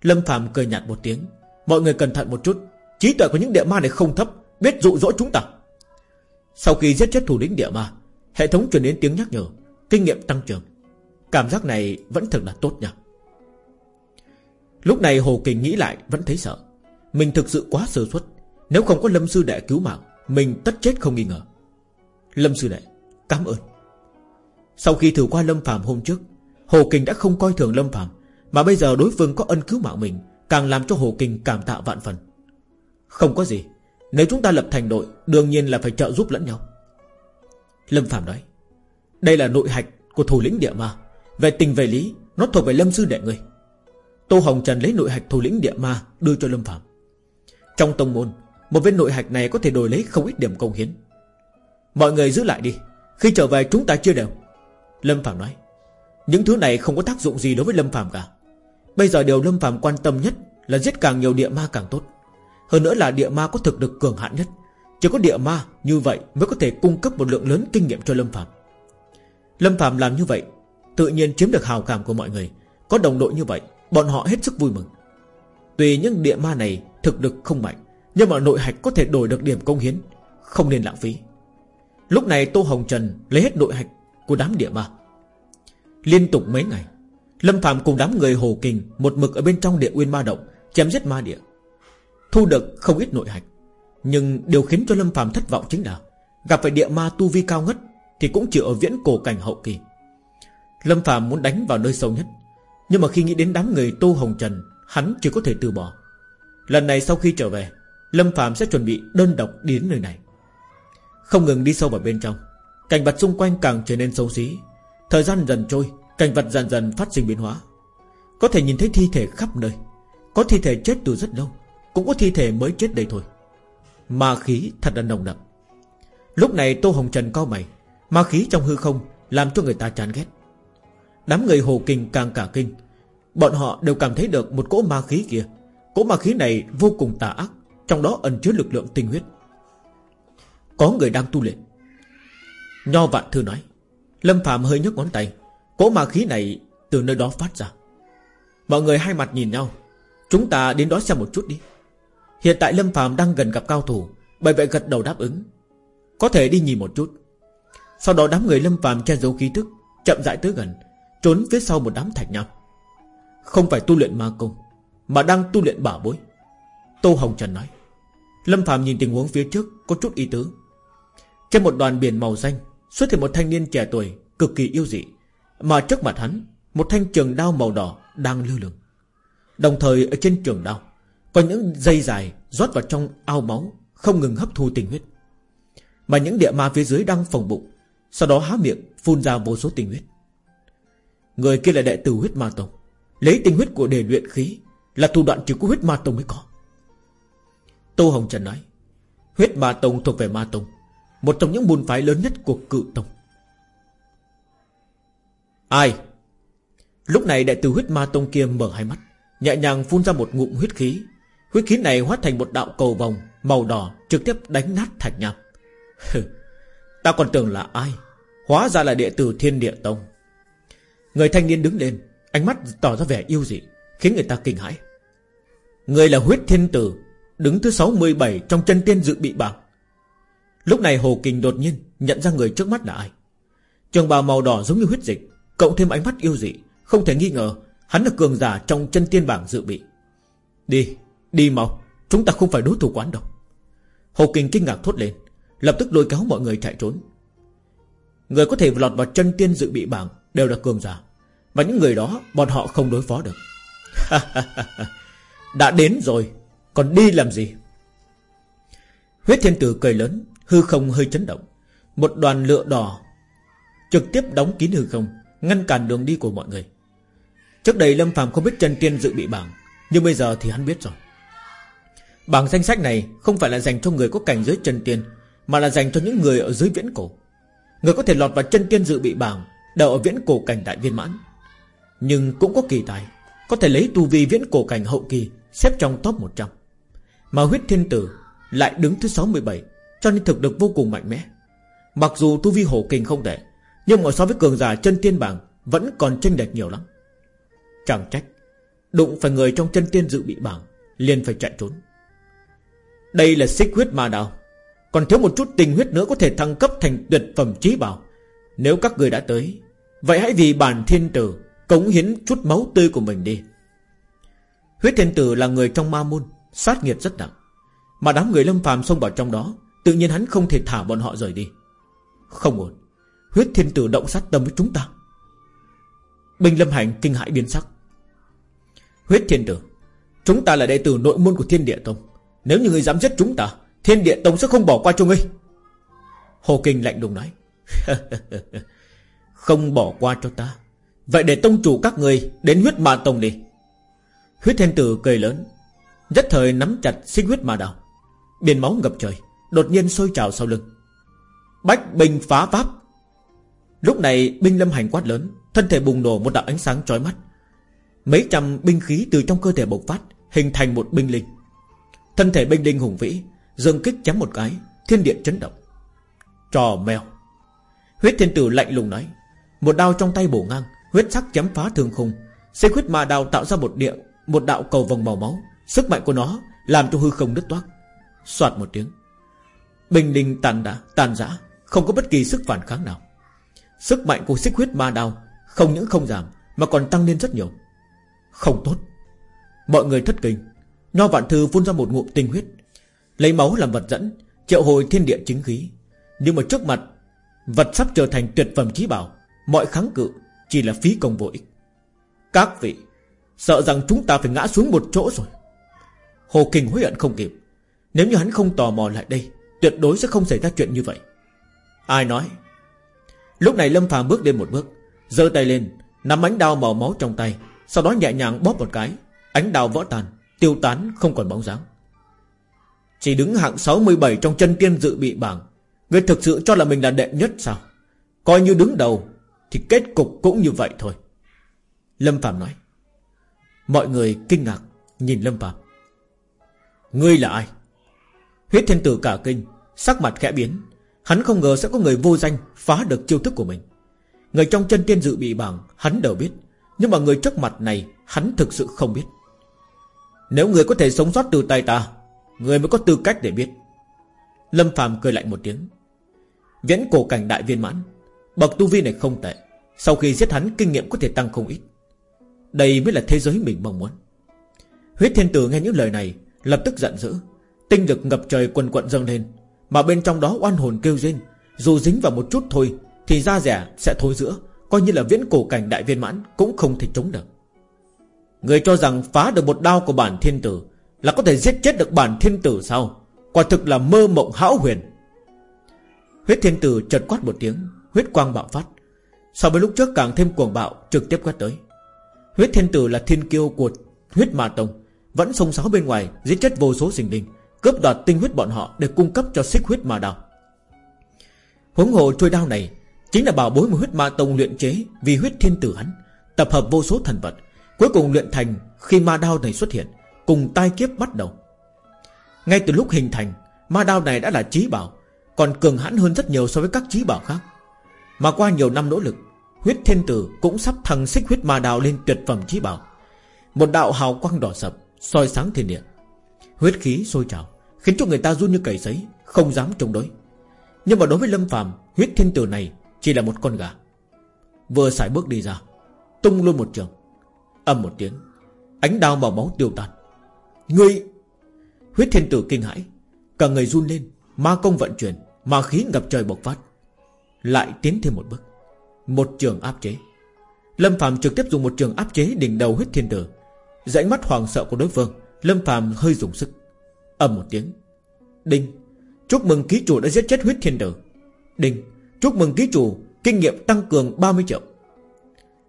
Lâm Phạm cười nhạt một tiếng. Mọi người cẩn thận một chút. Trí tuệ của những địa ma này không thấp, Biết dụ dỗ chúng ta. Sau khi giết chết thủ lĩnh địa ma, Hệ thống truyền đến tiếng nhắc nhở. Kinh nghiệm tăng trưởng. Cảm giác này vẫn thật là tốt nha. Lúc này Hồ Kình nghĩ lại, Vẫn thấy sợ. Mình thực sự quá sơ suất. Nếu không có Lâm Sư Đệ cứu mạng, Mình tất chết không nghi ngờ. Lâm Sư Đệ, Cảm ơn. Sau khi thử qua Lâm Phạm hôm trước, Hồ Kình đã không coi thường Lâm Phạm mà bây giờ đối phương có ân cứu mạng mình, Càng làm cho Hồ Kình cảm tạ vạn phần. Không có gì, Nếu chúng ta lập thành đội, Đương nhiên là phải trợ giúp lẫn nhau. Lâm Phạm nói, Đây là nội hạch của thủ lĩnh địa ma. Về tình về lý, Nó thuộc về Lâm Sư Đệ người Tô Hồng Trần lấy nội hạch thủ lĩnh địa ma Đưa cho Lâm Phạm Trong tông môn, Một viên nội hạch này có thể đổi lấy không ít điểm công hiến. Mọi người giữ lại đi, Khi trở về chúng ta chưa đều. Lâm Phạm nói, Những thứ này không có tác dụng gì đối với Lâm Phạm cả. Bây giờ điều Lâm Phạm quan tâm nhất Là giết càng nhiều địa ma càng tốt. Hơn nữa là địa ma có thực lực cường hạn nhất. Chỉ có địa ma như vậy Mới có thể cung cấp một lượng lớn kinh nghiệm cho Lâm Phạm Lâm Phạm làm như vậy, Tự nhiên chiếm được hào cảm của mọi người. Có đồng đội như vậy, Bọn họ hết sức vui mừng. Tuy những địa ma này thực lực không mạnh, Nhưng mà nội hạch có thể đổi được điểm công hiến, Không nên lãng phí. Lúc này Tô Hồng Trần lấy hết nội hạch Của đám địa ma. Liên tục mấy ngày Lâm Phạm cùng đám người Hồ Kình Một mực ở bên trong địa uyên ma động, Chém giết ma địa. Thu được không ít nội hạch, Nhưng điều khiến cho Lâm Phạm thất vọng chính là Gặp phải địa ma tu vi cao ngất Thì cũng chỉ ở viễn cổ cảnh hậu kỳ. Lâm Phạm muốn đánh vào nơi sâu nhất, Nhưng mà khi nghĩ đến đám người Tô Hồng Trần, Hắn chỉ có thể từ bỏ. Lần này sau khi trở về, Lâm Phạm sẽ chuẩn bị đơn độc đi đến nơi này. Không ngừng đi sâu vào bên trong, Cảnh vật xung quanh càng trở nên xấu xí, Thời gian dần trôi Cảnh vật dần dần phát sinh biến hóa. Có thể nhìn thấy thi thể khắp nơi. Có thi thể chết từ rất lâu. Cũng có thi thể mới chết đây thôi. Ma khí thật là nồng đậm. Lúc này Tô Hồng Trần cao mày. Ma khí trong hư không Làm cho người ta chán ghét. Đám người hồ kinh càng cả kinh. Bọn họ đều cảm thấy được một cỗ ma khí kia. Cỗ ma khí này vô cùng tà ác, Trong đó ẩn chứa lực lượng tinh huyết. Có người đang tu luyện. Nho vạn thư nói. Lâm Phạm hơi nhấc ngón tay. Cỗ ma khí này từ nơi đó phát ra. Mọi người hai mặt nhìn nhau. Chúng ta đến đó xem một chút đi. Hiện tại Lâm phàm đang gần gặp cao thủ, Bởi vậy gật đầu đáp ứng. Có thể đi nhìn một chút. Sau đó đám người Lâm phàm che giấu khí thức Chậm rãi tới gần, Trốn phía sau một đám thạch nhau Không phải tu luyện ma công, Mà đang tu luyện bả bối. Tô Hồng Trần nói. Lâm phàm nhìn tình huống phía trước, có chút ý tứ. Trên một đoàn biển màu xanh, Xuất hiện một thanh niên trẻ tuổi, Cực kỳ yêu dị. Mà trước mặt hắn, Một thanh trường đao màu đỏ đang lưu lửng. Đồng thời ở trên trường đao, Có những dây dài rót vào trong ao máu, Không ngừng hấp thu tình huyết. Mà những địa ma phía dưới đang phòng bụng, Sau đó há miệng phun ra vô số tình huyết. Người kia là đệ tử huyết ma tông. Lấy tinh huyết của để luyện khí Là thủ đoạn chỉ có huyết ma tông mới có. Tô Hồng Trần nói, Huyết ma tông thuộc về ma tông, Một trong những môn phái lớn nhất của cự tông. Ai? Lúc này đệ tử huyết ma tông kia mở hai mắt, Nhẹ nhàng phun ra một ngụm huyết khí. Huyết khí này hóa thành một đạo cầu vòng, Màu đỏ, trực tiếp đánh nát thạch nhạc Ta còn tưởng là ai? Hóa ra là đệ tử thiên địa tông. Người thanh niên đứng lên, Ánh mắt tỏ ra vẻ yêu dị, Khiến người ta kinh hãi. Người là huyết thiên tử, Đứng thứ 67 trong chân tiên dự bị bảng Lúc này Hồ Kình đột nhiên Nhận ra người trước mắt là ai? Trường bào màu đỏ giống như huyết dịch Cộng thêm ánh mắt yêu dị Không thể nghi ngờ Hắn là cường giả trong chân tiên bảng dự bị. Đi, đi mau Chúng ta không phải đối thủ quán đâu. Hồ Kinh kinh ngạc thốt lên Lập tức lôi kéo mọi người chạy trốn. Người có thể lọt vào chân tiên dự bị bảng Đều là cường giả Và những người đó bọn họ không đối phó được. [LAUGHS] Đã đến rồi Còn đi làm gì? Huyết thiên tử cười lớn Hư không hơi chấn động Một đoàn lửa đỏ Trực tiếp đóng kín hư không Ngăn cản đường đi của mọi người. Trước đây Lâm phàm không biết chân tiên dự bị bảng, Nhưng bây giờ thì hắn biết rồi. Bảng danh sách này không phải là dành cho người có cảnh giới chân tiên, Mà là dành cho những người ở dưới viễn cổ. Người có thể lọt vào chân tiên dự bị bảng Đều ở viễn cổ cảnh đại viên mãn. Nhưng cũng có kỳ tài, Có thể lấy tu vi viễn cổ cảnh hậu kỳ Xếp trong top 100 Mà huyết thiên tử lại đứng thứ 67 Cho nên thực lực vô cùng mạnh mẽ. Mặc dù tu vi hổ kinh không tệ nhưng mà so với cường giả chân tiên bảng, Vẫn còn chênh lệch nhiều lắm. Chẳng trách, Đụng phải người trong chân tiên dự bị bảng, liền phải chạy trốn. Đây là xích huyết ma đào Còn thiếu một chút tình huyết nữa Có thể thăng cấp thành tuyệt phẩm trí bảo. Nếu các người đã tới, Vậy hãy vì bản thiên tử Cống hiến chút máu tươi của mình đi. Huyết thiên tử là người trong ma môn, Sát nghiệt rất nặng. Mà đám người lâm phàm xông vào trong đó, Tự nhiên hắn không thể thả bọn họ rời đi. Không ổn. Huyết thiên tử động sát tâm với chúng ta. Bình lâm hành kinh hãi biến sắc. Huyết thiên tử, Chúng ta là đệ tử nội môn của thiên địa tông. Nếu như người dám giết chúng ta, Thiên địa tông sẽ không bỏ qua cho ngươi. Hồ Kinh lạnh lùng nói. [LAUGHS] Không bỏ qua cho ta. Vậy để tông chủ các người Đến huyết ma tông đi. Huyết thiên tử cười lớn. Nhất thời nắm chặt xích huyết ma đào. Biển máu ngập trời, Đột nhiên sôi trào sau lưng. Bách binh phá pháp Lúc này binh lâm hành quát lớn, Thân thể bùng nổ một đạo ánh sáng chói mắt. Mấy trăm binh khí từ trong cơ thể bộc phát, Hình thành một binh linh. Thân thể binh linh hùng vĩ Dường kích chém một cái, Thiên địa chấn động. Trò mèo. Huyết thiên tử lạnh lùng nói, Một đao trong tay bổ ngang, Huyết sắc chém phá thương khung. Xây huyết ma đao tạo ra một địa, Một đạo cầu vòng màu máu. Sức mạnh của nó làm cho hư không đứt toác. Xoạt một tiếng. Bình linh tàn đã, tàn rã Không có bất kỳ sức phản kháng nào. Sức mạnh của xích huyết ma đao, Không những không giảm, Mà còn tăng lên rất nhiều. Không tốt. Mọi người thất kinh. Nho vạn thư phun ra một ngụm tinh huyết, Lấy máu làm vật dẫn, Triệu hồi thiên địa chính khí. Nhưng mà trước mặt, Vật sắp trở thành tuyệt phẩm trí bảo, Mọi kháng cự chỉ là phí công vô ích. Các vị, Sợ rằng chúng ta phải ngã xuống một chỗ rồi. Hồ Kinh hối hận không kịp. Nếu như hắn không tò mò lại đây, Tuyệt đối sẽ không xảy ra chuyện như vậy. Ai nói Lúc này Lâm Phàm bước lên một bước giơ tay lên Nắm ánh đao màu máu trong tay Sau đó nhẹ nhàng bóp một cái. Ánh đao vỡ tan, Tiêu tán không còn bóng dáng. Chỉ đứng hạng 67 trong chân tiên dự bị bảng ngươi thực sự cho là mình là đệ nhất sao? Coi như đứng đầu Thì kết cục cũng như vậy thôi. Lâm phàm nói. Mọi người kinh ngạc Nhìn Lâm phàm. Ngươi là ai? Huyết thiên tử cả kinh Sắc mặt khẽ biến. Hắn không ngờ sẽ có người vô danh phá được chiêu thức của mình. Người trong chân tiên dự bị bảng, Hắn đều biết. Nhưng mà người trước mặt này, Hắn thực sự không biết. Nếu người có thể sống sót từ tay ta, Người mới có tư cách để biết. Lâm phàm cười lạnh một tiếng. Viễn cổ cảnh đại viên mãn, Bậc tu vi này không tệ. Sau khi giết hắn, kinh nghiệm có thể tăng không ít. Đây mới là thế giới mình mong muốn. Huyết thiên tử nghe những lời này, Lập tức giận dữ. Tinh lực ngập trời quần quận dâng lên. Mà bên trong đó oan hồn kêu rên. Dù dính vào một chút thôi, Thì da rẻ sẽ thối giữa. Coi như là viễn cổ cảnh đại viên mãn, Cũng không thể chống được. Người cho rằng phá được một đao của bản thiên tử Là có thể giết chết được bản thiên tử sao? Quả thực là mơ mộng hão huyền. Huyết thiên tử chợt quát một tiếng, Huyết quang bạo phát. So với lúc trước càng thêm cuồng bạo, Trực tiếp quét tới. Huyết thiên tử là thiên kiêu của huyết ma tông, Vẫn sông sáo bên ngoài, Giết chết vô số sinh linh. Cướp đoạt tinh huyết bọn họ Để cung cấp cho xích huyết ma đao. Huống hồ trôi đao này Chính là bảo bối mà huyết ma tông luyện chế Vì huyết thiên tử hắn, Tập hợp vô số thần vật, Cuối cùng luyện thành khi ma đao này xuất hiện, Cùng tai kiếp bắt đầu. Ngay từ lúc hình thành, Ma đao này đã là trí bảo, Còn cường hãn hơn rất nhiều so với các trí bảo khác. Mà qua nhiều năm nỗ lực, Huyết thiên tử cũng sắp thăng xích huyết ma đao lên tuyệt phẩm trí bảo. Một đạo hào quang đỏ sập soi sáng thiên địa. Huyết khí sôi trào, Khiến cho người ta run như cầy giấy Không dám chống đối. Nhưng mà đối với Lâm phàm, Huyết thiên tử này chỉ là một con gà. Vừa xài bước đi ra, Tung luôn một trường. Âm một tiếng, Ánh đao màu máu tiêu tan. Ngươi, Huyết thiên tử kinh hãi, Cả người run lên, Ma công vận chuyển, Ma khí ngập trời bộc phát. Lại tiến thêm một bước, Một trường áp chế. Lâm Phạm trực tiếp dùng một trường áp chế đỉnh đầu huyết thiên tử Dãy mắt hoàng sợ của đối phương. Lâm Phạm hơi dùng sức, ầm một tiếng. Đinh, Chúc mừng ký chủ đã giết chết huyết thiên tử. Đinh, Chúc mừng ký chủ, Kinh nghiệm tăng cường 30 triệu.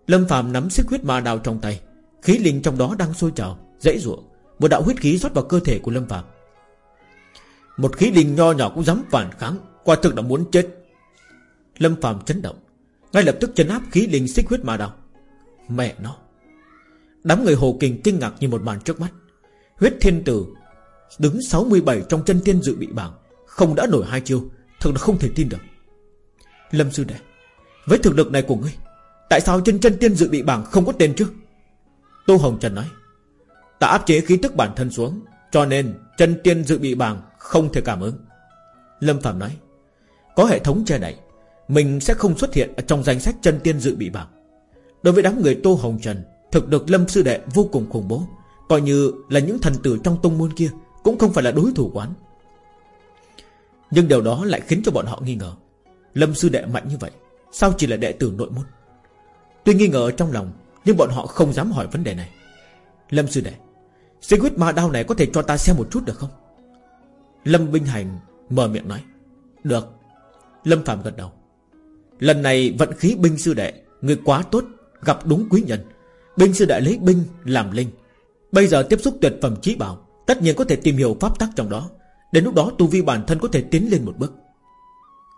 Lâm Phạm nắm xích huyết ma đào trong tay, Khí linh trong đó đang sôi trào, Dãy ruộng Một đạo huyết khí rót vào cơ thể của Lâm Phạm Một khí linh nho nhỏ cũng dám phản kháng, Quả thực đã muốn chết. Lâm Phạm chấn động, Ngay lập tức chấn áp khí linh xích huyết ma đào Mẹ nó! Đám người hồ kình kinh ngạc như một màn trước mắt. Huyết thiên tử Đứng 67 trong chân tiên dự bị bảng, Không đã nổi hai chiêu, Thật là không thể tin được. Lâm sư đệ, Với thực lực này của ngươi, Tại sao chân chân tiên dự bị bảng không có tên chứ? Tô Hồng Trần nói, Ta áp chế khí tức bản thân xuống, Cho nên chân tiên dự bị bảng Không thể cảm ứng. Lâm Phạm nói, Có hệ thống che đậy, Mình sẽ không xuất hiện ở trong danh sách chân tiên dự bị bảng. Đối với đám người Tô Hồng Trần, Thực được Lâm Sư Đệ vô cùng khủng bố. Coi như là những thần tử trong tông môn kia Cũng không phải là đối thủ quán Nhưng điều đó lại khiến cho bọn họ nghi ngờ. Lâm Sư Đệ mạnh như vậy, Sao chỉ là đệ tử nội môn? Tuy nghi ngờ trong lòng, Nhưng bọn họ không dám hỏi vấn đề này. Lâm Sư Đệ Sinh huyết ma đao này có thể cho ta xem một chút được không? Lâm Binh Hành mở miệng nói, Được. Lâm Phạm gật đầu. Lần này vận khí binh sư đệ Người quá tốt, Gặp đúng quý nhân. Binh sư đệ lấy binh làm linh Bây giờ tiếp xúc tuyệt phẩm trí bảo, Tất nhiên có thể tìm hiểu pháp tắc trong đó. Đến lúc đó, tu vi bản thân có thể tiến lên một bước.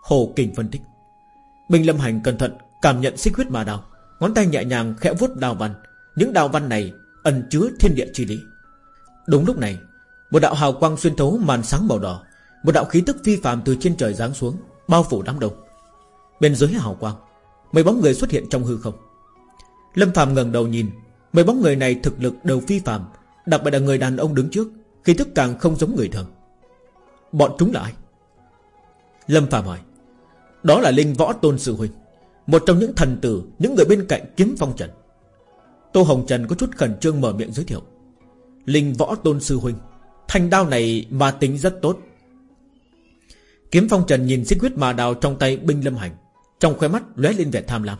Hồ Kình phân tích. Bình Lâm Hành cẩn thận Cảm nhận xích huyết ma đào, Ngón tay nhẹ nhàng khẽ vuốt đào văn. Những đào văn này ẩn chứa thiên địa chi lý. Đúng lúc này, Một đạo hào quang xuyên thấu màn sáng màu đỏ, Một đạo khí tức phi phàm từ trên trời giáng xuống, Bao phủ đám đông. Bên dưới hào quang, Mấy bóng người xuất hiện trong hư không. Lâm Phạm ngẩng đầu nhìn Mấy bóng người này thực lực đều phi phàm, Đặc biệt là người đàn ông đứng trước khi thức càng không giống người thường. Bọn chúng là ai? Lâm Phạm hỏi. Đó là Linh Võ Tôn Sư Huynh, Một trong những thần tử, Những người bên cạnh kiếm phong trần. Tô Hồng Trần có chút khẩn trương mở miệng giới thiệu. Linh Võ Tôn Sư Huynh, Thanh đao này mà tính rất tốt. Kiếm phong trần nhìn xích huyết mà đào trong tay binh lâm hành, Trong khóe mắt lóe lên vẻ tham lam.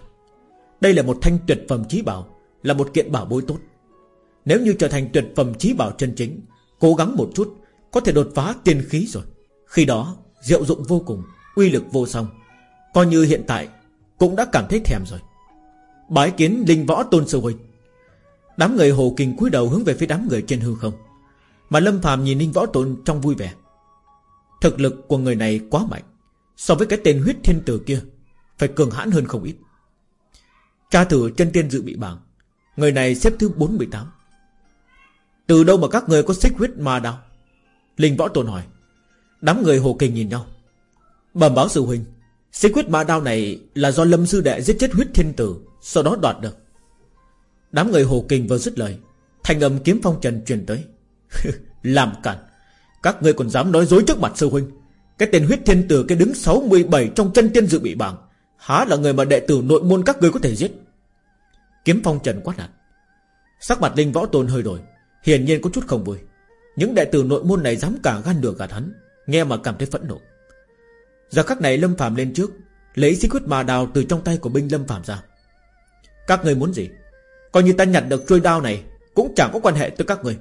Đây là một thanh tuyệt phẩm trí bảo là một kiện bảo bối tốt. Nếu như trở thành tuyệt phẩm trí bảo chân chính, Cố gắng một chút, Có thể đột phá tiên khí rồi. Khi đó, diệu dụng vô cùng, Uy lực vô song. Coi như hiện tại, Cũng đã cảm thấy thèm rồi. Bái kiến linh võ tôn sư huynh. Đám người hồ kinh cúi đầu hướng về phía đám người trên hư không. Mà Lâm phàm nhìn linh võ tôn trong vui vẻ. Thực lực của người này quá mạnh, So với cái tên huyết thiên tử kia, Phải cường hãn hơn không ít. Tra thử chân tiên dự bị bảng Người này xếp thứ 48 Từ đâu mà các người có xích huyết ma đao? Linh võ tôn hỏi. Đám người hồ kình nhìn nhau. Bẩm báo sư huynh, Xích huyết ma đao này là do lâm sư đệ giết chết huyết thiên tử, Sau đó đoạt được. Đám người hồ kình vừa dứt lời Thành âm kiếm phong trần truyền tới. [LAUGHS] Làm cản, Các ngươi còn dám nói dối trước mặt sư huynh. Cái tên huyết thiên tử cái đứng 67 Trong chân tiên dự bị bảng. Há là người mà đệ tử nội môn các ngươi có thể giết. Kiếm phong trần quát hẳn. Sắc mặt linh võ tôn hơi đổi, Hiển nhiên có chút không vui. Những đệ tử nội môn này dám cả gan lừa gạt hắn, Nghe mà cảm thấy phẫn nộ. Giờ khắc này Lâm Phạm lên trước, Lấy xích huyết mà đào từ trong tay của binh Lâm Phạm ra. Các người muốn gì? Coi như ta nhặt được trôi đao này, Cũng chẳng có quan hệ tới các người.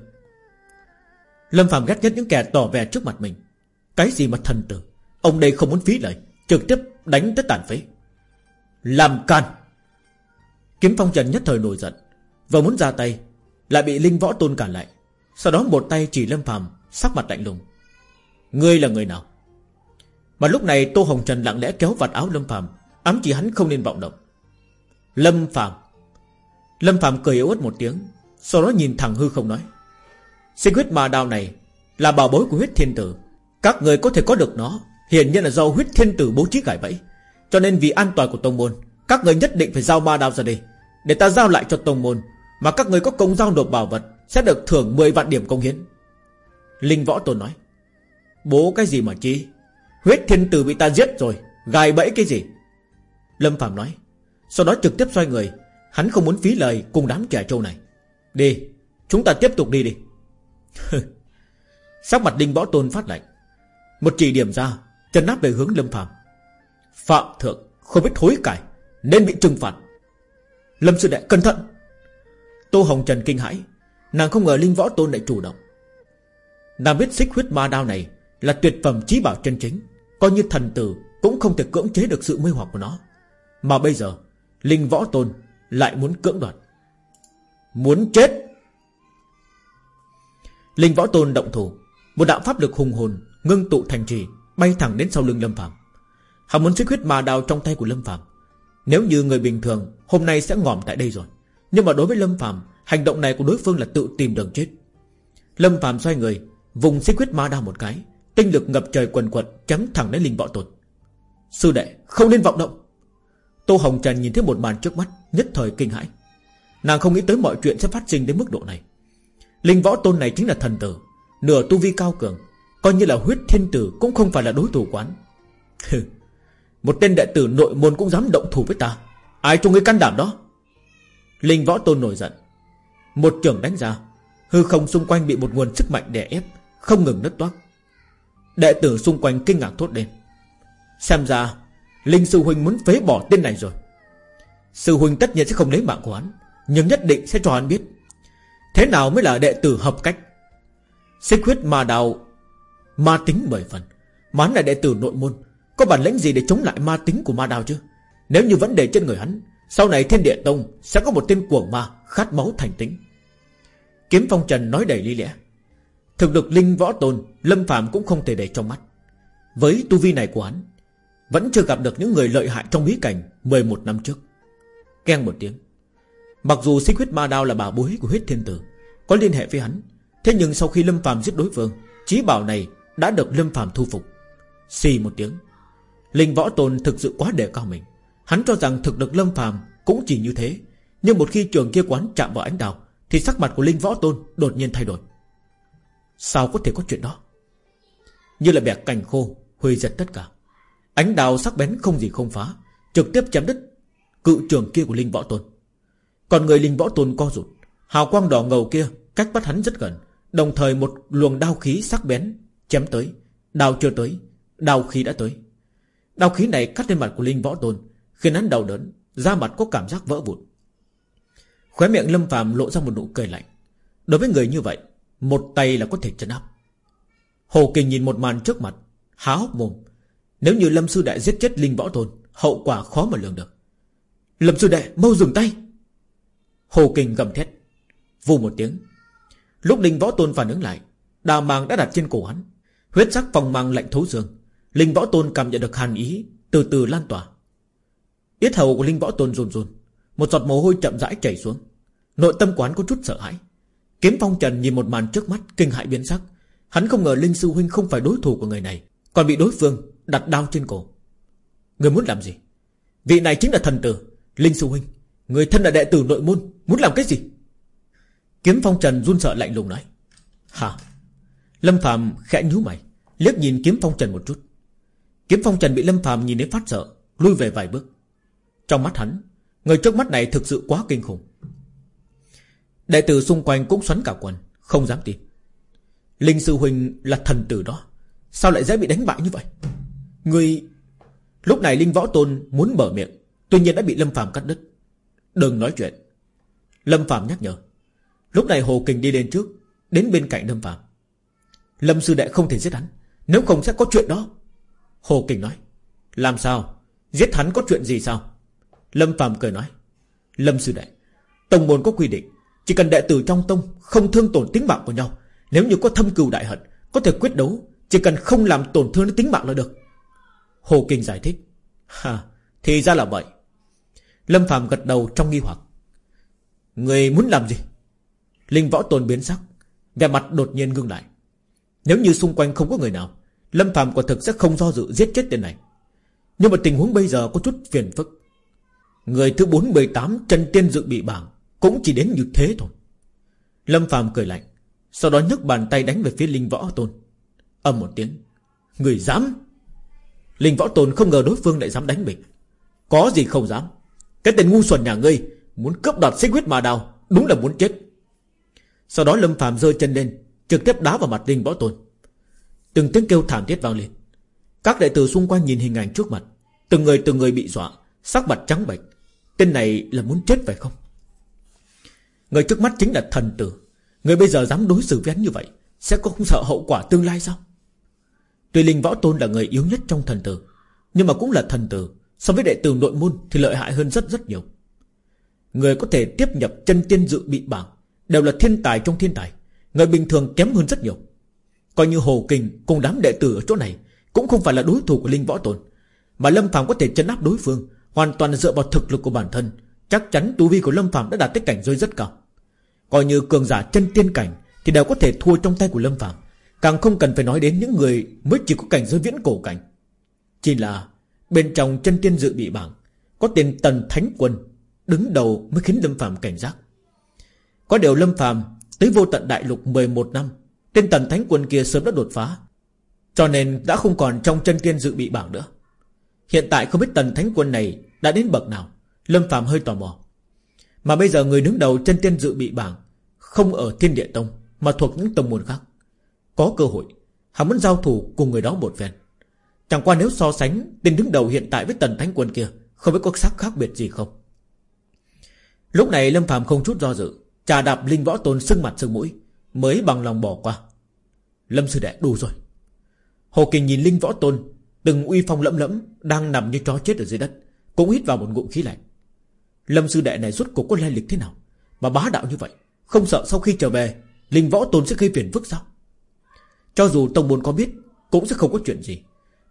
Lâm Phạm ghét nhất những kẻ tỏ vẻ trước mặt mình. Cái gì mà thần tử? Ông đây không muốn phí lời, Trực tiếp đánh tới tàn phế. Làm can Kiếm phong trần nhất thời nổi giận Và muốn ra tay, Lại bị Linh Võ Tôn cản lại. Sau đó một tay chỉ Lâm Phạm Sắc mặt lạnh lùng. Ngươi là người nào? Mà lúc này Tô Hồng Trần lặng lẽ kéo vạt áo Lâm Phạm Ám chỉ hắn không nên vọng động. Lâm Phạm Lâm Phạm cười yếu ớt một tiếng, Sau đó nhìn thẳng hư không nói, Sinh huyết ma đao này Là bảo bối của huyết thiên tử. Các người có thể có được nó, Hiển nhiên là do huyết thiên tử bố trí cải bẫy, Cho nên vì an toàn của tông môn các người nhất định phải giao ma đao ra đây, Để ta giao lại cho tông môn, Mà các người có công giao nộp bảo vật Sẽ được thưởng 10 vạn điểm công hiến. Linh Võ Tôn nói. Bố cái gì mà chi? Huyết thiên tử bị ta giết rồi, Gài bẫy cái gì? Lâm Phạm nói. Sau đó trực tiếp xoay người, Hắn không muốn phí lời cùng đám trẻ trâu này. Đi, Chúng ta tiếp tục đi đi. [LAUGHS] Sắc mặt Linh Võ Tôn phát lạnh. Một chỉ điểm ra, Chân áp về hướng Lâm Phạm Phạm thượng, không biết hối cải. Nên bị trừng phạt. Lâm sư đệ cẩn thận. Tô Hồng Trần kinh hãi, Nàng không ngờ Linh Võ Tôn lại chủ động. Nàng biết xích huyết ma đao này Là tuyệt phẩm trí bảo chân chính, Coi như thần tử cũng không thể cưỡng chế được sự mê hoặc của nó. Mà bây giờ, Linh Võ Tôn lại muốn cưỡng đoạt. Muốn chết! Linh Võ Tôn động thủ, Một đạo pháp lực hùng hồn Ngưng tụ thành trì, Bay thẳng đến sau lưng Lâm Phạm Hắn muốn xích huyết ma đao trong tay của Lâm Phạm nếu như người bình thường, Hôm nay sẽ ngỏm tại đây rồi. Nhưng mà đối với Lâm Phạm Hành động này của đối phương là tự tìm đường chết. Lâm Phạm xoay người, Vùng xích huyết ma đao một cái, Tinh lực ngập trời quần quật Chấm thẳng đến Linh Võ Tôn. Sư đệ, không nên vọng động. Tô Hồng Trần nhìn thấy một màn trước mắt, Nhất thời kinh hãi. Nàng không nghĩ tới mọi chuyện sẽ phát sinh đến mức độ này. Linh võ tôn này chính là thần tử, Nửa tu vi cao cường, Coi như là huyết thiên tử cũng không phải là đối thủ quán. Một tên đệ tử nội môn cũng dám động thủ với ta. Ai cho ngươi can đảm đó? Linh võ tôn nổi giận. Một trường đánh ra Hư không xung quanh bị một nguồn sức mạnh đè ép Không ngừng nứt toác. Đệ tử xung quanh kinh ngạc thốt lên. Xem ra Linh sư huynh muốn phế bỏ tên này rồi. Sư huynh tất nhiên sẽ không lấy mạng của hắn Nhưng nhất định sẽ cho hắn biết. Thế nào mới là đệ tử hợp cách? Xích huyết ma đào, Ma tính mười phần Mà hắn là đệ tử nội môn có bản lĩnh gì để chống lại ma tính của ma đào chứ? Nếu như vấn đề trên người hắn, Sau này thiên địa tông Sẽ có một tên cuồng ma khát máu thành tính. Kiếm phong trần nói đầy lý lẽ. Thực lực linh võ tôn, Lâm Phạm cũng không thể để trong mắt. Với tu vi này của hắn, Vẫn chưa gặp được những người lợi hại trong bí cảnh 11 năm trước. Keng một tiếng. Mặc dù xích huyết ma đao là bà bối của huyết thiên tử, Có liên hệ với hắn, Thế nhưng sau khi Lâm Phạm giết đối phương, Chí bảo này đã được Lâm Phạm thu phục. Xì một tiếng. Linh võ tôn thực sự quá đề cao mình. Hắn cho rằng thực lực Lâm phàm cũng chỉ như thế, Nhưng một khi trường kia quán chạm vào ánh đào, Thì sắc mặt của Linh võ tôn đột nhiên thay đổi. Sao có thể có chuyện đó? Như là bẻ cành khô Huy giật tất cả. Ánh đào sắc bén không gì không phá, Trực tiếp chém đứt cự trường kia của Linh võ tôn. Còn người linh võ tôn co rụt, Hào quang đỏ ngầu kia cách bắt hắn rất gần, Đồng thời một luồng đao khí sắc bén Chém tới, Đao chưa tới, Đao khí đã tới. Đao khí này cắt lên mặt của linh võ tôn, Khiến hắn đau đớn, Da mặt có cảm giác vỡ vụn. Khóe miệng lâm phàm lộ ra một nụ cười lạnh. Đối với người như vậy, Một tay là có thể chấn áp. Hồ Kỳ nhìn một màn trước mặt, Há hốc mồm. Nếu như Lâm Sư Đại giết chết Linh Võ Tôn, Hậu quả khó mà lường được. Lâm Sư Đại mau dừng tay! Hồ Kinh gầm thét, Vù một tiếng. Lúc Linh Võ Tôn phản ứng lại, Đà mang đã đặt trên cổ hắn, Huyết sắc phòng mang lạnh thấu xương. Linh Võ Tôn cảm nhận được hàn ý, Từ từ lan tỏa. Yết hầu của Linh Võ Tôn run run, Một giọt mồ hôi chậm rãi chảy xuống. Nội tâm quán có chút sợ hãi. Kiếm Phong Trần nhìn một màn trước mắt, Kinh hại biến sắc. Hắn không ngờ Linh Sư Huynh không phải đối thủ của người này, Còn bị đối phương đặt đao trên cổ. Người muốn làm gì? Vị này chính là thần tử, Linh Sư Huynh. Người thân là đệ tử nội môn, Muốn làm cái gì? Kiếm phong trần run sợ lạnh lùng nói. Hả? Lâm Phạm khẽ nhíu mày, liếc nhìn kiếm phong trần một chút. Kiếm phong trần bị Lâm Phạm nhìn đến phát sợ, Lui về vài bước. Trong mắt hắn, Người trước mắt này thực sự quá kinh khủng. Đệ tử xung quanh cũng xoắn cả quần, Không dám tin. Linh sư huynh là thần tử đó, Sao lại dễ bị đánh bại như vậy? Người, Lúc này Linh Võ Tôn muốn mở miệng, Tuy nhiên đã bị Lâm Phạm cắt đứt. Đừng nói chuyện. Lâm Phạm nhắc nhở, Lúc này Hồ Kình đi lên trước, Đến bên cạnh Lâm Phạm Lâm Sư Đệ không thể giết hắn, Nếu không sẽ có chuyện đó. Hồ Kình nói, Làm sao? Giết hắn có chuyện gì sao? Lâm Phạm cười nói, Lâm Sư Đệ, Tông môn có quy định, Chỉ cần đệ tử trong tông Không thương tổn tính mạng của nhau, Nếu như có thâm cừu đại hận, Có thể quyết đấu, Chỉ cần không làm tổn thương đến tính mạng là được. Hồ Kinh giải thích, Ha, Thì ra là vậy. Lâm Phạm gật đầu trong nghi hoặc, Người muốn làm gì? Linh võ tồn biến sắc, Vẻ mặt đột nhiên ngưng lại, Nếu như xung quanh không có người nào Lâm Phạm quả thực sẽ không do dự giết chết tên này. Nhưng mà tình huống bây giờ có chút phiền phức. Người thứ 418 chân tiên dự bị bảng Cũng chỉ đến như thế thôi. Lâm Phạm cười lạnh, Sau đó nhấc bàn tay đánh về phía Linh Võ Tôn. Âm một tiếng, Người dám? Linh Võ Tôn không ngờ đối phương lại dám đánh mình. Có gì không dám? Cái tên ngu xuẩn nhà ngươi Muốn cướp đoạt xích huyết mà đào, Đúng là muốn chết. Sau đó Lâm Phạm giơ chân lên, Trực tiếp đá vào mặt Linh Võ Tôn. Từng tiếng kêu thảm thiết vang lên. Các đệ tử xung quanh nhìn hình ảnh trước mặt. Từng người từng người bị dọa. Sắc mặt trắng bệch. Tên này là muốn chết phải không? Người trước mắt chính là thần tử. Người bây giờ dám đối xử với hắn như vậy, Sẽ có không sợ hậu quả tương lai sao? Tuy Linh Võ Tôn là người yếu nhất trong thần tử, Nhưng mà cũng là thần tử, So với đệ tử nội môn thì lợi hại hơn rất rất nhiều. Người có thể tiếp nhập chân tiên dự bị bảng, Đều là thiên tài trong thiên tài. Người bình thường kém hơn rất nhiều. Coi như Hồ kình cùng đám đệ tử ở chỗ này Cũng không phải là đối thủ của Linh Võ Tôn. Mà Lâm Phạm có thể chấn áp đối phương, Hoàn toàn dựa vào thực lực của bản thân, Chắc chắn tu vi của Lâm Phạm đã đạt tới cảnh rơi rất cao. Coi như cường giả chân tiên cảnh Thì đều có thể thua trong tay của Lâm Phạm Càng không cần phải nói đến những người Mới chỉ có cảnh giới viễn cổ cảnh. Chỉ là bên trong chân tiên dự bị bảng, Có tiền tần thánh quân Đứng đầu mới khiến Lâm Phạm cảnh giác. Có điều Lâm Phạm Tới vô tận đại lục 11 năm Tên tần thánh quân kia sớm đã đột phá, Cho nên đã không còn trong chân tiên dự bị bảng nữa. Hiện tại không biết tần thánh quân này Đã đến bậc nào, Lâm Phạm hơi tò mò. Mà bây giờ người đứng đầu chân tiên dự bị bảng Không ở thiên địa tông, Mà thuộc những tông môn khác. Có cơ hội, Hắn muốn giao thủ cùng người đó một phen. Chẳng qua nếu so sánh Tên đứng đầu hiện tại với tần thánh quân kia, Không biết có sắc khác biệt gì không. Lúc này Lâm Phạm không chút do dự, Trà đạp Linh Võ Tôn sưng mặt sưng mũi. Mới bằng lòng bỏ qua. Lâm Sư Đệ đủ rồi. Hồ Kình nhìn Linh Võ Tôn, Từng uy phong lẫm lẫm Đang nằm như chó chết ở dưới đất, Cũng hít vào một ngụm khí lạnh. Lâm Sư Đệ này rốt cuộc có lai lịch thế nào Mà bá đạo như vậy? Không sợ sau khi trở về, Linh Võ Tôn sẽ gây phiền phức sao? Cho dù Tông Môn có biết, Cũng sẽ không có chuyện gì.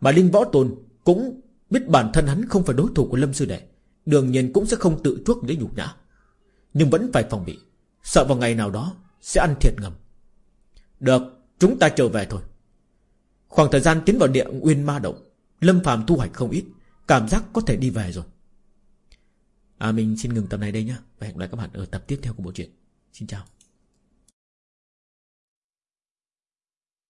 Mà Linh Võ Tôn cũng biết bản thân hắn không phải đối thủ của Lâm Sư Đệ, Đương nhiên cũng sẽ không tự chuốc lấy nhục nhã. Nhưng vẫn phải phòng bị. Sợ vào ngày nào đó sẽ ăn thiệt ngầm. Được, chúng ta trở về thôi. Khoảng thời gian tiến vào địa nguyên ma động, Lâm phàm thu hoạch không ít, Cảm giác có thể đi về rồi. À mình xin ngừng tập này đây nhá, Và hẹn gặp lại các bạn ở tập tiếp theo của bộ truyện. Xin chào.